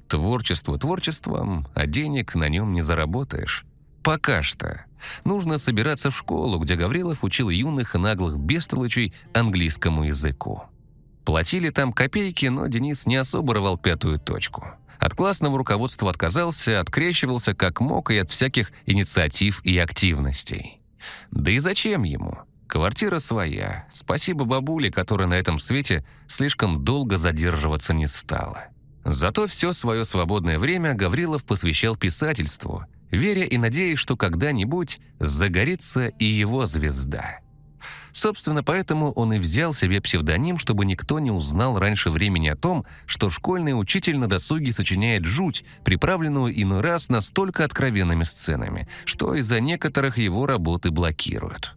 [SPEAKER 1] Творчество творчеством, а денег на нем не заработаешь. Пока что. Нужно собираться в школу, где Гаврилов учил юных и наглых бестолочей английскому языку. Платили там копейки, но Денис не особо рвал пятую точку. От классного руководства отказался, открещивался как мог и от всяких инициатив и активностей. Да и зачем ему? Квартира своя. Спасибо бабуле, которая на этом свете слишком долго задерживаться не стала. Зато все свое свободное время Гаврилов посвящал писательству, веря и надеясь, что когда-нибудь загорится и его звезда. Собственно, поэтому он и взял себе псевдоним, чтобы никто не узнал раньше времени о том, что школьный учитель на досуге сочиняет жуть, приправленную иной раз настолько откровенными сценами, что из-за некоторых его работы блокируют.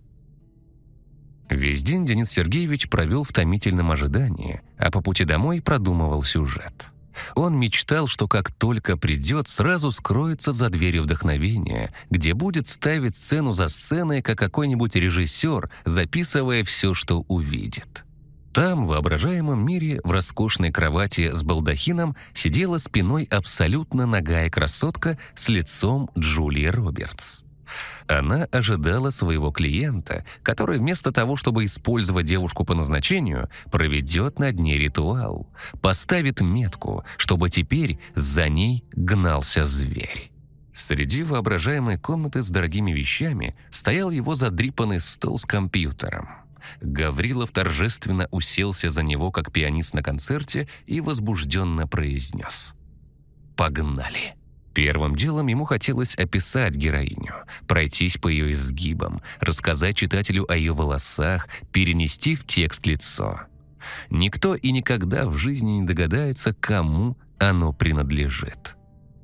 [SPEAKER 1] Весь день Денис Сергеевич провел в томительном ожидании, а по пути домой продумывал сюжет. Он мечтал, что как только придет, сразу скроется за дверью вдохновения, где будет ставить сцену за сценой, как какой-нибудь режиссер, записывая все, что увидит. Там, в воображаемом мире, в роскошной кровати с балдахином сидела спиной абсолютно нагая красотка с лицом Джулии Робертс. Она ожидала своего клиента, который вместо того, чтобы использовать девушку по назначению, проведет над ней ритуал, поставит метку, чтобы теперь за ней гнался зверь. Среди воображаемой комнаты с дорогими вещами стоял его задрипанный стол с компьютером. Гаврилов торжественно уселся за него, как пианист на концерте, и возбужденно произнес «Погнали!». Первым делом ему хотелось описать героиню, пройтись по ее изгибам, рассказать читателю о ее волосах, перенести в текст лицо. Никто и никогда в жизни не догадается, кому оно принадлежит.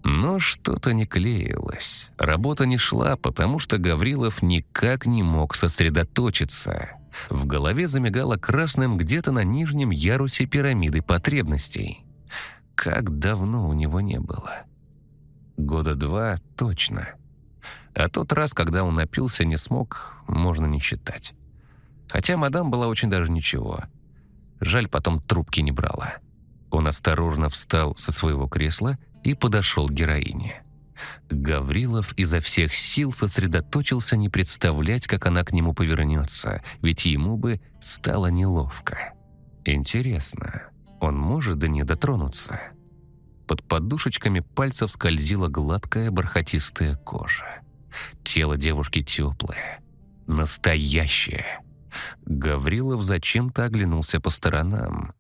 [SPEAKER 1] Но что-то не клеилось. Работа не шла, потому что Гаврилов никак не мог сосредоточиться. В голове замигало красным где-то на нижнем ярусе пирамиды потребностей. Как давно у него не было. Года два точно. А тот раз, когда он напился, не смог, можно не считать. Хотя мадам была очень даже ничего. Жаль, потом трубки не брала. Он осторожно встал со своего кресла и подошел к героине. Гаврилов изо всех сил сосредоточился не представлять, как она к нему повернется, ведь ему бы стало неловко. Интересно, он может до нее дотронуться? Под подушечками пальцев скользила гладкая бархатистая кожа. Тело девушки теплое, настоящее. Гаврилов зачем-то оглянулся по сторонам.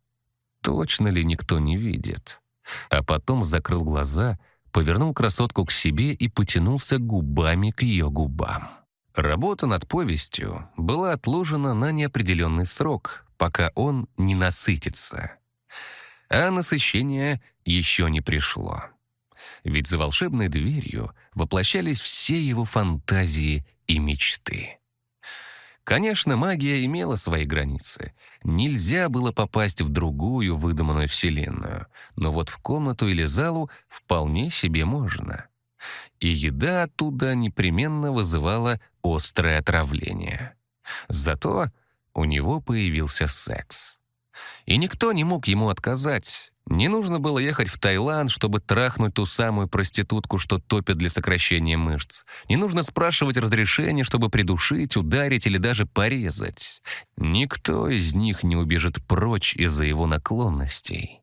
[SPEAKER 1] Точно ли никто не видит? А потом закрыл глаза, повернул красотку к себе и потянулся губами к ее губам. Работа над повестью была отложена на неопределенный срок, пока он не насытится. А насыщение еще не пришло. Ведь за волшебной дверью воплощались все его фантазии и мечты. Конечно, магия имела свои границы. Нельзя было попасть в другую выдуманную вселенную, но вот в комнату или залу вполне себе можно. И еда оттуда непременно вызывала острое отравление. Зато у него появился секс. И никто не мог ему отказать. Не нужно было ехать в Таиланд, чтобы трахнуть ту самую проститутку, что топит для сокращения мышц. Не нужно спрашивать разрешения, чтобы придушить, ударить или даже порезать. Никто из них не убежит прочь из-за его наклонностей.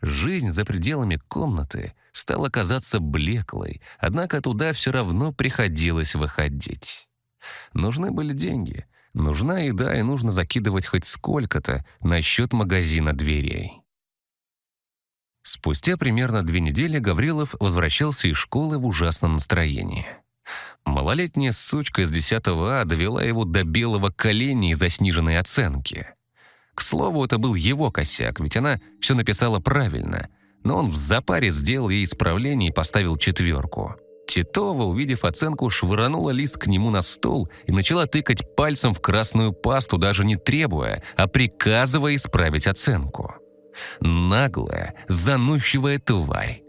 [SPEAKER 1] Жизнь за пределами комнаты стала казаться блеклой, однако туда все равно приходилось выходить. Нужны были деньги, нужна еда и нужно закидывать хоть сколько-то на счет магазина дверей. Спустя примерно две недели Гаврилов возвращался из школы в ужасном настроении. Малолетняя сучка из 10 А довела его до белого коленя из-за сниженной оценки. К слову, это был его косяк, ведь она все написала правильно, но он в запаре сделал ей исправление и поставил четверку. Титова, увидев оценку, швырнула лист к нему на стол и начала тыкать пальцем в красную пасту, даже не требуя, а приказывая исправить оценку. Наглая, заносчивая тварь.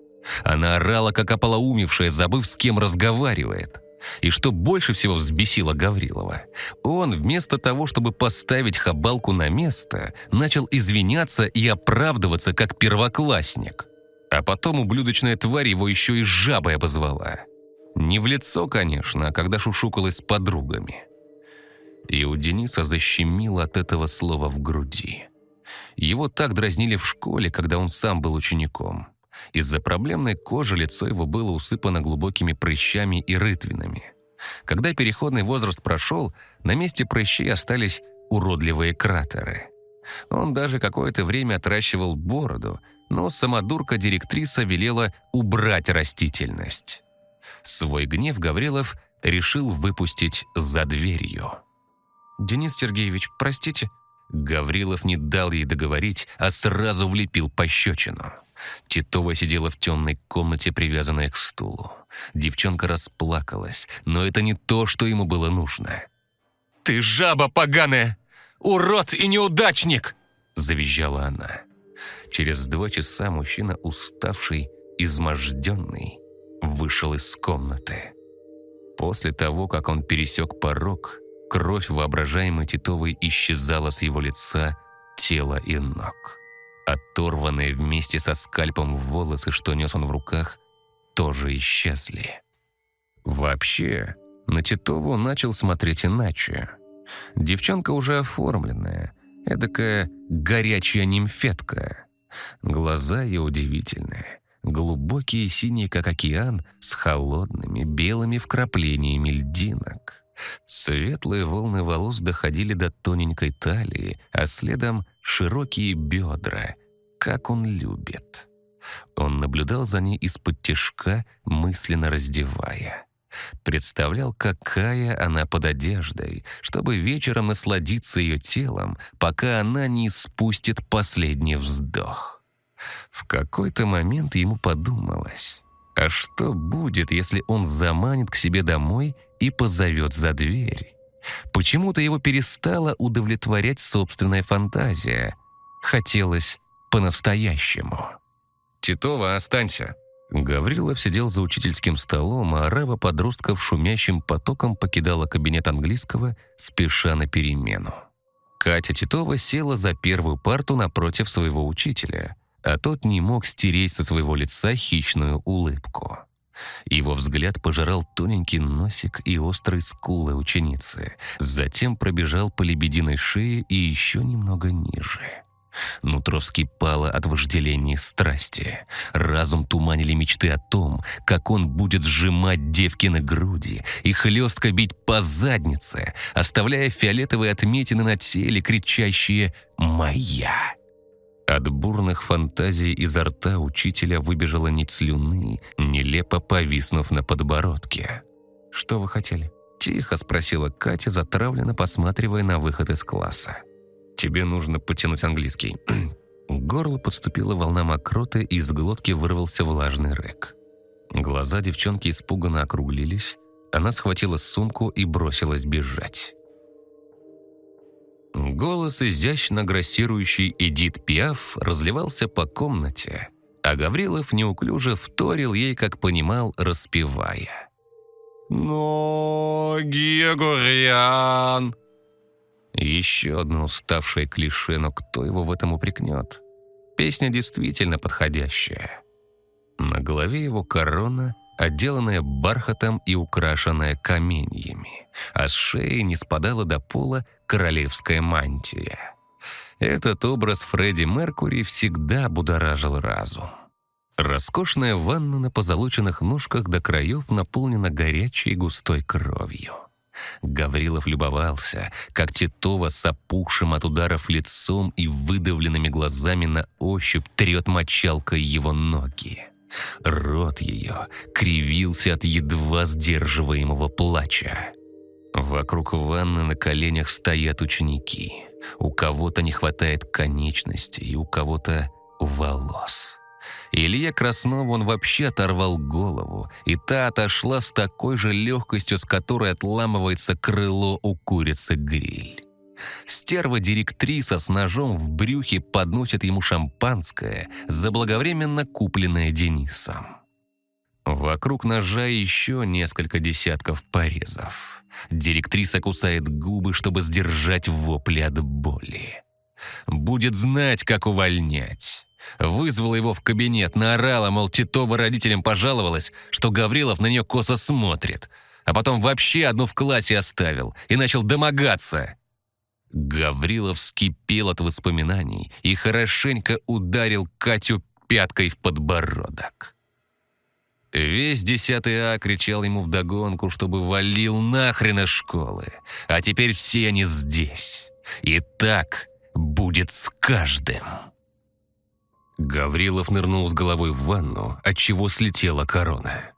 [SPEAKER 1] Она орала, как ополоумевшая, забыв, с кем разговаривает. И что больше всего взбесило Гаврилова, он вместо того, чтобы поставить хабалку на место, начал извиняться и оправдываться, как первоклассник. А потом ублюдочная тварь его еще и жабой обозвала. Не в лицо, конечно, а когда шушукалась с подругами. И у Дениса защемило от этого слова в груди. Его так дразнили в школе, когда он сам был учеником. Из-за проблемной кожи лицо его было усыпано глубокими прыщами и рытвинами. Когда переходный возраст прошел, на месте прыщей остались уродливые кратеры. Он даже какое-то время отращивал бороду, но самодурка-директриса велела убрать растительность. Свой гнев Гаврилов решил выпустить за дверью. «Денис Сергеевич, простите», Гаврилов не дал ей договорить, а сразу влепил пощечину. Титова сидела в темной комнате, привязанная к стулу. Девчонка расплакалась, но это не то, что ему было нужно. «Ты жаба поганая! Урод и неудачник!» — завизжала она. Через два часа мужчина, уставший, изможденный, вышел из комнаты. После того, как он пересек порог, Кровь воображаемой Титовой исчезала с его лица, тела и ног. Оторванные вместе со скальпом волосы, что нес он в руках, тоже исчезли. Вообще, на Титову начал смотреть иначе. Девчонка уже оформленная, эдакая горячая нимфетка. Глаза ее удивительные, глубокие синие, как океан, с холодными белыми вкраплениями льдинок. Светлые волны волос доходили до тоненькой талии, а следом широкие бедра, как он любит. Он наблюдал за ней из-под тишка, мысленно раздевая. Представлял, какая она под одеждой, чтобы вечером насладиться ее телом, пока она не спустит последний вздох. В какой-то момент ему подумалось, а что будет, если он заманит к себе домой и позовет за дверь. Почему-то его перестала удовлетворять собственная фантазия. Хотелось по-настоящему. «Титова, останься!» Гаврилов сидел за учительским столом, а орава подростков шумящим потоком покидала кабинет английского, спеша на перемену. Катя Титова села за первую парту напротив своего учителя, а тот не мог стереть со своего лица хищную улыбку. Его взгляд пожирал тоненький носик и острые скулы ученицы, затем пробежал по лебединой шее и еще немного ниже. Нутро вскипало от вожделения страсти. Разум туманили мечты о том, как он будет сжимать девкины груди и хлестко бить по заднице, оставляя фиолетовые отметины на теле, кричащие «Моя!». От бурных фантазий изо рта учителя выбежала нить слюны, нелепо повиснув на подбородке. «Что вы хотели?» – тихо спросила Катя, затравленно посматривая на выход из класса. «Тебе нужно потянуть английский». К горлу подступила волна мокроты, и из глотки вырвался влажный рык. Глаза девчонки испуганно округлились. Она схватила сумку и бросилась бежать. Голос, изящно грассирующий Эдит Пиаф, разливался по комнате, а Гаврилов неуклюже вторил ей, как понимал, распевая. «Но, Гегорьян!» Еще одно уставшее клише, но кто его в этом упрекнет? Песня действительно подходящая. На голове его корона, отделанная бархатом и украшенная каменьями, а с шеи не спадала до пола королевская мантия. Этот образ Фредди Меркури всегда будоражил разум. Роскошная ванна на позолоченных ножках до краев наполнена горячей густой кровью. Гаврилов любовался, как Титова с опухшим от ударов лицом и выдавленными глазами на ощупь трет мочалкой его ноги. Рот ее кривился от едва сдерживаемого плача. Вокруг ванны на коленях стоят ученики. У кого-то не хватает конечностей, у кого-то волос. Илье Краснову он вообще оторвал голову, и та отошла с такой же легкостью, с которой отламывается крыло у курицы гриль. Стерва-директриса с ножом в брюхе подносит ему шампанское, заблаговременно купленное Денисом. Вокруг ножа еще несколько десятков порезов. Директриса кусает губы, чтобы сдержать вопли от боли. Будет знать, как увольнять. Вызвала его в кабинет, наорала, мол, Титова родителям пожаловалась, что Гаврилов на нее косо смотрит, а потом вообще одну в классе оставил и начал домогаться. Гаврилов вскипел от воспоминаний и хорошенько ударил Катю пяткой в подбородок. Весь десятый А кричал ему вдогонку, чтобы валил нахрен из школы. А теперь все они здесь. И так будет с каждым. Гаврилов нырнул с головой в ванну, отчего слетела корона.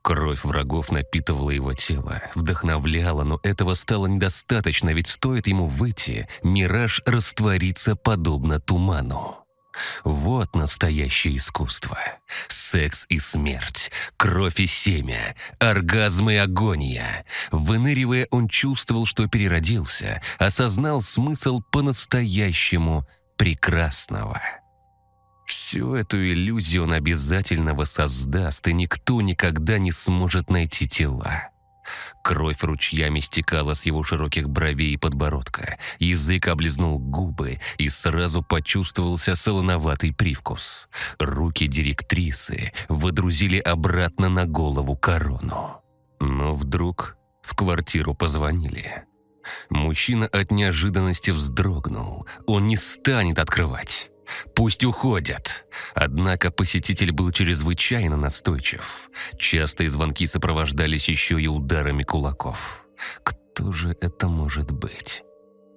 [SPEAKER 1] Кровь врагов напитывала его тело, вдохновляла, но этого стало недостаточно, ведь стоит ему выйти, мираж растворится подобно туману. Вот настоящее искусство. Секс и смерть, кровь и семя, оргазм и агония. Выныривая, он чувствовал, что переродился, осознал смысл по-настоящему прекрасного. Всю эту иллюзию он обязательно воссоздаст, и никто никогда не сможет найти тела. Кровь ручьями стекала с его широких бровей и подбородка. Язык облизнул губы, и сразу почувствовался солоноватый привкус. Руки директрисы выдрузили обратно на голову корону. Но вдруг в квартиру позвонили. Мужчина от неожиданности вздрогнул. Он не станет открывать. Пусть уходят. Однако посетитель был чрезвычайно настойчив. Частые звонки сопровождались еще и ударами кулаков. Кто же это может быть?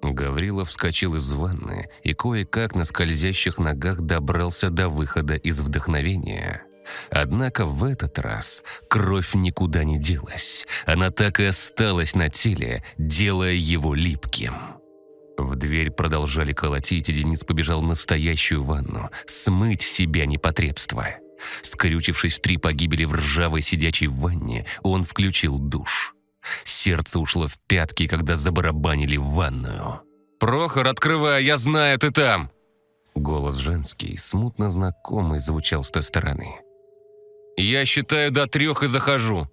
[SPEAKER 1] Гаврилов вскочил из ванны и кое-как на скользящих ногах добрался до выхода из вдохновения. Однако в этот раз кровь никуда не делась. Она так и осталась на теле, делая его липким. В дверь продолжали колотить, и Денис побежал в настоящую ванну, смыть себя непотребство. Скрючившись в три погибели в ржавой сидячей ванне, он включил душ. Сердце ушло в пятки, когда забарабанили в ванную. «Прохор, открывай, я знаю, ты там!» Голос женский, смутно знакомый, звучал с той стороны. «Я считаю до трех и захожу!»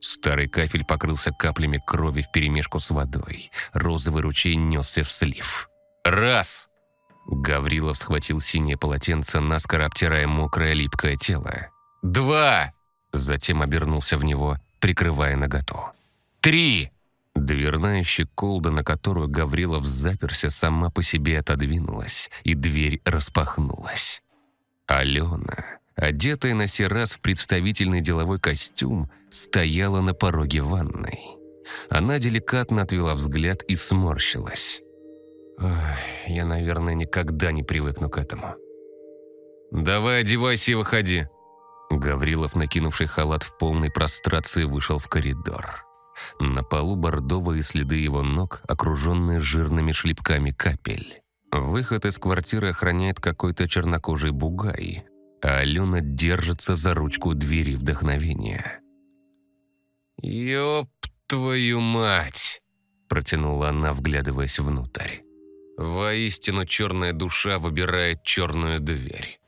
[SPEAKER 1] Старый кафель покрылся каплями крови вперемешку с водой. Розовый ручей несся в слив. «Раз!» Гаврилов схватил синее полотенце, наскоро обтирая мокрое липкое тело. «Два!» Затем обернулся в него, прикрывая наготу. «Три!» Дверная щеколда, на которую Гаврилов заперся, сама по себе отодвинулась, и дверь распахнулась. Алена одетая на сей раз в представительный деловой костюм, стояла на пороге ванной. Она деликатно отвела взгляд и сморщилась. Я, наверное, никогда не привыкну к этому. «Давай одевайся и выходи». Гаврилов, накинувший халат в полной прострации, вышел в коридор. На полу бордовые следы его ног, окруженные жирными шлепками капель. Выход из квартиры охраняет какой-то чернокожий бугай, а Алена держится за ручку двери вдохновения. «Ёб твою мать!» – протянула она, вглядываясь внутрь. Воистину черная душа выбирает черную дверь.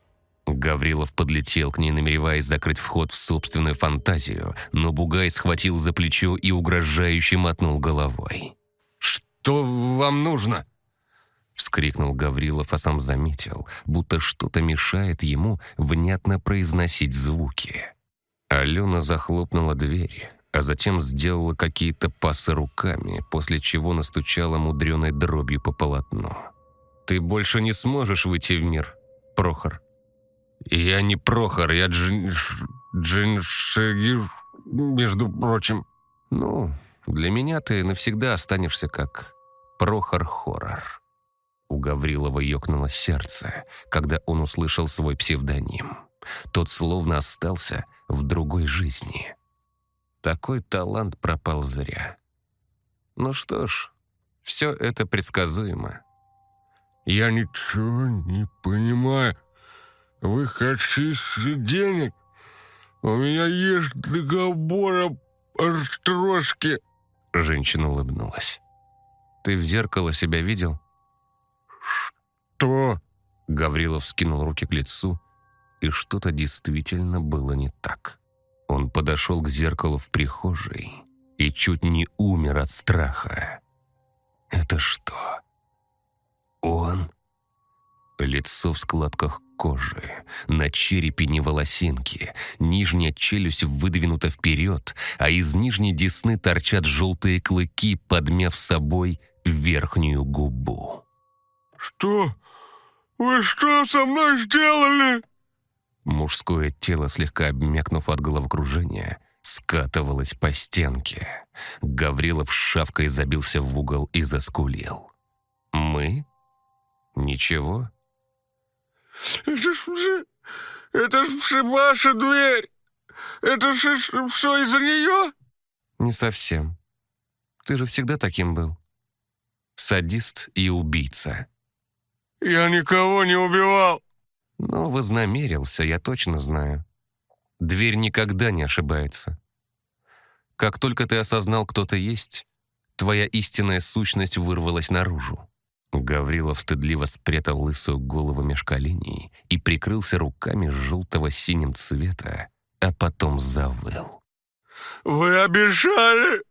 [SPEAKER 1] Гаврилов подлетел к ней, намереваясь закрыть вход в собственную фантазию, но Бугай схватил за плечо и угрожающе мотнул головой. «Что вам нужно?» Вскрикнул Гаврилов, а сам заметил, будто что-то мешает ему внятно произносить звуки. Алена захлопнула дверь, а затем сделала какие-то пасы руками, после чего настучала мудреной дробью по полотну. «Ты больше не сможешь выйти в мир, Прохор», «Я не Прохор, я Джин... Джиншегир, между прочим». «Ну, для меня ты навсегда останешься как Прохор Хоррор». У Гаврилова ёкнуло сердце, когда он услышал свой псевдоним. Тот словно остался в другой жизни. Такой талант пропал зря. Ну что ж, все это предсказуемо.
[SPEAKER 4] «Я ничего не понимаю», вы хотите денег? У меня есть договор о строжке.
[SPEAKER 1] Женщина улыбнулась. Ты в зеркало себя видел?
[SPEAKER 4] Что?
[SPEAKER 1] Гаврилов скинул руки к лицу, и что-то действительно было не так. Он подошел к зеркалу в прихожей и чуть не умер от страха. Это что? Он? Лицо в складках кожи, на черепе не волосинки, нижняя челюсть выдвинута вперед, а из нижней десны торчат желтые клыки, подмяв собой верхнюю губу.
[SPEAKER 4] «Что? Вы что со мной сделали?»
[SPEAKER 1] Мужское тело, слегка обмякнув от головокружения, скатывалось по стенке. Гаврилов шавкой забился в угол и заскулил. «Мы? Ничего?»
[SPEAKER 4] Это ж, это ж ваша дверь. Это ж все из-за нее?
[SPEAKER 1] Не совсем. Ты же всегда таким был. Садист и убийца.
[SPEAKER 4] Я никого не убивал.
[SPEAKER 1] Но вознамерился, я точно знаю. Дверь никогда не ошибается. Как только ты осознал, кто ты есть, твоя истинная сущность вырвалась наружу. Гаврилов стыдливо спрятал лысую голову меж коленей и прикрылся руками желтого синим цвета, а потом завыл.
[SPEAKER 4] «Вы обещали,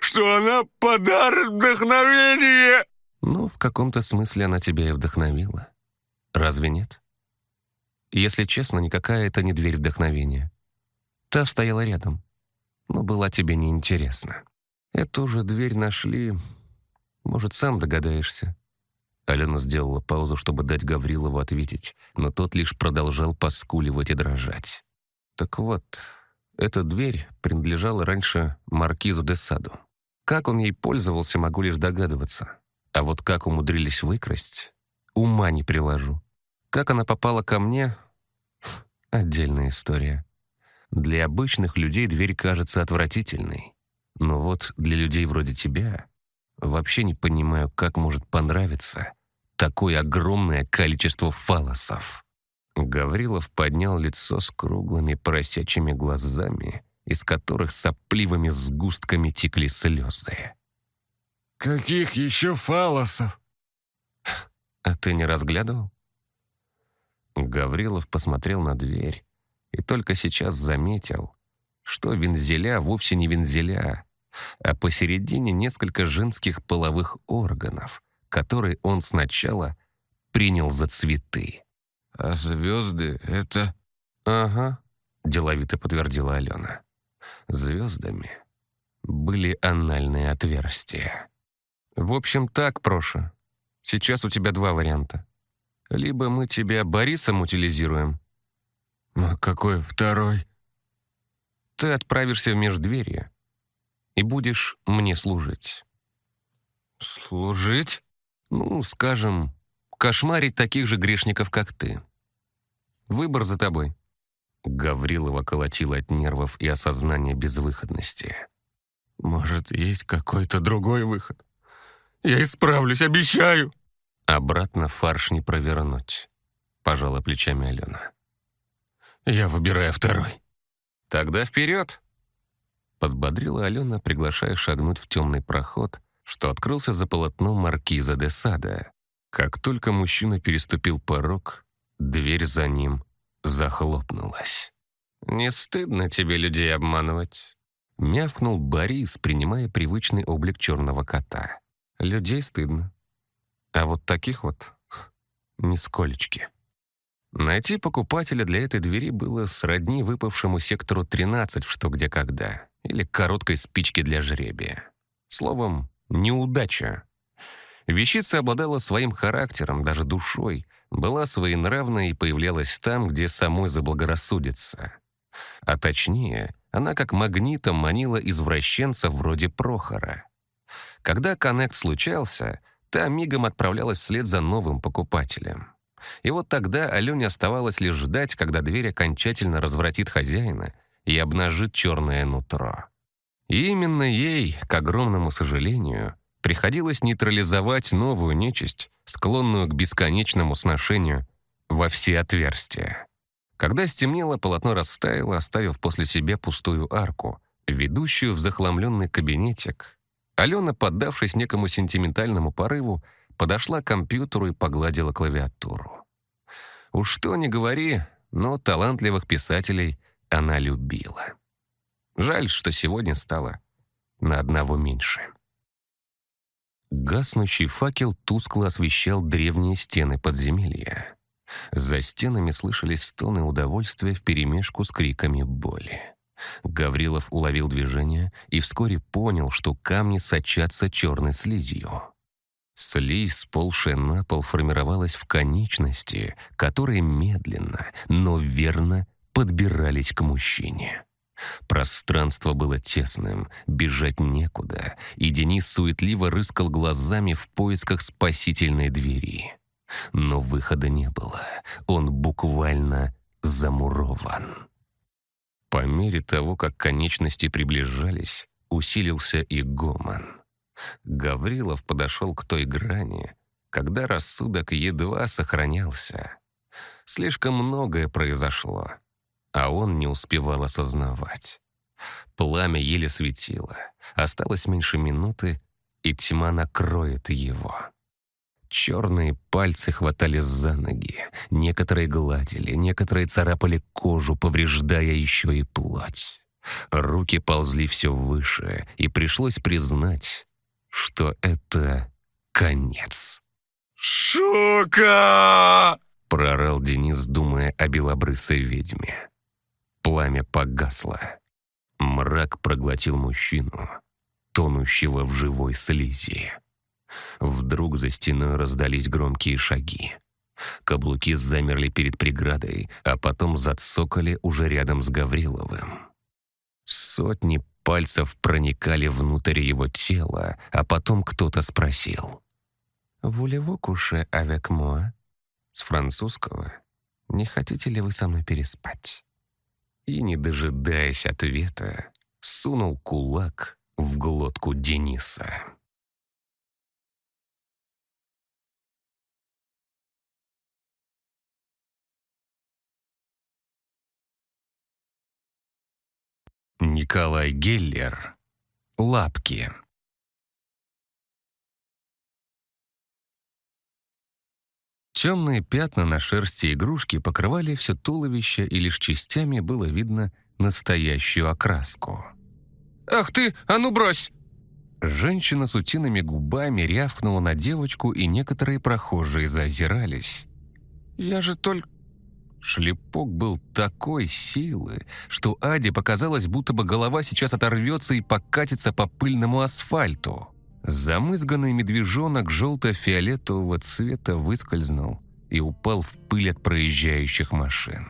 [SPEAKER 4] что она подарит вдохновение!»
[SPEAKER 1] «Ну, в каком-то смысле она тебя и вдохновила. Разве нет? Если честно, никакая это не дверь вдохновения. Та стояла рядом, но была тебе неинтересна. Эту же дверь нашли... Может, сам догадаешься?» Алена сделала паузу, чтобы дать Гаврилову ответить, но тот лишь продолжал поскуливать и дрожать. Так вот, эта дверь принадлежала раньше маркизу де Саду. Как он ей пользовался, могу лишь догадываться. А вот как умудрились выкрасть, ума не приложу. Как она попала ко мне — отдельная история. Для обычных людей дверь кажется отвратительной. Но вот для людей вроде тебя вообще не понимаю, как может понравиться такое огромное количество фалосов. Гаврилов поднял лицо с круглыми поросячьими глазами, из которых сопливыми сгустками текли слезы.
[SPEAKER 4] «Каких еще фалосов?»
[SPEAKER 1] «А ты не разглядывал?» Гаврилов посмотрел на дверь и только сейчас заметил, что вензеля вовсе не вензеля, а посередине несколько женских половых органов — который он сначала принял за цветы.
[SPEAKER 4] «А звезды — это...»
[SPEAKER 1] «Ага», — деловито подтвердила Алена. «Звездами были анальные отверстия. В общем, так, Проша. Сейчас у тебя два варианта. Либо мы тебя Борисом утилизируем.
[SPEAKER 4] А какой второй?
[SPEAKER 1] Ты отправишься в междверье и будешь мне служить.
[SPEAKER 4] Служить?
[SPEAKER 1] Ну, скажем, кошмарить таких же грешников, как ты. Выбор за тобой». Гаврилова колотила от нервов и осознания безвыходности.
[SPEAKER 4] «Может, есть какой-то другой выход? Я исправлюсь, обещаю!»
[SPEAKER 1] «Обратно фарш не провернуть», — пожала плечами Алена.
[SPEAKER 4] «Я выбираю второй».
[SPEAKER 1] «Тогда вперед!» Подбодрила Алена, приглашая шагнуть в темный проход, что открылся за полотном маркиза де Сада. Как только мужчина переступил порог, дверь за ним захлопнулась. «Не стыдно тебе людей обманывать?» Мявкнул Борис, принимая привычный облик черного кота. «Людей стыдно. А вот таких вот нисколечки». Найти покупателя для этой двери было сродни выпавшему сектору 13 в «Что, где, когда» или короткой спичке для жребия. Словом, неудача. Вещица обладала своим характером, даже душой, была своенравной и появлялась там, где самой заблагорассудится. А точнее, она как магнитом манила извращенцев вроде Прохора. Когда коннект случался, та мигом отправлялась вслед за новым покупателем. И вот тогда Алене оставалось лишь ждать, когда дверь окончательно развратит хозяина и обнажит черное нутро. И именно ей, к огромному сожалению, приходилось нейтрализовать новую нечисть, склонную к бесконечному сношению во все отверстия. Когда стемнело, полотно растаяло, оставив после себя пустую арку, ведущую в захламленный кабинетик. Алена, поддавшись некому сентиментальному порыву, подошла к компьютеру и погладила клавиатуру. Уж что ни говори, но талантливых писателей она любила. Жаль, что сегодня стало на одного меньше. Гаснущий факел тускло освещал древние стены подземелья. За стенами слышались стоны удовольствия вперемешку с криками боли. Гаврилов уловил движение и вскоре понял, что камни сочатся черной слизью. Слизь, сползшая на пол, формировалась в конечности, которые медленно, но верно подбирались к мужчине. Пространство было тесным, бежать некуда, и Денис суетливо рыскал глазами в поисках спасительной двери. Но выхода не было, он буквально замурован. По мере того, как конечности приближались, усилился и гомон. Гаврилов подошел к той грани, когда рассудок едва сохранялся. Слишком многое произошло а он не успевал осознавать. Пламя еле светило, осталось меньше минуты, и тьма накроет его. Черные пальцы хватали за ноги, некоторые гладили, некоторые царапали кожу, повреждая еще и плоть. Руки ползли все выше, и пришлось признать, что это конец.
[SPEAKER 4] «Шука!»
[SPEAKER 1] — проорал Денис, думая о белобрысой ведьме. Пламя погасло. Мрак проглотил мужчину, тонущего в живой слизи. Вдруг за стеной раздались громкие шаги. Каблуки замерли перед преградой, а потом зацокали уже рядом с Гавриловым. Сотни пальцев проникали внутрь его тела, а потом кто-то спросил. «Вулево куше avec moi?» С французского «Не хотите ли вы со мной переспать?» и, не дожидаясь ответа, сунул кулак в глотку Дениса. Николай Геллер. Лапки. Темные пятна на шерсти игрушки покрывали все туловище, и лишь частями было видно настоящую окраску.
[SPEAKER 3] «Ах ты, а ну брось!»
[SPEAKER 1] Женщина с утиными губами рявкнула на девочку, и некоторые прохожие зазирались.
[SPEAKER 3] «Я же только...»
[SPEAKER 1] Шлепок был такой силы, что Аде показалось, будто бы голова сейчас оторвется и покатится по пыльному асфальту. Замызганный медвежонок желто-фиолетового цвета выскользнул и упал в пыль от проезжающих машин.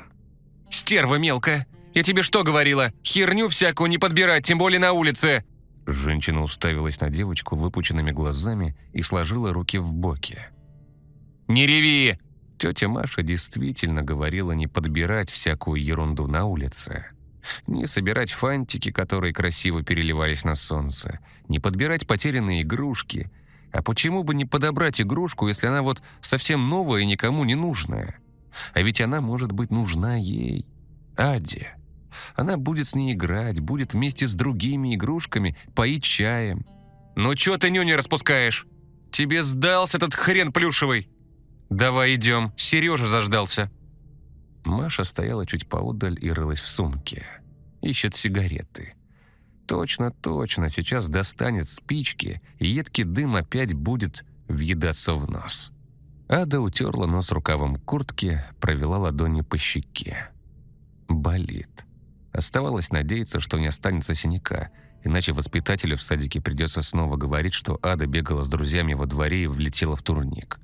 [SPEAKER 3] «Стерва мелкая! Я тебе что говорила? Херню всякую не подбирать, тем более на улице!»
[SPEAKER 1] Женщина уставилась на девочку выпученными глазами и сложила руки в боки. «Не реви!» Тетя Маша действительно говорила не подбирать всякую ерунду на улице. Не собирать фантики, которые красиво переливались на солнце. Не подбирать потерянные игрушки. А почему бы не подобрать игрушку, если она вот совсем новая и никому не нужная? А ведь она может быть нужна ей. Аде. Она будет с ней играть, будет вместе с другими игрушками поить чаем. «Ну чё ты нюни распускаешь? Тебе сдался этот хрен плюшевый!» «Давай идем, Сережа заждался!» Маша стояла чуть поодаль и рылась в сумке. Ищет сигареты. Точно, точно, сейчас достанет спички, и едкий дым опять будет въедаться в нос. Ада утерла нос рукавом куртки, провела ладони по щеке. Болит. Оставалось надеяться, что не останется синяка, иначе воспитателю в садике придется снова говорить, что Ада бегала с друзьями во дворе и влетела в турник.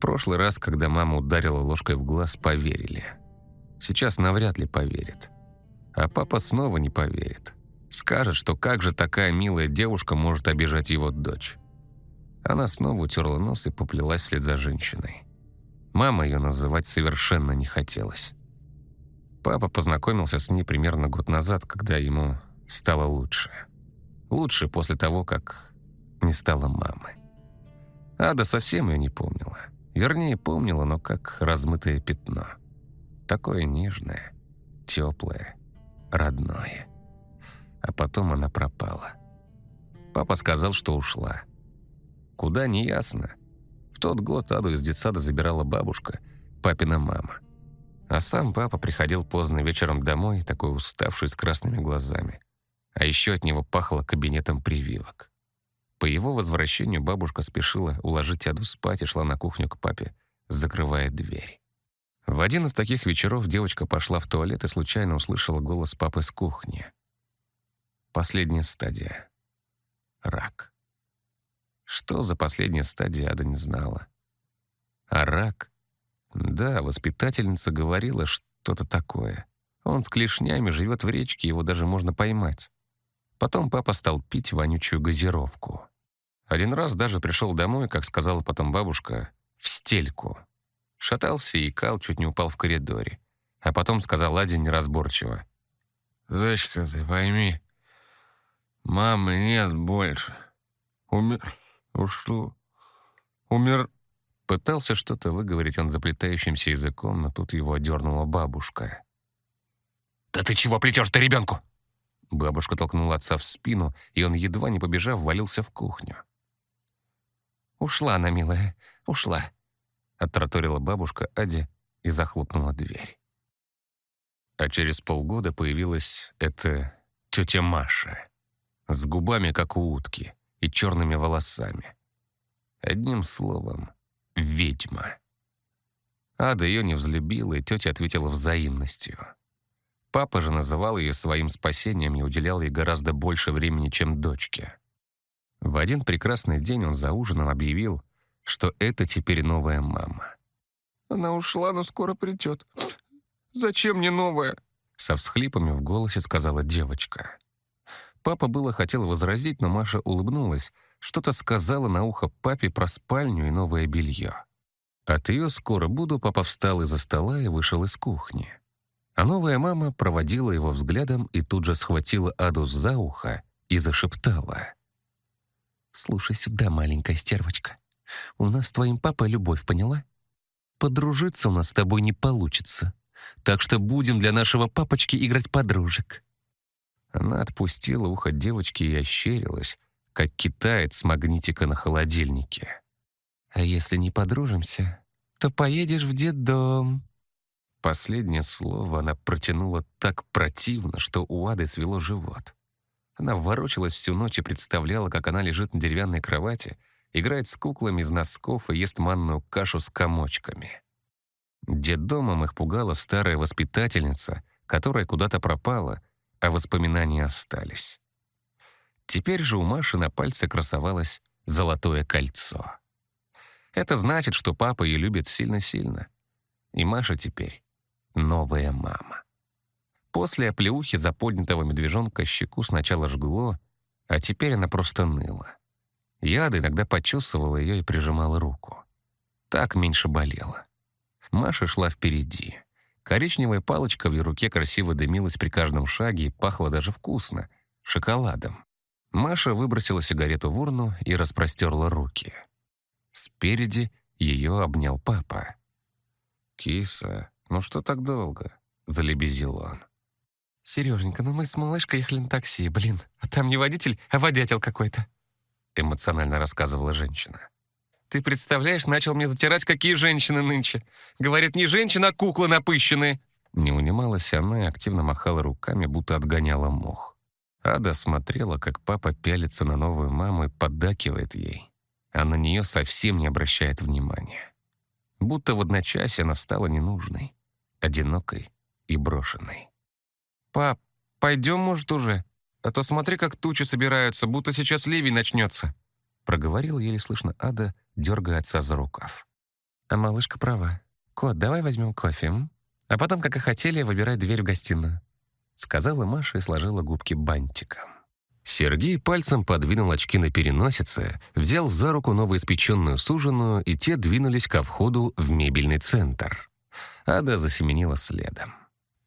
[SPEAKER 1] Прошлый раз, когда мама ударила ложкой в глаз, поверили. Сейчас навряд ли поверит. А папа снова не поверит. Скажет, что как же такая милая девушка может обижать его дочь. Она снова утерла нос и поплелась вслед за женщиной. Мама ее называть совершенно не хотелось. Папа познакомился с ней примерно год назад, когда ему стало лучше. Лучше после того, как не стало мамы. Ада совсем ее не помнила. Вернее, помнила, но как размытое пятно. Такое нежное, теплое, родное. А потом она пропала. Папа сказал, что ушла. Куда, не ясно. В тот год Аду из детсада забирала бабушка, папина мама. А сам папа приходил поздно вечером домой, такой уставший, с красными глазами. А еще от него пахло кабинетом прививок. По его возвращению бабушка спешила уложить Аду спать и шла на кухню к папе, закрывая дверь. В один из таких вечеров девочка пошла в туалет и случайно услышала голос папы с кухни. Последняя стадия. Рак. Что за последняя стадия, Ада не знала. А рак да, воспитательница говорила что-то такое. Он с клешнями живет в речке, его даже можно поймать. Потом папа стал пить вонючую газировку. Один раз даже пришел домой, как сказала потом бабушка, в стельку. Шатался и икал, чуть не упал в коридоре. А потом сказал Аде неразборчиво.
[SPEAKER 4] «Дочка, ты пойми, мамы нет больше. Умер... Ушло. Умер...
[SPEAKER 1] Пытался что-то выговорить он заплетающимся языком, но тут его одернула бабушка.
[SPEAKER 3] «Да ты чего плетешь-то ребенку?»
[SPEAKER 1] Бабушка толкнула отца в спину, и он, едва не побежав, валился в кухню. «Ушла она, милая, ушла», — оттраторила бабушка Аде и захлопнула дверь. А через полгода появилась эта тетя Маша с губами, как у утки, и черными волосами. Одним словом, ведьма. Ада ее не взлюбила, и тетя ответила взаимностью. Папа же называл ее своим спасением и уделял ей гораздо больше времени, чем дочке. В один прекрасный день он за ужином объявил, что это теперь новая мама.
[SPEAKER 4] «Она ушла, но скоро придет. Зачем мне новая?»
[SPEAKER 1] Со всхлипами в голосе сказала девочка. Папа было хотел возразить, но Маша улыбнулась, что-то сказала на ухо папе про спальню и новое белье. От ее «скоро буду» папа встал из-за стола и вышел из кухни. А новая мама проводила его взглядом и тут же схватила Аду за ухо и зашептала. «Слушай сюда, маленькая стервочка. У нас с твоим папой любовь, поняла? Подружиться у нас с тобой не получится. Так что будем для нашего папочки играть подружек». Она отпустила ухо девочки и ощерилась, как китаец магнитика на холодильнике. «А если не подружимся, то поедешь в детдом». Последнее слово она протянула так противно, что у Ады свело живот. Она ворочалась всю ночь и представляла, как она лежит на деревянной кровати, играет с куклами из носков и ест манную кашу с комочками. Детдомом их пугала старая воспитательница, которая куда-то пропала, а воспоминания остались. Теперь же у Маши на пальце красовалось золотое кольцо. Это значит, что папа ее любит сильно-сильно. И Маша теперь новая мама. После оплеухи за поднятого медвежонка щеку сначала жгло, А теперь она просто ныла. Яда иногда почувствовала ее и прижимала руку. Так меньше болела. Маша шла впереди. Коричневая палочка в ее руке красиво дымилась при каждом шаге и пахла даже вкусно — шоколадом. Маша выбросила сигарету в урну и распростерла руки. Спереди ее обнял папа. «Киса, ну что так долго?» — залебезил он.
[SPEAKER 3] «Сереженька, ну мы с малышкой ехали на такси, блин, а там не водитель, а водятел какой-то», —
[SPEAKER 1] эмоционально рассказывала женщина.
[SPEAKER 3] «Ты представляешь, начал мне затирать, какие женщины нынче. Говорит, не женщина, а куклы напыщенные».
[SPEAKER 1] Не унималась она и активно махала руками, будто отгоняла мух. Ада смотрела, как папа пялится на новую маму и поддакивает ей, а на нее совсем не обращает внимания. Будто в одночасье она стала ненужной, одинокой и брошенной.
[SPEAKER 3] «Пап, пойдем, может, уже? А то смотри, как тучи собираются, будто сейчас ливень начнется»,
[SPEAKER 1] проговорила еле слышно Ада, дергая отца за рукав.
[SPEAKER 3] «А малышка права. Кот, давай возьмем кофе, м? а потом, как и хотели, выбирать дверь в гостиную»,
[SPEAKER 1] сказала Маша и сложила губки бантиком. Сергей пальцем подвинул очки на переносице, взял за руку новоиспеченную суженую, и те двинулись ко входу в мебельный центр. Ада засеменила следом.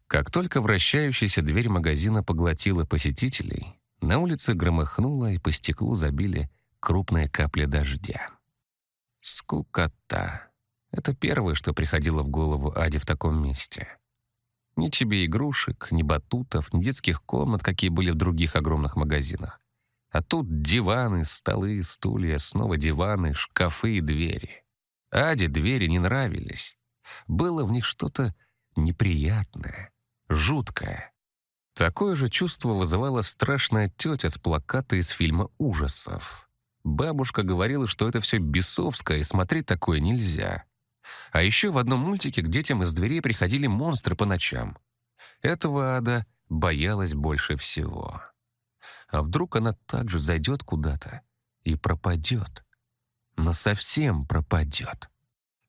[SPEAKER 1] Как только вращающаяся дверь магазина поглотила посетителей, на улице громыхнуло и по стеклу забили крупные капли дождя. Скукота. Это первое, что приходило в голову Аде в таком месте. Ни тебе игрушек, ни батутов, ни детских комнат, какие были в других огромных магазинах. А тут диваны, столы, стулья, снова диваны, шкафы и двери. Аде двери не нравились. Было в них что-то неприятное, жуткое. Такое же чувство вызывала страшная тетя с плаката из фильма ужасов. Бабушка говорила, что это все бесовское, и смотреть такое нельзя. А еще в одном мультике к детям из дверей приходили монстры по ночам. Этого ада боялась больше всего. А вдруг она также зайдет куда-то и пропадет? Но совсем пропадет.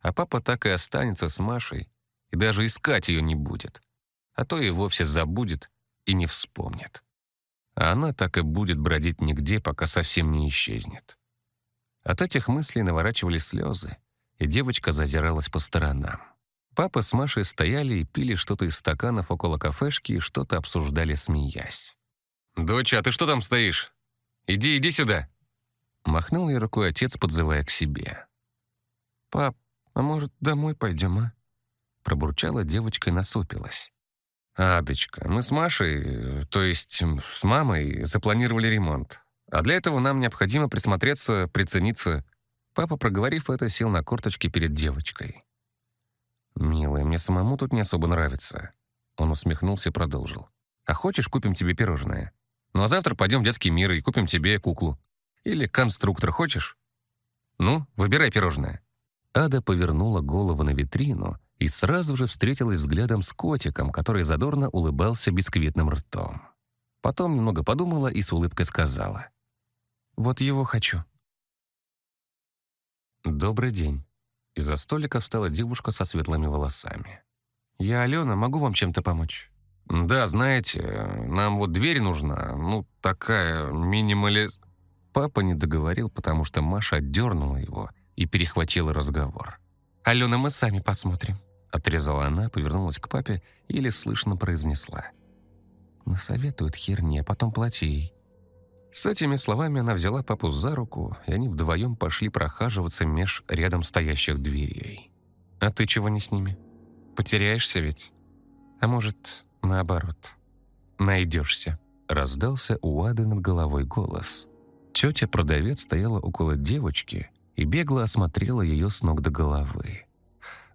[SPEAKER 1] А папа так и останется с Машей и даже искать ее не будет. А то и вовсе забудет и не вспомнит. А она так и будет бродить нигде, пока совсем не исчезнет. От этих мыслей наворачивались слезы, и девочка зазиралась по сторонам. Папа с Машей стояли и пили что-то из стаканов около кафешки и что-то обсуждали, смеясь.
[SPEAKER 3] «Доча, а ты что там стоишь? Иди, иди сюда!»
[SPEAKER 1] Махнул ей рукой отец, подзывая к себе.
[SPEAKER 4] «Пап, а может, домой пойдем, а?»
[SPEAKER 1] Пробурчала девочка и насупилась. «Адочка, мы с Машей, то есть с мамой, запланировали ремонт. А для этого нам необходимо присмотреться, прицениться. Папа, проговорив это, сел на корточки перед девочкой. «Милая, мне самому тут не особо нравится». Он усмехнулся и продолжил. «А хочешь, купим тебе пирожное? Ну а завтра пойдем в детский мир и купим тебе куклу. Или конструктор хочешь? Ну, выбирай пирожное». Ада повернула голову на витрину и сразу же встретилась взглядом с котиком, который задорно улыбался бисквитным ртом. Потом немного подумала и с улыбкой сказала. «Вот его хочу». «Добрый день». Из-за столика встала девушка со светлыми волосами. «Я Алена, могу вам чем-то помочь?» «Да, знаете, нам вот дверь нужна, ну, такая минимали...» Папа не договорил, потому что Маша отдернула его и перехватила разговор.
[SPEAKER 3] «Алена, мы сами посмотрим», —
[SPEAKER 1] отрезала она, повернулась к папе и еле слышно произнесла. «Насоветуют херни, а потом плати ей». С этими словами она взяла папу за руку, и они вдвоем пошли прохаживаться меж рядом стоящих дверей. «А ты чего не с ними? Потеряешься ведь? А может, наоборот, найдешься?» Раздался у Ады над головой голос. Тетя-продавец стояла около девочки и бегло осмотрела ее с ног до головы.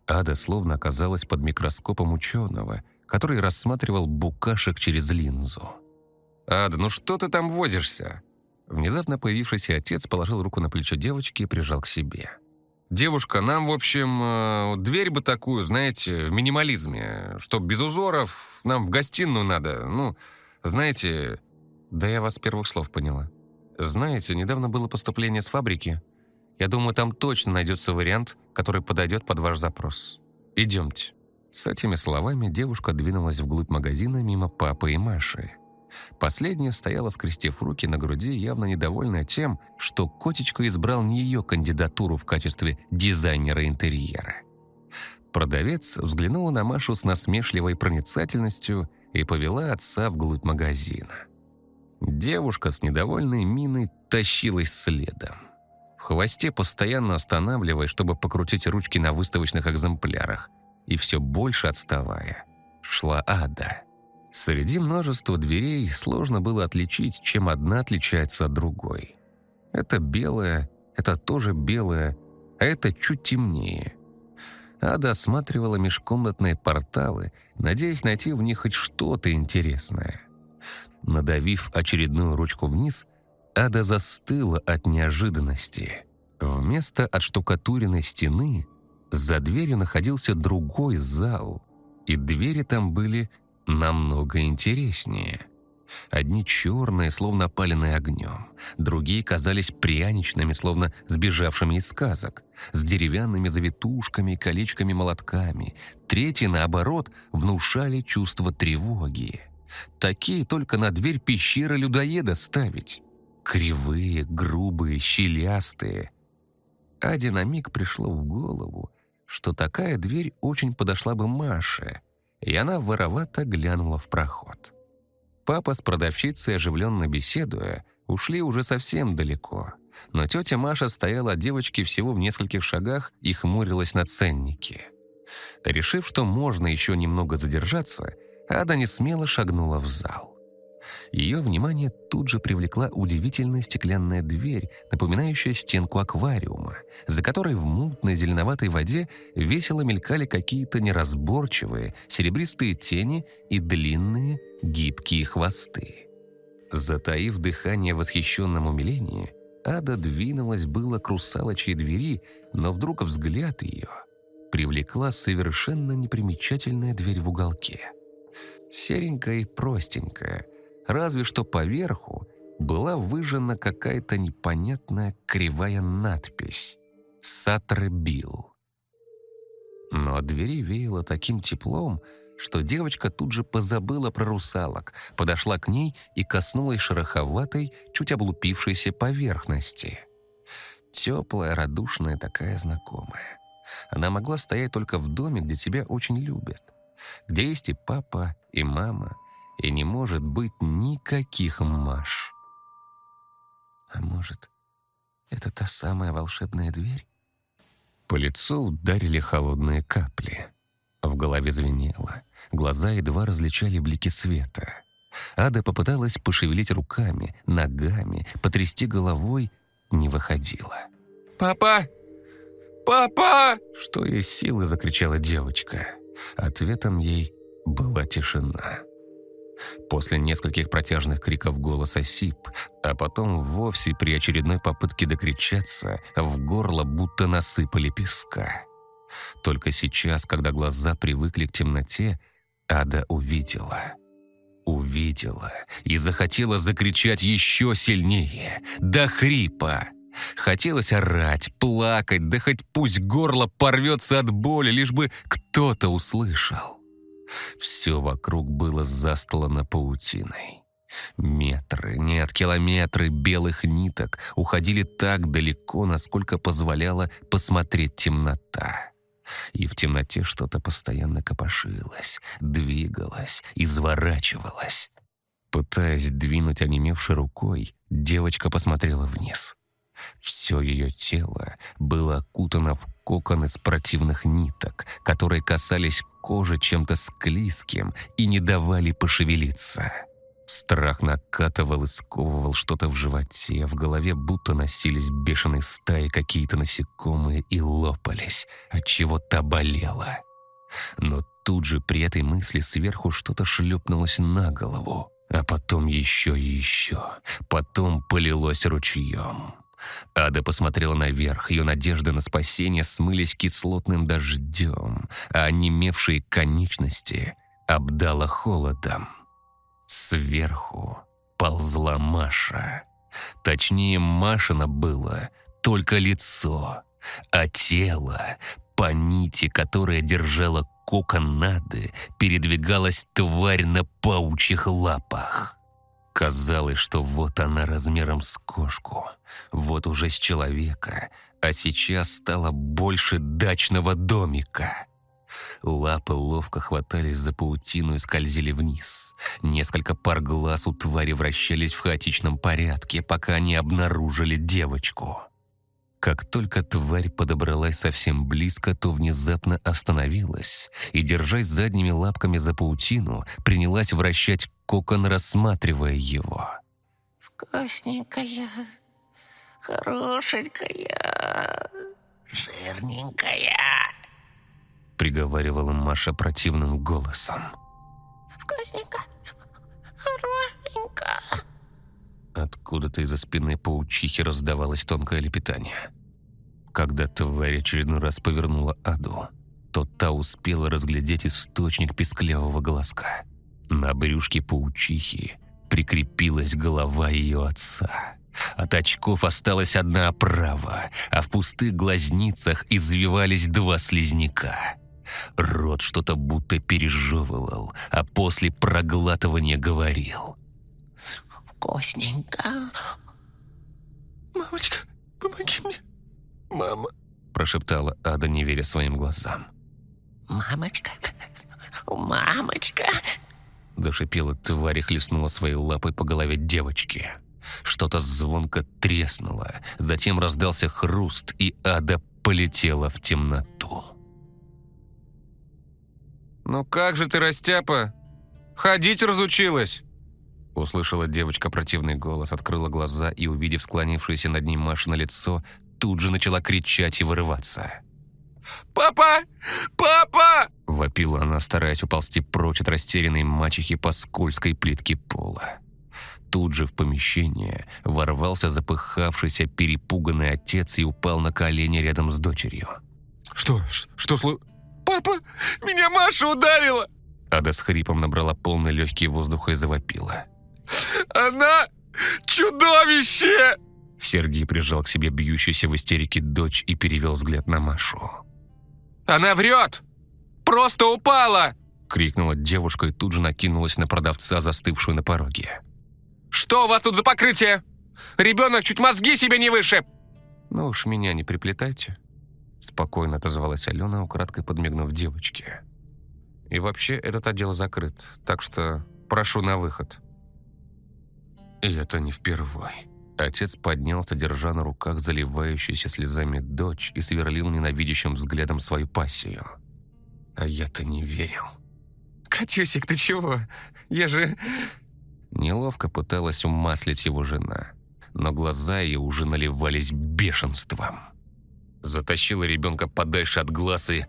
[SPEAKER 1] Ада словно оказалась под микроскопом ученого, который рассматривал букашек через линзу. «Ада, ну что ты там возишься?» Внезапно появившийся отец положил руку на плечо девочки и прижал к себе. «Девушка, нам, в общем, э, дверь бы такую, знаете, в минимализме, чтоб без узоров, нам в гостиную надо, ну, знаете...» «Да я вас с первых слов поняла. Знаете, недавно было поступление с фабрики. Я думаю, там точно найдется вариант, который подойдет под ваш запрос. Идемте». С этими словами девушка двинулась вглубь магазина мимо папы и Маши. Последняя стояла, скрестив руки на груди, явно недовольная тем, что котечка избрал не ее кандидатуру в качестве дизайнера интерьера. Продавец взглянула на Машу с насмешливой проницательностью и повела отца вглубь магазина. Девушка с недовольной миной тащилась следом. Хвосте постоянно останавливаясь, чтобы покрутить ручки на выставочных экземплярах, и все больше отставая, шла Ада. Среди множества дверей сложно было отличить, чем одна отличается от другой. Это белое, это тоже белое, а это чуть темнее. Ада осматривала межкомнатные порталы, надеясь найти в них хоть что-то интересное. Надавив очередную ручку вниз, Ада застыла от неожиданности. Вместо отштукатуренной стены за дверью находился другой зал, и двери там были намного интереснее. Одни черные, словно опаленные огнем, другие казались пряничными, словно сбежавшими из сказок, с деревянными завитушками и колечками-молотками, третьи, наоборот, внушали чувство тревоги. Такие только на дверь пещеры людоеда ставить. Кривые, грубые, щелястые. Аде на миг пришло в голову, что такая дверь очень подошла бы Маше, и она воровато глянула в проход. Папа с продавщицей, оживленно беседуя, ушли уже совсем далеко, но тетя Маша стояла от девочки всего в нескольких шагах и хмурилась на ценники. Решив, что можно еще немного задержаться, Ада не смело шагнула в зал. Ее внимание тут же привлекла удивительная стеклянная дверь, напоминающая стенку аквариума, за которой в мутной зеленоватой воде весело мелькали какие-то неразборчивые серебристые тени и длинные гибкие хвосты. Затаив дыхание в восхищенном умилении, Ада двинулась было к русалочьей двери, но вдруг взгляд ее привлекла совершенно непримечательная дверь в уголке. Серенькая и простенькая, разве что поверху была выжжена какая-то непонятная кривая надпись «Сатребил». Но от двери веяло таким теплом, что девочка тут же позабыла про русалок, подошла к ней и коснулась шероховатой, чуть облупившейся поверхности. Теплая, радушная, такая знакомая. Она могла стоять только в доме, где тебя очень любят, где есть и папа, и мама, и не может быть никаких Маш. А может, это та самая волшебная дверь? По лицу ударили холодные капли. В голове звенело. Глаза едва различали блики света. Ада попыталась пошевелить руками, ногами, потрясти головой, не выходила. «Папа! Папа!» Что из силы закричала девочка. Ответом ей была тишина. После нескольких протяжных криков голоса сип, а потом вовсе при очередной попытке докричаться, в горло будто насыпали песка. Только сейчас, когда глаза привыкли к темноте, Ада увидела. Увидела и захотела закричать еще сильнее, до хрипа. Хотелось орать, плакать, да хоть пусть горло порвется от боли, лишь бы кто-то услышал. Все вокруг было застлано паутиной. Метры, нет, километры белых ниток уходили так далеко, насколько позволяла посмотреть темнота. И в темноте что-то постоянно копошилось, двигалось, изворачивалось. Пытаясь двинуть онемевшей рукой, девочка посмотрела вниз. Все ее тело было окутано в кокон из противных ниток, которые касались кожи чем-то склизким и не давали пошевелиться. Страх накатывал и сковывал что-то в животе, в голове будто носились бешеные стаи какие-то насекомые и лопались, от чего-то болело. Но тут же при этой мысли сверху что-то шлепнулось на голову, а потом еще и еще, потом полилось ручьем. Ада посмотрела наверх, ее надежды на спасение смылись кислотным дождем, а онемевшие конечности обдала холодом. Сверху ползла Маша. Точнее, Машина было только лицо, а тело, по нити, которая держала кокон Нады, передвигалась тварь на паучьих лапах. Казалось, что вот она размером с кошку, вот уже с человека, а сейчас стала больше дачного домика. Лапы ловко хватались за паутину и скользили вниз. Несколько пар глаз у твари вращались в хаотичном порядке, пока они обнаружили девочку. Как только тварь подобралась совсем близко, то внезапно остановилась и, держась задними лапками за паутину, принялась вращать кокон, рассматривая его.
[SPEAKER 5] «Вкусненькая, хорошенькая, жирненькая», —
[SPEAKER 1] приговаривала Маша противным голосом.
[SPEAKER 5] «Вкусненько, хорошенько».
[SPEAKER 1] Откуда-то из-за спины паучихи раздавалось тонкое лепетание. Когда тварь очередной раз повернула Аду, то та успела разглядеть источник песклявого голоска. На брюшке паучихи прикрепилась голова ее отца. От очков осталась одна оправа, а в пустых глазницах извивались два слизняка. Рот что-то будто пережевывал, а после проглатывания говорил.
[SPEAKER 5] «Вкусненько».
[SPEAKER 4] «Мамочка, помоги мне, мама»,
[SPEAKER 1] прошептала Ада, не веря своим глазам.
[SPEAKER 5] «Мамочка, мамочка».
[SPEAKER 1] Зашипела тварь и хлестнула своей лапой по голове девочки. Что-то звонко треснуло, затем раздался хруст, и Ада полетела в темноту.
[SPEAKER 3] «Ну как же ты, растяпа? Ходить разучилась!» Услышала девочка противный голос, открыла глаза и, увидев склонившееся над ней Маша на лицо, тут же начала кричать и вырываться.
[SPEAKER 4] «Папа! Папа!»
[SPEAKER 1] Вопила она, стараясь уползти прочь от растерянной мачехи по скользкой плитке пола. Тут же в помещение ворвался запыхавшийся, перепуганный отец и упал на колени рядом с дочерью.
[SPEAKER 3] «Что? Что слу...»
[SPEAKER 4] «Папа, меня Маша ударила!»
[SPEAKER 1] Ада с хрипом набрала полный легкий воздуха и завопила.
[SPEAKER 4] «Она чудовище!»
[SPEAKER 1] Сергей прижал к себе бьющуюся в истерике дочь и перевел взгляд на Машу.
[SPEAKER 3] «Она врет! Просто упала!»
[SPEAKER 1] Крикнула девушка и тут же накинулась на продавца, застывшую на пороге.
[SPEAKER 3] «Что у вас тут за покрытие? Ребенок чуть мозги себе не вышиб!»
[SPEAKER 1] «Ну уж меня не приплетайте», — спокойно отозвалась Алена, украдкой подмигнув девочке. «И вообще этот отдел закрыт, так что прошу на выход». И это не впервой. Отец поднялся, держа на руках заливающуюся слезами дочь и сверлил ненавидящим взглядом свою пассию. А я-то не верил.
[SPEAKER 3] «Катюсик, ты чего? Я же...»
[SPEAKER 1] Неловко пыталась умаслить его жена, но глаза ее уже наливались бешенством. Затащила ребенка подальше от глаз и...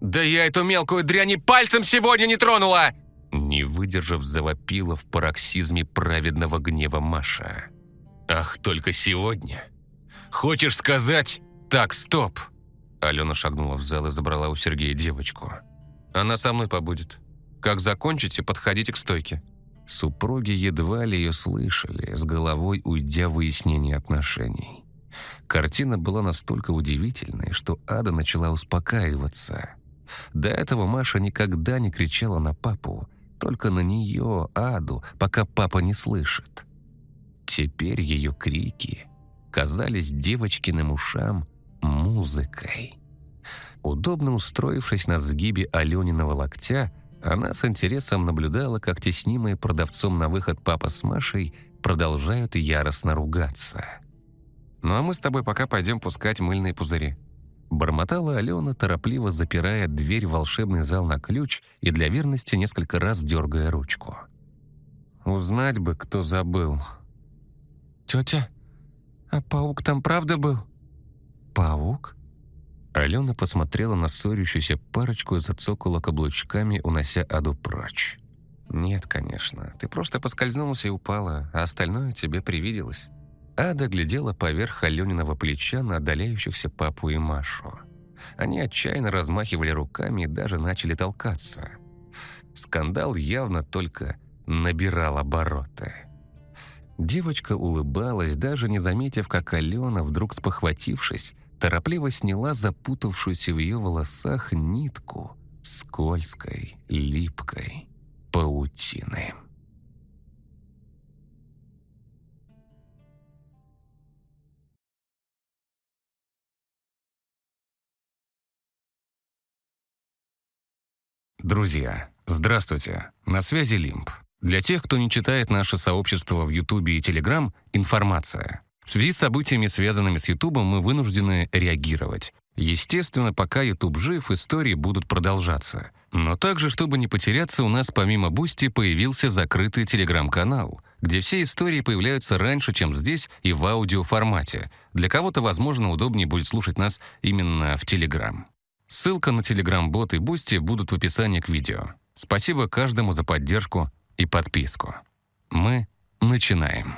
[SPEAKER 3] «Да я эту мелкую дрянь и пальцем сегодня не тронула!»
[SPEAKER 1] Не выдержав, завопила в пароксизме праведного гнева Маша. «Ах, только сегодня? Хочешь сказать? Так, стоп!» Алена шагнула в зал и забрала у Сергея девочку. «Она со мной побудет. Как закончите, подходите к стойке». Супруги едва ли ее слышали, с головой уйдя в выяснение отношений. Картина была настолько удивительной, что Ада начала успокаиваться. До этого Маша никогда не кричала на папу, только на нее, Аду, пока папа не слышит. Теперь ее крики казались девочкиным ушам музыкой. Удобно устроившись на сгибе Алениного локтя, она с интересом наблюдала, как теснимые продавцом на выход папа с Машей продолжают яростно ругаться. «Ну а мы с тобой пока пойдем пускать мыльные пузыри», Бормотала Алена, торопливо запирая дверь в волшебный зал на ключ и для верности несколько раз дергая ручку. «Узнать бы, кто забыл».
[SPEAKER 4] «Тетя, а паук там правда был?»
[SPEAKER 1] «Паук?» Алена посмотрела на ссорящуюся парочку и зацокала каблучками, унося Аду прочь. «Нет, конечно. Ты просто поскользнулась и упала, а остальное тебе привиделось». Ада глядела поверх Алёниного плеча на отдаляющихся папу и Машу. Они отчаянно размахивали руками и даже начали толкаться. Скандал явно только набирал обороты. Девочка улыбалась, даже не заметив, как Алена, вдруг спохватившись, торопливо сняла запутавшуюся в ее волосах нитку скользкой, липкой паутины. Друзья, здравствуйте, на связи Лимб. Для тех, кто не читает наше сообщество в Ютубе и Телеграм, информация – в связи с событиями, связанными с Ютубом, мы вынуждены реагировать. Естественно, пока Ютуб жив, истории будут продолжаться. Но также, чтобы не потеряться, у нас помимо Бусти появился закрытый Телеграм-канал, где все истории появляются раньше, чем здесь и в аудиоформате. Для кого-то, возможно, удобнее будет слушать нас именно в Телеграм. Ссылка на Телеграм-бот и Бусти будут в описании к видео. Спасибо каждому за поддержку и подписку. Мы начинаем.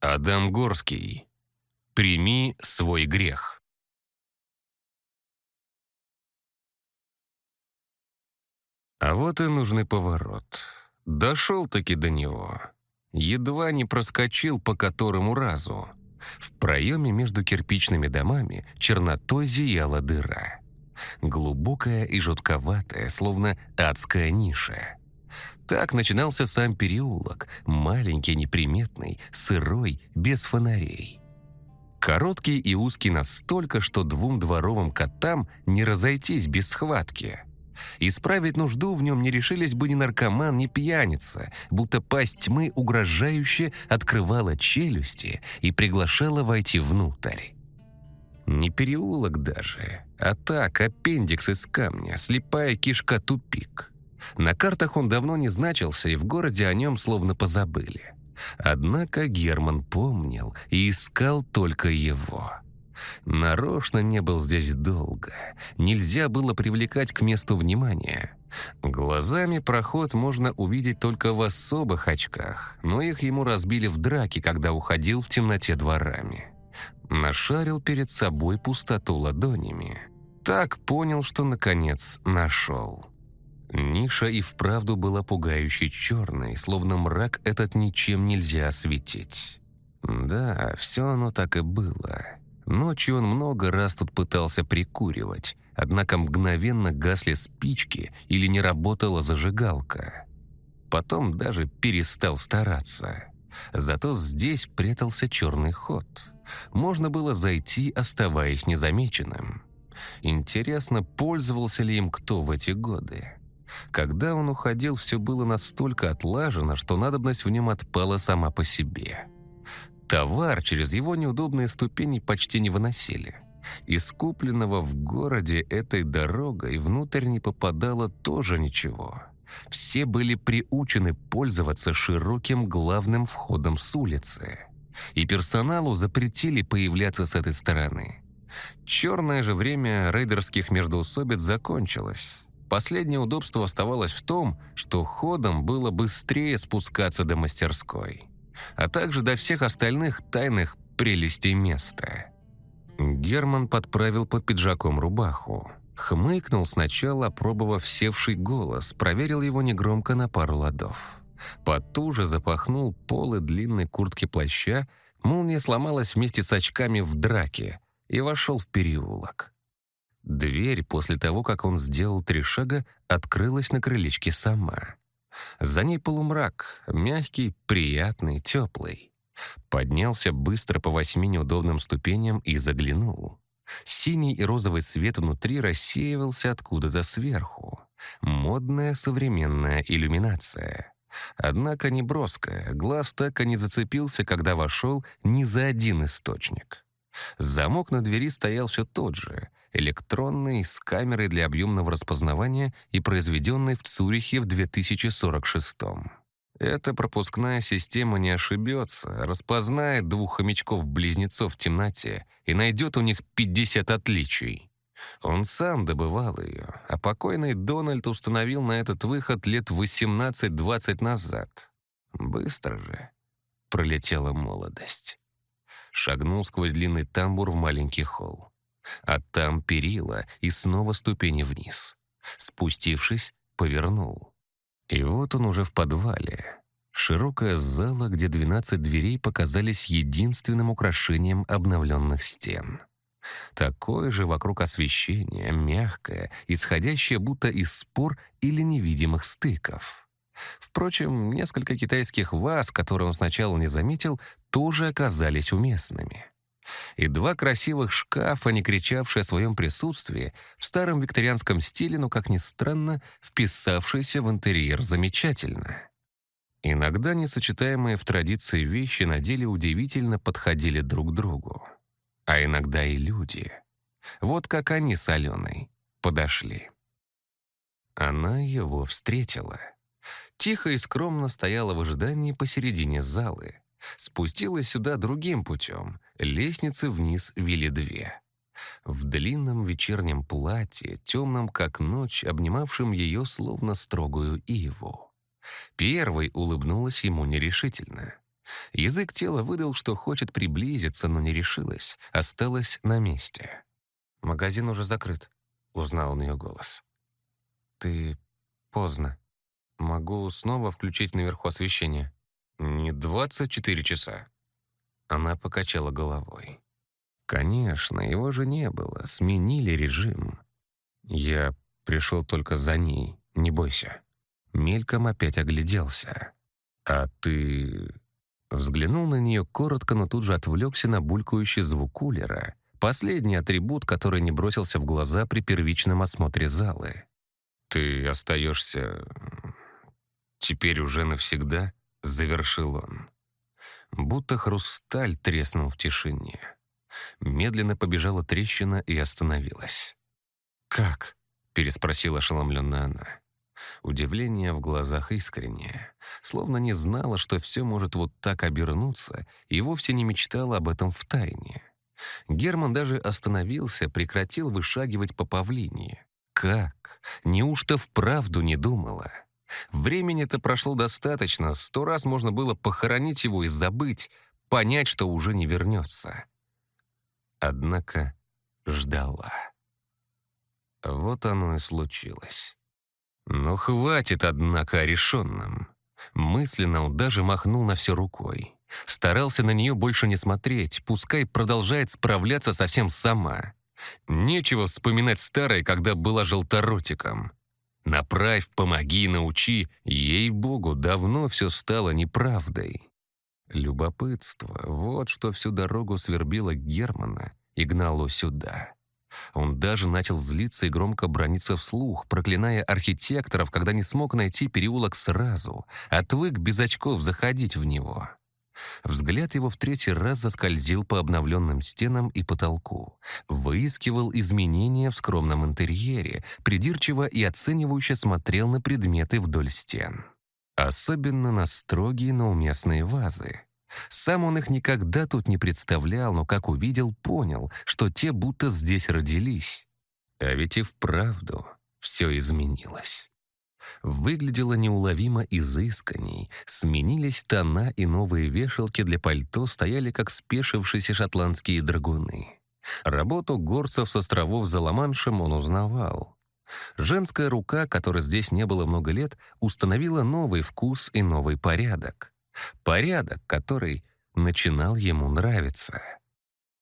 [SPEAKER 1] Адам Горский. Прими свой грех. А вот и нужный поворот. Дошел-таки до него. Едва не проскочил по которому разу. В проеме между кирпичными домами чернотой зияла дыра. Глубокая и жутковатая, словно адская ниша. Так начинался сам переулок, маленький, неприметный, сырой, без фонарей. Короткий и узкий настолько, что двум дворовым котам не разойтись без схватки. Исправить нужду в нем не решились бы ни наркоман, ни пьяница, будто пасть тьмы угрожающе открывала челюсти и приглашала войти внутрь. Не переулок даже, а так, аппендикс из камня, слепая кишка-тупик. На картах он давно не значился, и в городе о нем словно позабыли. Однако Герман помнил и искал только его. Нарочно не был здесь долго. Нельзя было привлекать к месту внимания. Глазами проход можно увидеть только в особых очках, но их ему разбили в драке, когда уходил в темноте дворами. Нашарил перед собой пустоту ладонями. Так понял, что, наконец, нашел. Ниша и вправду была пугающе черной, словно мрак этот ничем нельзя осветить. Да, все оно так и было. Ночью он много раз тут пытался прикуривать, однако мгновенно гасли спички или не работала зажигалка. Потом даже перестал стараться. Зато здесь прятался черный ход. Можно было зайти, оставаясь незамеченным. Интересно, пользовался ли им кто в эти годы? Когда он уходил, все было настолько отлажено, что надобность в нем отпала сама по себе. Товар через его неудобные ступени почти не выносили. Из купленного в городе этой дорогой внутрь не попадало тоже ничего. Все были приучены пользоваться широким главным входом с улицы. И персоналу запретили появляться с этой стороны. Черное же время рейдерских междоусобиц закончилось. Последнее удобство оставалось в том, что ходом было быстрее спускаться до мастерской, а также до всех остальных тайных прелестей места. Герман подправил под пиджаком рубаху. Хмыкнул сначала, опробовав севший голос, проверил его негромко на пару ладов. Потуже запахнул полы длинной куртки плаща, молния сломалась вместе с очками в драке и вошел в переулок. Дверь после того, как он сделал три шага, открылась на крылечке сама. За ней полумрак, мягкий, приятный, теплый. Поднялся быстро по восьми неудобным ступеням и заглянул. Синий и розовый свет внутри рассеивался откуда-то сверху. Модная современная иллюминация. Однако не броская, глаз так и не зацепился, когда вошел ни за один источник. Замок на двери стоял все тот же, электронный, с камерой для объемного распознавания и произведенный в Цюрихе в 2046 -м. Эта пропускная система не ошибется, распознает двух хомячков-близнецов в темноте и найдет у них 50 отличий. Он сам добывал ее, а покойный Дональд установил на этот выход лет 18-20 назад. Быстро же пролетела молодость. Шагнул сквозь длинный тамбур в маленький холл. А там перила и снова ступени вниз. Спустившись, повернул. И вот он уже в подвале. Широкая зала, где 12 дверей показались единственным украшением обновленных стен. Такое же вокруг освещение, мягкое, исходящее будто из спор или невидимых стыков. Впрочем, несколько китайских ваз, которые он сначала не заметил, тоже оказались уместными. И два красивых шкафа, не кричавшие о своем присутствии, в старом викторианском стиле, но, как ни странно, вписавшиеся в интерьер замечательно. Иногда несочетаемые в традиции вещи на деле удивительно подходили друг другу. А иногда и люди. Вот как они с Аленой подошли. Она его встретила. Тихо и скромно стояла в ожидании посередине залы. Спустилась сюда другим путем. Лестницы вниз вели две. В длинном вечернем платье, темном как ночь, обнимавшем ее словно строгую иву. Первой улыбнулась ему нерешительно. Язык тела выдал, что хочет приблизиться, но не решилась, осталась на месте. «Магазин уже закрыт», — узнал он ее голос. «Ты поздно. Могу снова включить наверху освещение?» «Не 24 часа». Она покачала головой. «Конечно, его же не было. Сменили режим. Я пришел только за ней. Не бойся». Мельком опять огляделся. «А ты...» Взглянул на нее коротко, но тут же отвлекся на булькающий звук кулера. Последний атрибут, который не бросился в глаза при первичном осмотре залы. «Ты остаешься... теперь уже навсегда?» — завершил он. Будто хрусталь треснул в тишине. Медленно побежала трещина и остановилась. «Как?» — переспросила ошеломленная она. Удивление в глазах искреннее, словно не знала, что все может вот так обернуться, и вовсе не мечтала об этом втайне. Герман даже остановился, прекратил вышагивать по павлине. Как? Неужто вправду не думала? Времени-то прошло достаточно, сто раз можно было похоронить его и забыть, понять, что уже не вернется. Однако ждала. Вот оно и случилось. Но хватит, однако, о решенном. Мысленно он даже махнул на все рукой. Старался на нее больше не смотреть, пускай продолжает справляться совсем сама. Нечего вспоминать старое, когда была желторотиком. Направь, помоги, научи. Ей-богу, давно все стало неправдой. Любопытство — вот что всю дорогу свербило Германа и гнало сюда. Он даже начал злиться и громко брониться вслух, проклиная архитекторов, когда не смог найти переулок сразу, отвык без очков заходить в него. Взгляд его в третий раз заскользил по обновленным стенам и потолку, выискивал изменения в скромном интерьере, придирчиво и оценивающе смотрел на предметы вдоль стен. Особенно на строгие, но уместные вазы. Сам он их никогда тут не представлял, но как увидел, понял, что те будто здесь родились. А ведь и вправду все изменилось выглядело неуловимо изысканней, сменились тона и новые вешалки для пальто стояли как спешившиеся шотландские драгуны. Работу горцев с островов за Ла-Маншем он узнавал. Женская рука, которой здесь не было много лет, установила новый вкус и новый порядок. Порядок, который начинал ему нравиться.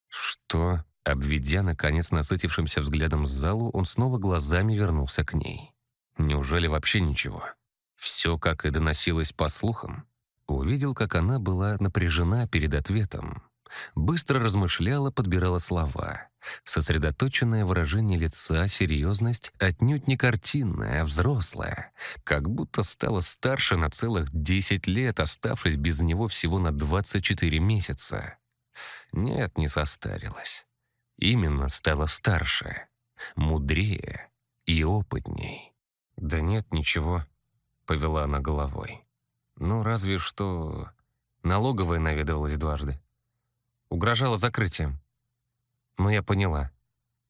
[SPEAKER 1] «Что?» Обведя, наконец, насытившимся взглядом залу, он снова глазами вернулся к ней. Неужели вообще ничего? Все, как и доносилось по слухам. Увидел, как она была напряжена перед ответом. Быстро размышляла, подбирала слова. Сосредоточенное выражение лица, серьезность отнюдь не картинная, а взрослая. Как будто стала старше на целых 10 лет, оставшись без него всего на 24 месяца. Нет, не состарилась. Именно стала старше, мудрее и опытней. «Да нет, ничего», — повела она головой. «Ну, разве что налоговая наведывалась дважды. Угрожала закрытием. Но я поняла.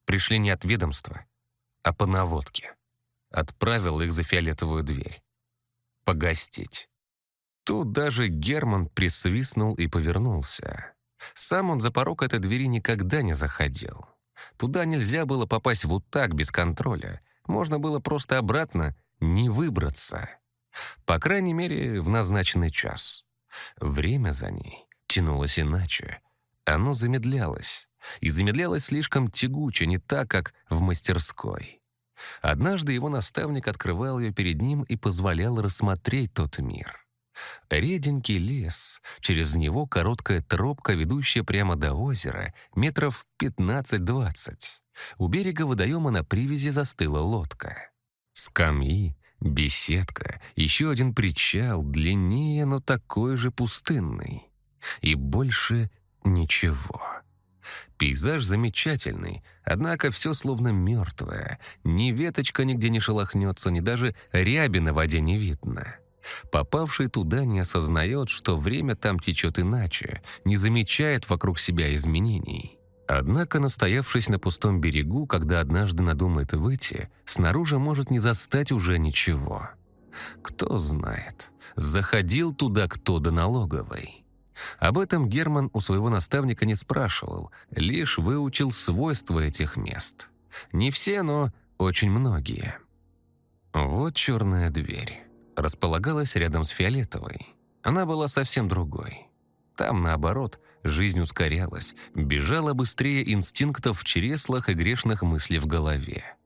[SPEAKER 1] Пришли не от ведомства, а по наводке. Отправил их за фиолетовую дверь. Погостить». Тут даже Герман присвистнул и повернулся. Сам он за порог этой двери никогда не заходил. Туда нельзя было попасть вот так, без контроля, можно было просто обратно не выбраться. По крайней мере, в назначенный час. Время за ней тянулось иначе. Оно замедлялось. И замедлялось слишком тягуче, не так, как в мастерской. Однажды его наставник открывал ее перед ним и позволял рассмотреть тот мир. Реденький лес, через него короткая тропка, ведущая прямо до озера, метров 15-20. У берега водоема на привязи застыла лодка. Скамьи, беседка, еще один причал, длиннее, но такой же пустынный. И больше ничего. Пейзаж замечательный, однако все словно мертвое. Ни веточка нигде не шелохнется, ни даже ряби на воде не видно. Попавший туда не осознает, что время там течет иначе, не замечает вокруг себя изменений. Однако, настоявшись на пустом берегу, когда однажды надумает выйти, снаружи может не застать уже ничего. Кто знает, заходил туда кто до налоговой. Об этом Герман у своего наставника не спрашивал, лишь выучил свойства этих мест. Не все, но очень многие. Вот черная дверь. Располагалась рядом с фиолетовой. Она была совсем другой. Там, наоборот, жизнь ускорялась, бежала быстрее инстинктов в чреслах и грешных мыслей в голове.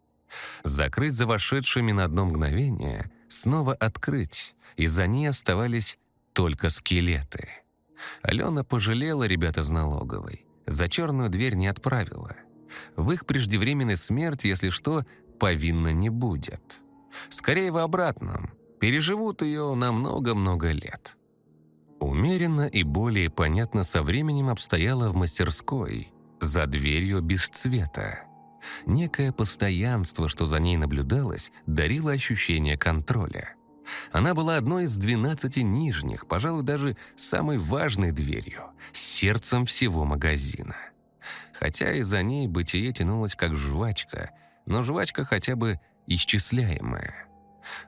[SPEAKER 1] Закрыть за вошедшими на одно мгновение, снова открыть, и за ней оставались только скелеты. Алена пожалела ребят из налоговой. За черную дверь не отправила. В их преждевременной смерти, если что, повинно не будет. Скорее в обратном. Переживут ее на много-много лет. Умеренно и более понятно со временем обстояло в мастерской, за дверью без цвета. Некое постоянство, что за ней наблюдалось, дарило ощущение контроля. Она была одной из двенадцати нижних, пожалуй, даже самой важной дверью, сердцем всего магазина. Хотя и за ней бытие тянулось как жвачка, но жвачка хотя бы исчисляемая.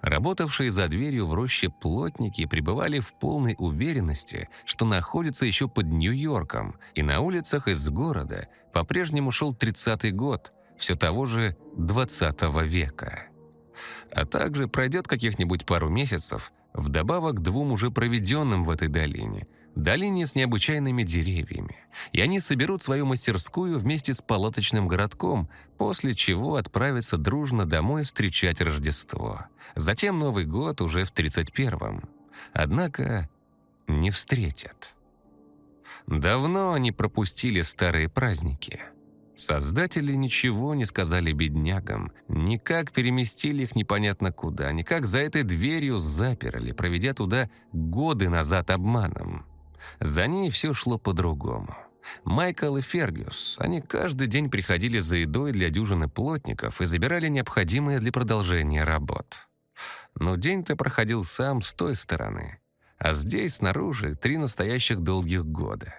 [SPEAKER 1] Работавшие за дверью в роще плотники пребывали в полной уверенности, что находятся еще под Нью-Йорком, и на улицах из города по-прежнему шел 30-й год, все того же 20 века. А также пройдет каких-нибудь пару месяцев, вдобавок к двум уже проведенным в этой долине, долине с необычайными деревьями, и они соберут свою мастерскую вместе с палаточным городком, после чего отправятся дружно домой встречать Рождество. Затем Новый год уже в 31-м. Однако не встретят. Давно они пропустили старые праздники — Создатели ничего не сказали беднягам, никак переместили их непонятно куда, никак за этой дверью заперли, проведя туда годы назад обманом. За ней все шло по-другому. Майкл и Фергюс, они каждый день приходили за едой для дюжины плотников и забирали необходимое для продолжения работ. Но день-то проходил сам с той стороны, а здесь, снаружи, три настоящих долгих года.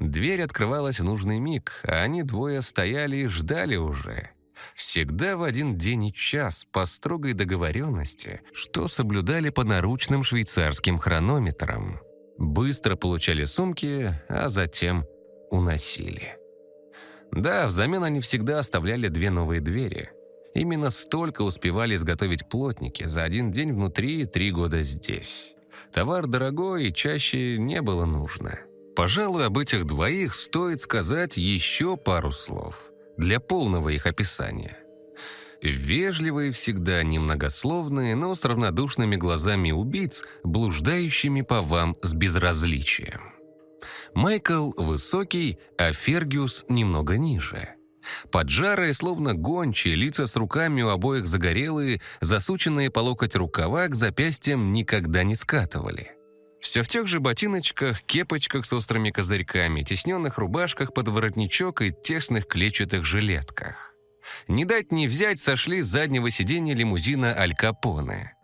[SPEAKER 1] Дверь открывалась в нужный миг, а они двое стояли и ждали уже. Всегда в один день и час, по строгой договоренности, что соблюдали по наручным швейцарским хронометрам. Быстро получали сумки, а затем уносили. Да, взамен они всегда оставляли две новые двери. Именно столько успевали изготовить плотники за один день внутри и три года здесь. Товар дорогой и чаще не было нужно. Пожалуй, об этих двоих стоит сказать еще пару слов для полного их описания. Вежливые всегда, немногословные, но с равнодушными глазами убийц, блуждающими по вам с безразличием. Майкл высокий, а Фергюс немного ниже. Поджарые, словно гончие, лица с руками у обоих загорелые, засученные по локоть рукава к запястьям никогда не скатывали. Все в тех же ботиночках, кепочках с острыми козырьками, тесненных рубашках под воротничок и тесных клетчатых жилетках. Не дать не взять сошли с заднего сиденья лимузина Аль Капоне.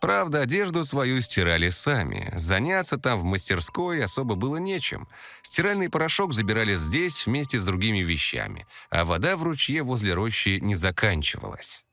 [SPEAKER 1] Правда, одежду свою стирали сами. Заняться там в мастерской особо было нечем. Стиральный порошок забирали здесь вместе с другими вещами, а вода в ручье возле рощи не заканчивалась.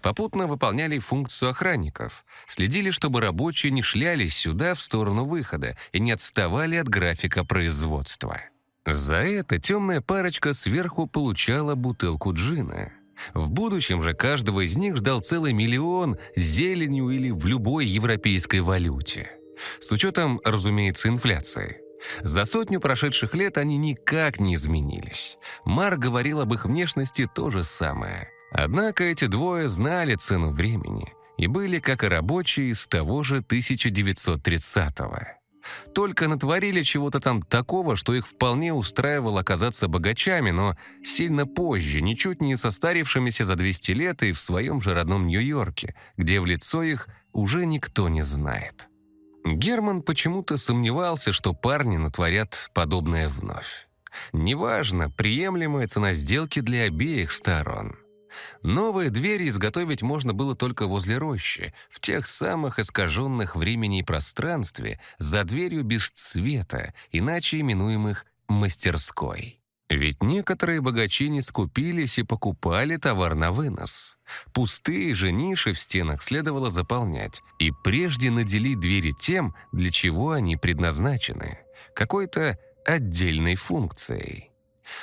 [SPEAKER 1] Попутно выполняли функцию охранников, следили, чтобы рабочие не шлялись сюда в сторону выхода и не отставали от графика производства. За это темная парочка сверху получала бутылку джина. В будущем же каждого из них ждал целый миллион зеленью или в любой европейской валюте. С учетом, разумеется, инфляции. За сотню прошедших лет они никак не изменились. Мар говорил об их внешности то же самое. Однако эти двое знали цену времени и были, как и рабочие, с того же 1930-го. Только натворили чего-то там такого, что их вполне устраивало оказаться богачами, но сильно позже, ничуть не состарившимися за 200 лет и в своем же родном Нью-Йорке, где в лицо их уже никто не знает. Герман почему-то сомневался, что парни натворят подобное вновь. Неважно, приемлемая цена сделки для обеих сторон. Новые двери изготовить можно было только возле рощи, в тех самых искаженных времени и пространстве, за дверью без цвета, иначе именуемых «мастерской». Ведь некоторые богачи не скупились и покупали товар на вынос. Пустые же ниши в стенах следовало заполнять и прежде наделить двери тем, для чего они предназначены, какой-то отдельной функцией.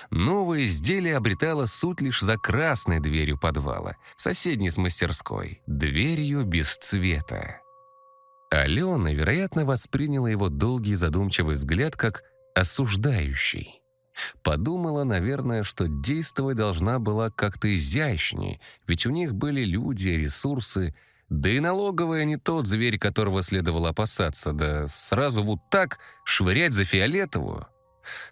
[SPEAKER 1] Новое изделие обретало суть лишь за красной дверью подвала, соседней с мастерской, дверью без цвета. Алена, вероятно, восприняла его долгий задумчивый взгляд как осуждающий. Подумала, наверное, что действовать должна была как-то изящнее, ведь у них были люди, ресурсы, да и налоговая не тот зверь, которого следовало опасаться, да сразу вот так швырять за фиолетовую.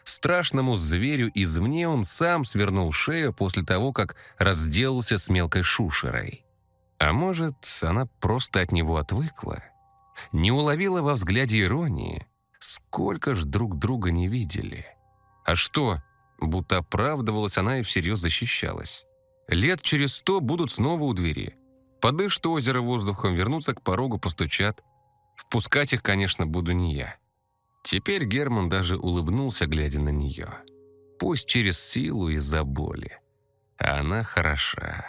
[SPEAKER 1] Страшному зверю извне он сам свернул шею после того, как разделался с мелкой шушерой. А может, она просто от него отвыкла? Не уловила во взгляде иронии? Сколько ж друг друга не видели? — а что? Будто оправдывалась она и всерьез защищалась. Лет через сто будут снова у двери. Подышат озеро воздухом, вернутся к порогу, постучат. Впускать их, конечно, буду не я. Теперь Герман даже улыбнулся, глядя на нее. Пусть через силу из-за боли. Она хороша.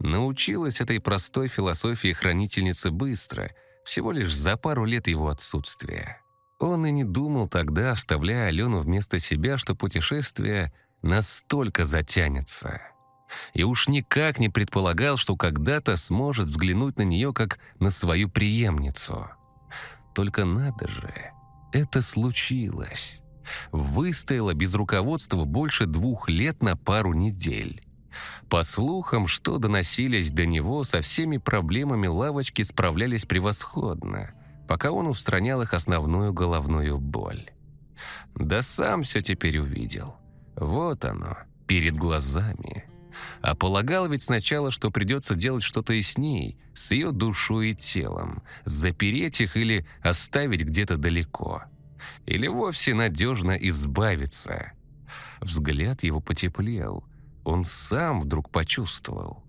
[SPEAKER 1] Научилась этой простой философии хранительницы быстро, всего лишь за пару лет его отсутствия. Он и не думал тогда, оставляя Алену вместо себя, что путешествие настолько затянется. И уж никак не предполагал, что когда-то сможет взглянуть на нее как на свою преемницу. Только надо же, это случилось. Выстояла без руководства больше двух лет на пару недель. По слухам, что доносились до него, со всеми проблемами лавочки справлялись превосходно пока он устранял их основную головную боль. Да сам все теперь увидел. Вот оно, перед глазами. А полагал ведь сначала, что придется делать что-то и с ней, с ее душой и телом, запереть их или оставить где-то далеко. Или вовсе надежно избавиться. Взгляд его потеплел. Он сам вдруг почувствовал.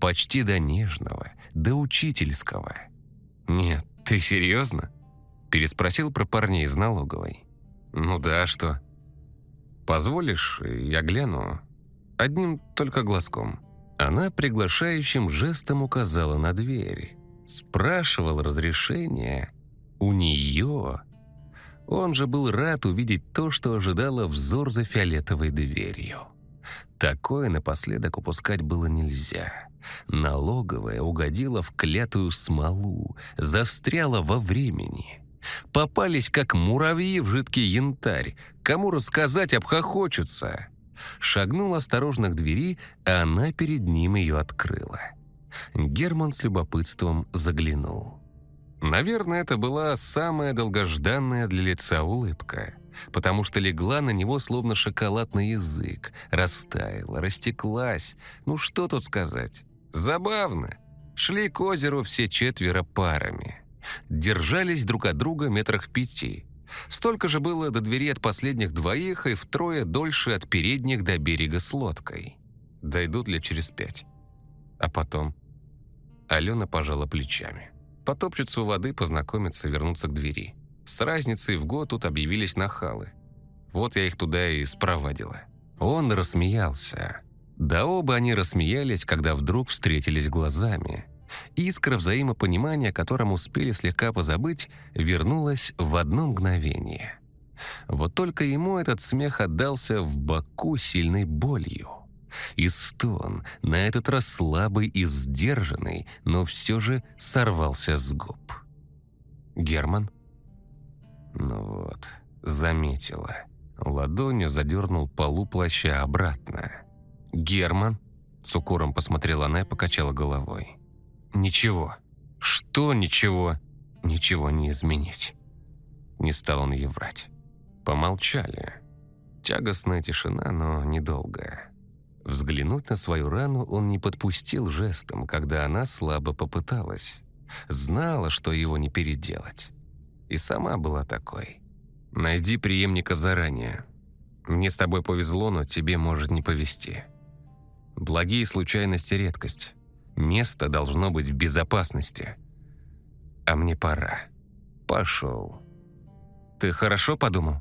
[SPEAKER 1] Почти до нежного, до учительского. Нет, «Ты серьезно?» Переспросил про парней из налоговой. «Ну да, а что?» «Позволишь, я гляну?» Одним только глазком. Она приглашающим жестом указала на дверь. Спрашивал разрешения. У нее. Он же был рад увидеть то, что ожидало взор за фиолетовой дверью. Такое напоследок упускать было нельзя. Налоговая угодила в клятую смолу, застряла во времени. Попались, как муравьи в жидкий янтарь. Кому рассказать обхохочутся. Шагнул осторожно к двери, а она перед ним ее открыла. Герман с любопытством заглянул. Наверное, это была самая долгожданная для лица улыбка — потому что легла на него словно шоколадный язык, растаяла, растеклась. Ну что тут сказать? Забавно. Шли к озеру все четверо парами. Держались друг от друга метрах в пяти. Столько же было до двери от последних двоих и втрое дольше от передних до берега с лодкой. Дойдут ли через пять? А потом? Алена пожала плечами. Потопчутся у воды, познакомиться, вернуться к двери. С разницей в год тут объявились нахалы. Вот я их туда и спровадила. Он рассмеялся. Да оба они рассмеялись, когда вдруг встретились глазами. Искра взаимопонимания, о котором успели слегка позабыть, вернулась в одно мгновение. Вот только ему этот смех отдался в боку сильной болью. И стон, на этот раз слабый и сдержанный, но все же сорвался с губ. «Герман?» Ну вот, заметила. Ладонью задернул полу плаща обратно. «Герман?» С укором посмотрела она и покачала головой. «Ничего. Что ничего?» «Ничего не изменить». Не стал он ей врать. Помолчали. Тягостная тишина, но недолгая. Взглянуть на свою рану он не подпустил жестом, когда она слабо попыталась. Знала, что его не переделать. И сама была такой. «Найди преемника заранее. Мне с тобой повезло, но тебе может не повезти. Благие случайности – редкость. Место должно быть в безопасности. А мне пора. Пошел. Ты хорошо подумал?»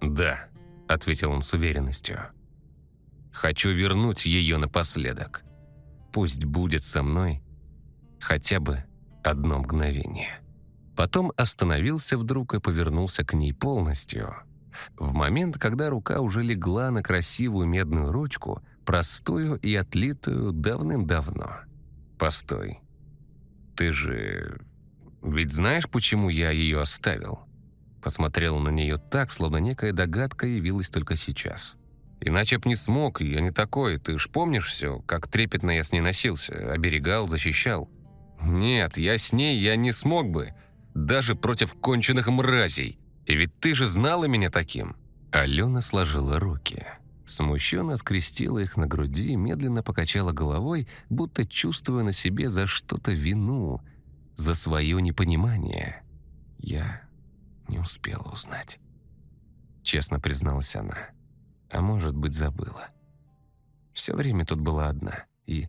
[SPEAKER 1] «Да», — ответил он с уверенностью. «Хочу вернуть ее напоследок. Пусть будет со мной хотя бы одно мгновение». Потом остановился вдруг и повернулся к ней полностью. В момент, когда рука уже легла на красивую медную ручку, простую и отлитую давным-давно. «Постой. Ты же... Ведь знаешь, почему я ее оставил?» Посмотрел на нее так, словно некая догадка явилась только сейчас. «Иначе б не смог, я не такой. Ты ж помнишь все, как трепетно я с ней носился, оберегал, защищал?» «Нет, я с ней, я не смог бы. Даже против конченых мразей. И ведь ты же знала меня таким». Алена сложила руки. Смущенно скрестила их на груди и медленно покачала головой, будто чувствуя на себе за что-то вину, за свое непонимание. «Я не успела узнать. Честно призналась она. А может быть, забыла. Все время тут была одна. И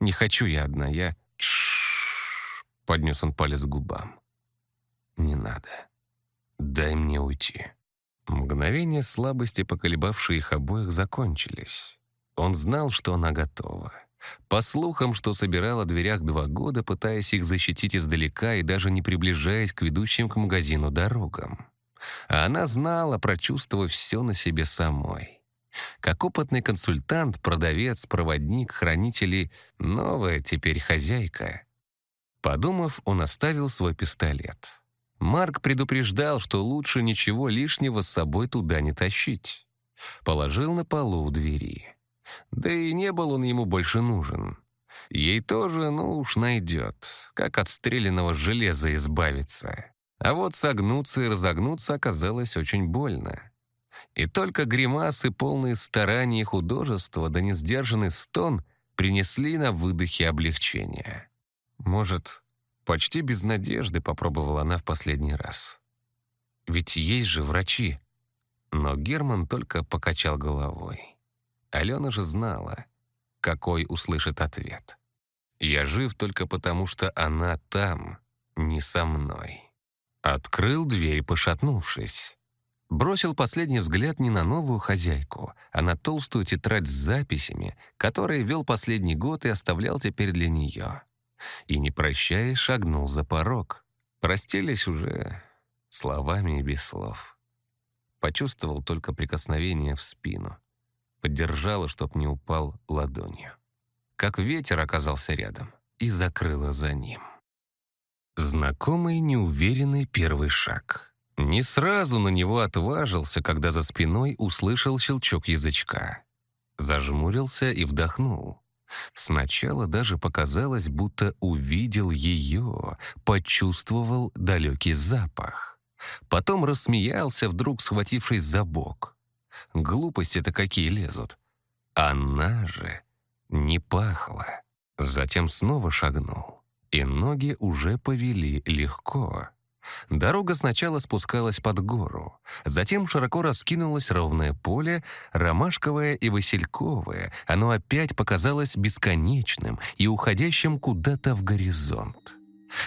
[SPEAKER 1] не хочу я одна, я... Поднес он палец к губам. Не надо. Дай мне уйти. Мгновения слабости, поколебавшие их обоих, закончились. Он знал, что она готова. По слухам, что собирала в дверях два года, пытаясь их защитить издалека и даже не приближаясь к ведущим к магазину дорогам. А она знала, прочувствовав все на себе самой. Как опытный консультант, продавец, проводник, хранитель и новая теперь хозяйка. Подумав, он оставил свой пистолет. Марк предупреждал, что лучше ничего лишнего с собой туда не тащить. Положил на полу у двери. Да и не был он ему больше нужен. Ей тоже, ну уж найдет, как от стрелянного железа избавиться. А вот согнуться и разогнуться оказалось очень больно. И только гримасы, полные стараний и художества, да несдержанный стон принесли на выдохе облегчения. Может, почти без надежды попробовала она в последний раз. Ведь есть же врачи. Но Герман только покачал головой. Алена же знала, какой услышит ответ. «Я жив только потому, что она там, не со мной». Открыл дверь, пошатнувшись. Бросил последний взгляд не на новую хозяйку, а на толстую тетрадь с записями, которые вел последний год и оставлял теперь для нее. И, не прощаясь, шагнул за порог. Простились уже словами и без слов. Почувствовал только прикосновение в спину поддержала, чтоб не упал ладонью. Как ветер оказался рядом и закрыла за ним. Знакомый неуверенный первый шаг. Не сразу на него отважился, когда за спиной услышал щелчок язычка. Зажмурился и вдохнул. Сначала даже показалось, будто увидел ее, почувствовал далекий запах. Потом рассмеялся, вдруг схватившись за бок. Глупости-то какие лезут. Она же не пахла. Затем снова шагнул, и ноги уже повели легко. Дорога сначала спускалась под гору, затем широко раскинулось ровное поле, ромашковое и васильковое. Оно опять показалось бесконечным и уходящим куда-то в горизонт.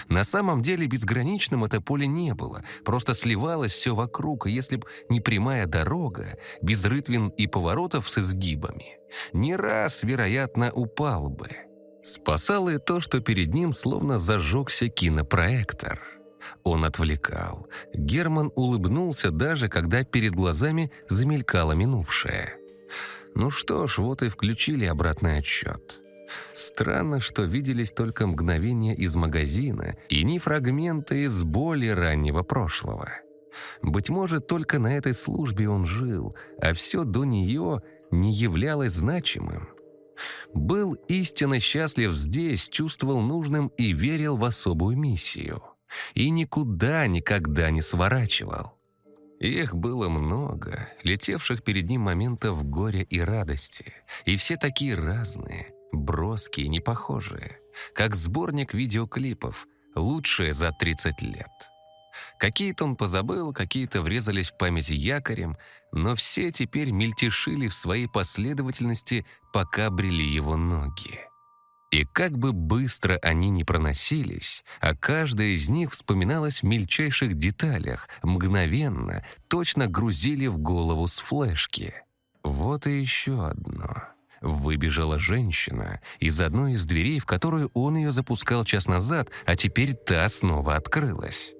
[SPEAKER 1] На самом деле безграничным это поле не было, просто сливалось все вокруг, если б не прямая дорога, без рытвин и поворотов с изгибами, не раз, вероятно, упал бы. Спасало и то, что перед ним словно зажегся кинопроектор. Он отвлекал. Герман улыбнулся даже, когда перед глазами замелькало минувшее. Ну что ж, вот и включили обратный отсчет. Странно, что виделись только мгновения из магазина и не фрагменты из более раннего прошлого. Быть может, только на этой службе он жил, а все до нее не являлось значимым. Был истинно счастлив здесь, чувствовал нужным и верил в особую миссию. И никуда никогда не сворачивал. Их было много, летевших перед ним моментов горя и радости, и все такие разные, броские, непохожие, как сборник видеоклипов, лучшие за 30 лет. Какие-то он позабыл, какие-то врезались в память якорем, но все теперь мельтешили в своей последовательности, пока брели его ноги. И как бы быстро они ни проносились, а каждая из них вспоминалась в мельчайших деталях, мгновенно, точно грузили в голову с флешки. Вот и еще одно. Выбежала женщина из одной из дверей, в которую он ее запускал час назад, а теперь та снова открылась.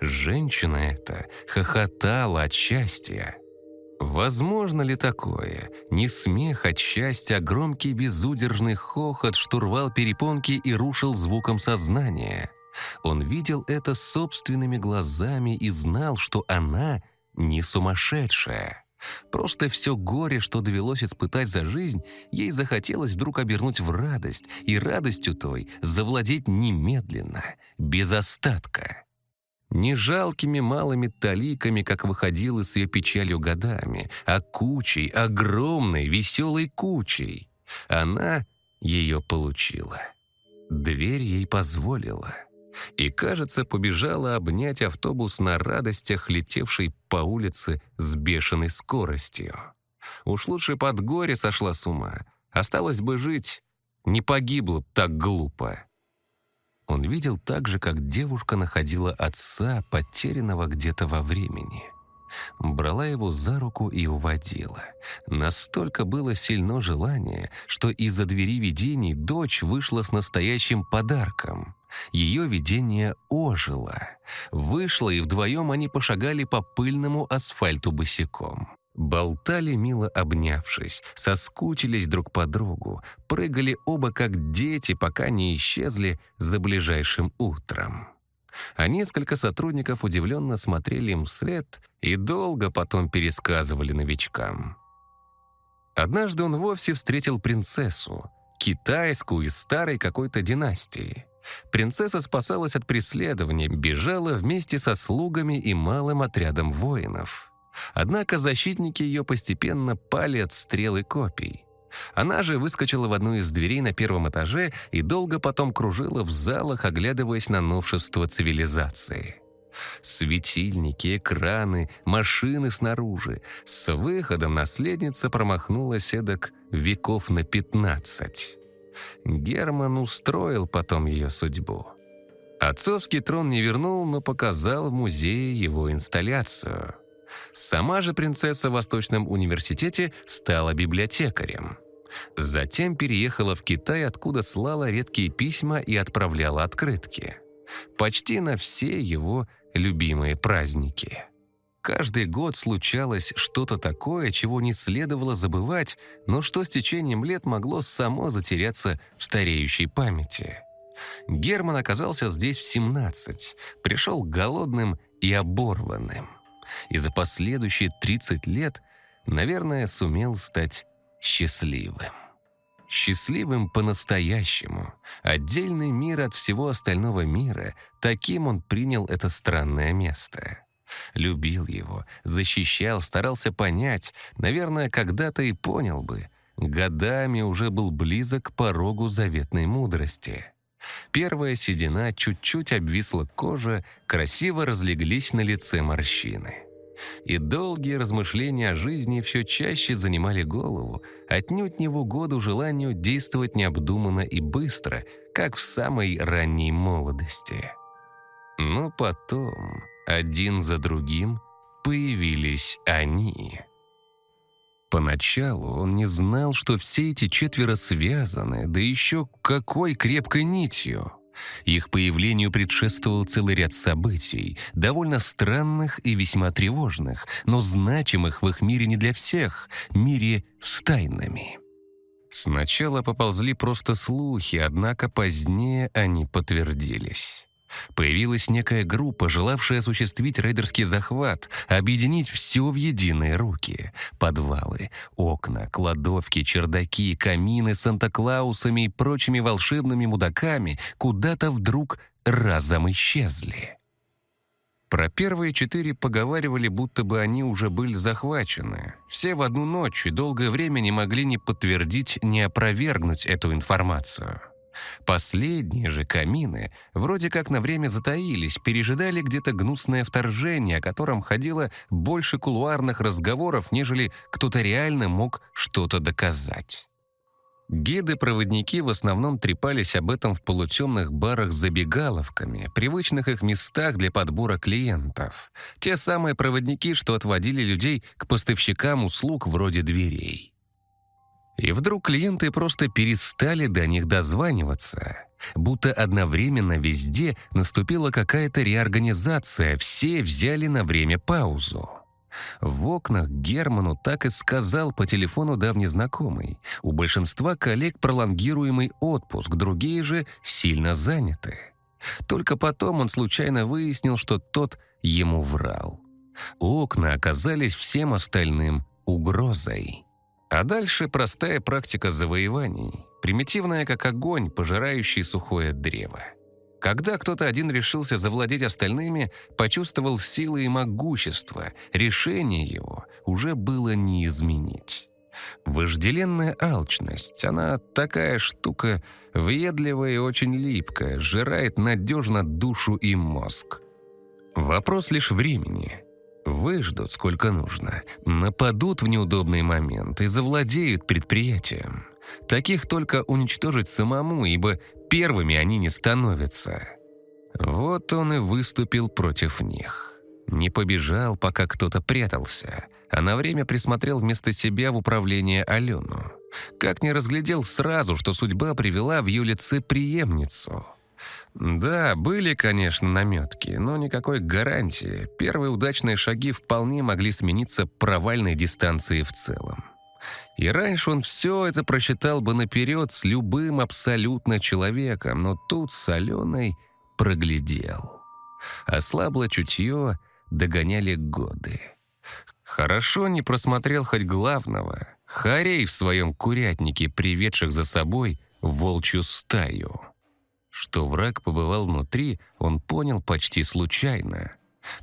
[SPEAKER 1] Женщина эта хохотала от счастья. Возможно ли такое? Не смех от счастья, а громкий безудержный хохот штурвал перепонки и рушил звуком сознания. Он видел это собственными глазами и знал, что она не сумасшедшая. Просто все горе, что довелось испытать за жизнь, ей захотелось вдруг обернуть в радость, и радостью той завладеть немедленно, без остатка. Не жалкими малыми таликами, как выходило с ее печалью годами, а кучей, огромной, веселой кучей. Она ее получила. Дверь ей позволила. И, кажется, побежала обнять автобус на радостях, летевший по улице с бешеной скоростью. Уж лучше под горе сошла с ума. Осталось бы жить, не погибла так глупо. Он видел так же, как девушка находила отца, потерянного где-то во времени. Брала его за руку и уводила. Настолько было сильно желание, что из-за двери видений дочь вышла с настоящим подарком. Ее видение ожило. Вышло, и вдвоем они пошагали по пыльному асфальту босиком. Болтали, мило обнявшись, соскучились друг по другу, прыгали оба как дети, пока не исчезли за ближайшим утром. А несколько сотрудников удивленно смотрели им вслед и долго потом пересказывали новичкам. Однажды он вовсе встретил принцессу, китайскую из старой какой-то династии. Принцесса спасалась от преследования, бежала вместе со слугами и малым отрядом воинов. Однако защитники ее постепенно пали от стрел и копий. Она же выскочила в одну из дверей на первом этаже и долго потом кружила в залах, оглядываясь на новшества цивилизации. Светильники, экраны, машины снаружи. С выходом наследница промахнулась эдак веков на пятнадцать. Герман устроил потом ее судьбу. Отцовский трон не вернул, но показал в музее его инсталляцию – Сама же принцесса в Восточном университете стала библиотекарем. Затем переехала в Китай, откуда слала редкие письма и отправляла открытки. Почти на все его любимые праздники. Каждый год случалось что-то такое, чего не следовало забывать, но что с течением лет могло само затеряться в стареющей памяти. Герман оказался здесь в 17, пришел голодным и оборванным и за последующие 30 лет, наверное, сумел стать счастливым. Счастливым по-настоящему. Отдельный мир от всего остального мира, таким он принял это странное место. Любил его, защищал, старался понять, наверное, когда-то и понял бы. Годами уже был близок к порогу заветной мудрости. Первая седина, чуть-чуть обвисла кожа, красиво разлеглись на лице морщины. И долгие размышления о жизни все чаще занимали голову, отнюдь не в угоду желанию действовать необдуманно и быстро, как в самой ранней молодости. Но потом, один за другим, появились они — Поначалу он не знал, что все эти четверо связаны, да еще какой крепкой нитью. Их появлению предшествовал целый ряд событий, довольно странных и весьма тревожных, но значимых в их мире не для всех, мире с тайнами. Сначала поползли просто слухи, однако позднее они подтвердились. Появилась некая группа, желавшая осуществить рейдерский захват, объединить все в единые руки. Подвалы, окна, кладовки, чердаки, камины с Санта-Клаусами и прочими волшебными мудаками куда-то вдруг разом исчезли. Про первые четыре поговаривали, будто бы они уже были захвачены. Все в одну ночь и долгое время не могли ни подтвердить, ни опровергнуть эту информацию. Последние же камины вроде как на время затаились, пережидали где-то гнусное вторжение, о котором ходило больше кулуарных разговоров, нежели кто-то реально мог что-то доказать. Гиды-проводники в основном трепались об этом в полутемных барах с забегаловками, привычных их местах для подбора клиентов. Те самые проводники, что отводили людей к поставщикам услуг вроде дверей. И вдруг клиенты просто перестали до них дозваниваться. Будто одновременно везде наступила какая-то реорганизация, все взяли на время паузу. В окнах Герману так и сказал по телефону давний знакомый. У большинства коллег пролонгируемый отпуск, другие же сильно заняты. Только потом он случайно выяснил, что тот ему врал. Окна оказались всем остальным угрозой. А дальше простая практика завоеваний, примитивная как огонь, пожирающий сухое древо. Когда кто-то один решился завладеть остальными, почувствовал силы и могущество, решение его уже было не изменить. Вожделенная алчность, она такая штука въедливая и очень липкая, сжирает надежно душу и мозг. Вопрос лишь времени. Выждут сколько нужно, нападут в неудобный момент и завладеют предприятием. Таких только уничтожить самому, ибо первыми они не становятся. Вот он и выступил против них. Не побежал, пока кто-то прятался, а на время присмотрел вместо себя в управление Алену. Как не разглядел сразу, что судьба привела в ее лице преемницу – да, были, конечно, наметки, но никакой гарантии. Первые удачные шаги вполне могли смениться провальной дистанцией в целом. И раньше он все это просчитал бы наперед с любым абсолютно человеком, но тут с Аленой проглядел. Ослабло чутье, догоняли годы. Хорошо не просмотрел хоть главного. Харей в своем курятнике, приведших за собой волчью стаю. Что враг побывал внутри, он понял почти случайно.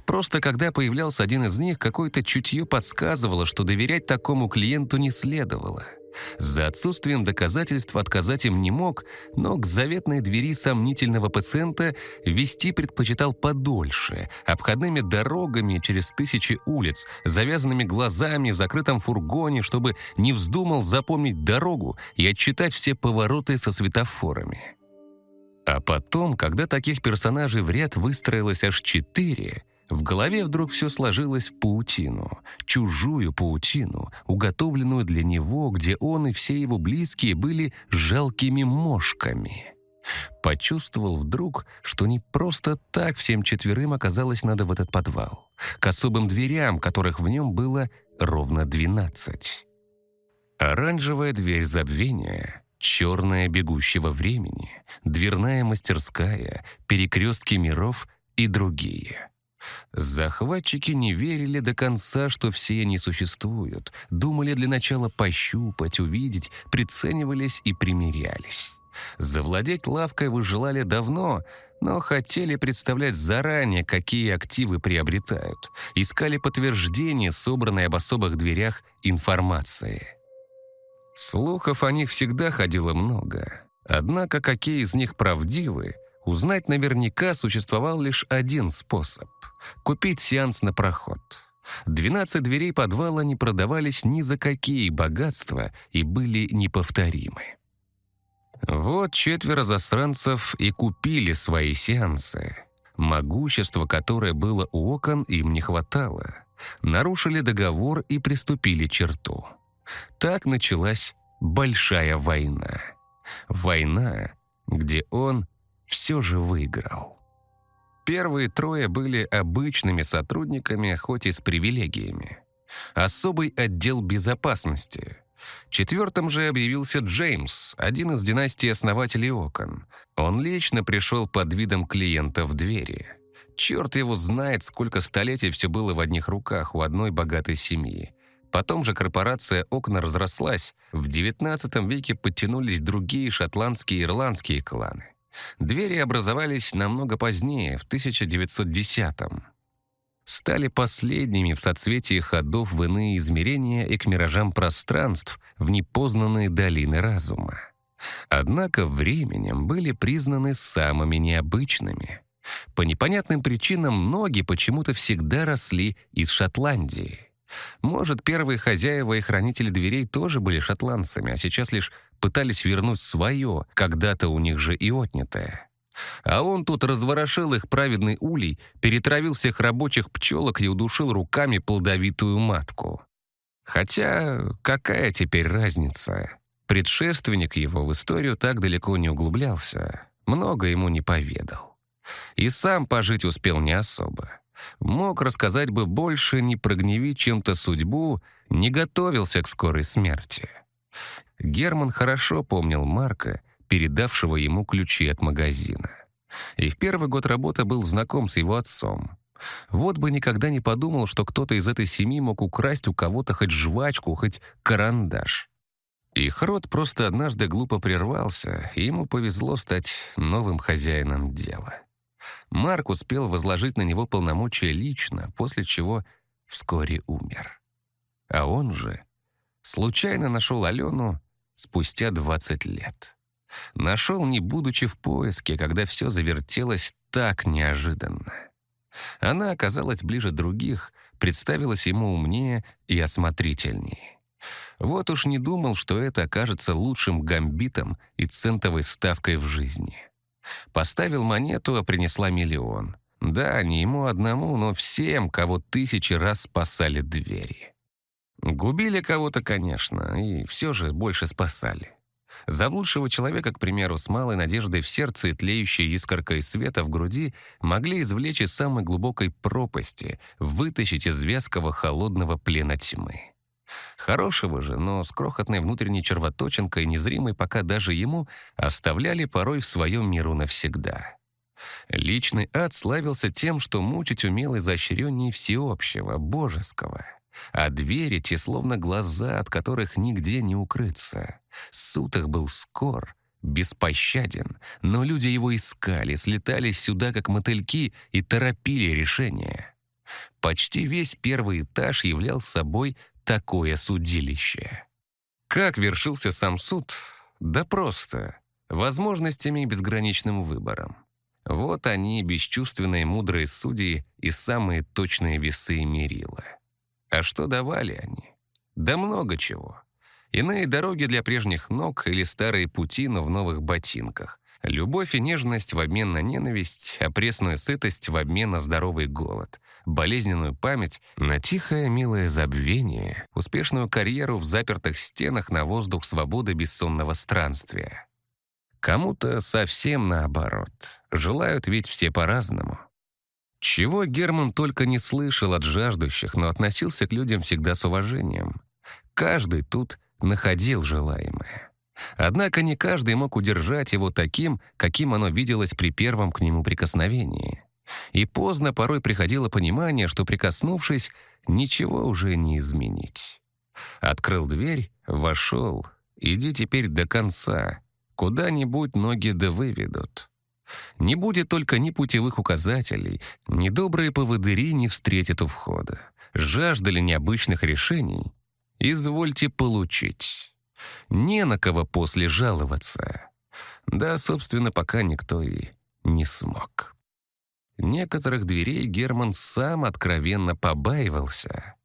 [SPEAKER 1] Просто когда появлялся один из них, какое-то чутье подсказывало, что доверять такому клиенту не следовало. За отсутствием доказательств отказать им не мог, но к заветной двери сомнительного пациента вести предпочитал подольше, обходными дорогами через тысячи улиц, завязанными глазами в закрытом фургоне, чтобы не вздумал запомнить дорогу и отчитать все повороты со светофорами. А потом, когда таких персонажей в ряд выстроилось аж четыре, в голове вдруг все сложилось в паутину, чужую паутину, уготовленную для него, где он и все его близкие были жалкими мошками. Почувствовал вдруг, что не просто так всем четверым оказалось надо в этот подвал, к особым дверям, которых в нем было ровно двенадцать. Оранжевая дверь забвения — черная бегущего времени, дверная мастерская, перекрестки миров и другие. Захватчики не верили до конца, что все они существуют, думали для начала пощупать, увидеть, приценивались и примирялись. Завладеть лавкой вы желали давно, но хотели представлять заранее, какие активы приобретают. Искали подтверждение, собранной об особых дверях информации. Слухов о них всегда ходило много. Однако какие из них правдивы, узнать наверняка существовал лишь один способ — купить сеанс на проход. Двенадцать дверей подвала не продавались ни за какие богатства и были неповторимы. Вот четверо засранцев и купили свои сеансы. Могущество, которое было у окон, им не хватало. Нарушили договор и приступили черту. Так началась большая война. Война, где он все же выиграл. Первые трое были обычными сотрудниками, хоть и с привилегиями. Особый отдел безопасности. Четвертым же объявился Джеймс, один из династии основателей окон. Он лично пришел под видом клиента в двери. Черт его знает, сколько столетий все было в одних руках у одной богатой семьи. Потом же корпорация окна разрослась. В XIX веке подтянулись другие шотландские и ирландские кланы. Двери образовались намного позднее, в 1910-м. Стали последними в соцветии ходов в иные измерения и к миражам пространств, в непознанные долины разума. Однако временем были признаны самыми необычными. По непонятным причинам ноги почему-то всегда росли из Шотландии. Может, первые хозяева и хранители дверей тоже были шотландцами, а сейчас лишь пытались вернуть свое, когда-то у них же и отнятое. А он тут разворошил их праведный улей, перетравил всех рабочих пчелок и удушил руками плодовитую матку. Хотя какая теперь разница? Предшественник его в историю так далеко не углублялся, много ему не поведал. И сам пожить успел не особо. Мог рассказать бы больше, не прогневи чем-то судьбу, не готовился к скорой смерти. Герман хорошо помнил Марка, передавшего ему ключи от магазина. И в первый год работы был знаком с его отцом. Вот бы никогда не подумал, что кто-то из этой семьи мог украсть у кого-то хоть жвачку, хоть карандаш. Их род просто однажды глупо прервался, и ему повезло стать новым хозяином дела. Марк успел возложить на него полномочия лично, после чего вскоре умер. А он же случайно нашел Алену спустя 20 лет. Нашел, не будучи в поиске, когда все завертелось так неожиданно. Она оказалась ближе других, представилась ему умнее и осмотрительнее. Вот уж не думал, что это окажется лучшим гамбитом и центовой ставкой в жизни. Поставил монету, а принесла миллион. Да, не ему одному, но всем, кого тысячи раз спасали двери. Губили кого-то, конечно, и все же больше спасали. Заблудшего человека, к примеру, с малой надеждой в сердце и тлеющей искоркой света в груди могли извлечь из самой глубокой пропасти, вытащить из вязкого холодного плена тьмы. Хорошего же, но с крохотной внутренней червоточинкой, незримой пока даже ему, оставляли порой в своем миру навсегда. Личный ад славился тем, что мучить умел изощренней всеобщего, божеского. А двери те словно глаза, от которых нигде не укрыться. Суд их был скор, беспощаден, но люди его искали, слетались сюда как мотыльки и торопили решение. Почти весь первый этаж являл собой такое судилище. Как вершился сам суд? Да просто. Возможностями и безграничным выбором. Вот они, бесчувственные мудрые судьи и самые точные весы и мерила. А что давали они? Да много чего. Иные дороги для прежних ног или старые пути, но в новых ботинках. Любовь и нежность в обмен на ненависть, а пресную сытость в обмен на здоровый голод болезненную память на тихое милое забвение, успешную карьеру в запертых стенах на воздух свободы бессонного странствия. Кому-то совсем наоборот. Желают ведь все по-разному. Чего Герман только не слышал от жаждущих, но относился к людям всегда с уважением. Каждый тут находил желаемое. Однако не каждый мог удержать его таким, каким оно виделось при первом к нему прикосновении. И поздно порой приходило понимание, что, прикоснувшись, ничего уже не изменить. Открыл дверь, вошел. Иди теперь до конца. Куда-нибудь ноги да выведут. Не будет только ни путевых указателей, ни добрые поводыри не встретят у входа. Жаждали необычных решений? Извольте получить. Не на кого после жаловаться. Да, собственно, пока никто и не смог. Некоторых дверей Герман сам откровенно побаивался.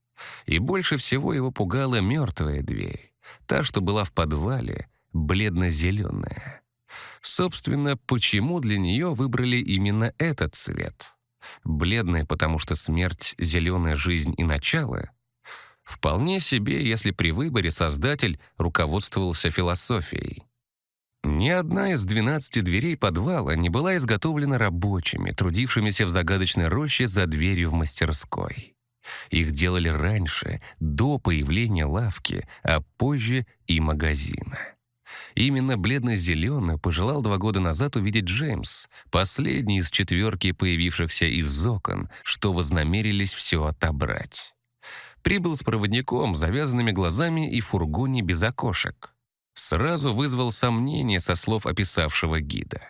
[SPEAKER 1] И больше всего его пугала мертвая дверь, та, что была в подвале, бледно-зеленая. Собственно, почему для нее выбрали именно этот цвет? Бледная, потому что смерть — зеленая жизнь и начало? Вполне себе, если при выборе создатель руководствовался философией. Ни одна из 12 дверей подвала не была изготовлена рабочими, трудившимися в загадочной роще за дверью в мастерской. Их делали раньше, до появления лавки, а позже и магазина. Именно бледно-зеленый пожелал два года назад увидеть Джеймс, последний из четверки появившихся из окон, что вознамерились все отобрать. Прибыл с проводником, завязанными глазами и фургоне без окошек. Сразу вызвал сомнение со слов описавшего гида.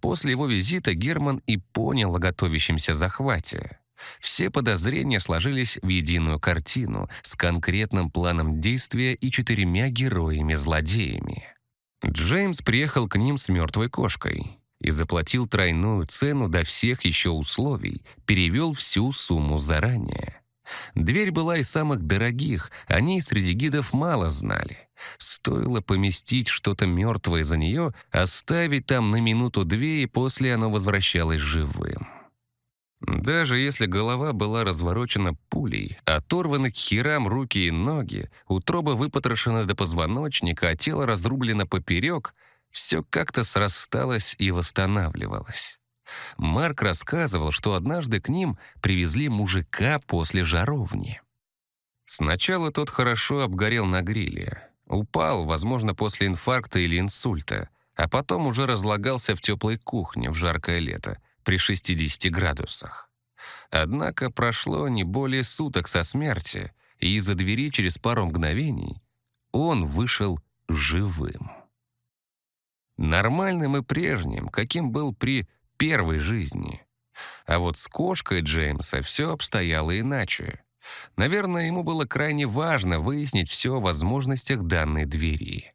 [SPEAKER 1] После его визита Герман и понял о готовящемся захвате. Все подозрения сложились в единую картину с конкретным планом действия и четырьмя героями-злодеями. Джеймс приехал к ним с мертвой кошкой и заплатил тройную цену до всех еще условий, перевел всю сумму заранее. Дверь была из самых дорогих, о ней среди гидов мало знали. Стоило поместить что-то мертвое за нее, оставить там на минуту-две, и после оно возвращалось живым. Даже если голова была разворочена пулей, оторваны к херам руки и ноги, утроба выпотрошена до позвоночника, а тело разрублено поперек, все как-то срасталось и восстанавливалось. Марк рассказывал, что однажды к ним привезли мужика после жаровни. Сначала тот хорошо обгорел на гриле. Упал, возможно, после инфаркта или инсульта, а потом уже разлагался в теплой кухне в жаркое лето при 60 градусах. Однако прошло не более суток со смерти, и из-за двери через пару мгновений он вышел живым. Нормальным и прежним, каким был при первой жизни. А вот с кошкой Джеймса все обстояло иначе. Наверное, ему было крайне важно выяснить все о возможностях данной двери.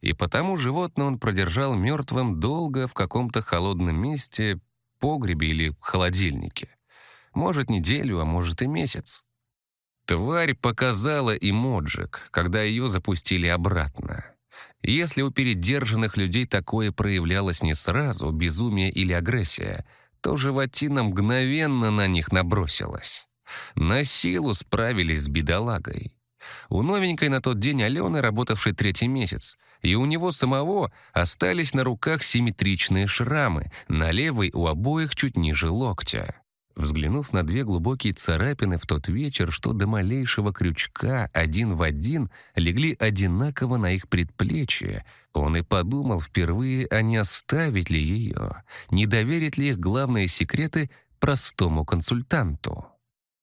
[SPEAKER 1] И потому животное он продержал мертвым долго в каком-то холодном месте, погребе или холодильнике. Может, неделю, а может и месяц. Тварь показала и Моджик, когда ее запустили обратно. Если у передержанных людей такое проявлялось не сразу, безумие или агрессия, то животина мгновенно на них набросилась. На силу справились с бедолагой. У новенькой на тот день Алены, работавшей третий месяц, и у него самого остались на руках симметричные шрамы, на левой у обоих чуть ниже локтя. Взглянув на две глубокие царапины в тот вечер, что до малейшего крючка один в один легли одинаково на их предплечье, он и подумал впервые, а не оставить ли ее, не доверить ли их главные секреты простому консультанту.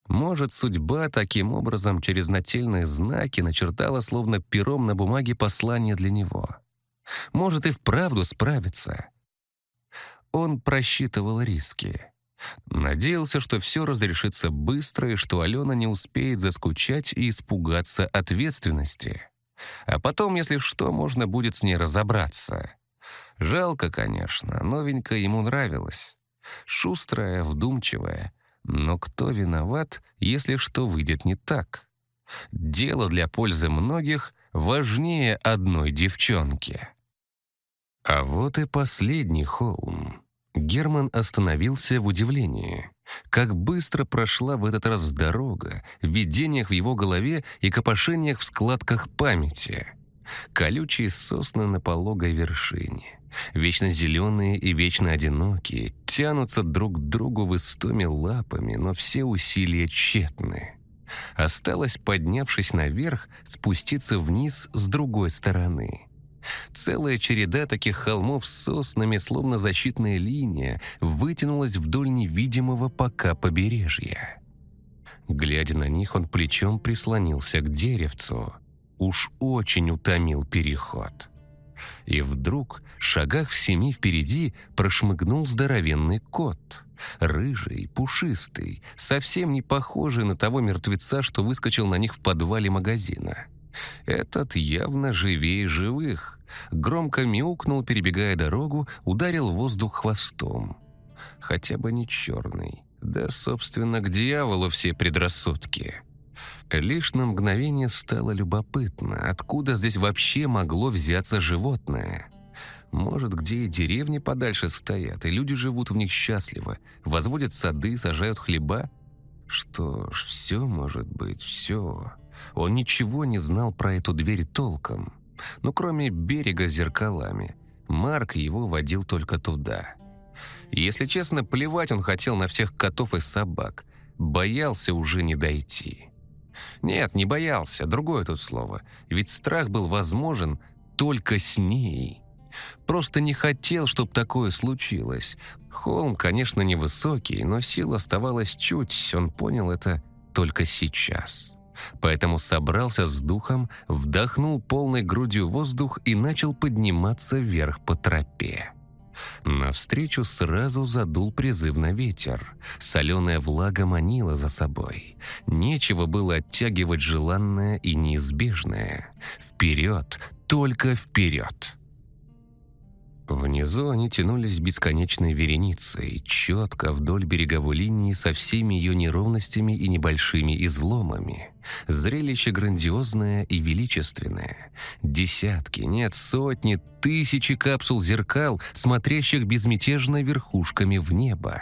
[SPEAKER 1] Может, судьба таким образом через нательные знаки начертала словно пером на бумаге послание для него. Может, и вправду справиться. Он просчитывал риски. Надеялся, что все разрешится быстро и что Алена не успеет заскучать и испугаться ответственности. А потом, если что, можно будет с ней разобраться. Жалко, конечно, новенькая ему нравилась. Шустрая, вдумчивая — но кто виноват, если что выйдет не так? Дело для пользы многих важнее одной девчонки. А вот и последний холм. Герман остановился в удивлении. Как быстро прошла в этот раз дорога, в видениях в его голове и копошениях в складках памяти. Колючие сосны на пологой вершине. Вечно зеленые и вечно одинокие, тянутся друг к другу в истоме лапами, но все усилия тщетны. Осталось, поднявшись наверх, спуститься вниз с другой стороны. Целая череда таких холмов с соснами, словно защитная линия, вытянулась вдоль невидимого пока побережья. Глядя на них, он плечом прислонился к деревцу. Уж очень утомил переход. И вдруг, шагах в семи впереди, прошмыгнул здоровенный кот. Рыжий, пушистый, совсем не похожий на того мертвеца, что выскочил на них в подвале магазина. Этот явно живее живых. Громко мяукнул, перебегая дорогу, ударил воздух хвостом. Хотя бы не черный. Да, собственно, к дьяволу все предрассудки. Лишь на мгновение стало любопытно, откуда здесь вообще могло взяться животное. Может, где и деревни подальше стоят, и люди живут в них счастливо, возводят сады, сажают хлеба? Что ж, все может быть, все. Он ничего не знал про эту дверь толком. Ну, кроме берега с зеркалами. Марк его водил только туда. Если честно, плевать он хотел на всех котов и собак. Боялся уже не дойти. Нет, не боялся, другое тут слово. Ведь страх был возможен только с ней. Просто не хотел, чтобы такое случилось. Холм, конечно, невысокий, но сил оставалось чуть, он понял это только сейчас. Поэтому собрался с духом, вдохнул полной грудью воздух и начал подниматься вверх по тропе. Навстречу сразу задул призывно ветер. Соленая влага манила за собой. Нечего было оттягивать желанное и неизбежное. Вперед, только вперед! Внизу они тянулись бесконечной вереницей, четко вдоль береговой линии со всеми ее неровностями и небольшими изломами. Зрелище грандиозное и величественное. Десятки, нет, сотни, тысячи капсул-зеркал, смотрящих безмятежно верхушками в небо.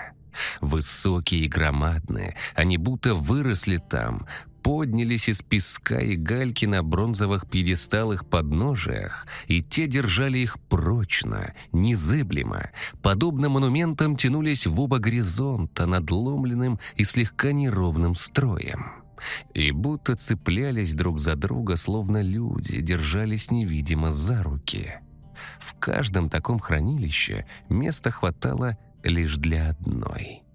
[SPEAKER 1] Высокие и громадные, они будто выросли там, поднялись из песка и гальки на бронзовых пьедесталах подножиях, и те держали их прочно, незыблемо, подобно монументам тянулись в оба горизонта надломленным и слегка неровным строем. И будто цеплялись друг за друга, словно люди, держались невидимо за руки. В каждом таком хранилище места хватало лишь для одной —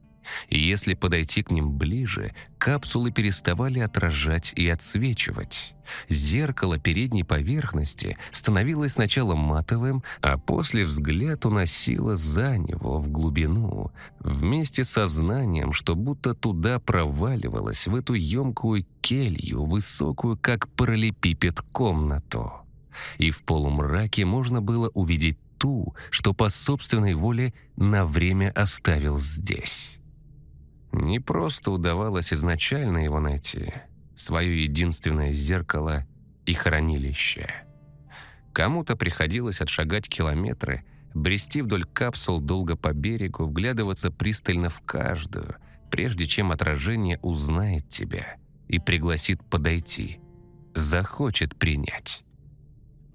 [SPEAKER 1] и если подойти к ним ближе, капсулы переставали отражать и отсвечивать. Зеркало передней поверхности становилось сначала матовым, а после взгляд уносило за него в глубину, вместе со знанием, что будто туда проваливалось, в эту емкую келью, высокую, как параллелепипед, комнату. И в полумраке можно было увидеть ту, что по собственной воле на время оставил здесь. Не просто удавалось изначально его найти, свое единственное зеркало и хранилище. Кому-то приходилось отшагать километры, брести вдоль капсул долго по берегу, вглядываться пристально в каждую, прежде чем отражение узнает тебя и пригласит подойти, захочет принять.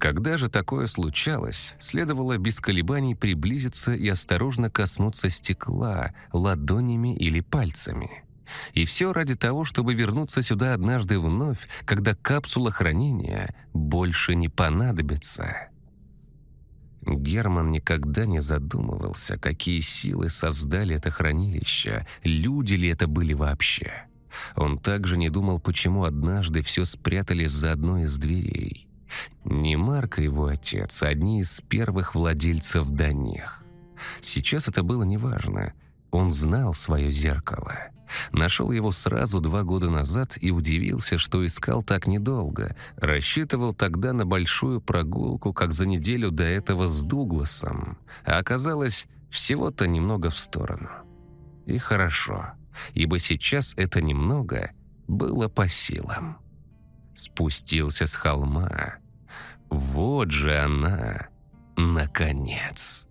[SPEAKER 1] Когда же такое случалось, следовало без колебаний приблизиться и осторожно коснуться стекла ладонями или пальцами. И все ради того, чтобы вернуться сюда однажды вновь, когда капсула хранения больше не понадобится. Герман никогда не задумывался, какие силы создали это хранилище, люди ли это были вообще. Он также не думал, почему однажды все спрятали за одной из дверей. Не Марк и его отец, а одни из первых владельцев до них. Сейчас это было неважно. Он знал свое зеркало. Нашел его сразу два года назад и удивился, что искал так недолго. Рассчитывал тогда на большую прогулку, как за неделю до этого с Дугласом. А оказалось, всего-то немного в сторону. И хорошо, ибо сейчас это немного было по силам. Спустился с холма, вот же она, наконец.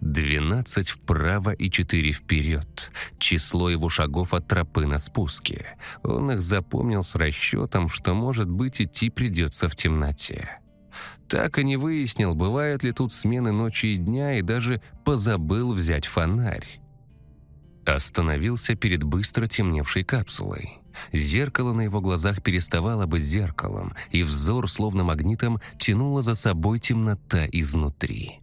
[SPEAKER 1] Двенадцать вправо и четыре вперед. Число его шагов от тропы на спуске. Он их запомнил с расчетом, что, может быть, идти придется в темноте. Так и не выяснил, бывают ли тут смены ночи и дня, и даже позабыл взять фонарь. Остановился перед быстро темневшей капсулой. Зеркало на его глазах переставало быть зеркалом, и взор, словно магнитом, тянуло за собой темнота изнутри.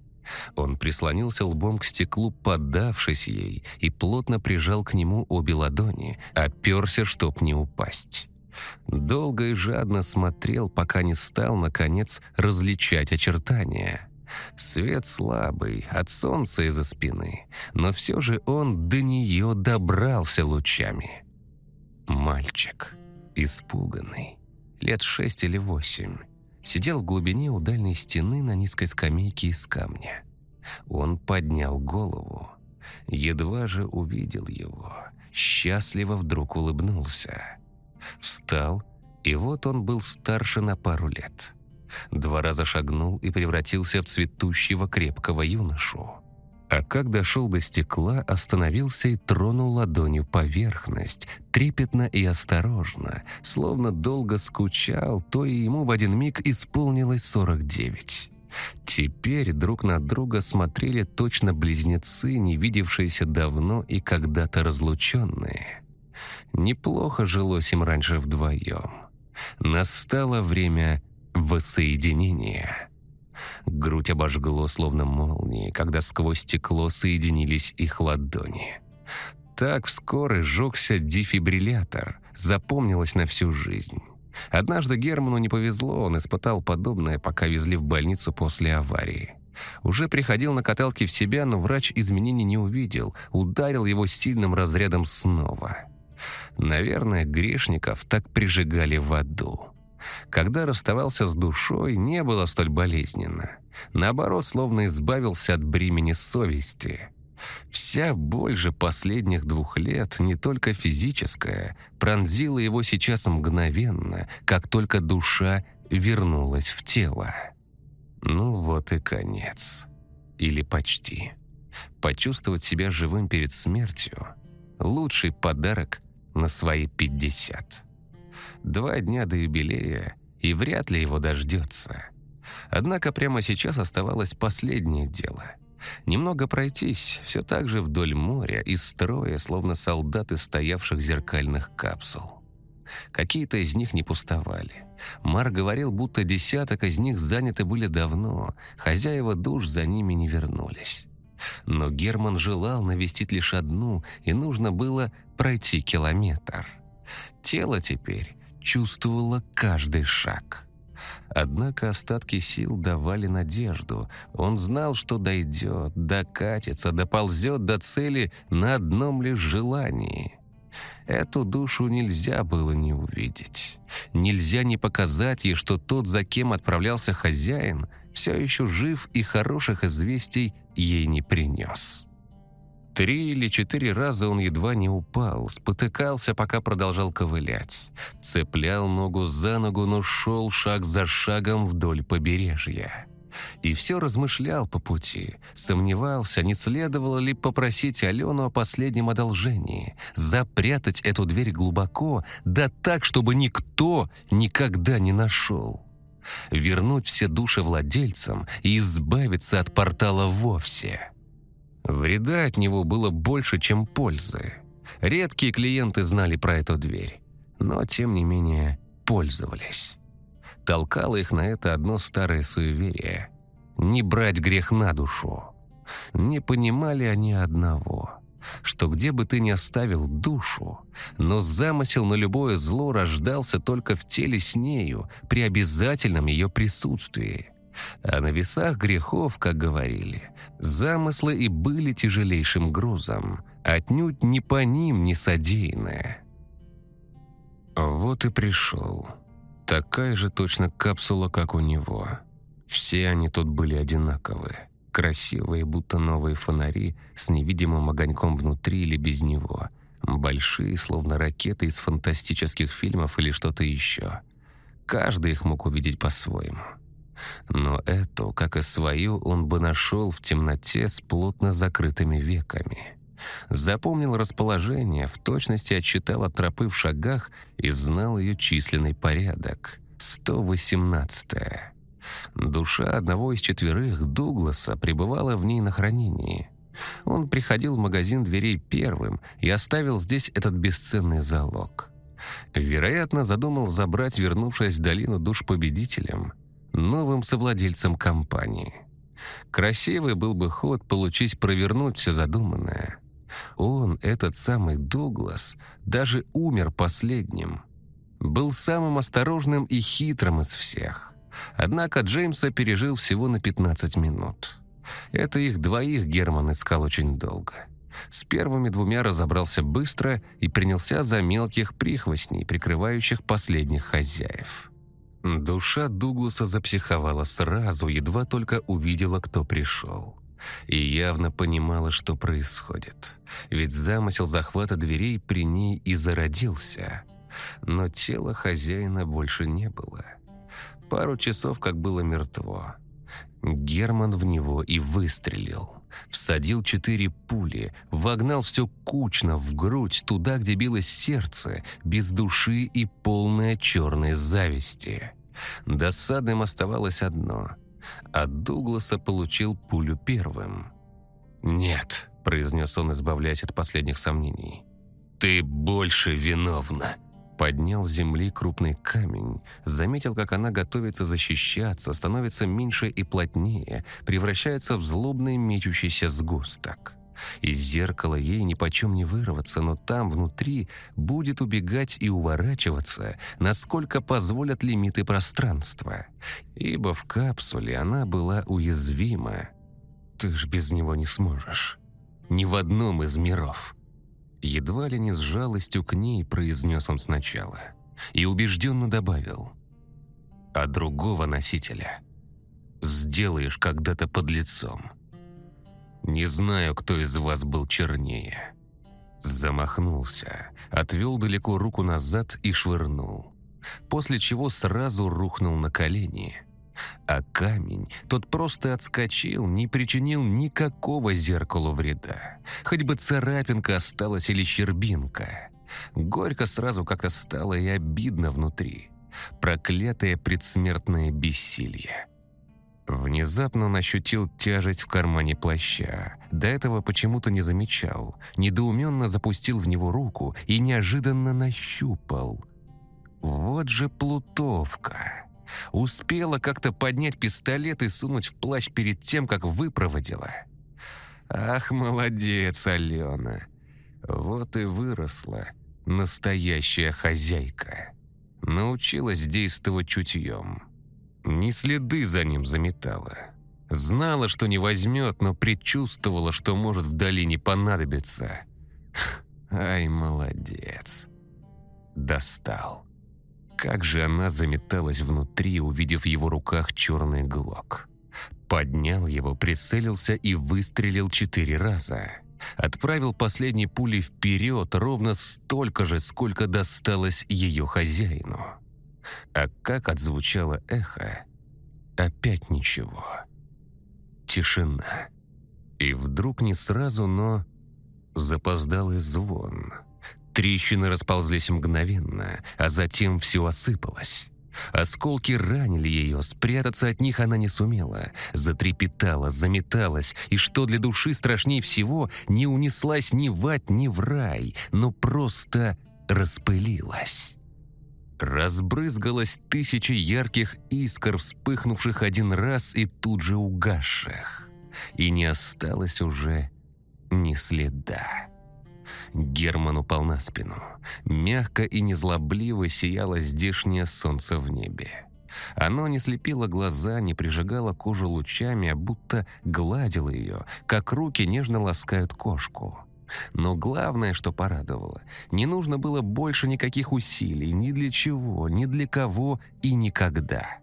[SPEAKER 1] Он прислонился лбом к стеклу, поддавшись ей, и плотно прижал к нему обе ладони, оперся, чтоб не упасть. Долго и жадно смотрел, пока не стал, наконец, различать очертания. Свет слабый, от солнца из-за спины, но все же он до нее добрался лучами. Мальчик, испуганный, лет шесть или восемь, сидел в глубине у дальней стены на низкой скамейке из камня. Он поднял голову, едва же увидел его, счастливо вдруг улыбнулся. Встал, и вот он был старше на пару лет. Два раза шагнул и превратился в цветущего крепкого юношу. А как дошел до стекла, остановился и тронул ладонью поверхность, трепетно и осторожно, словно долго скучал, то и ему в один миг исполнилось 49. Теперь друг на друга смотрели точно близнецы, не видевшиеся давно и когда-то разлученные. Неплохо жилось им раньше вдвоем. Настало время воссоединения. Грудь обожгло, словно молнии, когда сквозь стекло соединились их ладони. Так вскоре сжегся дефибриллятор, запомнилось на всю жизнь. Однажды Герману не повезло, он испытал подобное, пока везли в больницу после аварии. Уже приходил на каталке в себя, но врач изменений не увидел, ударил его сильным разрядом снова. Наверное, грешников так прижигали в аду. Когда расставался с душой, не было столь болезненно. Наоборот, словно избавился от бремени совести. Вся боль же последних двух лет, не только физическая, пронзила его сейчас мгновенно, как только душа вернулась в тело. Ну вот и конец. Или почти. Почувствовать себя живым перед смертью – лучший подарок на свои пятьдесят. Два дня до юбилея, и вряд ли его дождется. Однако прямо сейчас оставалось последнее дело – Немного пройтись, все так же вдоль моря, из строя, словно солдаты стоявших зеркальных капсул. Какие-то из них не пустовали. Мар говорил, будто десяток из них заняты были давно, хозяева душ за ними не вернулись. Но Герман желал навестить лишь одну, и нужно было пройти километр. Тело теперь чувствовало каждый шаг. Однако остатки сил давали надежду. Он знал, что дойдет, докатится, доползет до цели на одном лишь желании. Эту душу нельзя было не увидеть. Нельзя не показать ей, что тот, за кем отправлялся хозяин, все еще жив и хороших известий ей не принес. Три или четыре раза он едва не упал, спотыкался, пока продолжал ковылять. Цеплял ногу за ногу, но шел шаг за шагом вдоль побережья. И все размышлял по пути, сомневался, не следовало ли попросить Алену о последнем одолжении, запрятать эту дверь глубоко, да так, чтобы никто никогда не нашел. Вернуть все души владельцам и избавиться от портала вовсе. Вреда от него было больше, чем пользы. Редкие клиенты знали про эту дверь, но, тем не менее, пользовались. Толкало их на это одно старое суеверие – не брать грех на душу. Не понимали они одного – что где бы ты ни оставил душу, но замысел на любое зло рождался только в теле с нею при обязательном ее присутствии – а на весах грехов, как говорили, замыслы и были тяжелейшим грузом, отнюдь не по ним не содеянное. Вот и пришел. Такая же точно капсула, как у него. Все они тут были одинаковы. Красивые, будто новые фонари, с невидимым огоньком внутри или без него. Большие, словно ракеты из фантастических фильмов или что-то еще. Каждый их мог увидеть по-своему. Но эту, как и свою, он бы нашел в темноте с плотно закрытыми веками. Запомнил расположение, в точности отчитал от тропы в шагах и знал ее численный порядок. 118-я. Душа одного из четверых, Дугласа, пребывала в ней на хранении. Он приходил в магазин дверей первым и оставил здесь этот бесценный залог. Вероятно, задумал забрать, вернувшись в долину душ победителем – новым совладельцем компании. Красивый был бы ход получить провернуть все задуманное. Он, этот самый Дуглас, даже умер последним. Был самым осторожным и хитрым из всех. Однако Джеймса пережил всего на 15 минут. Это их двоих Герман искал очень долго. С первыми двумя разобрался быстро и принялся за мелких прихвостней, прикрывающих последних хозяев. Душа Дугласа запсиховала сразу, едва только увидела, кто пришел. И явно понимала, что происходит. Ведь замысел захвата дверей при ней и зародился. Но тела хозяина больше не было. Пару часов как было мертво. Герман в него и выстрелил. Всадил четыре пули, вогнал все кучно в грудь, туда, где билось сердце, без души и полное черной зависти. Досадным оставалось одно. а Дугласа получил пулю первым. «Нет», — произнес он, избавляясь от последних сомнений. «Ты больше виновна». Поднял с земли крупный камень, заметил, как она готовится защищаться, становится меньше и плотнее, превращается в злобный мечущийся сгусток. Из зеркала ей ни почем не вырваться, но там, внутри, будет убегать и уворачиваться, насколько позволят лимиты пространства. Ибо в капсуле она была уязвима. Ты ж без него не сможешь. Ни в одном из миров. Едва ли не с жалостью к ней произнес он сначала. И убежденно добавил. А другого носителя сделаешь когда-то под лицом. Не знаю, кто из вас был чернее. Замахнулся, отвел далеко руку назад и швырнул. После чего сразу рухнул на колени. А камень, тот просто отскочил, не причинил никакого зеркалу вреда. Хоть бы царапинка осталась или щербинка. Горько сразу как-то стало и обидно внутри. Проклятое предсмертное бессилие. Внезапно он ощутил тяжесть в кармане плаща. До этого почему-то не замечал. Недоуменно запустил в него руку и неожиданно нащупал. Вот же плутовка. Успела как-то поднять пистолет и сунуть в плащ перед тем, как выпроводила. Ах, молодец, Алена. Вот и выросла настоящая хозяйка. Научилась действовать чутьем. Ни следы за ним заметала. Знала, что не возьмет, но предчувствовала, что может в долине понадобиться. Ай, молодец. Достал. Как же она заметалась внутри, увидев в его руках черный глок. Поднял его, прицелился и выстрелил четыре раза. Отправил последней пулей вперед ровно столько же, сколько досталось ее хозяину. А как отзвучало эхо, опять ничего. Тишина. И вдруг не сразу, но запоздалый звон. Трещины расползлись мгновенно, а затем все осыпалось. Осколки ранили ее, спрятаться от них она не сумела. Затрепетала, заметалась, и что для души страшнее всего, не унеслась ни в ад, ни в рай, но просто распылилась. Разбрызгалось тысячи ярких искр, вспыхнувших один раз и тут же угасших. И не осталось уже ни следа. Герман упал на спину. Мягко и незлобливо сияло здешнее солнце в небе. Оно не слепило глаза, не прижигало кожу лучами, а будто гладило ее, как руки нежно ласкают кошку. Но главное, что порадовало, не нужно было больше никаких усилий ни для чего, ни для кого и никогда.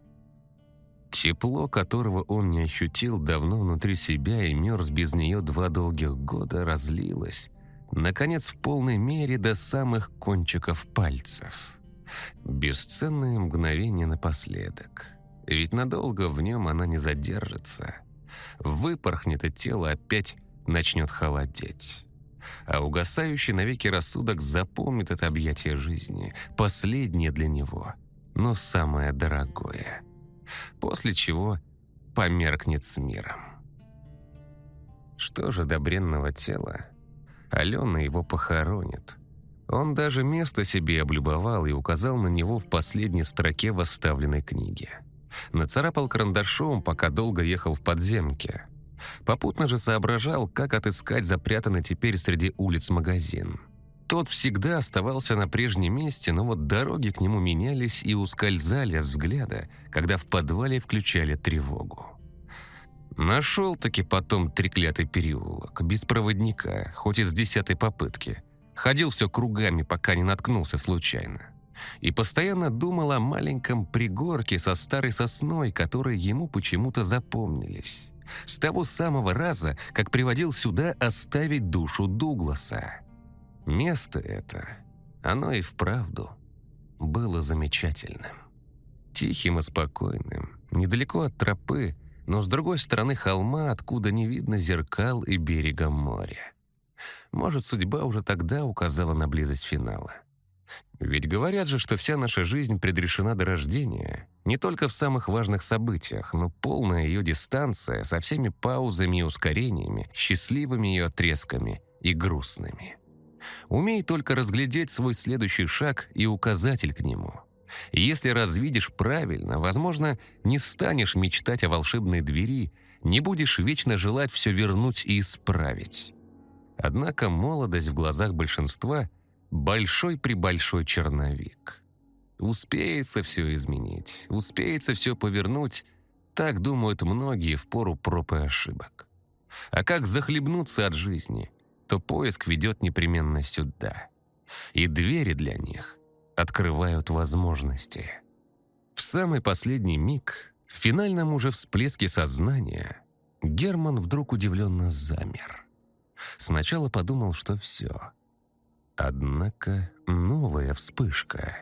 [SPEAKER 1] Тепло, которого он не ощутил давно внутри себя и мерз без нее два долгих года, разлилось, наконец, в полной мере до самых кончиков пальцев. Бесценное мгновение напоследок. Ведь надолго в нем она не задержится. Выпорхнет и тело опять начнет холодеть а угасающий навеки рассудок запомнит это объятие жизни, последнее для него, но самое дорогое. После чего померкнет с миром. Что же до бренного тела? Алена его похоронит. Он даже место себе облюбовал и указал на него в последней строке в оставленной книге. Нацарапал карандашом, пока долго ехал в подземке – Попутно же соображал, как отыскать запрятанный теперь среди улиц магазин. Тот всегда оставался на прежнем месте, но вот дороги к нему менялись и ускользали от взгляда, когда в подвале включали тревогу. Нашел-таки потом треклятый переулок, без проводника, хоть и с десятой попытки. Ходил все кругами, пока не наткнулся случайно. И постоянно думал о маленьком пригорке со старой сосной, которые ему почему-то запомнились с того самого раза, как приводил сюда оставить душу Дугласа. Место это, оно и вправду было замечательным. Тихим и спокойным, недалеко от тропы, но с другой стороны холма, откуда не видно зеркал и берега моря. Может, судьба уже тогда указала на близость финала. Ведь говорят же, что вся наша жизнь предрешена до рождения. Не только в самых важных событиях, но полная ее дистанция со всеми паузами и ускорениями, счастливыми ее отрезками и грустными. Умей только разглядеть свой следующий шаг и указатель к нему. Если развидишь правильно, возможно, не станешь мечтать о волшебной двери, не будешь вечно желать все вернуть и исправить. Однако молодость в глазах большинства — большой-пребольшой черновик. Успеется все изменить, успеется все повернуть, так думают многие в пору проб и ошибок. А как захлебнуться от жизни, то поиск ведет непременно сюда. И двери для них открывают возможности. В самый последний миг, в финальном уже всплеске сознания, Герман вдруг удивленно замер. Сначала подумал, что все — Однако новая вспышка.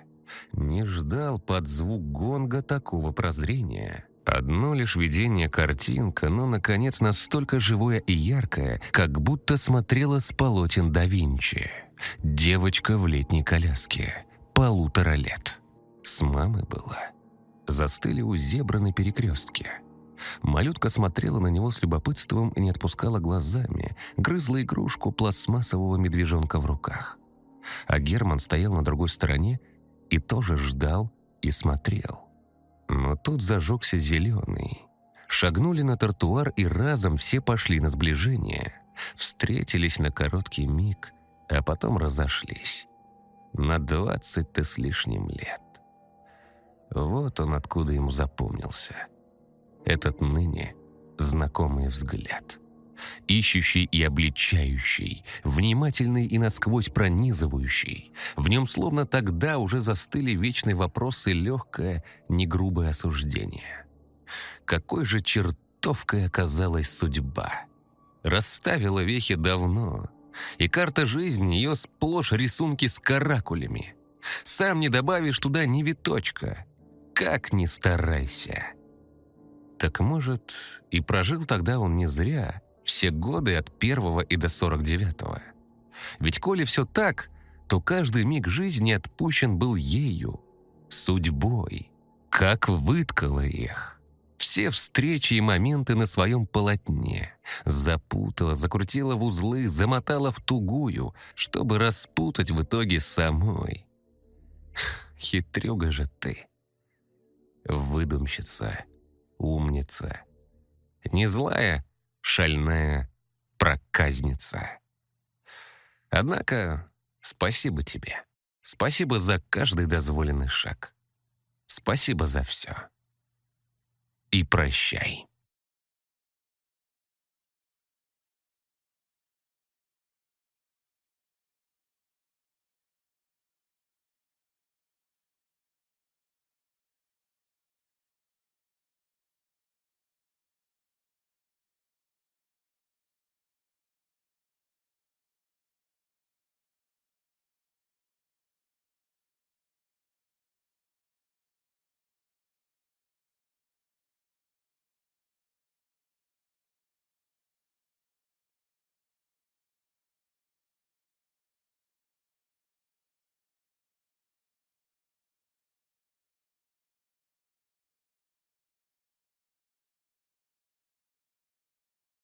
[SPEAKER 1] Не ждал под звук гонга такого прозрения. Одно лишь видение картинка, но, наконец, настолько живое и яркое, как будто смотрела с полотен да Винчи. Девочка в летней коляске. Полутора лет. С мамой была. Застыли у зебра на перекрестке. Малютка смотрела на него с любопытством и не отпускала глазами, грызла игрушку пластмассового медвежонка в руках. А Герман стоял на другой стороне и тоже ждал и смотрел. Но тут зажегся зеленый. Шагнули на тротуар и разом все пошли на сближение. Встретились на короткий миг, а потом разошлись. На двадцать-то с лишним лет. Вот он откуда ему запомнился. Этот ныне знакомый взгляд ищущий и обличающий, внимательный и насквозь пронизывающий. В нем словно тогда уже застыли вечные вопросы легкое, негрубое осуждение. Какой же чертовкой оказалась судьба? Расставила вехи давно, и карта жизни ее сплошь рисунки с каракулями. Сам не добавишь туда ни виточка. Как ни старайся. Так может, и прожил тогда он не зря, все годы от первого и до сорок девятого. Ведь коли все так, то каждый миг жизни отпущен был ею, судьбой, как выткала их. Все встречи и моменты на своем полотне. Запутала, закрутила в узлы, замотала в тугую, чтобы распутать в итоге самой. Хитрюга же ты. Выдумщица, умница. Не злая, шальная проказница. Однако спасибо тебе. Спасибо за каждый дозволенный шаг. Спасибо за все. И прощай.